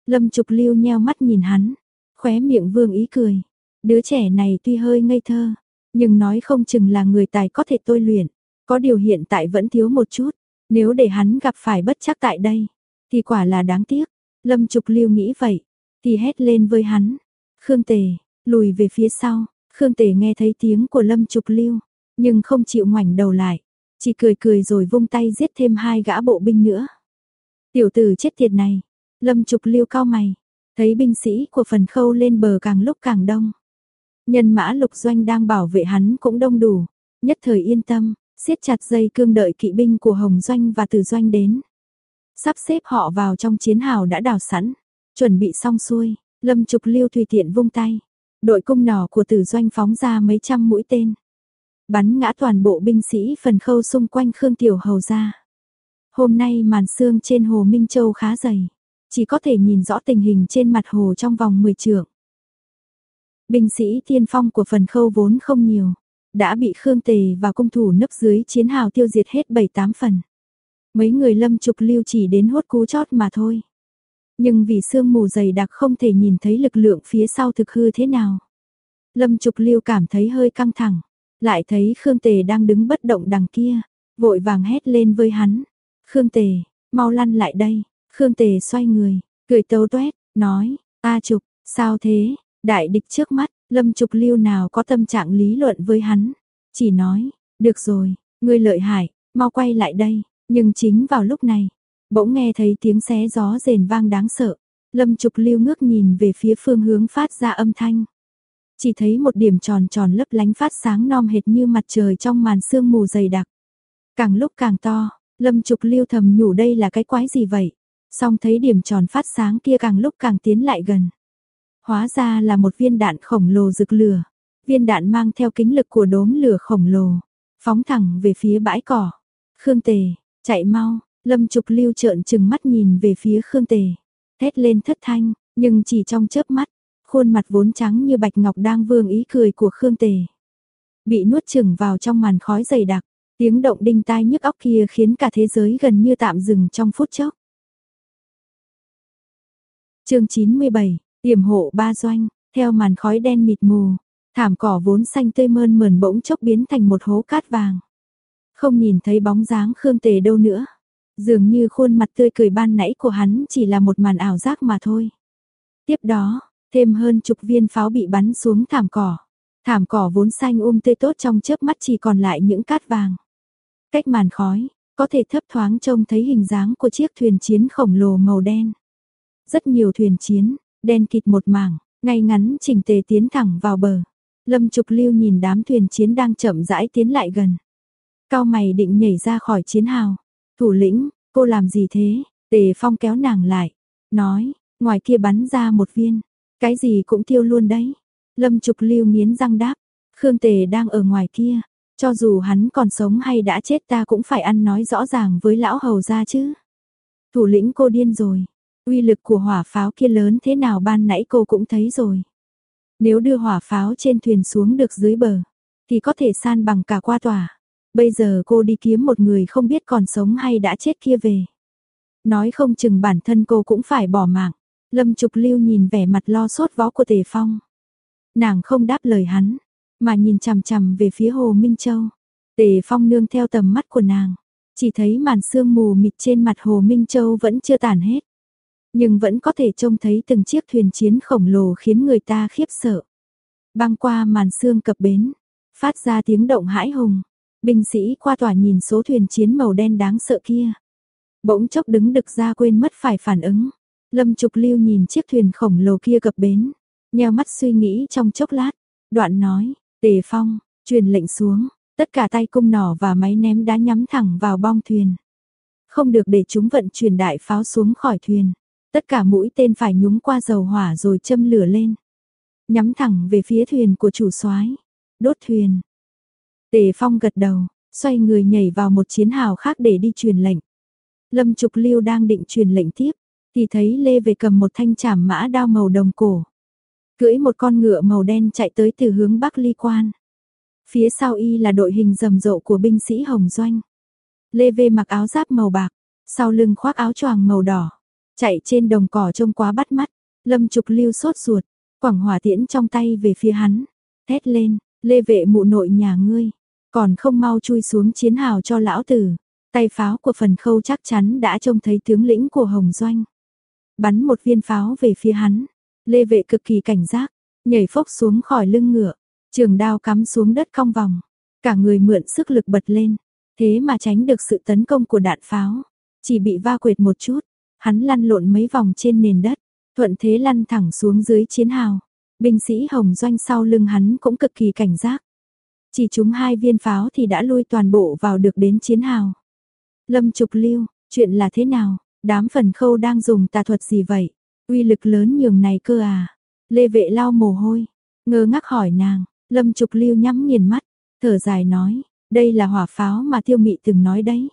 Lâm Trục Lưu nheo mắt nhìn hắn, khóe miệng vương ý cười. Đứa trẻ này tuy hơi ngây thơ, nhưng nói không chừng là người tài có thể tôi luyện, có điều hiện tại vẫn thiếu một chút, nếu để hắn gặp phải bất chắc tại đây, thì quả là đáng tiếc. Lâm Trục Lưu nghĩ vậy, thì hét lên với hắn, "Khương Tề, lùi về phía sau." Khương Tề nghe thấy tiếng của Lâm Trục Lưu, nhưng không chịu ngoảnh đầu lại, chỉ cười cười rồi vung tay giết thêm hai gã bộ binh nữa. Tiểu tử chết tiệt này, Lâm Trục Lưu cao mày, thấy binh sĩ của phần khâu lên bờ càng lúc càng đông. Nhân mã lục doanh đang bảo vệ hắn cũng đông đủ, nhất thời yên tâm, siết chặt dây cương đợi kỵ binh của Hồng Doanh và Từ Doanh đến. Sắp xếp họ vào trong chiến hào đã đào sẵn, chuẩn bị xong xuôi, Lâm Trục Lưu tùy tiện vung tay. Đội cung nỏ của Từ Doanh phóng ra mấy trăm mũi tên. Bắn ngã toàn bộ binh sĩ phần khâu xung quanh Khương Tiểu Hầu ra. Hôm nay màn sương trên hồ Minh Châu khá dày, chỉ có thể nhìn rõ tình hình trên mặt hồ trong vòng 10 trượng. Binh sĩ tiên phong của phần khâu vốn không nhiều, đã bị Khương Tề và cung thủ nấp dưới chiến hào tiêu diệt hết 7-8 phần. Mấy người lâm trục lưu chỉ đến hốt cú chót mà thôi. Nhưng vì sương mù dày đặc không thể nhìn thấy lực lượng phía sau thực hư thế nào. Lâm trục lưu cảm thấy hơi căng thẳng, lại thấy Khương Tề đang đứng bất động đằng kia, vội vàng hét lên với hắn. Khương Tề, mau lăn lại đây, Khương Tề xoay người, cười tấu tuét, nói, ta trục, sao thế, đại địch trước mắt, lâm trục lưu nào có tâm trạng lý luận với hắn, chỉ nói, được rồi, ngươi lợi hại, mau quay lại đây, nhưng chính vào lúc này, bỗng nghe thấy tiếng xé gió rền vang đáng sợ, lâm trục lưu ngước nhìn về phía phương hướng phát ra âm thanh. Chỉ thấy một điểm tròn tròn lấp lánh phát sáng non hệt như mặt trời trong màn sương mù dày đặc. Càng lúc càng to, lâm trục lưu thầm nhủ đây là cái quái gì vậy? song thấy điểm tròn phát sáng kia càng lúc càng tiến lại gần. Hóa ra là một viên đạn khổng lồ rực lửa. Viên đạn mang theo kính lực của đốm lửa khổng lồ. Phóng thẳng về phía bãi cỏ. Khương Tề, chạy mau. Lâm Trục Lưu trợn trừng mắt nhìn về phía Khương Tề. Thét lên thất thanh, nhưng chỉ trong chớp mắt. Khuôn mặt vốn trắng như bạch ngọc đang vương ý cười của Khương Tề. Bị nuốt chừng vào trong màn khói dày đặc. Tiếng động đinh tai nhức óc kia khiến cả thế giới gần như tạm dừng trong phút chốc chương 97, tiềm hộ ba doanh, theo màn khói đen mịt mù, thảm cỏ vốn xanh tươi mơn mờn bỗng chốc biến thành một hố cát vàng. Không nhìn thấy bóng dáng Khương Tề đâu nữa. Dường như khuôn mặt tươi cười ban nãy của hắn chỉ là một màn ảo giác mà thôi. Tiếp đó, thêm hơn chục viên pháo bị bắn xuống thảm cỏ. Thảm cỏ vốn xanh um tươi tốt trong chớp mắt chỉ còn lại những cát vàng. Cách màn khói, có thể thấp thoáng trông thấy hình dáng của chiếc thuyền chiến khổng lồ màu đen rất nhiều thuyền chiến, đen kịt một mảng, ngay ngắn chỉnh tề tiến thẳng vào bờ. Lâm Trục Lưu nhìn đám thuyền chiến đang chậm rãi tiến lại gần. Cao mày định nhảy ra khỏi chiến hào. Thủ lĩnh, cô làm gì thế? Tề Phong kéo nàng lại, nói, ngoài kia bắn ra một viên, cái gì cũng tiêu luôn đấy. Lâm Trục Lưu miến răng đáp, Khương Tề đang ở ngoài kia, cho dù hắn còn sống hay đã chết ta cũng phải ăn nói rõ ràng với lão hầu ra chứ. Thủ lĩnh cô điên rồi, Uy lực của hỏa pháo kia lớn thế nào ban nãy cô cũng thấy rồi. Nếu đưa hỏa pháo trên thuyền xuống được dưới bờ, thì có thể san bằng cả qua tòa. Bây giờ cô đi kiếm một người không biết còn sống hay đã chết kia về. Nói không chừng bản thân cô cũng phải bỏ mạng. Lâm Trục Lưu nhìn vẻ mặt lo sốt vó của Tề Phong. Nàng không đáp lời hắn, mà nhìn chằm chằm về phía Hồ Minh Châu. Tề Phong nương theo tầm mắt của nàng, chỉ thấy màn sương mù mịt trên mặt Hồ Minh Châu vẫn chưa tàn hết nhưng vẫn có thể trông thấy từng chiếc thuyền chiến khổng lồ khiến người ta khiếp sợ. Băng qua màn xương cập bến, phát ra tiếng động hãi hùng, binh sĩ qua tòa nhìn số thuyền chiến màu đen đáng sợ kia. Bỗng chốc đứng đực ra quên mất phải phản ứng. Lâm Trục Lưu nhìn chiếc thuyền khổng lồ kia cập bến, nheo mắt suy nghĩ trong chốc lát, đoạn nói, Tề Phong, truyền lệnh xuống, tất cả tay cung nỏ và máy ném đá nhắm thẳng vào bong thuyền. Không được để chúng vận chuyển đại pháo xuống khỏi thuyền. Tất cả mũi tên phải nhúng qua dầu hỏa rồi châm lửa lên. Nhắm thẳng về phía thuyền của chủ soái Đốt thuyền. Tề Phong gật đầu, xoay người nhảy vào một chiến hào khác để đi truyền lệnh. Lâm Trục Liêu đang định truyền lệnh tiếp, thì thấy Lê về cầm một thanh chảm mã đao màu đồng cổ. Cưỡi một con ngựa màu đen chạy tới từ hướng Bắc Ly Quan. Phía sau y là đội hình rầm rộ của binh sĩ Hồng Doanh. Lê Vê mặc áo giáp màu bạc, sau lưng khoác áo choàng màu đỏ. Chạy trên đồng cỏ trông quá bắt mắt, lâm trục lưu sốt ruột, quảng hỏa tiễn trong tay về phía hắn, thét lên, lê vệ mụ nội nhà ngươi, còn không mau chui xuống chiến hào cho lão tử. Tay pháo của phần khâu chắc chắn đã trông thấy tướng lĩnh của Hồng Doanh. Bắn một viên pháo về phía hắn, lê vệ cực kỳ cảnh giác, nhảy phốc xuống khỏi lưng ngựa, Trường đao cắm xuống đất cong vòng, cả người mượn sức lực bật lên, thế mà tránh được sự tấn công của đạn pháo, chỉ bị va quệt một chút, hắn lăn lộn mấy vòng trên nền đất, thuận thế lăn thẳng xuống dưới chiến hào. Binh sĩ Hồng Doanh sau lưng hắn cũng cực kỳ cảnh giác. Chỉ chúng hai viên pháo thì đã lui toàn bộ vào được đến chiến hào. Lâm Trục Lưu, chuyện là thế nào? Đám phần khâu đang dùng tà thuật gì vậy? Uy lực lớn nhường này cơ à? Lê vệ lau mồ hôi, ngơ ngác hỏi nàng, Lâm Trục Lưu nhắm nghiền mắt, thở dài nói, đây là hỏa pháo mà Tiêu Mị từng nói đấy.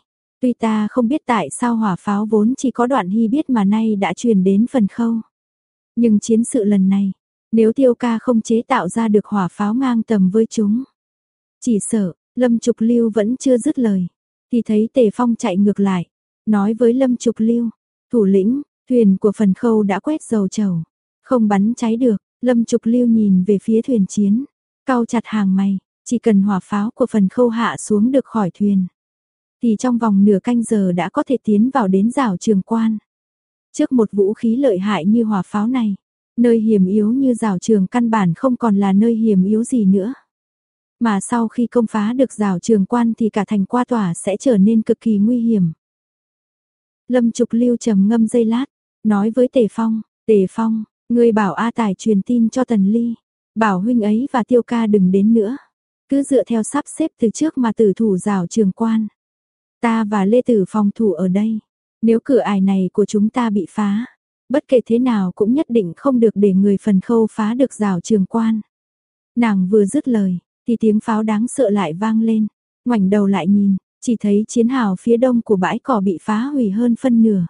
Tuy ta không biết tại sao hỏa pháo vốn chỉ có đoạn hy biết mà nay đã truyền đến phần khâu. Nhưng chiến sự lần này, nếu Tiêu ca không chế tạo ra được hỏa pháo ngang tầm với chúng, chỉ sợ, Lâm Trục Lưu vẫn chưa dứt lời, thì thấy Tề Phong chạy ngược lại, nói với Lâm Trục Lưu, thủ lĩnh, thuyền của phần khâu đã quét dầu trầu, không bắn cháy được, Lâm Trục Lưu nhìn về phía thuyền chiến, cao chặt hàng mày, chỉ cần hỏa pháo của phần khâu hạ xuống được khỏi thuyền, thì trong vòng nửa canh giờ đã có thể tiến vào đến rào trường quan. Trước một vũ khí lợi hại như hỏa pháo này, nơi hiểm yếu như rào trường căn bản không còn là nơi hiểm yếu gì nữa. Mà sau khi công phá được rào trường quan thì cả thành qua tòa sẽ trở nên cực kỳ nguy hiểm. Lâm Trục Lưu trầm ngâm dây lát, nói với Tề Phong, Tề Phong, ngươi bảo A Tài truyền tin cho Tần Ly, bảo huynh ấy và Tiêu Ca đừng đến nữa. Cứ dựa theo sắp xếp từ trước mà tử thủ rào trường quan. Ta và Lê Tử phòng thủ ở đây. Nếu cửa ải này của chúng ta bị phá, bất kể thế nào cũng nhất định không được để người phần khâu phá được rào trường quan. Nàng vừa dứt lời, thì tiếng pháo đáng sợ lại vang lên. Ngoảnh đầu lại nhìn, chỉ thấy chiến hào phía đông của bãi cỏ bị phá hủy hơn phân nửa.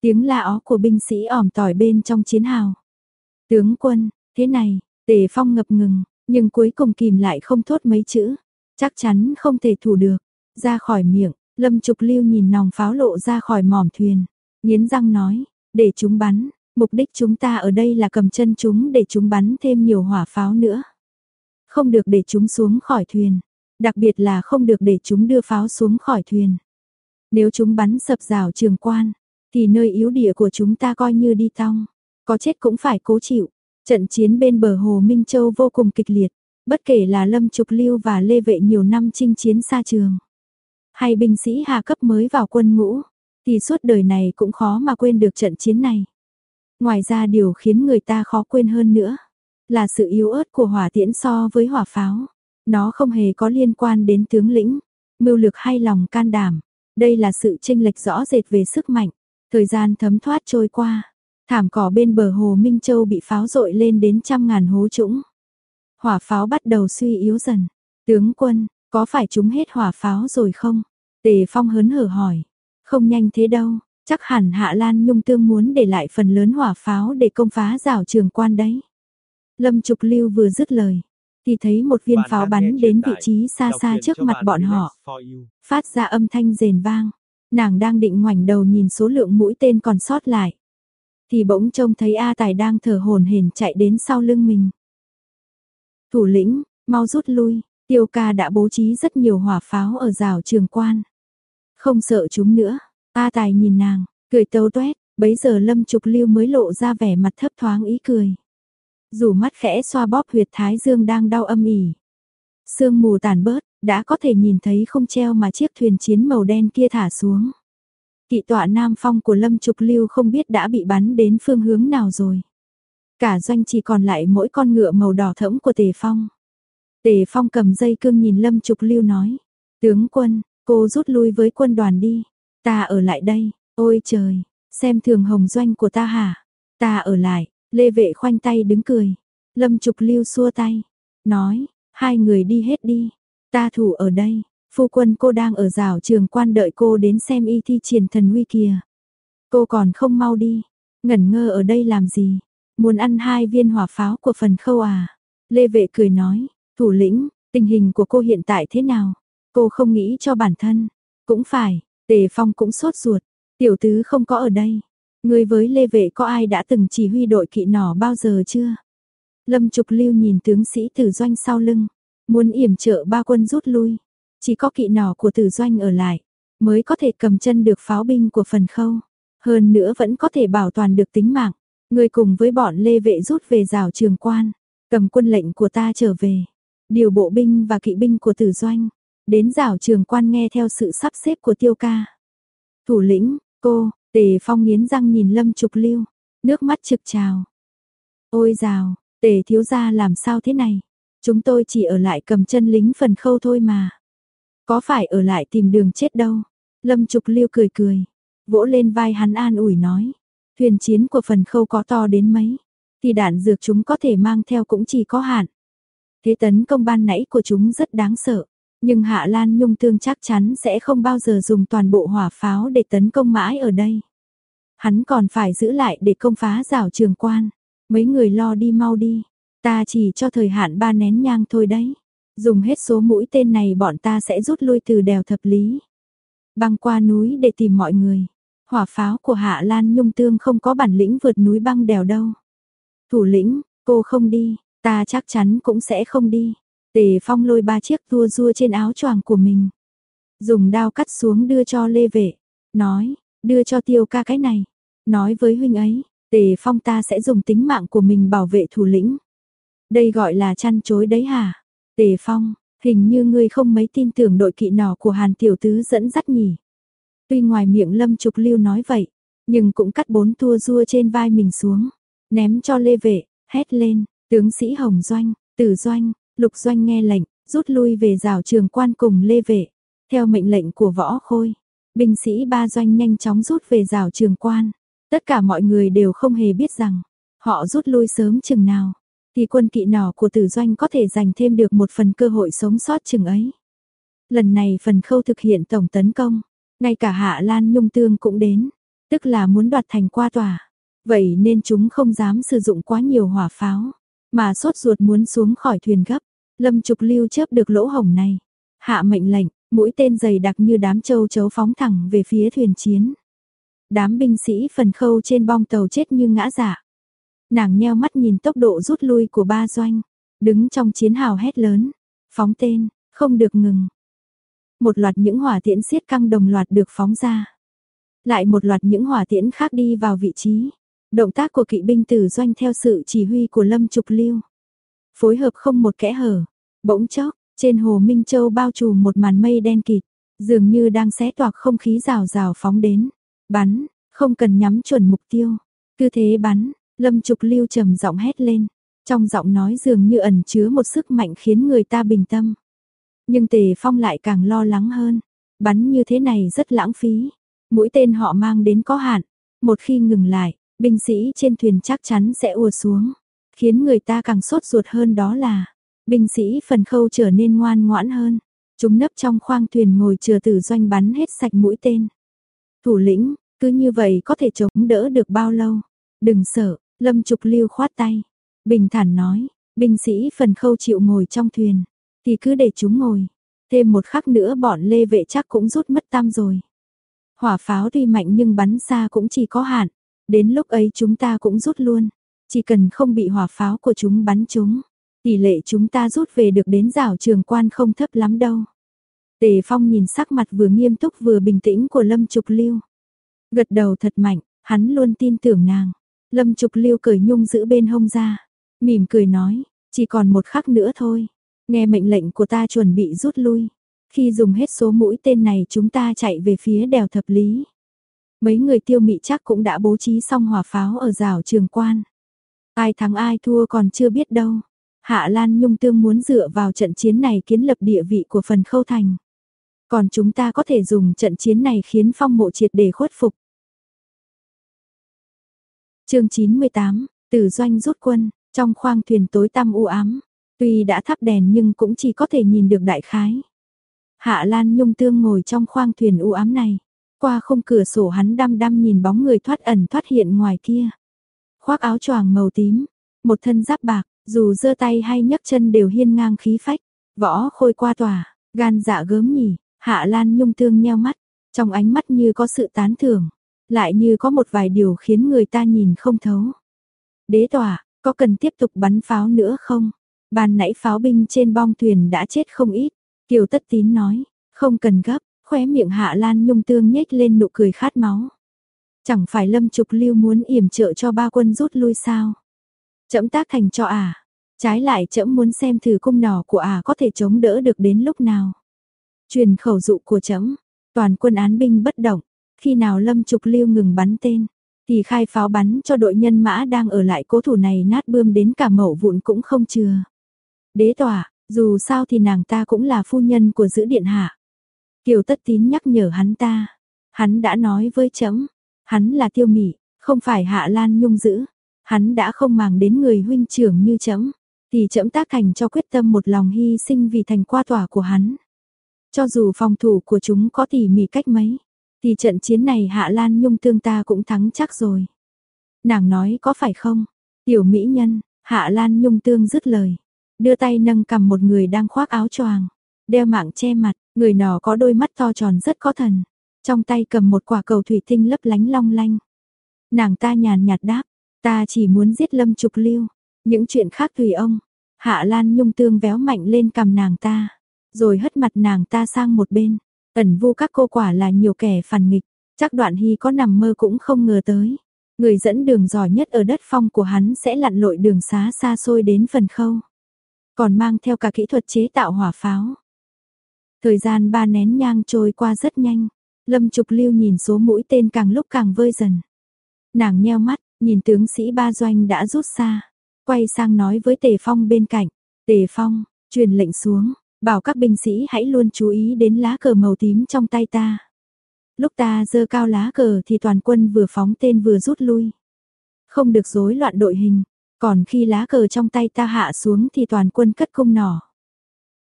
Tiếng la ó của binh sĩ ỏm tỏi bên trong chiến hào. Tướng quân, thế này, tề phong ngập ngừng, nhưng cuối cùng kìm lại không thốt mấy chữ. Chắc chắn không thể thủ được. Ra khỏi miệng, lâm trục lưu nhìn nòng pháo lộ ra khỏi mỏm thuyền. Nghiến răng nói, để chúng bắn, mục đích chúng ta ở đây là cầm chân chúng để chúng bắn thêm nhiều hỏa pháo nữa không được để chúng xuống khỏi thuyền, đặc biệt là không được để chúng đưa pháo xuống khỏi thuyền. Nếu chúng bắn sập rào trường quan, thì nơi yếu địa của chúng ta coi như đi tong, có chết cũng phải cố chịu. Trận chiến bên bờ hồ Minh Châu vô cùng kịch liệt, bất kể là Lâm Trục Lưu và Lê Vệ nhiều năm chinh chiến xa trường, hay binh sĩ hạ cấp mới vào quân ngũ, thì suốt đời này cũng khó mà quên được trận chiến này. Ngoài ra điều khiến người ta khó quên hơn nữa, là sự yếu ớt của hỏa tiễn so với hỏa pháo. Nó không hề có liên quan đến tướng lĩnh, mưu lược hay lòng can đảm. Đây là sự chênh lệch rõ rệt về sức mạnh. Thời gian thấm thoát trôi qua, thảm cỏ bên bờ hồ Minh Châu bị pháo rội lên đến trăm ngàn hố trũng. Hỏa pháo bắt đầu suy yếu dần. Tướng quân, có phải chúng hết hỏa pháo rồi không? Tề Phong hớn hở hỏi. Không nhanh thế đâu, chắc hẳn Hạ Lan Nhung Tương muốn để lại phần lớn hỏa pháo để công phá rào trường quan đấy. Lâm Trục Lưu vừa dứt lời, thì thấy một viên pháo bắn đến vị trí xa xa trước mặt bọn họ, phát ra âm thanh rền vang. Nàng đang định ngoảnh đầu nhìn số lượng mũi tên còn sót lại, thì bỗng trông thấy A Tài đang thở hổn hển chạy đến sau lưng mình. Thủ lĩnh, mau rút lui, Tiêu ca đã bố trí rất nhiều hỏa pháo ở rào trường quan. Không sợ chúng nữa, A Tài nhìn nàng, cười tâu tuét, bấy giờ Lâm Trục Lưu mới lộ ra vẻ mặt thấp thoáng ý cười dù mắt khẽ xoa bóp huyệt thái dương đang đau âm ỉ. Sương mù tàn bớt, đã có thể nhìn thấy không treo mà chiếc thuyền chiến màu đen kia thả xuống. Kỵ tọa Nam Phong của Lâm Trục Lưu không biết đã bị bắn đến phương hướng nào rồi. Cả doanh chỉ còn lại mỗi con ngựa màu đỏ thẫm của Tề Phong. Tề Phong cầm dây cương nhìn Lâm Trục Lưu nói. Tướng quân, cô rút lui với quân đoàn đi. Ta ở lại đây, ôi trời, xem thường hồng doanh của ta hả? Ta ở lại, Lê vệ khoanh tay đứng cười. Lâm Trục Lưu xua tay. Nói, hai người đi hết đi. Ta thủ ở đây. Phu quân cô đang ở rào trường quan đợi cô đến xem y thi triển thần uy kìa. Cô còn không mau đi. Ngẩn ngơ ở đây làm gì? Muốn ăn hai viên hỏa pháo của phần khâu à? Lê vệ cười nói. Thủ lĩnh, tình hình của cô hiện tại thế nào? Cô không nghĩ cho bản thân. Cũng phải, Tề Phong cũng sốt ruột. Tiểu tứ không có ở đây. Người với Lê Vệ có ai đã từng chỉ huy đội kỵ nỏ bao giờ chưa? Lâm Trục Lưu nhìn tướng sĩ tử doanh sau lưng, muốn yểm trợ ba quân rút lui. Chỉ có kỵ nỏ của tử doanh ở lại, mới có thể cầm chân được pháo binh của phần khâu. Hơn nữa vẫn có thể bảo toàn được tính mạng. Người cùng với bọn Lê Vệ rút về rào trường quan, cầm quân lệnh của ta trở về điều bộ binh và kỵ binh của tử doanh, đến rảo trường quan nghe theo sự sắp xếp của tiêu ca. Thủ lĩnh, cô, tề phong nghiến răng nhìn lâm trục lưu, nước mắt trực trào. Ôi rào, tề thiếu gia làm sao thế này? Chúng tôi chỉ ở lại cầm chân lính phần khâu thôi mà. Có phải ở lại tìm đường chết đâu. Lâm Trục Liêu cười cười, vỗ lên vai hắn an ủi nói. Thuyền chiến của phần khâu có to đến mấy, thì đạn dược chúng có thể mang theo cũng chỉ có hạn. Thế tấn công ban nãy của chúng rất đáng sợ, nhưng Hạ Lan Nhung Tương chắc chắn sẽ không bao giờ dùng toàn bộ hỏa pháo để tấn công mãi ở đây. Hắn còn phải giữ lại để công phá rào trường quan. Mấy người lo đi mau đi, ta chỉ cho thời hạn ba nén nhang thôi đấy. Dùng hết số mũi tên này bọn ta sẽ rút lui từ đèo thập lý. Băng qua núi để tìm mọi người. Hỏa pháo của Hạ Lan Nhung Tương không có bản lĩnh vượt núi băng đèo đâu. Thủ lĩnh, cô không đi, ta chắc chắn cũng sẽ không đi. Tề Phong lôi ba chiếc tua rua trên áo choàng của mình. Dùng đao cắt xuống đưa cho Lê Vệ. Nói, đưa cho tiêu ca cái này. Nói với huynh ấy, Tề Phong ta sẽ dùng tính mạng của mình bảo vệ thủ lĩnh. Đây gọi là chăn chối đấy hả? Tề Phong, hình như ngươi không mấy tin tưởng đội kỵ nỏ của Hàn Tiểu Tứ dẫn dắt nhỉ. Tuy ngoài miệng Lâm Trục Lưu nói vậy, nhưng cũng cắt bốn tua rua trên vai mình xuống, ném cho Lê Vệ, hét lên, tướng sĩ Hồng Doanh, Tử Doanh, Lục Doanh nghe lệnh, rút lui về rào trường quan cùng Lê Vệ, theo mệnh lệnh của Võ Khôi. Binh sĩ ba doanh nhanh chóng rút về rào trường quan. Tất cả mọi người đều không hề biết rằng, họ rút lui sớm chừng nào, thì quân kỵ nỏ của tử doanh có thể giành thêm được một phần cơ hội sống sót chừng ấy. Lần này phần khâu thực hiện tổng tấn công, ngay cả Hạ Lan Nhung Tương cũng đến, tức là muốn đoạt thành qua tòa. Vậy nên chúng không dám sử dụng quá nhiều hỏa pháo, mà sốt ruột muốn xuống khỏi thuyền gấp. Lâm Trục Lưu chớp được lỗ hổng này, hạ mệnh lệnh, mũi tên dày đặc như đám châu chấu phóng thẳng về phía thuyền chiến. Đám binh sĩ phần khâu trên bong tàu chết như ngã giả. Nàng nheo mắt nhìn tốc độ rút lui của ba doanh, đứng trong chiến hào hét lớn, phóng tên, không được ngừng. Một loạt những hỏa tiễn xiết căng đồng loạt được phóng ra. Lại một loạt những hỏa tiễn khác đi vào vị trí. Động tác của kỵ binh tử doanh theo sự chỉ huy của Lâm Trục Lưu. Phối hợp không một kẽ hở. Bỗng chốc, trên hồ Minh Châu bao trùm một màn mây đen kịt, dường như đang xé toạc không khí rào rào phóng đến. Bắn, không cần nhắm chuẩn mục tiêu. Tư thế bắn, Lâm Trục Lưu trầm giọng hét lên. Trong giọng nói dường như ẩn chứa một sức mạnh khiến người ta bình tâm. Nhưng Tề Phong lại càng lo lắng hơn. Bắn như thế này rất lãng phí. Mũi tên họ mang đến có hạn. Một khi ngừng lại, binh sĩ trên thuyền chắc chắn sẽ ùa xuống. Khiến người ta càng sốt ruột hơn đó là, binh sĩ phần khâu trở nên ngoan ngoãn hơn. Chúng nấp trong khoang thuyền ngồi chờ tử doanh bắn hết sạch mũi tên. Thủ lĩnh, cứ như vậy có thể chống đỡ được bao lâu? Đừng sợ, Lâm Trục Lưu khoát tay. Bình thản nói, binh sĩ phần khâu chịu ngồi trong thuyền, thì cứ để chúng ngồi. Thêm một khắc nữa bọn lê vệ chắc cũng rút mất tam rồi. Hỏa pháo tuy mạnh nhưng bắn xa cũng chỉ có hạn. Đến lúc ấy chúng ta cũng rút luôn. Chỉ cần không bị hỏa pháo của chúng bắn chúng. Tỷ lệ chúng ta rút về được đến rảo trường quan không thấp lắm đâu. Tề Phong nhìn sắc mặt vừa nghiêm túc vừa bình tĩnh của Lâm Trục Lưu. Gật đầu thật mạnh, hắn luôn tin tưởng nàng. Lâm Trục Lưu cởi nhung giữ bên hông ra, mỉm cười nói, chỉ còn một khắc nữa thôi. Nghe mệnh lệnh của ta chuẩn bị rút lui. Khi dùng hết số mũi tên này chúng ta chạy về phía đèo thập lý. Mấy người tiêu mị chắc cũng đã bố trí xong hỏa pháo ở rào trường quan. Ai thắng ai thua còn chưa biết đâu. Hạ Lan Nhung Tương muốn dựa vào trận chiến này kiến lập địa vị của phần khâu thành. Còn chúng ta có thể dùng trận chiến này khiến phong mộ triệt để khuất phục. chương 98, Tử Doanh rút quân, trong khoang thuyền tối tăm u ám. Tuy đã thắp đèn nhưng cũng chỉ có thể nhìn được đại khái. Hạ Lan Nhung Tương ngồi trong khoang thuyền u ám này. Qua không cửa sổ hắn đăm đăm nhìn bóng người thoát ẩn thoát hiện ngoài kia. Khoác áo choàng màu tím, một thân giáp bạc, dù giơ tay hay nhấc chân đều hiên ngang khí phách. Võ khôi qua tòa, gan dạ gớm nhỉ, Hạ Lan Nhung Tương nheo mắt, trong ánh mắt như có sự tán thưởng, lại như có một vài điều khiến người ta nhìn không thấu. Đế tòa, có cần tiếp tục bắn pháo nữa không? Ban nãy pháo binh trên bong thuyền đã chết không ít. Kiều Tất Tín nói, không cần gấp, khóe miệng Hạ Lan Nhung Tương nhếch lên nụ cười khát máu. Chẳng phải Lâm Trục Lưu muốn yểm trợ cho ba quân rút lui sao? Chậm tác thành cho à? Trái lại trẫm muốn xem thử cung nỏ của à có thể chống đỡ được đến lúc nào. Truyền khẩu dụ của trẫm, toàn quân án binh bất động, khi nào Lâm Trục Lưu ngừng bắn tên, thì khai pháo bắn cho đội nhân mã đang ở lại cố thủ này nát bươm đến cả mẩu vụn cũng không chừa. Đế tỏa, dù sao thì nàng ta cũng là phu nhân của giữ điện hạ. Kiều Tất Tín nhắc nhở hắn ta, hắn đã nói với trẫm, hắn là tiêu mị, không phải hạ lan nhung giữ, hắn đã không màng đến người huynh trưởng như trẫm, thì trẫm tác thành cho quyết tâm một lòng hy sinh vì thành qua tỏa của hắn. Cho dù phòng thủ của chúng có tỉ mỉ cách mấy, thì trận chiến này Hạ Lan Nhung tương ta cũng thắng chắc rồi. Nàng nói có phải không? Tiểu mỹ nhân, Hạ Lan Nhung tương dứt lời, đưa tay nâng cầm một người đang khoác áo choàng, đeo mạng che mặt, người nọ có đôi mắt to tròn rất có thần, trong tay cầm một quả cầu thủy tinh lấp lánh long lanh. Nàng ta nhàn nhạt đáp, ta chỉ muốn giết Lâm Trục Lưu, những chuyện khác tùy ông. Hạ Lan Nhung tương véo mạnh lên cầm nàng ta, rồi hất mặt nàng ta sang một bên. Ẩn vu các cô quả là nhiều kẻ phản nghịch, chắc đoạn hy có nằm mơ cũng không ngờ tới. Người dẫn đường giỏi nhất ở đất phong của hắn sẽ lặn lội đường xá xa xôi đến phần khâu. Còn mang theo cả kỹ thuật chế tạo hỏa pháo. Thời gian ba nén nhang trôi qua rất nhanh. Lâm Trục Lưu nhìn số mũi tên càng lúc càng vơi dần. Nàng nheo mắt, nhìn tướng sĩ ba doanh đã rút xa. Quay sang nói với Tề Phong bên cạnh. Tề Phong, truyền lệnh xuống, Bảo các binh sĩ hãy luôn chú ý đến lá cờ màu tím trong tay ta. Lúc ta giơ cao lá cờ thì toàn quân vừa phóng tên vừa rút lui. Không được rối loạn đội hình, còn khi lá cờ trong tay ta hạ xuống thì toàn quân cất cung nỏ.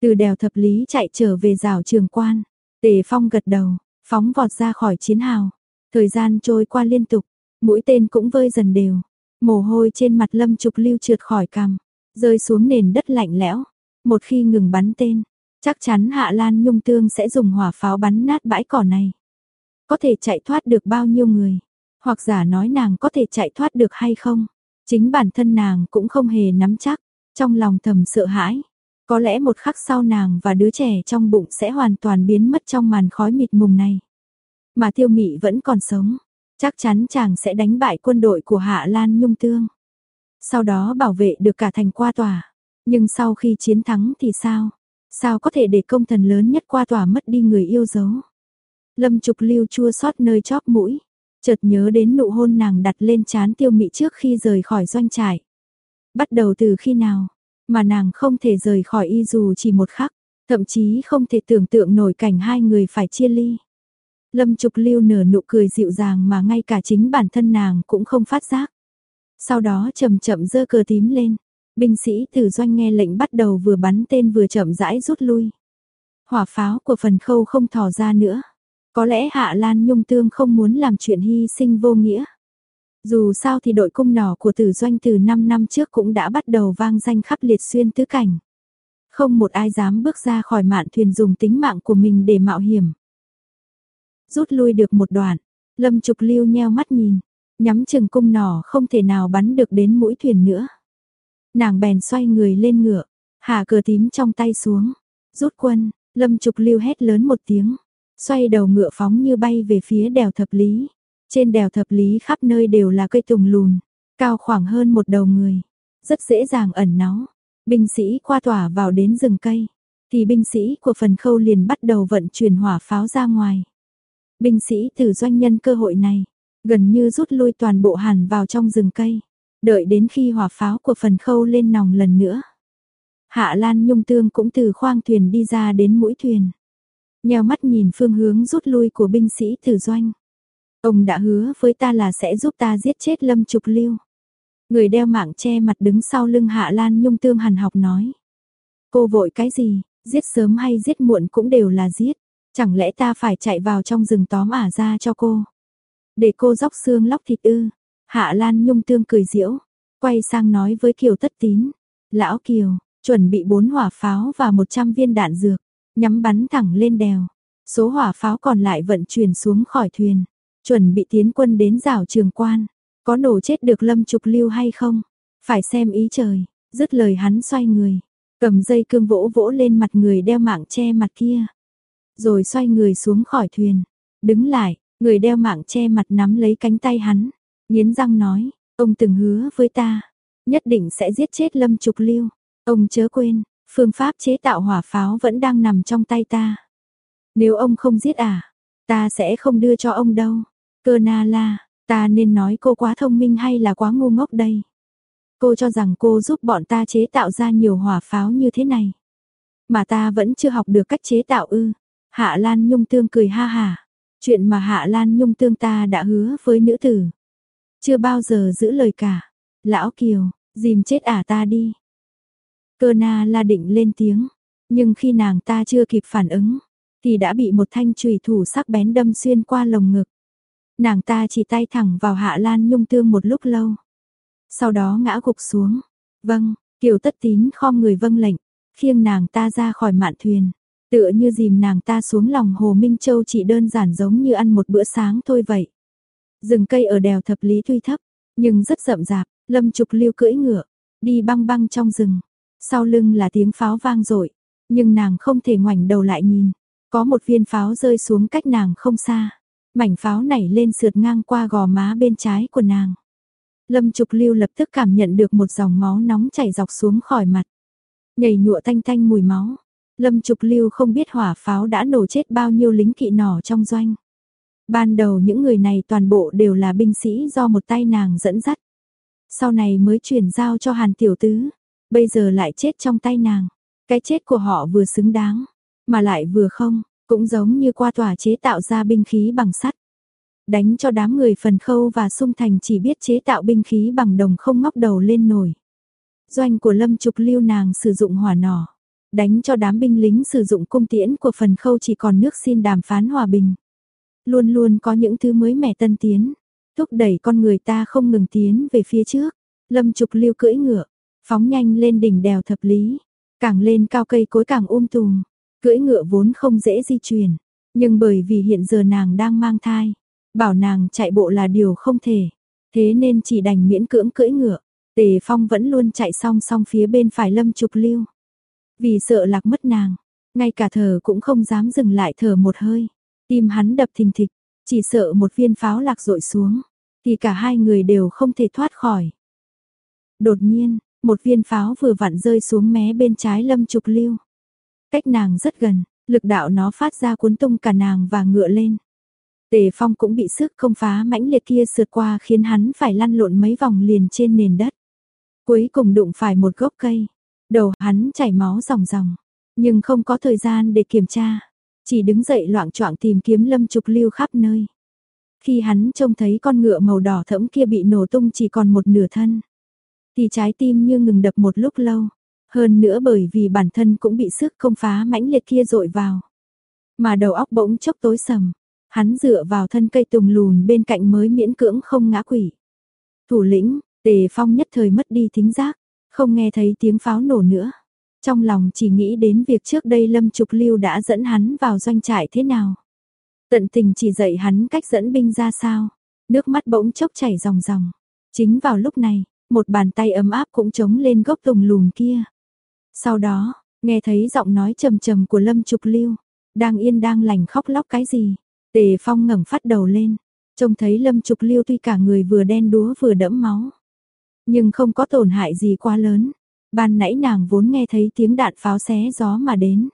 Từ đèo thập lý chạy trở về rào trường quan, tề phong gật đầu, phóng vọt ra khỏi chiến hào. Thời gian trôi qua liên tục, mũi tên cũng vơi dần đều. Mồ hôi trên mặt lâm trục lưu trượt khỏi cằm, rơi xuống nền đất lạnh lẽo. Một khi ngừng bắn tên, Chắc chắn Hạ Lan Nhung Tương sẽ dùng hỏa pháo bắn nát bãi cỏ này. Có thể chạy thoát được bao nhiêu người? Hoặc giả nói nàng có thể chạy thoát được hay không? Chính bản thân nàng cũng không hề nắm chắc, trong lòng thầm sợ hãi. Có lẽ một khắc sau nàng và đứa trẻ trong bụng sẽ hoàn toàn biến mất trong màn khói mịt mùng này. Mà tiêu mị vẫn còn sống, chắc chắn chàng sẽ đánh bại quân đội của Hạ Lan Nhung Tương. Sau đó bảo vệ được cả thành qua tòa. Nhưng sau khi chiến thắng thì sao? Sao có thể để công thần lớn nhất qua tòa mất đi người yêu dấu? Lâm Trục Lưu chua xót nơi chóp mũi, chợt nhớ đến nụ hôn nàng đặt lên trán Tiêu Mị trước khi rời khỏi doanh trại. Bắt đầu từ khi nào mà nàng không thể rời khỏi y dù chỉ một khắc, thậm chí không thể tưởng tượng nổi cảnh hai người phải chia ly. Lâm Trục Lưu nở nụ cười dịu dàng mà ngay cả chính bản thân nàng cũng không phát giác. Sau đó chậm chậm dơ cờ tím lên, Binh sĩ Tử doanh nghe lệnh bắt đầu vừa bắn tên vừa chậm rãi rút lui. Hỏa pháo của phần khâu không thò ra nữa. Có lẽ Hạ Lan Nhung Tương không muốn làm chuyện hy sinh vô nghĩa. Dù sao thì đội cung nỏ của tử doanh từ 5 năm trước cũng đã bắt đầu vang danh khắp liệt xuyên tứ cảnh. Không một ai dám bước ra khỏi mạn thuyền dùng tính mạng của mình để mạo hiểm. Rút lui được một đoạn, Lâm Trục Lưu nheo mắt nhìn, nhắm chừng cung nỏ không thể nào bắn được đến mũi thuyền nữa. Nàng bèn xoay người lên ngựa, hạ cờ tím trong tay xuống, rút quân, lâm trục lưu hét lớn một tiếng, xoay đầu ngựa phóng như bay về phía đèo thập lý. Trên đèo thập lý khắp nơi đều là cây tùng lùn, cao khoảng hơn một đầu người, rất dễ dàng ẩn náu. Binh sĩ qua tỏa vào đến rừng cây, thì binh sĩ của phần khâu liền bắt đầu vận chuyển hỏa pháo ra ngoài. Binh sĩ từ doanh nhân cơ hội này, gần như rút lui toàn bộ hàn vào trong rừng cây. Đợi đến khi hỏa pháo của phần khâu lên nòng lần nữa. Hạ Lan Nhung Tương cũng từ khoang thuyền đi ra đến mũi thuyền. Nheo mắt nhìn phương hướng rút lui của binh sĩ tử doanh. Ông đã hứa với ta là sẽ giúp ta giết chết Lâm Trục Lưu. Người đeo mạng che mặt đứng sau lưng Hạ Lan Nhung Tương hằn học nói. Cô vội cái gì, giết sớm hay giết muộn cũng đều là giết. Chẳng lẽ ta phải chạy vào trong rừng tóm ả ra cho cô? Để cô dốc xương lóc thịt ư? Hạ Lan Nhung tương cười diễu, quay sang nói với Kiều Tất Tín, "Lão Kiều, chuẩn bị bốn hỏa pháo và 100 viên đạn dược, nhắm bắn thẳng lên đèo. Số hỏa pháo còn lại vận chuyển xuống khỏi thuyền, chuẩn bị tiến quân đến rào Trường Quan, có nổ chết được Lâm Trục Lưu hay không? Phải xem ý trời." Dứt lời hắn xoay người, cầm dây cương vỗ vỗ lên mặt người đeo mạng che mặt kia, rồi xoay người xuống khỏi thuyền, đứng lại, người đeo mạng che mặt nắm lấy cánh tay hắn, Nghiến răng nói, ông từng hứa với ta, nhất định sẽ giết chết Lâm Trục Lưu. Ông chớ quên, phương pháp chế tạo hỏa pháo vẫn đang nằm trong tay ta. Nếu ông không giết à, ta sẽ không đưa cho ông đâu. Cơ na la, ta nên nói cô quá thông minh hay là quá ngu ngốc đây? Cô cho rằng cô giúp bọn ta chế tạo ra nhiều hỏa pháo như thế này. Mà ta vẫn chưa học được cách chế tạo ư. Hạ Lan Nhung Tương cười ha hà. Chuyện mà Hạ Lan Nhung Tương ta đã hứa với nữ tử. Chưa bao giờ giữ lời cả. Lão Kiều, dìm chết ả ta đi. Cơ na la định lên tiếng. Nhưng khi nàng ta chưa kịp phản ứng, thì đã bị một thanh chùy thủ sắc bén đâm xuyên qua lồng ngực. Nàng ta chỉ tay thẳng vào Hạ Lan Nhung Tương một lúc lâu. Sau đó ngã gục xuống. Vâng, Kiều Tất Tín khom người vâng lệnh, khiêng nàng ta ra khỏi mạn thuyền. Tựa như dìm nàng ta xuống lòng hồ Minh Châu chỉ đơn giản giống như ăn một bữa sáng thôi vậy. Rừng cây ở đèo thập lý tuy thấp, nhưng rất rậm rạp, lâm trục lưu cưỡi ngựa, đi băng băng trong rừng. Sau lưng là tiếng pháo vang dội nhưng nàng không thể ngoảnh đầu lại nhìn. Có một viên pháo rơi xuống cách nàng không xa. Mảnh pháo nảy lên sượt ngang qua gò má bên trái của nàng. Lâm Trục Lưu lập tức cảm nhận được một dòng máu nóng chảy dọc xuống khỏi mặt. Nhảy nhụa thanh thanh mùi máu. Lâm Trục Lưu không biết hỏa pháo đã nổ chết bao nhiêu lính kỵ nỏ trong doanh. Ban đầu những người này toàn bộ đều là binh sĩ do một tay nàng dẫn dắt. Sau này mới chuyển giao cho Hàn Tiểu Tứ. Bây giờ lại chết trong tay nàng. Cái chết của họ vừa xứng đáng, mà lại vừa không, cũng giống như qua tòa chế tạo ra binh khí bằng sắt. Đánh cho đám người phần khâu và sung thành chỉ biết chế tạo binh khí bằng đồng không ngóc đầu lên nổi. Doanh của lâm trục lưu nàng sử dụng hỏa nỏ. Đánh cho đám binh lính sử dụng cung tiễn của phần khâu chỉ còn nước xin đàm phán hòa bình. Luôn luôn có những thứ mới mẻ tân tiến. Thúc đẩy con người ta không ngừng tiến về phía trước. Lâm trục lưu cưỡi ngựa. Phóng nhanh lên đỉnh đèo thập lý. Càng lên cao cây cối càng um tùm. Cưỡi ngựa vốn không dễ di chuyển. Nhưng bởi vì hiện giờ nàng đang mang thai Bảo nàng chạy bộ là điều không thể, thế nên chỉ đành miễn cưỡng cưỡi ngựa. Tề Phong vẫn luôn chạy song song phía bên phải Lâm Trục Lưu. Vì sợ lạc mất nàng, ngay cả thở cũng không dám dừng lại thở một hơi. Tim hắn đập thình thịch, chỉ sợ một viên pháo lạc rội xuống, thì cả hai người đều không thể thoát khỏi. Đột nhiên, một viên pháo vừa vặn rơi xuống mé bên trái Lâm Trục Lưu. Cách nàng rất gần, lực đạo nó phát ra cuốn tung cả nàng và ngựa lên. Tề Phong cũng bị sức không phá mãnh liệt kia sượt qua khiến hắn phải lăn lộn mấy vòng liền trên nền đất. Cuối cùng đụng phải một gốc cây, đầu hắn chảy máu ròng ròng, nhưng không có thời gian để kiểm tra, chỉ đứng dậy loạn choạng tìm kiếm Lâm Trục Lưu khắp nơi. Khi hắn trông thấy con ngựa màu đỏ thẫm kia bị nổ tung chỉ còn một nửa thân, thì trái tim như ngừng đập một lúc lâu, hơn nữa bởi vì bản thân cũng bị sức không phá mãnh liệt kia dội vào, mà đầu óc bỗng chốc tối sầm. Hắn dựa vào thân cây tùng lùn bên cạnh mới miễn cưỡng không ngã quỷ. Thủ lĩnh, tề phong nhất thời mất đi thính giác, không nghe thấy tiếng pháo nổ nữa. Trong lòng chỉ nghĩ đến việc trước đây Lâm Trục Lưu đã dẫn hắn vào doanh trại thế nào. Tận tình chỉ dạy hắn cách dẫn binh ra sao. Nước mắt bỗng chốc chảy ròng ròng. Chính vào lúc này, một bàn tay ấm áp cũng chống lên gốc tùng lùn kia. Sau đó, nghe thấy giọng nói trầm trầm của Lâm Trục Lưu, đang yên đang lành khóc lóc cái gì. Tề Phong ngẩng phát đầu lên, trông thấy Lâm Trục Liêu tuy cả người vừa đen đúa vừa đẫm máu, nhưng không có tổn hại gì quá lớn. Ban nãy nàng vốn nghe thấy tiếng đạn pháo xé gió mà đến,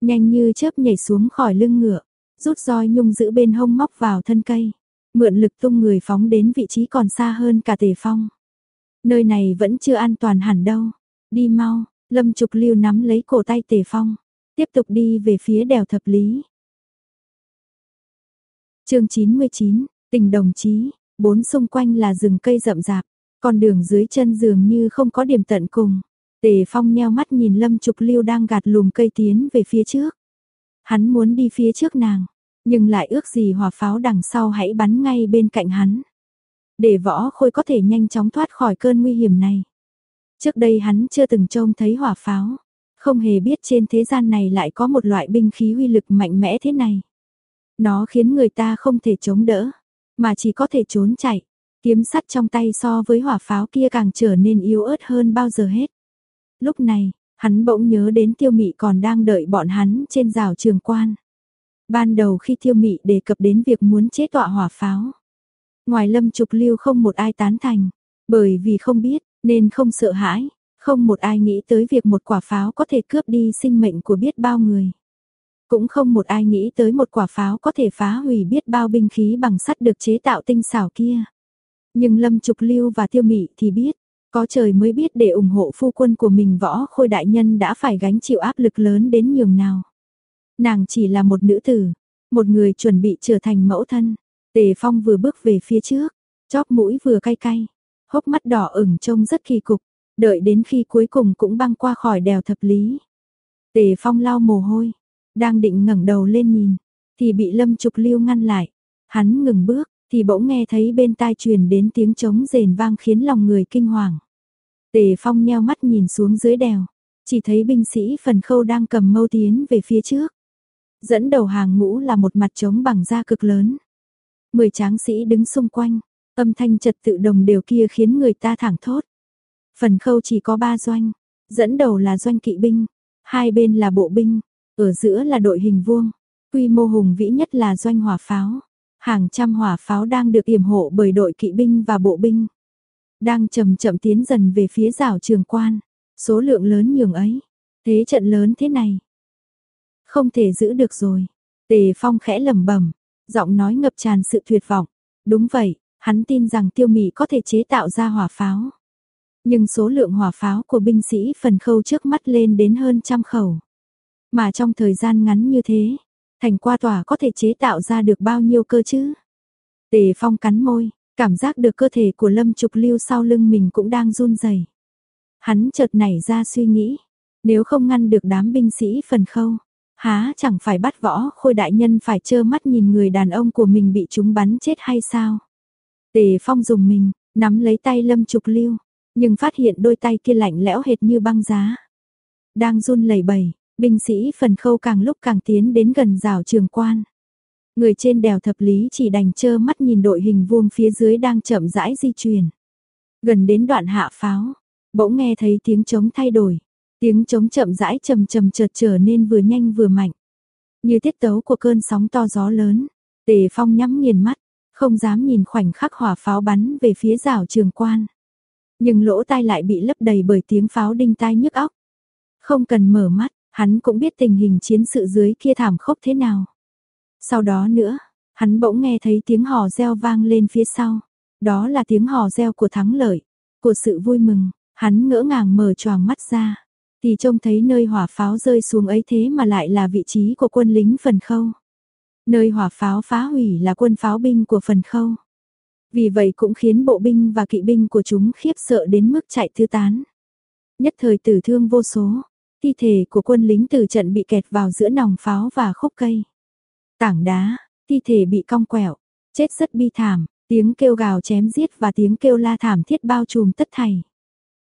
nhanh như chớp nhảy xuống khỏi lưng ngựa, rút roi nhung giữ bên hông móc vào thân cây, mượn lực tung người phóng đến vị trí còn xa hơn cả Tề Phong. Nơi này vẫn chưa an toàn hẳn đâu, đi mau, Lâm Trục Liêu nắm lấy cổ tay Tề Phong, tiếp tục đi về phía đèo thập lý chương 99, tình đồng chí, bốn xung quanh là rừng cây rậm rạp, con đường dưới chân dường như không có điểm tận cùng. Tề Phong nheo mắt nhìn Lâm Trục Lưu đang gạt lùm cây tiến về phía trước. Hắn muốn đi phía trước nàng, nhưng lại ước gì hỏa pháo đằng sau hãy bắn ngay bên cạnh hắn. Để võ khôi có thể nhanh chóng thoát khỏi cơn nguy hiểm này. Trước đây hắn chưa từng trông thấy hỏa pháo, không hề biết trên thế gian này lại có một loại binh khí uy lực mạnh mẽ thế này. Nó khiến người ta không thể chống đỡ, mà chỉ có thể trốn chạy. Kiếm sắt trong tay so với hỏa pháo kia càng trở nên yếu ớt hơn bao giờ hết. Lúc này, hắn bỗng nhớ đến tiêu mị còn đang đợi bọn hắn trên rào trường quan. Ban đầu khi tiêu mị đề cập đến việc muốn chế tọa hỏa pháo. Ngoài lâm trục lưu không một ai tán thành, bởi vì không biết, nên không sợ hãi, Không một ai nghĩ tới việc một quả pháo có thể cướp đi sinh mệnh của biết bao người. Cũng không một ai nghĩ tới một quả pháo có thể phá hủy biết bao binh khí bằng sắt được chế tạo tinh xảo kia. Nhưng Lâm Trục Lưu và Tiêu Mị thì biết, có trời mới biết để ủng hộ phu quân của mình võ khôi đại nhân đã phải gánh chịu áp lực lớn đến nhường nào. Nàng chỉ là một nữ tử, một người chuẩn bị trở thành mẫu thân. Tề Phong vừa bước về phía trước, chóp mũi vừa cay cay, hốc mắt đỏ ửng trông rất kỳ cục, đợi đến khi cuối cùng cũng băng qua khỏi đèo thập lý. Tề Phong lau mồ hôi, đang định ngẩng đầu lên nhìn, thì bị Lâm Trục Lưu ngăn lại. Hắn ngừng bước, thì bỗng nghe thấy bên tai truyền đến tiếng trống rền vang khiến lòng người kinh hoàng. Tề Phong nheo mắt nhìn xuống dưới đèo, chỉ thấy binh sĩ phần khâu đang cầm mâu tiến về phía trước. Dẫn đầu hàng ngũ là một mặt trống bằng da cực lớn. Mười tráng sĩ đứng xung quanh, âm thanh trật tự đồng đều kia khiến người ta thẳng thốt. Phần khâu chỉ có ba doanh, dẫn đầu là doanh kỵ binh, hai bên là bộ binh, ở giữa là đội hình vuông, quy mô hùng vĩ nhất là doanh hỏa pháo. Hàng trăm hỏa pháo đang được yểm hộ bởi đội kỵ binh và bộ binh. Đang chậm chậm tiến dần về phía rào trường quan. Số lượng lớn nhường ấy. Thế trận lớn thế này. Không thể giữ được rồi. Tề Phong khẽ lẩm bẩm, giọng nói ngập tràn sự tuyệt vọng. Đúng vậy, hắn tin rằng tiêu mị có thể chế tạo ra hỏa pháo. Nhưng số lượng hỏa pháo của binh sĩ phần khâu trước mắt lên đến hơn trăm khẩu. Mà trong thời gian ngắn như thế, thành qua tòa có thể chế tạo ra được bao nhiêu cơ chứ? Tề Phong cắn môi, cảm giác được cơ thể của Lâm Trục Lưu sau lưng mình cũng đang run rẩy. Hắn chợt nảy ra suy nghĩ, nếu không ngăn được đám binh sĩ phần khâu, há chẳng phải bắt võ khôi đại nhân phải trơ mắt nhìn người đàn ông của mình bị chúng bắn chết hay sao? Tề Phong dùng mình, nắm lấy tay Lâm Trục Lưu, nhưng phát hiện đôi tay kia lạnh lẽo hệt như băng giá. Đang run lẩy bẩy, Binh sĩ phần khâu càng lúc càng tiến đến gần rào trường quan. Người trên đèo thập lý chỉ đành trơ mắt nhìn đội hình vuông phía dưới đang chậm rãi di chuyển. Gần đến đoạn hạ pháo, bỗng nghe thấy tiếng trống thay đổi. Tiếng trống chậm rãi trầm trầm chợt trở nên vừa nhanh vừa mạnh. Như tiết tấu của cơn sóng to gió lớn. Tề phong nhắm nghiền mắt, không dám nhìn khoảnh khắc hỏa pháo bắn về phía rào trường quan. Nhưng lỗ tai lại bị lấp đầy bởi tiếng pháo đinh tai nhức óc. Không cần mở mắt, Hắn cũng biết tình hình chiến sự dưới kia thảm khốc thế nào. Sau đó nữa, hắn bỗng nghe thấy tiếng hò reo vang lên phía sau. Đó là tiếng hò reo của thắng lợi, của sự vui mừng. Hắn ngỡ ngàng mở choàng mắt ra, thì trông thấy nơi hỏa pháo rơi xuống ấy thế mà lại là vị trí của quân lính phần khâu. Nơi hỏa pháo phá hủy là quân pháo binh của phần khâu. Vì vậy cũng khiến bộ binh và kỵ binh của chúng khiếp sợ đến mức chạy thư tán. Nhất thời tử thương vô số, Thi thể của quân lính từ trận bị kẹt vào giữa nòng pháo và khúc cây. Tảng đá, thi thể bị cong quẹo, chết rất bi thảm, tiếng kêu gào chém giết và tiếng kêu la thảm thiết bao trùm tất thảy.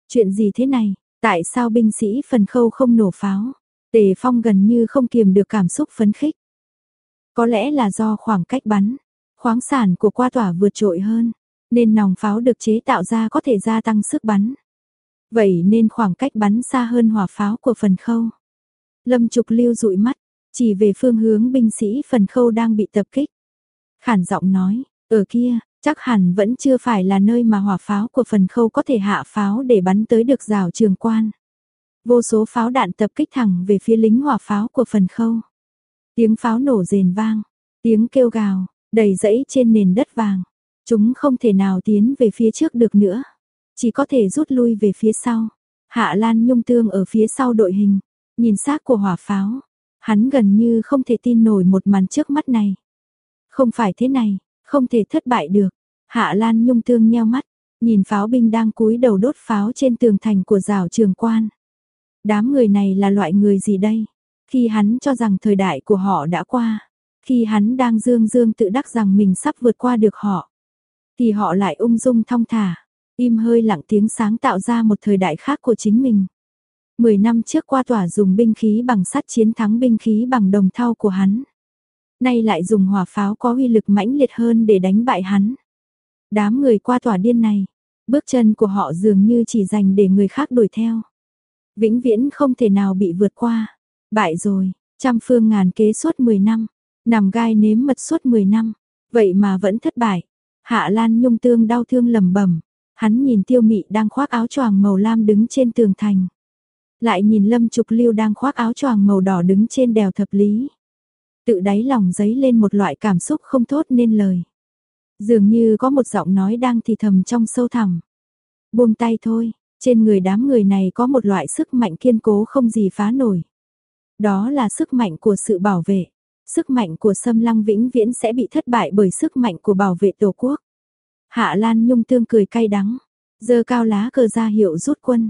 Chuyện gì thế này, tại sao binh sĩ phần khâu không nổ pháo? Tề Phong gần như không kiềm được cảm xúc phấn khích. Có lẽ là do khoảng cách bắn, khoáng sản của qua tỏa vượt trội hơn, nên nòng pháo được chế tạo ra có thể gia tăng sức bắn. Vậy nên khoảng cách bắn xa hơn hỏa pháo của phần khâu. Lâm Trục Lưu dụi mắt, chỉ về phương hướng binh sĩ phần khâu đang bị tập kích. Khản giọng nói, ở kia, chắc hẳn vẫn chưa phải là nơi mà hỏa pháo của phần khâu có thể hạ pháo để bắn tới được rào trường quan. Vô số pháo đạn tập kích thẳng về phía lính hỏa pháo của phần khâu. Tiếng pháo nổ rền vang, tiếng kêu gào, đầy dẫy trên nền đất vàng. Chúng không thể nào tiến về phía trước được nữa chỉ có thể rút lui về phía sau. Hạ Lan Nhung Tương ở phía sau đội hình, nhìn xác của hỏa pháo, hắn gần như không thể tin nổi một màn trước mắt này. Không phải thế này, không thể thất bại được. Hạ Lan Nhung Tương nheo mắt, nhìn pháo binh đang cúi đầu đốt pháo trên tường thành của rào trường quan. Đám người này là loại người gì đây? Khi hắn cho rằng thời đại của họ đã qua, khi hắn đang dương dương tự đắc rằng mình sắp vượt qua được họ, thì họ lại ung dung thong thả, Im hơi lặng tiếng sáng tạo ra một thời đại khác của chính mình. Mười năm trước qua tỏa dùng binh khí bằng sắt chiến thắng binh khí bằng đồng thau của hắn. Nay lại dùng hỏa pháo có uy lực mãnh liệt hơn để đánh bại hắn. Đám người qua tỏa điên này, bước chân của họ dường như chỉ dành để người khác đuổi theo. Vĩnh viễn không thể nào bị vượt qua. Bại rồi, trăm phương ngàn kế suốt 10 năm, nằm gai nếm mật suốt 10 năm, vậy mà vẫn thất bại. Hạ Lan Nhung Tương đau thương lầm bẩm, Hắn nhìn tiêu mị đang khoác áo choàng màu lam đứng trên tường thành. Lại nhìn lâm trục lưu đang khoác áo choàng màu đỏ đứng trên đèo thập lý. Tự đáy lòng giấy lên một loại cảm xúc không thốt nên lời. Dường như có một giọng nói đang thì thầm trong sâu thẳm. Buông tay thôi, trên người đám người này có một loại sức mạnh kiên cố không gì phá nổi. Đó là sức mạnh của sự bảo vệ. Sức mạnh của xâm Lăng vĩnh viễn sẽ bị thất bại bởi sức mạnh của bảo vệ Tổ quốc. Hạ Lan Nhung tương cười cay đắng, giơ cao lá cờ ra hiệu rút quân.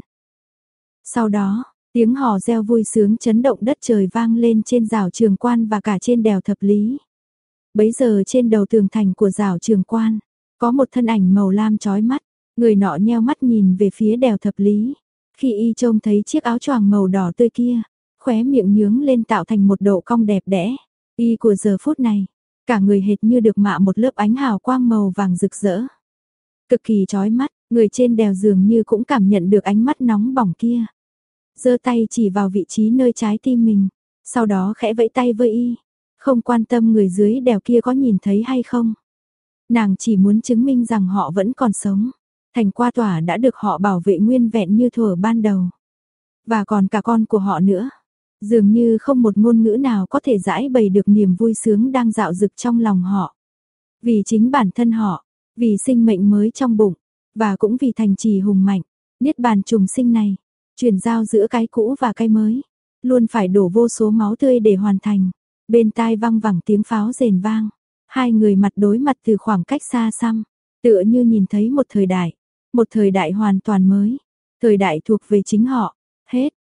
Sau đó, tiếng hò reo vui sướng chấn động đất trời vang lên trên rào trường quan và cả trên đèo thập lý. Bấy giờ trên đầu tường thành của rào trường quan, có một thân ảnh màu lam chói mắt, người nọ nheo mắt nhìn về phía đèo thập lý. Khi y trông thấy chiếc áo choàng màu đỏ tươi kia, khóe miệng nhướng lên tạo thành một độ cong đẹp đẽ. Y của giờ phút này, cả người hệt như được mạ một lớp ánh hào quang màu vàng rực rỡ. Cực kỳ chói mắt, người trên đèo dường như cũng cảm nhận được ánh mắt nóng bỏng kia. giơ tay chỉ vào vị trí nơi trái tim mình, sau đó khẽ vẫy tay với y, không quan tâm người dưới đèo kia có nhìn thấy hay không. Nàng chỉ muốn chứng minh rằng họ vẫn còn sống. Thành qua tỏa đã được họ bảo vệ nguyên vẹn như thuở ban đầu. Và còn cả con của họ nữa. Dường như không một ngôn ngữ nào có thể giải bày được niềm vui sướng đang dạo dực trong lòng họ. Vì chính bản thân họ, vì sinh mệnh mới trong bụng, và cũng vì thành trì hùng mạnh, niết bàn trùng sinh này, chuyển giao giữa cái cũ và cái mới, luôn phải đổ vô số máu tươi để hoàn thành. Bên tai vang vẳng tiếng pháo rền vang, hai người mặt đối mặt từ khoảng cách xa xăm, tựa như nhìn thấy một thời đại, một thời đại hoàn toàn mới, thời đại thuộc về chính họ. Hết,